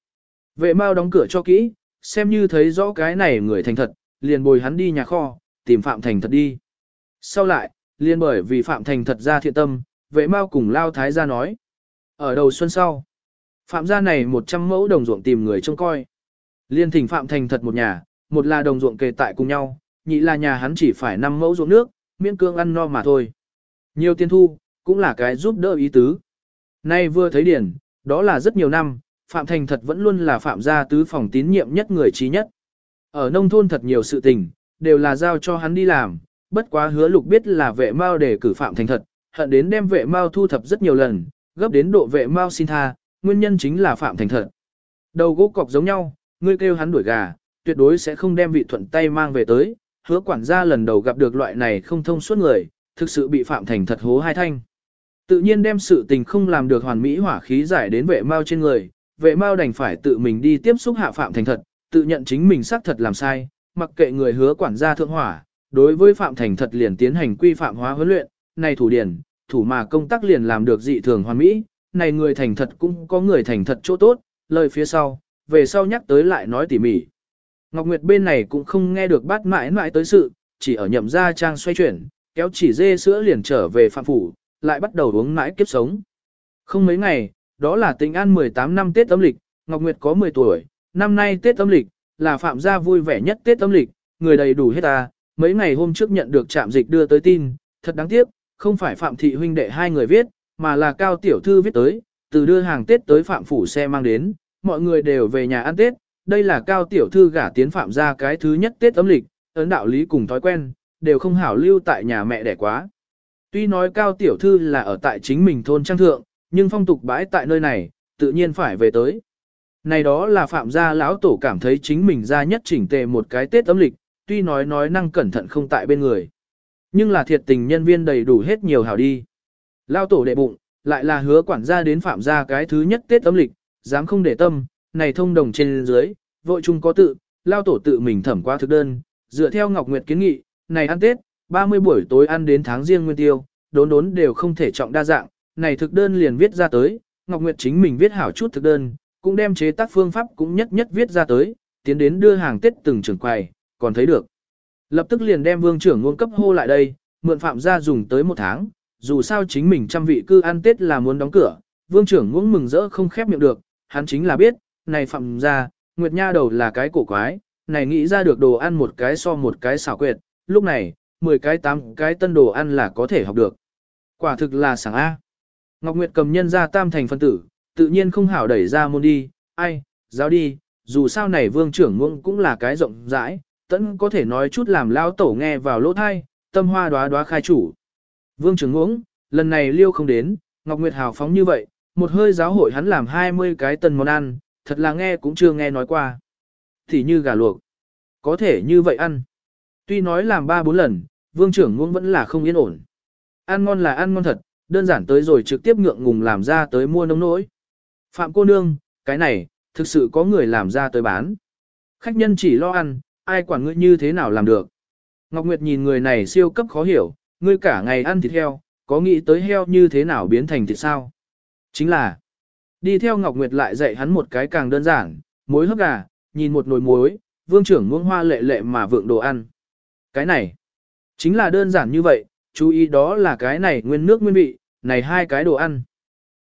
Vệ mau đóng cửa cho kỹ, xem như thấy rõ cái này người thành thật, liền bồi hắn đi nhà kho, tìm Phạm Thành thật đi. Sau lại, liền bởi vì Phạm Thành thật ra thiện tâm, vệ mau cùng Lao Thái ra nói. Ở đầu xuân sau, Phạm gia này 100 mẫu đồng ruộng tìm người trông coi. Liên thỉnh Phạm Thành thật một nhà, một là đồng ruộng kề tại cùng nhau, nhị là nhà hắn chỉ phải 5 mẫu ruộng nước, miễn cương ăn no mà thôi. Nhiều tiền thu, cũng là cái giúp đỡ ý tứ. Nay vừa thấy điển, đó là rất nhiều năm, Phạm Thành thật vẫn luôn là Phạm gia tứ phòng tín nhiệm nhất người trí nhất. Ở nông thôn thật nhiều sự tình, đều là giao cho hắn đi làm, bất quá hứa lục biết là vệ mao để cử Phạm Thành thật, hận đến đem vệ mao thu thập rất nhiều lần, gấp đến độ vệ mao xin tha, nguyên nhân chính là Phạm Thành thật. Đầu gỗ cọc giống nhau, ngươi kêu hắn đuổi gà, tuyệt đối sẽ không đem vị thuận tay mang về tới, hứa quản gia lần đầu gặp được loại này không thông suốt người, thực sự bị Phạm Thành thật hố hai thanh. Tự nhiên đem sự tình không làm được hoàn mỹ hỏa khí giải đến vệ mao trên người, vệ mao đành phải tự mình đi tiếp xúc hạ Phạm Thành thật, tự nhận chính mình xác thật làm sai, mặc kệ người hứa quản gia thượng hỏa, đối với Phạm Thành thật liền tiến hành quy phạm hóa huấn luyện, này thủ điển, thủ mà công tác liền làm được dị thường hoàn mỹ, này người thành thật cũng có người thành thật chỗ tốt, lời phía sau, về sau nhắc tới lại nói tỉ mỉ. Ngọc Nguyệt bên này cũng không nghe được bát mãi mãi tới sự, chỉ ở nhậm ra trang xoay chuyển, kéo chỉ dê sữa liền trở về phạm phủ, lại bắt đầu uống mãi kiếp sống. Không mấy ngày, đó là tình an 18 năm Tết âm lịch, Ngọc Nguyệt có 10 tuổi, năm nay Tết âm lịch, là phạm gia vui vẻ nhất Tết âm lịch, người đầy đủ hết ta, mấy ngày hôm trước nhận được trạm dịch đưa tới tin, thật đáng tiếc, không phải phạm thị huynh đệ hai người viết, mà là cao tiểu thư viết tới, từ đưa hàng Tết tới phạm phủ xe mang đến, mọi người đều về nhà ăn Tết, đây là cao tiểu thư gả tiến phạm ra cái thứ nhất Tết âm lịch, ấn đạo lý cùng thói quen, đều không hảo lưu tại nhà mẹ đẻ quá. Tuy nói cao tiểu thư là ở tại chính mình thôn trang thượng, nhưng phong tục bãi tại nơi này, tự nhiên phải về tới. Này đó là phạm gia lão tổ cảm thấy chính mình ra nhất chỉnh tề một cái Tết âm lịch, tuy nói nói năng cẩn thận không tại bên người. Nhưng là thiệt tình nhân viên đầy đủ hết nhiều hảo đi. Lão tổ đệ bụng, lại là hứa quản gia đến phạm gia cái thứ nhất Tết âm lịch, dám không để tâm, này thông đồng trên dưới, vội chung có tự, lao tổ tự mình thẩm qua thực đơn, dựa theo Ngọc Nguyệt kiến nghị, này ăn Tết, 30 buổi tối ăn đến tháng riêng nguyên tiêu, đốn đốn đều không thể trọng đa dạng, này thực đơn liền viết ra tới, Ngọc Nguyệt chính mình viết hảo chút thực đơn, cũng đem chế tác phương pháp cũng nhất nhất viết ra tới, tiến đến đưa hàng Tết từng trưởng quầy, còn thấy được. Lập tức liền đem vương trưởng ngôn cấp hô lại đây, mượn phạm gia dùng tới một tháng, dù sao chính mình trăm vị cư ăn Tết là muốn đóng cửa, vương trưởng ngôn mừng rỡ không khép miệng được, hắn chính là biết, này phạm ra Nguyệt Nha đầu là cái cổ quái, này nghĩ ra được đồ ăn một cái so một cái xảo quyệt, lúc này, 10 cái 8 cái tân đồ ăn là có thể học được. Quả thực là sảng A. Ngọc Nguyệt cầm nhân ra tam thành phân tử, tự nhiên không hảo đẩy ra môn đi, ai, giáo đi, dù sao này vương trưởng ngũng cũng là cái rộng rãi, tẫn có thể nói chút làm lao tổ nghe vào lỗ thai, tâm hoa đoá đoá khai chủ. Vương trưởng ngũng, lần này liêu không đến, Ngọc Nguyệt hào phóng như vậy, một hơi giáo hội hắn làm 20 cái tân món ăn, thật là nghe cũng chưa nghe nói qua. Thì như gà luộc, có thể như vậy ăn. Tuy nói làm 3-4 lần, vương trưởng ngũng vẫn là không yên ổn. Ăn ngon là ăn ngon thật, đơn giản tới rồi trực tiếp ngượng ngùng làm ra tới mua nông nỗi. Phạm cô nương, cái này, thực sự có người làm ra tới bán. Khách nhân chỉ lo ăn, ai quản ngươi như thế nào làm được. Ngọc Nguyệt nhìn người này siêu cấp khó hiểu, ngươi cả ngày ăn thịt heo, có nghĩ tới heo như thế nào biến thành thịt sao? Chính là, đi theo Ngọc Nguyệt lại dạy hắn một cái càng đơn giản, muối hấp gà, nhìn một nồi muối, vương trưởng muông hoa lệ lệ mà vượng đồ ăn. Cái này, chính là đơn giản như vậy, chú ý đó là cái này nguyên nước nguyên vị, này hai cái đồ ăn.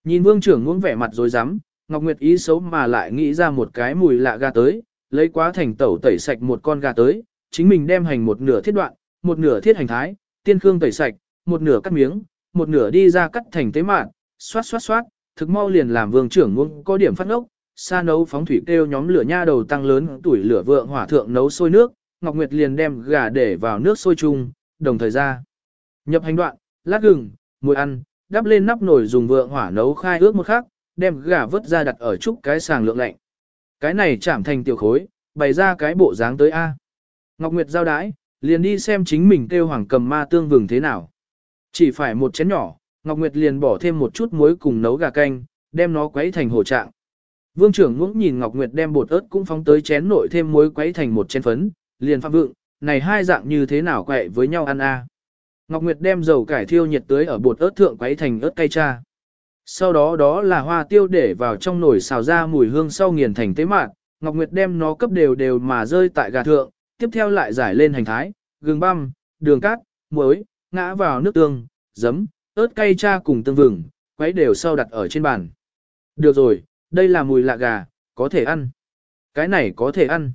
Nhìn vương trưởng muông vẻ mặt rồi rắm Ngọc Nguyệt ý xấu mà lại nghĩ ra một cái mùi lạ gà tới, lấy quá thành tẩu tẩy sạch một con gà tới, chính mình đem hành một nửa thiết đoạn, một nửa thiết hành thái, tiên khương tẩy sạch, một nửa cắt miếng, một nửa đi ra cắt thành tế mạn, xoát xoát xoát, thực mau liền làm vương trưởng muông có điểm phát ngốc, xa nấu phóng thủy kêu nhóm lửa nha đầu tăng lớn tuổi lửa vượng hỏa thượng nấu sôi nước, Ngọc Nguyệt liền đem gà để vào nước sôi chung, đồng thời ra. Nhập hành đoạn, lát gừng, muối ăn, đắp lên nắp nồi dùng vượng hỏa nấu khai ước một khắc, đem gà vớt ra đặt ở chút cái sàng lượng lạnh. Cái này chạm thành tiểu khối, bày ra cái bộ dáng tới A. Ngọc Nguyệt giao đái, liền đi xem chính mình kêu hoàng cầm ma tương vừng thế nào. Chỉ phải một chén nhỏ, Ngọc Nguyệt liền bỏ thêm một chút muối cùng nấu gà canh, đem nó quấy thành hồ trạng. Vương trưởng ngưỡng nhìn Ngọc Nguyệt đem bột ớt cũng phóng tới chén nội thêm muối quấy thành một chén phấn, liền phạm vượng, này hai dạng như thế nào quậy với nhau ăn a? Ngọc Nguyệt đem dầu cải thiêu nhiệt tới ở bột ớt thượng quấy thành ớt cay cha. Sau đó đó là hoa tiêu để vào trong nồi xào ra mùi hương sau nghiền thành tế mạt. Ngọc Nguyệt đem nó cấp đều đều mà rơi tại gà thượng, tiếp theo lại giải lên hành thái, gừng băm, đường cát, muối, ngã vào nước tương, giấm, ớt cay cha cùng tương vừng, quấy đều sau đặt ở trên bàn. Được rồi, đây là mùi lạ gà, có thể ăn. Cái này có thể ăn.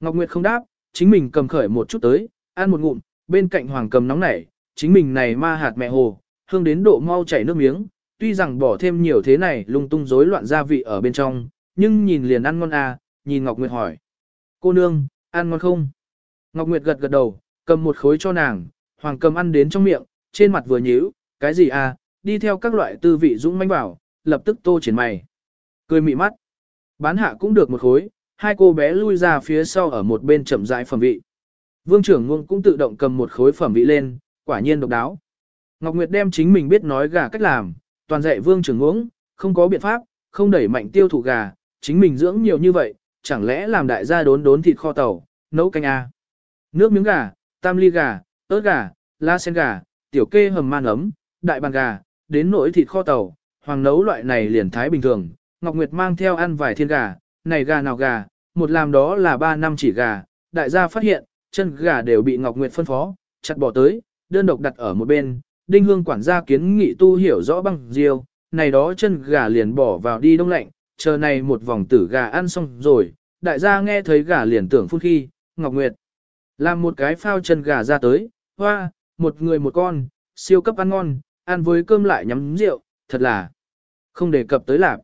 Ngọc Nguyệt không đáp, chính mình cầm khởi một chút tới, ăn một ngụm, bên cạnh hoàng cầm nóng nảy, chính mình này ma hạt mẹ hồ, hương đến độ mau chảy nước miếng, tuy rằng bỏ thêm nhiều thế này lung tung rối loạn gia vị ở bên trong, nhưng nhìn liền ăn ngon à, nhìn Ngọc Nguyệt hỏi. Cô nương, ăn ngon không? Ngọc Nguyệt gật gật đầu, cầm một khối cho nàng, hoàng cầm ăn đến trong miệng, trên mặt vừa nhíu, cái gì à, đi theo các loại tư vị dũng manh bảo, lập tức tô triển mày. Cười mị mắt. Bán hạ cũng được một khối, hai cô bé lui ra phía sau ở một bên chậm rãi phẩm vị. Vương trưởng ngôn cũng tự động cầm một khối phẩm vị lên, quả nhiên độc đáo. Ngọc Nguyệt đem chính mình biết nói gà cách làm, toàn dạy vương trưởng ngưỡng, không có biện pháp, không đẩy mạnh tiêu thụ gà, chính mình dưỡng nhiều như vậy, chẳng lẽ làm đại gia đốn đốn thịt kho tàu, nấu canh a. Nước miếng gà, tam ly gà, ớt gà, la sen gà, tiểu kê hầm man ấm, đại bàn gà, đến nỗi thịt kho tàu, hoàng nấu loại này liền thái bình thường, Ngọc Nguyệt mang theo ăn vài thiên gà, này gà nào gà, một làm đó là ba năm chỉ gà, đại gia phát hiện, chân gà đều bị Ngọc Nguyệt phân phó, chặt bỏ tới, đơn độc đặt ở một bên, đinh hương quản gia kiến nghị tu hiểu rõ băng diêu, này đó chân gà liền bỏ vào đi đông lạnh, chờ này một vòng tử gà ăn xong rồi, đại gia nghe thấy gà liền tưởng phun khi, Ngọc Nguyệt làm một cái phao chân gà ra tới, hoa, một người một con, siêu cấp ăn ngon, ăn với cơm lại nhắm rượu, thật là không đề cập tới lạp.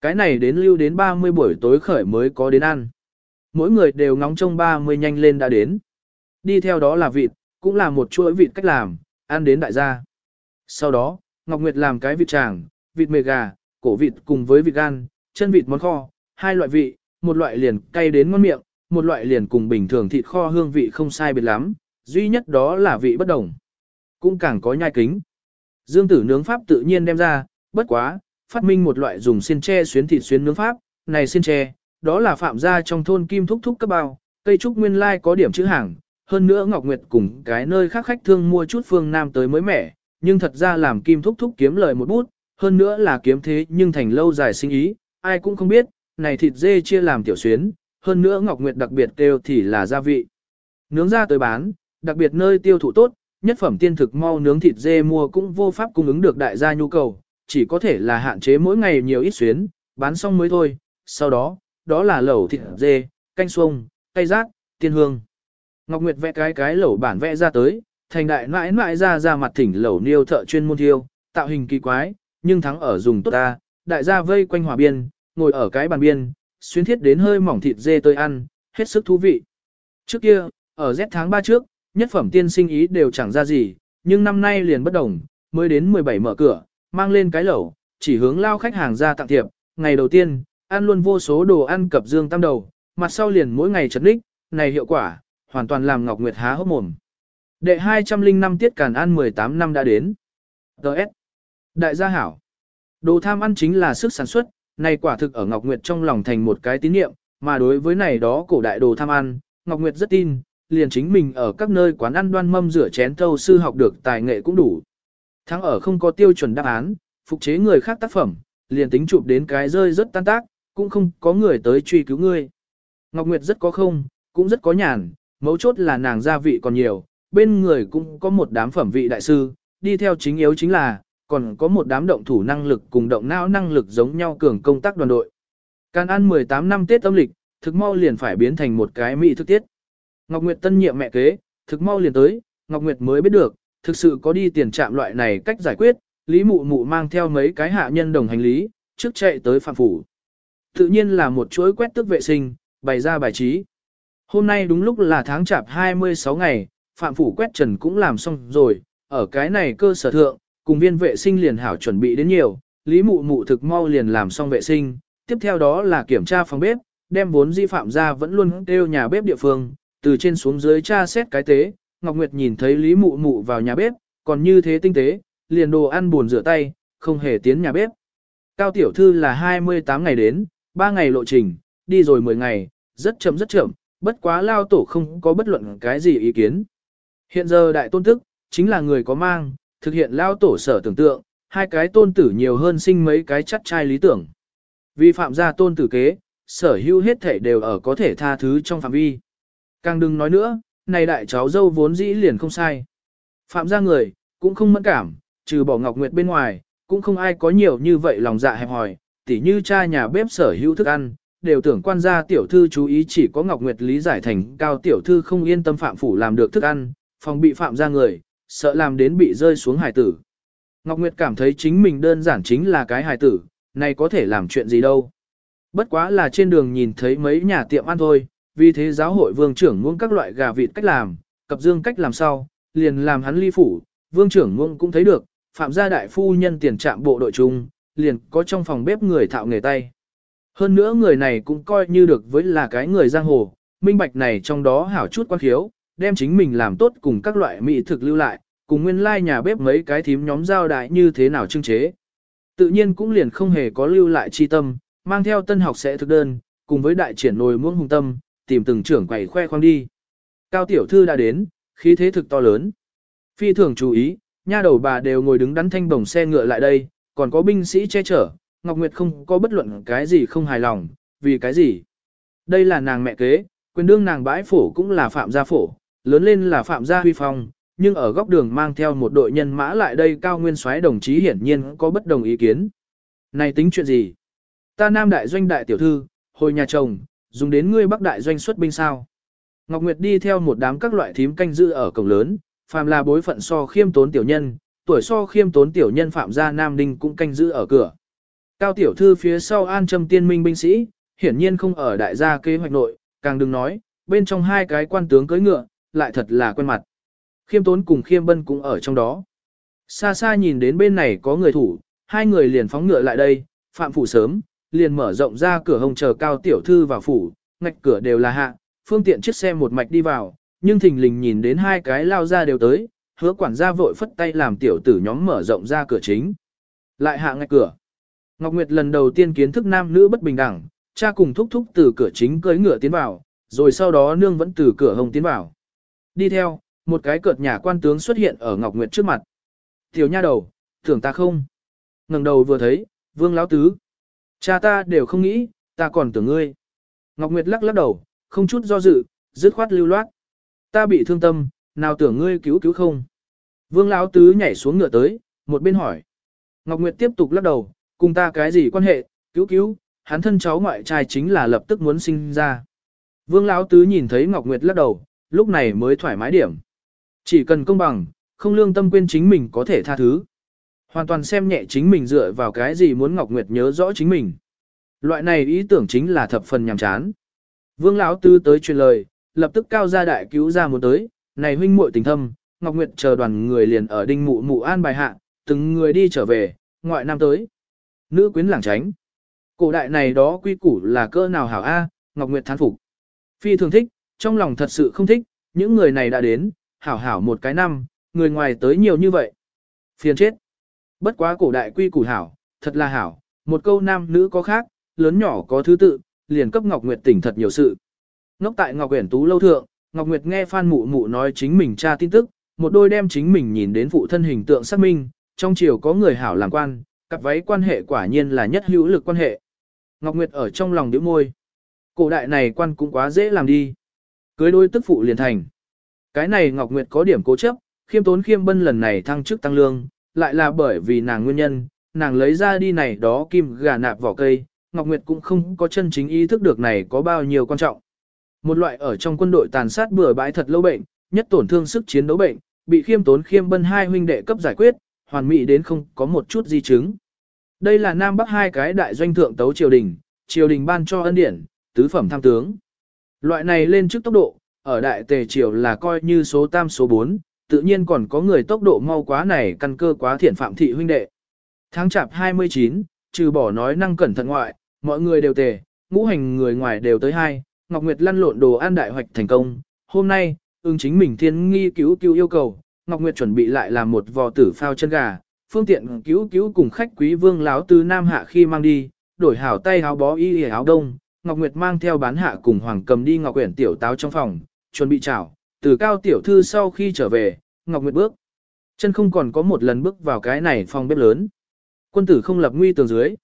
Cái này đến lưu đến 30 buổi tối khởi mới có đến ăn. Mỗi người đều ngóng trông 30 nhanh lên đã đến. Đi theo đó là vịt, cũng là một chuỗi vịt cách làm, ăn đến đại gia. Sau đó, Ngọc Nguyệt làm cái vịt tràng, vịt mề gà, cổ vịt cùng với vịt gan, chân vịt món kho, hai loại vị, một loại liền cay đến ngon miệng, một loại liền cùng bình thường thịt kho hương vị không sai biệt lắm, duy nhất đó là vị bất đồng. Cũng càng có nhai kính. Dương tử nướng pháp tự nhiên đem ra, bất quá, phát minh một loại dùng xiên tre xuyến thịt xuyến nướng pháp, này xiên tre, đó là phạm gia trong thôn kim thúc thúc cấp bao, cây trúc nguyên lai có điểm chữ hàng, hơn nữa Ngọc Nguyệt cùng cái nơi khác khách thương mua chút phương Nam tới mới mẻ, nhưng thật ra làm kim thúc thúc kiếm lời một bút, hơn nữa là kiếm thế nhưng thành lâu dài sinh ý, ai cũng không biết, này thịt dê chia làm tiểu xuyến, hơn nữa Ngọc Nguyệt đặc biệt kêu thì là gia vị. Nướng ra tới bán, đặc biệt nơi tiêu thụ tốt, nhất phẩm tiên thực mau nướng thịt dê mua cũng vô pháp cung ứng được đại gia nhu cầu, chỉ có thể là hạn chế mỗi ngày nhiều ít xuyến, bán xong mới thôi, sau đó, đó là lẩu thịt dê, canh xuông, cây rác, tiên hương. Ngọc Nguyệt vẽ cái cái lẩu bản vẽ ra tới, thành đại mãi mãi ra ra mặt thỉnh lẩu niêu thợ chuyên môn thiêu, tạo hình kỳ quái, nhưng thắng ở dùng tốt ta, đại gia vây quanh hòa biên, ngồi ở cái bàn biên, xuyên thiết đến hơi mỏng thịt dê tôi ăn, hết sức thú vị. Trước kia, ở Z tháng 3 trước, nhất phẩm tiên sinh ý đều chẳng ra gì, nhưng năm nay liền bất đồng, mới đến 17 mở cửa, mang lên cái lẩu, chỉ hướng lao khách hàng ra tặng thiệp, ngày đầu tiên, ăn luôn vô số đồ ăn cập dương tam đầu, mặt sau liền mỗi ngày chật ních, này hiệu quả, hoàn toàn làm Ngọc Nguyệt há hốc mồm. Đệ 205 tiết càn ăn 18 năm đã đến. Đợt. Đại gia hảo. Đồ tham ăn chính là sức sản xuất, này quả thực ở Ngọc Nguyệt trong lòng thành một cái tín niệm, mà đối với này đó cổ đại đồ tham ăn, Ngọc Nguyệt rất tin, liền chính mình ở các nơi quán ăn đoan mâm rửa chén thâu sư học được tài nghệ cũng đủ. Thắng ở không có tiêu chuẩn đáp án, phục chế người khác tác phẩm, liền tính chụp đến cái rơi rất tan tác, cũng không có người tới truy cứu ngươi. Ngọc Nguyệt rất có không, cũng rất có nhàn, mấu chốt là nàng gia vị còn nhiều, bên người cũng có một đám phẩm vị đại sư, đi theo chính yếu chính là, còn có một đám động thủ năng lực cùng động não năng lực giống nhau cường công tác đoàn đội. Can ăn 18 năm Tết âm lịch, thực mau liền phải biến thành một cái mỹ thức tiết. Ngọc Nguyệt tân nhiệm mẹ kế, thực mau liền tới, Ngọc Nguyệt mới biết được, thực sự có đi tiền trạm loại này cách giải quyết, Lý Mụ Mụ mang theo mấy cái hạ nhân đồng hành lý, trước chạy tới phạm phủ. Tự nhiên là một chuỗi quét tước vệ sinh, bày ra bài trí. Hôm nay đúng lúc là tháng chạp 26 ngày, phạm phủ quét trần cũng làm xong rồi, ở cái này cơ sở thượng, cùng viên vệ sinh liền hảo chuẩn bị đến nhiều, Lý Mụ Mụ thực mau liền làm xong vệ sinh, tiếp theo đó là kiểm tra phòng bếp, đem vốn di phạm ra vẫn luôn kêu nhà bếp địa phương, từ trên xuống dưới tra xét cái tế, Ngọc Nguyệt nhìn thấy Lý Mụ Mụ vào nhà bếp, còn như thế tinh tế, liền đồ ăn buồn rửa tay, không hề tiến nhà bếp. Cao tiểu thư là 28 ngày đến, 3 ngày lộ trình, đi rồi 10 ngày, rất chậm rất chậm, bất quá lao tổ không có bất luận cái gì ý kiến. Hiện giờ đại tôn tức, chính là người có mang, thực hiện lao tổ sở tưởng tượng, hai cái tôn tử nhiều hơn sinh mấy cái chắc trai lý tưởng. Vi phạm gia tôn tử kế, sở hữu hết thể đều ở có thể tha thứ trong phạm vi. Càng đừng nói nữa, này đại cháu dâu vốn dĩ liền không sai. Phạm gia người, cũng không mẫn cảm, trừ bỏ Ngọc Nguyệt bên ngoài, cũng không ai có nhiều như vậy lòng dạ hẹp hòi, tỉ như cha nhà bếp sở hữu thức ăn, đều tưởng quan gia tiểu thư chú ý chỉ có Ngọc Nguyệt lý giải thành cao tiểu thư không yên tâm phạm phủ làm được thức ăn, phòng bị phạm gia người, sợ làm đến bị rơi xuống hải tử. Ngọc Nguyệt cảm thấy chính mình đơn giản chính là cái hài tử, này có thể làm chuyện gì đâu. Bất quá là trên đường nhìn thấy mấy nhà tiệm ăn thôi, vì thế giáo hội vương trưởng muốn các loại gà vịt cách làm, cập dương cách làm sau liền làm hắn ly phủ, vương trưởng muốn cũng thấy được, phạm gia đại phu nhân tiền trạm bộ đội chung, liền có trong phòng bếp người thạo nghề tay. Hơn nữa người này cũng coi như được với là cái người giang hồ, minh bạch này trong đó hảo chút quan khiếu, đem chính mình làm tốt cùng các loại mỹ thực lưu lại, cùng nguyên lai like nhà bếp mấy cái thím nhóm giao đại như thế nào trưng chế. Tự nhiên cũng liền không hề có lưu lại chi tâm, mang theo tân học sẽ thực đơn, cùng với đại triển nồi muỗng hùng tâm, tìm từng trưởng quầy khoe khoang đi. Cao tiểu thư đã đến, khí thế thực to lớn. Phi thường chú ý, nha đầu bà đều ngồi đứng đắn thanh bồng xe ngựa lại đây, còn có binh sĩ che chở, Ngọc Nguyệt không có bất luận cái gì không hài lòng, vì cái gì. Đây là nàng mẹ kế, quyền đương nàng bãi phổ cũng là phạm gia phổ, lớn lên là phạm gia huy phong, nhưng ở góc đường mang theo một đội nhân mã lại đây cao nguyên soái đồng chí hiển nhiên có bất đồng ý kiến. Này tính chuyện gì? Ta nam đại doanh đại tiểu thư, hồi nhà chồng, dùng đến ngươi bắc đại doanh xuất binh sao? Ngọc Nguyệt đi theo một đám các loại thím canh giữ ở cổng lớn, phàm là bối phận so khiêm tốn tiểu nhân, tuổi so khiêm tốn tiểu nhân phạm gia nam đinh cũng canh giữ ở cửa. Cao tiểu thư phía sau an châm tiên minh binh sĩ, hiển nhiên không ở đại gia kế hoạch nội, càng đừng nói, bên trong hai cái quan tướng cưỡi ngựa, lại thật là quen mặt. Khiêm tốn cùng khiêm bân cũng ở trong đó. Xa xa nhìn đến bên này có người thủ, hai người liền phóng ngựa lại đây, phạm phủ sớm, liền mở rộng ra cửa hồng chờ cao tiểu thư vào phủ, ngạch cửa đều là hạ, phương tiện chiếc xe một mạch đi vào, nhưng thình lình nhìn đến hai cái lao ra đều tới, hứa quản gia vội phất tay làm tiểu tử nhóm mở rộng ra cửa chính. Lại hạ ngạch cửa. Ngọc Nguyệt lần đầu tiên kiến thức nam nữ bất bình đẳng, cha cùng thúc thúc từ cửa chính cưỡi ngựa tiến vào, rồi sau đó nương vẫn từ cửa hồng tiến vào. Đi theo, một cái cợt nhà quan tướng xuất hiện ở Ngọc Nguyệt trước mặt. Tiểu nha đầu, tưởng ta không? ngẩng đầu vừa thấy, vương lão tứ. Cha ta đều không nghĩ, ta còn tưởng ngươi. Ngọc Nguyệt lắc lắc đầu, không chút do dự, dứt khoát lưu loát. Ta bị thương tâm, nào tưởng ngươi cứu cứu không? Vương lão tứ nhảy xuống ngựa tới, một bên hỏi. Ngọc Nguyệt tiếp tục lắc đầu, cùng ta cái gì quan hệ, cứu cứu, hắn thân cháu ngoại trai chính là lập tức muốn sinh ra. Vương lão tứ nhìn thấy Ngọc Nguyệt lắc đầu, lúc này mới thoải mái điểm. Chỉ cần công bằng, không lương tâm quên chính mình có thể tha thứ. Hoàn toàn xem nhẹ chính mình dựa vào cái gì muốn Ngọc Nguyệt nhớ rõ chính mình. Loại này ý tưởng chính là thập phần nhàm chán. Vương lão Tư tới truyền lời, lập tức cao gia đại cứu ra muốn tới, này huynh muội tình thâm, Ngọc Nguyệt chờ đoàn người liền ở đinh mụ mụ an bài hạ, từng người đi trở về, ngoại nam tới. Nữ quyến lảng tránh. Cổ đại này đó quy củ là cơ nào hảo A, Ngọc Nguyệt thán phục. Phi thường thích, trong lòng thật sự không thích, những người này đã đến, hảo hảo một cái năm, người ngoài tới nhiều như vậy. Phiền chết. Bất quá cổ đại quy củ hảo, thật là hảo, một câu nam nữ có khác, lớn nhỏ có thứ tự, liền cấp Ngọc Nguyệt tỉnh thật nhiều sự. Ngốc tại Ngọc Uyển Tú lâu thượng, Ngọc Nguyệt nghe Phan Mụ Mụ nói chính mình tra tin tức, một đôi đem chính mình nhìn đến phụ thân hình tượng xác minh, trong chiều có người hảo làm quan, cặp váy quan hệ quả nhiên là nhất hữu lực quan hệ. Ngọc Nguyệt ở trong lòng nhíu môi. Cổ đại này quan cũng quá dễ làm đi. Cưới đôi tức phụ liền thành. Cái này Ngọc Nguyệt có điểm cố chấp, khiêm tốn khiêm bân lần này thăng chức tăng lương, lại là bởi vì nàng nguyên nhân, nàng lấy ra đi này đó kim gà nạp vỏ cây, Ngọc Nguyệt cũng không có chân chính ý thức được này có bao nhiêu quan trọng. Một loại ở trong quân đội tàn sát bừa bãi thật lâu bệnh, nhất tổn thương sức chiến đấu bệnh, bị khiêm tốn khiêm bân hai huynh đệ cấp giải quyết, hoàn mỹ đến không có một chút di chứng. Đây là Nam Bắc hai cái đại doanh thượng tấu triều đình, triều đình ban cho ân điển, tứ phẩm tham tướng. Loại này lên trước tốc độ, ở đại tề triều là coi như số tam số 4, tự nhiên còn có người tốc độ mau quá này căn cơ quá thiện phạm thị huynh đệ. Tháng chạp 29, trừ bỏ nói năng cẩn thận ngoại, mọi người đều tề, ngũ hành người ngoài đều tới hai, Ngọc Nguyệt lăn lộn đồ ăn đại hoạch thành công. Hôm nay, ưng chính mình thiên nghi cứu cứu yêu cầu, Ngọc Nguyệt chuẩn bị lại làm một vò tử phao chân gà, phương tiện cứu cứu cùng khách quý vương láo từ Nam Hạ khi mang đi, đổi hảo tay áo bó y áo đông, Ngọc Nguyệt mang theo bán hạ cùng Hoàng cầm đi Ngọc Uyển tiểu táo trong phòng, chuẩn bị chảo từ cao tiểu thư sau khi trở về, Ngọc Nguyệt bước. Chân không còn có một lần bước vào cái này phòng bếp lớn. Quân tử không lập nguy tường dưới.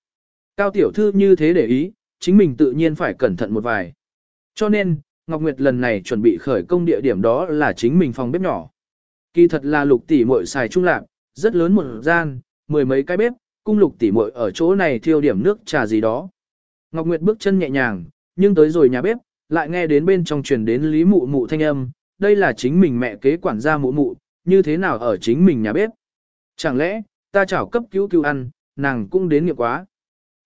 Cao tiểu thư như thế để ý, chính mình tự nhiên phải cẩn thận một vài. Cho nên, Ngọc Nguyệt lần này chuẩn bị khởi công địa điểm đó là chính mình phòng bếp nhỏ. Kỳ thật là lục tỷ muội xài trung lạc, rất lớn một gian, mười mấy cái bếp, cung lục tỷ muội ở chỗ này thiêu điểm nước trà gì đó. Ngọc Nguyệt bước chân nhẹ nhàng, nhưng tới rồi nhà bếp, lại nghe đến bên trong truyền đến Lý Mụ Mụ thanh âm, đây là chính mình mẹ kế quản gia Mụ Mụ, như thế nào ở chính mình nhà bếp. Chẳng lẽ, ta chảo cấp cứu cứu ăn, nàng cũng đến nghiệp quá.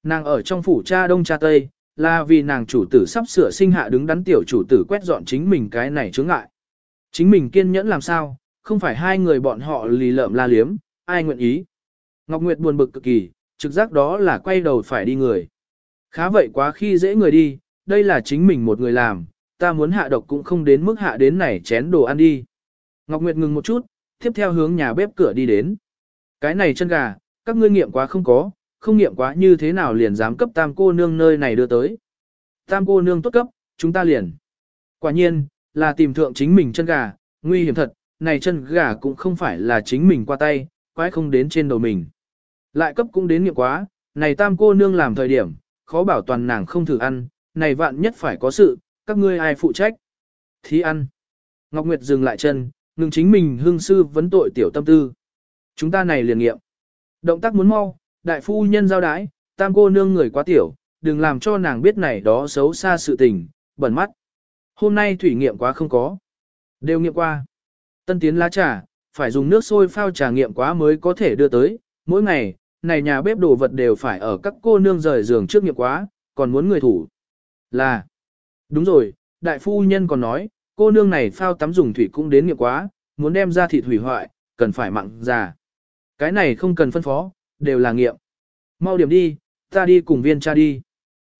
Nàng ở trong phủ cha đông cha tây, là vì nàng chủ tử sắp sửa sinh hạ đứng đắn tiểu chủ tử quét dọn chính mình cái này chướng ngại. Chính mình kiên nhẫn làm sao, không phải hai người bọn họ lì lợm la liếm, ai nguyện ý. Ngọc Nguyệt buồn bực cực kỳ, trực giác đó là quay đầu phải đi người. Khá vậy quá khi dễ người đi, đây là chính mình một người làm, ta muốn hạ độc cũng không đến mức hạ đến này chén đồ ăn đi. Ngọc Nguyệt ngừng một chút, tiếp theo hướng nhà bếp cửa đi đến. Cái này chân gà, các ngươi nghiệm quá không có, không nghiệm quá như thế nào liền dám cấp tam cô nương nơi này đưa tới. Tam cô nương tốt cấp, chúng ta liền. Quả nhiên, là tìm thượng chính mình chân gà, nguy hiểm thật, này chân gà cũng không phải là chính mình qua tay, quái không đến trên đầu mình. Lại cấp cũng đến nghiệm quá, này tam cô nương làm thời điểm, khó bảo toàn nàng không thử ăn, này vạn nhất phải có sự, các ngươi ai phụ trách. Thí ăn. Ngọc Nguyệt dừng lại chân, ngừng chính mình hương sư vấn tội tiểu tâm tư. Chúng ta này liền nghiệm. Động tác muốn mau, đại phu nhân giao đái, tam cô nương người quá tiểu, đừng làm cho nàng biết này đó xấu xa sự tình, bẩn mắt. Hôm nay thủy nghiệm quá không có. Đều nghiệm qua. Tân tiến lá trà, phải dùng nước sôi phao trà nghiệm quá mới có thể đưa tới, mỗi ngày, này nhà bếp đồ vật đều phải ở các cô nương rời giường trước nghiệm quá, còn muốn người thủ. Là, đúng rồi, đại phu nhân còn nói, cô nương này phao tắm dùng thủy cũng đến nghiệp quá, muốn đem ra thịt hủy hoại, cần phải mặn già. Cái này không cần phân phó, đều là nghiệm. Mau điểm đi, ta đi cùng viên cha đi.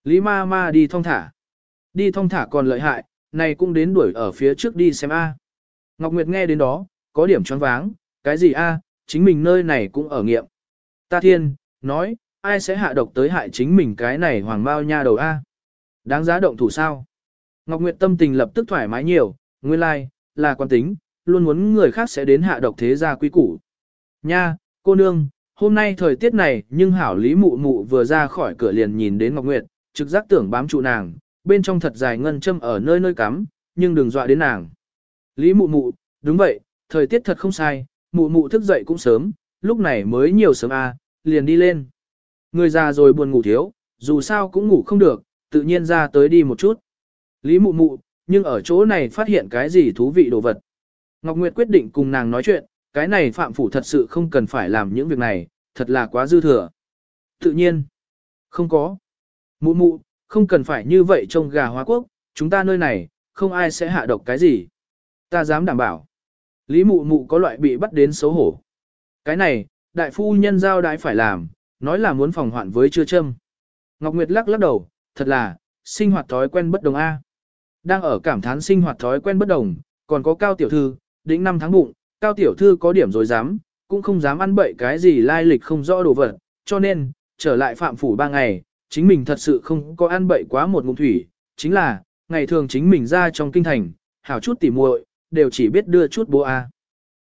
Lý ma ma đi thong thả. Đi thong thả còn lợi hại, này cũng đến đuổi ở phía trước đi xem A. Ngọc Nguyệt nghe đến đó, có điểm choáng váng, cái gì A, chính mình nơi này cũng ở nghiệm. Ta thiên, nói, ai sẽ hạ độc tới hại chính mình cái này hoàng bao nha đầu A. Đáng giá động thủ sao? Ngọc Nguyệt tâm tình lập tức thoải mái nhiều, nguyên lai, like, là quan tính, luôn muốn người khác sẽ đến hạ độc thế gia quý củ. Nha, cô nương, hôm nay thời tiết này nhưng hảo lý mụ mụ vừa ra khỏi cửa liền nhìn đến Ngọc Nguyệt, trực giác tưởng bám trụ nàng, bên trong thật dài ngân châm ở nơi nơi cắm, nhưng đừng dọa đến nàng. Lý mụ mụ, đúng vậy, thời tiết thật không sai, mụ mụ thức dậy cũng sớm, lúc này mới nhiều sớm à, liền đi lên. Người già rồi buồn ngủ thiếu, dù sao cũng ngủ không được, tự nhiên ra tới đi một chút. Lý mụ mụ, nhưng ở chỗ này phát hiện cái gì thú vị đồ vật. Ngọc Nguyệt quyết định cùng nàng nói chuyện, cái này phạm phủ thật sự không cần phải làm những việc này, thật là quá dư thừa. Tự nhiên, không có. Mụ mụ, không cần phải như vậy trông gà hóa quốc, chúng ta nơi này, không ai sẽ hạ độc cái gì. Ta dám đảm bảo. Lý mụ mụ có loại bị bắt đến xấu hổ. Cái này, đại phu nhân giao đái phải làm, nói là muốn phòng hoạn với chưa châm. Ngọc Nguyệt lắc lắc đầu, thật là, sinh hoạt thói quen bất đồng A. Đang ở cảm thán sinh hoạt thói quen bất đồng, còn có cao tiểu thư, đỉnh năm tháng bụng, cao tiểu thư có điểm rồi dám, cũng không dám ăn bậy cái gì lai lịch không rõ đồ vật, cho nên, trở lại phạm phủ ba ngày, chính mình thật sự không có ăn bậy quá một ngụm thủy, chính là, ngày thường chính mình ra trong kinh thành, hảo chút tỉ muội, đều chỉ biết đưa chút bố A.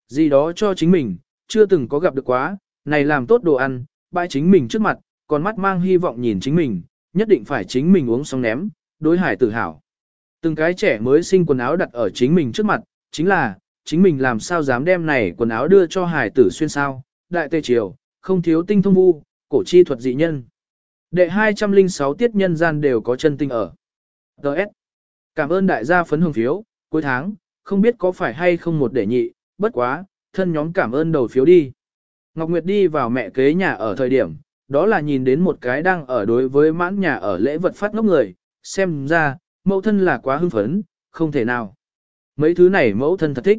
Gì đó cho chính mình, chưa từng có gặp được quá, này làm tốt đồ ăn, bãi chính mình trước mặt, còn mắt mang hy vọng nhìn chính mình, nhất định phải chính mình uống xong ném, đối hải tự hào. Từng cái trẻ mới sinh quần áo đặt ở chính mình trước mặt, chính là, chính mình làm sao dám đem này quần áo đưa cho hải tử xuyên sao, đại tê triều, không thiếu tinh thông vu, cổ chi thuật dị nhân. Đệ 206 tiết nhân gian đều có chân tinh ở. Đợt. Cảm ơn đại gia phấn hưởng phiếu, cuối tháng, không biết có phải hay không một để nhị, bất quá, thân nhóm cảm ơn đầu phiếu đi. Ngọc Nguyệt đi vào mẹ kế nhà ở thời điểm, đó là nhìn đến một cái đang ở đối với mãn nhà ở lễ vật phát ngốc người, xem ra, mẫu thân là quá hưng phấn, không thể nào. Mấy thứ này mẫu thân thật thích.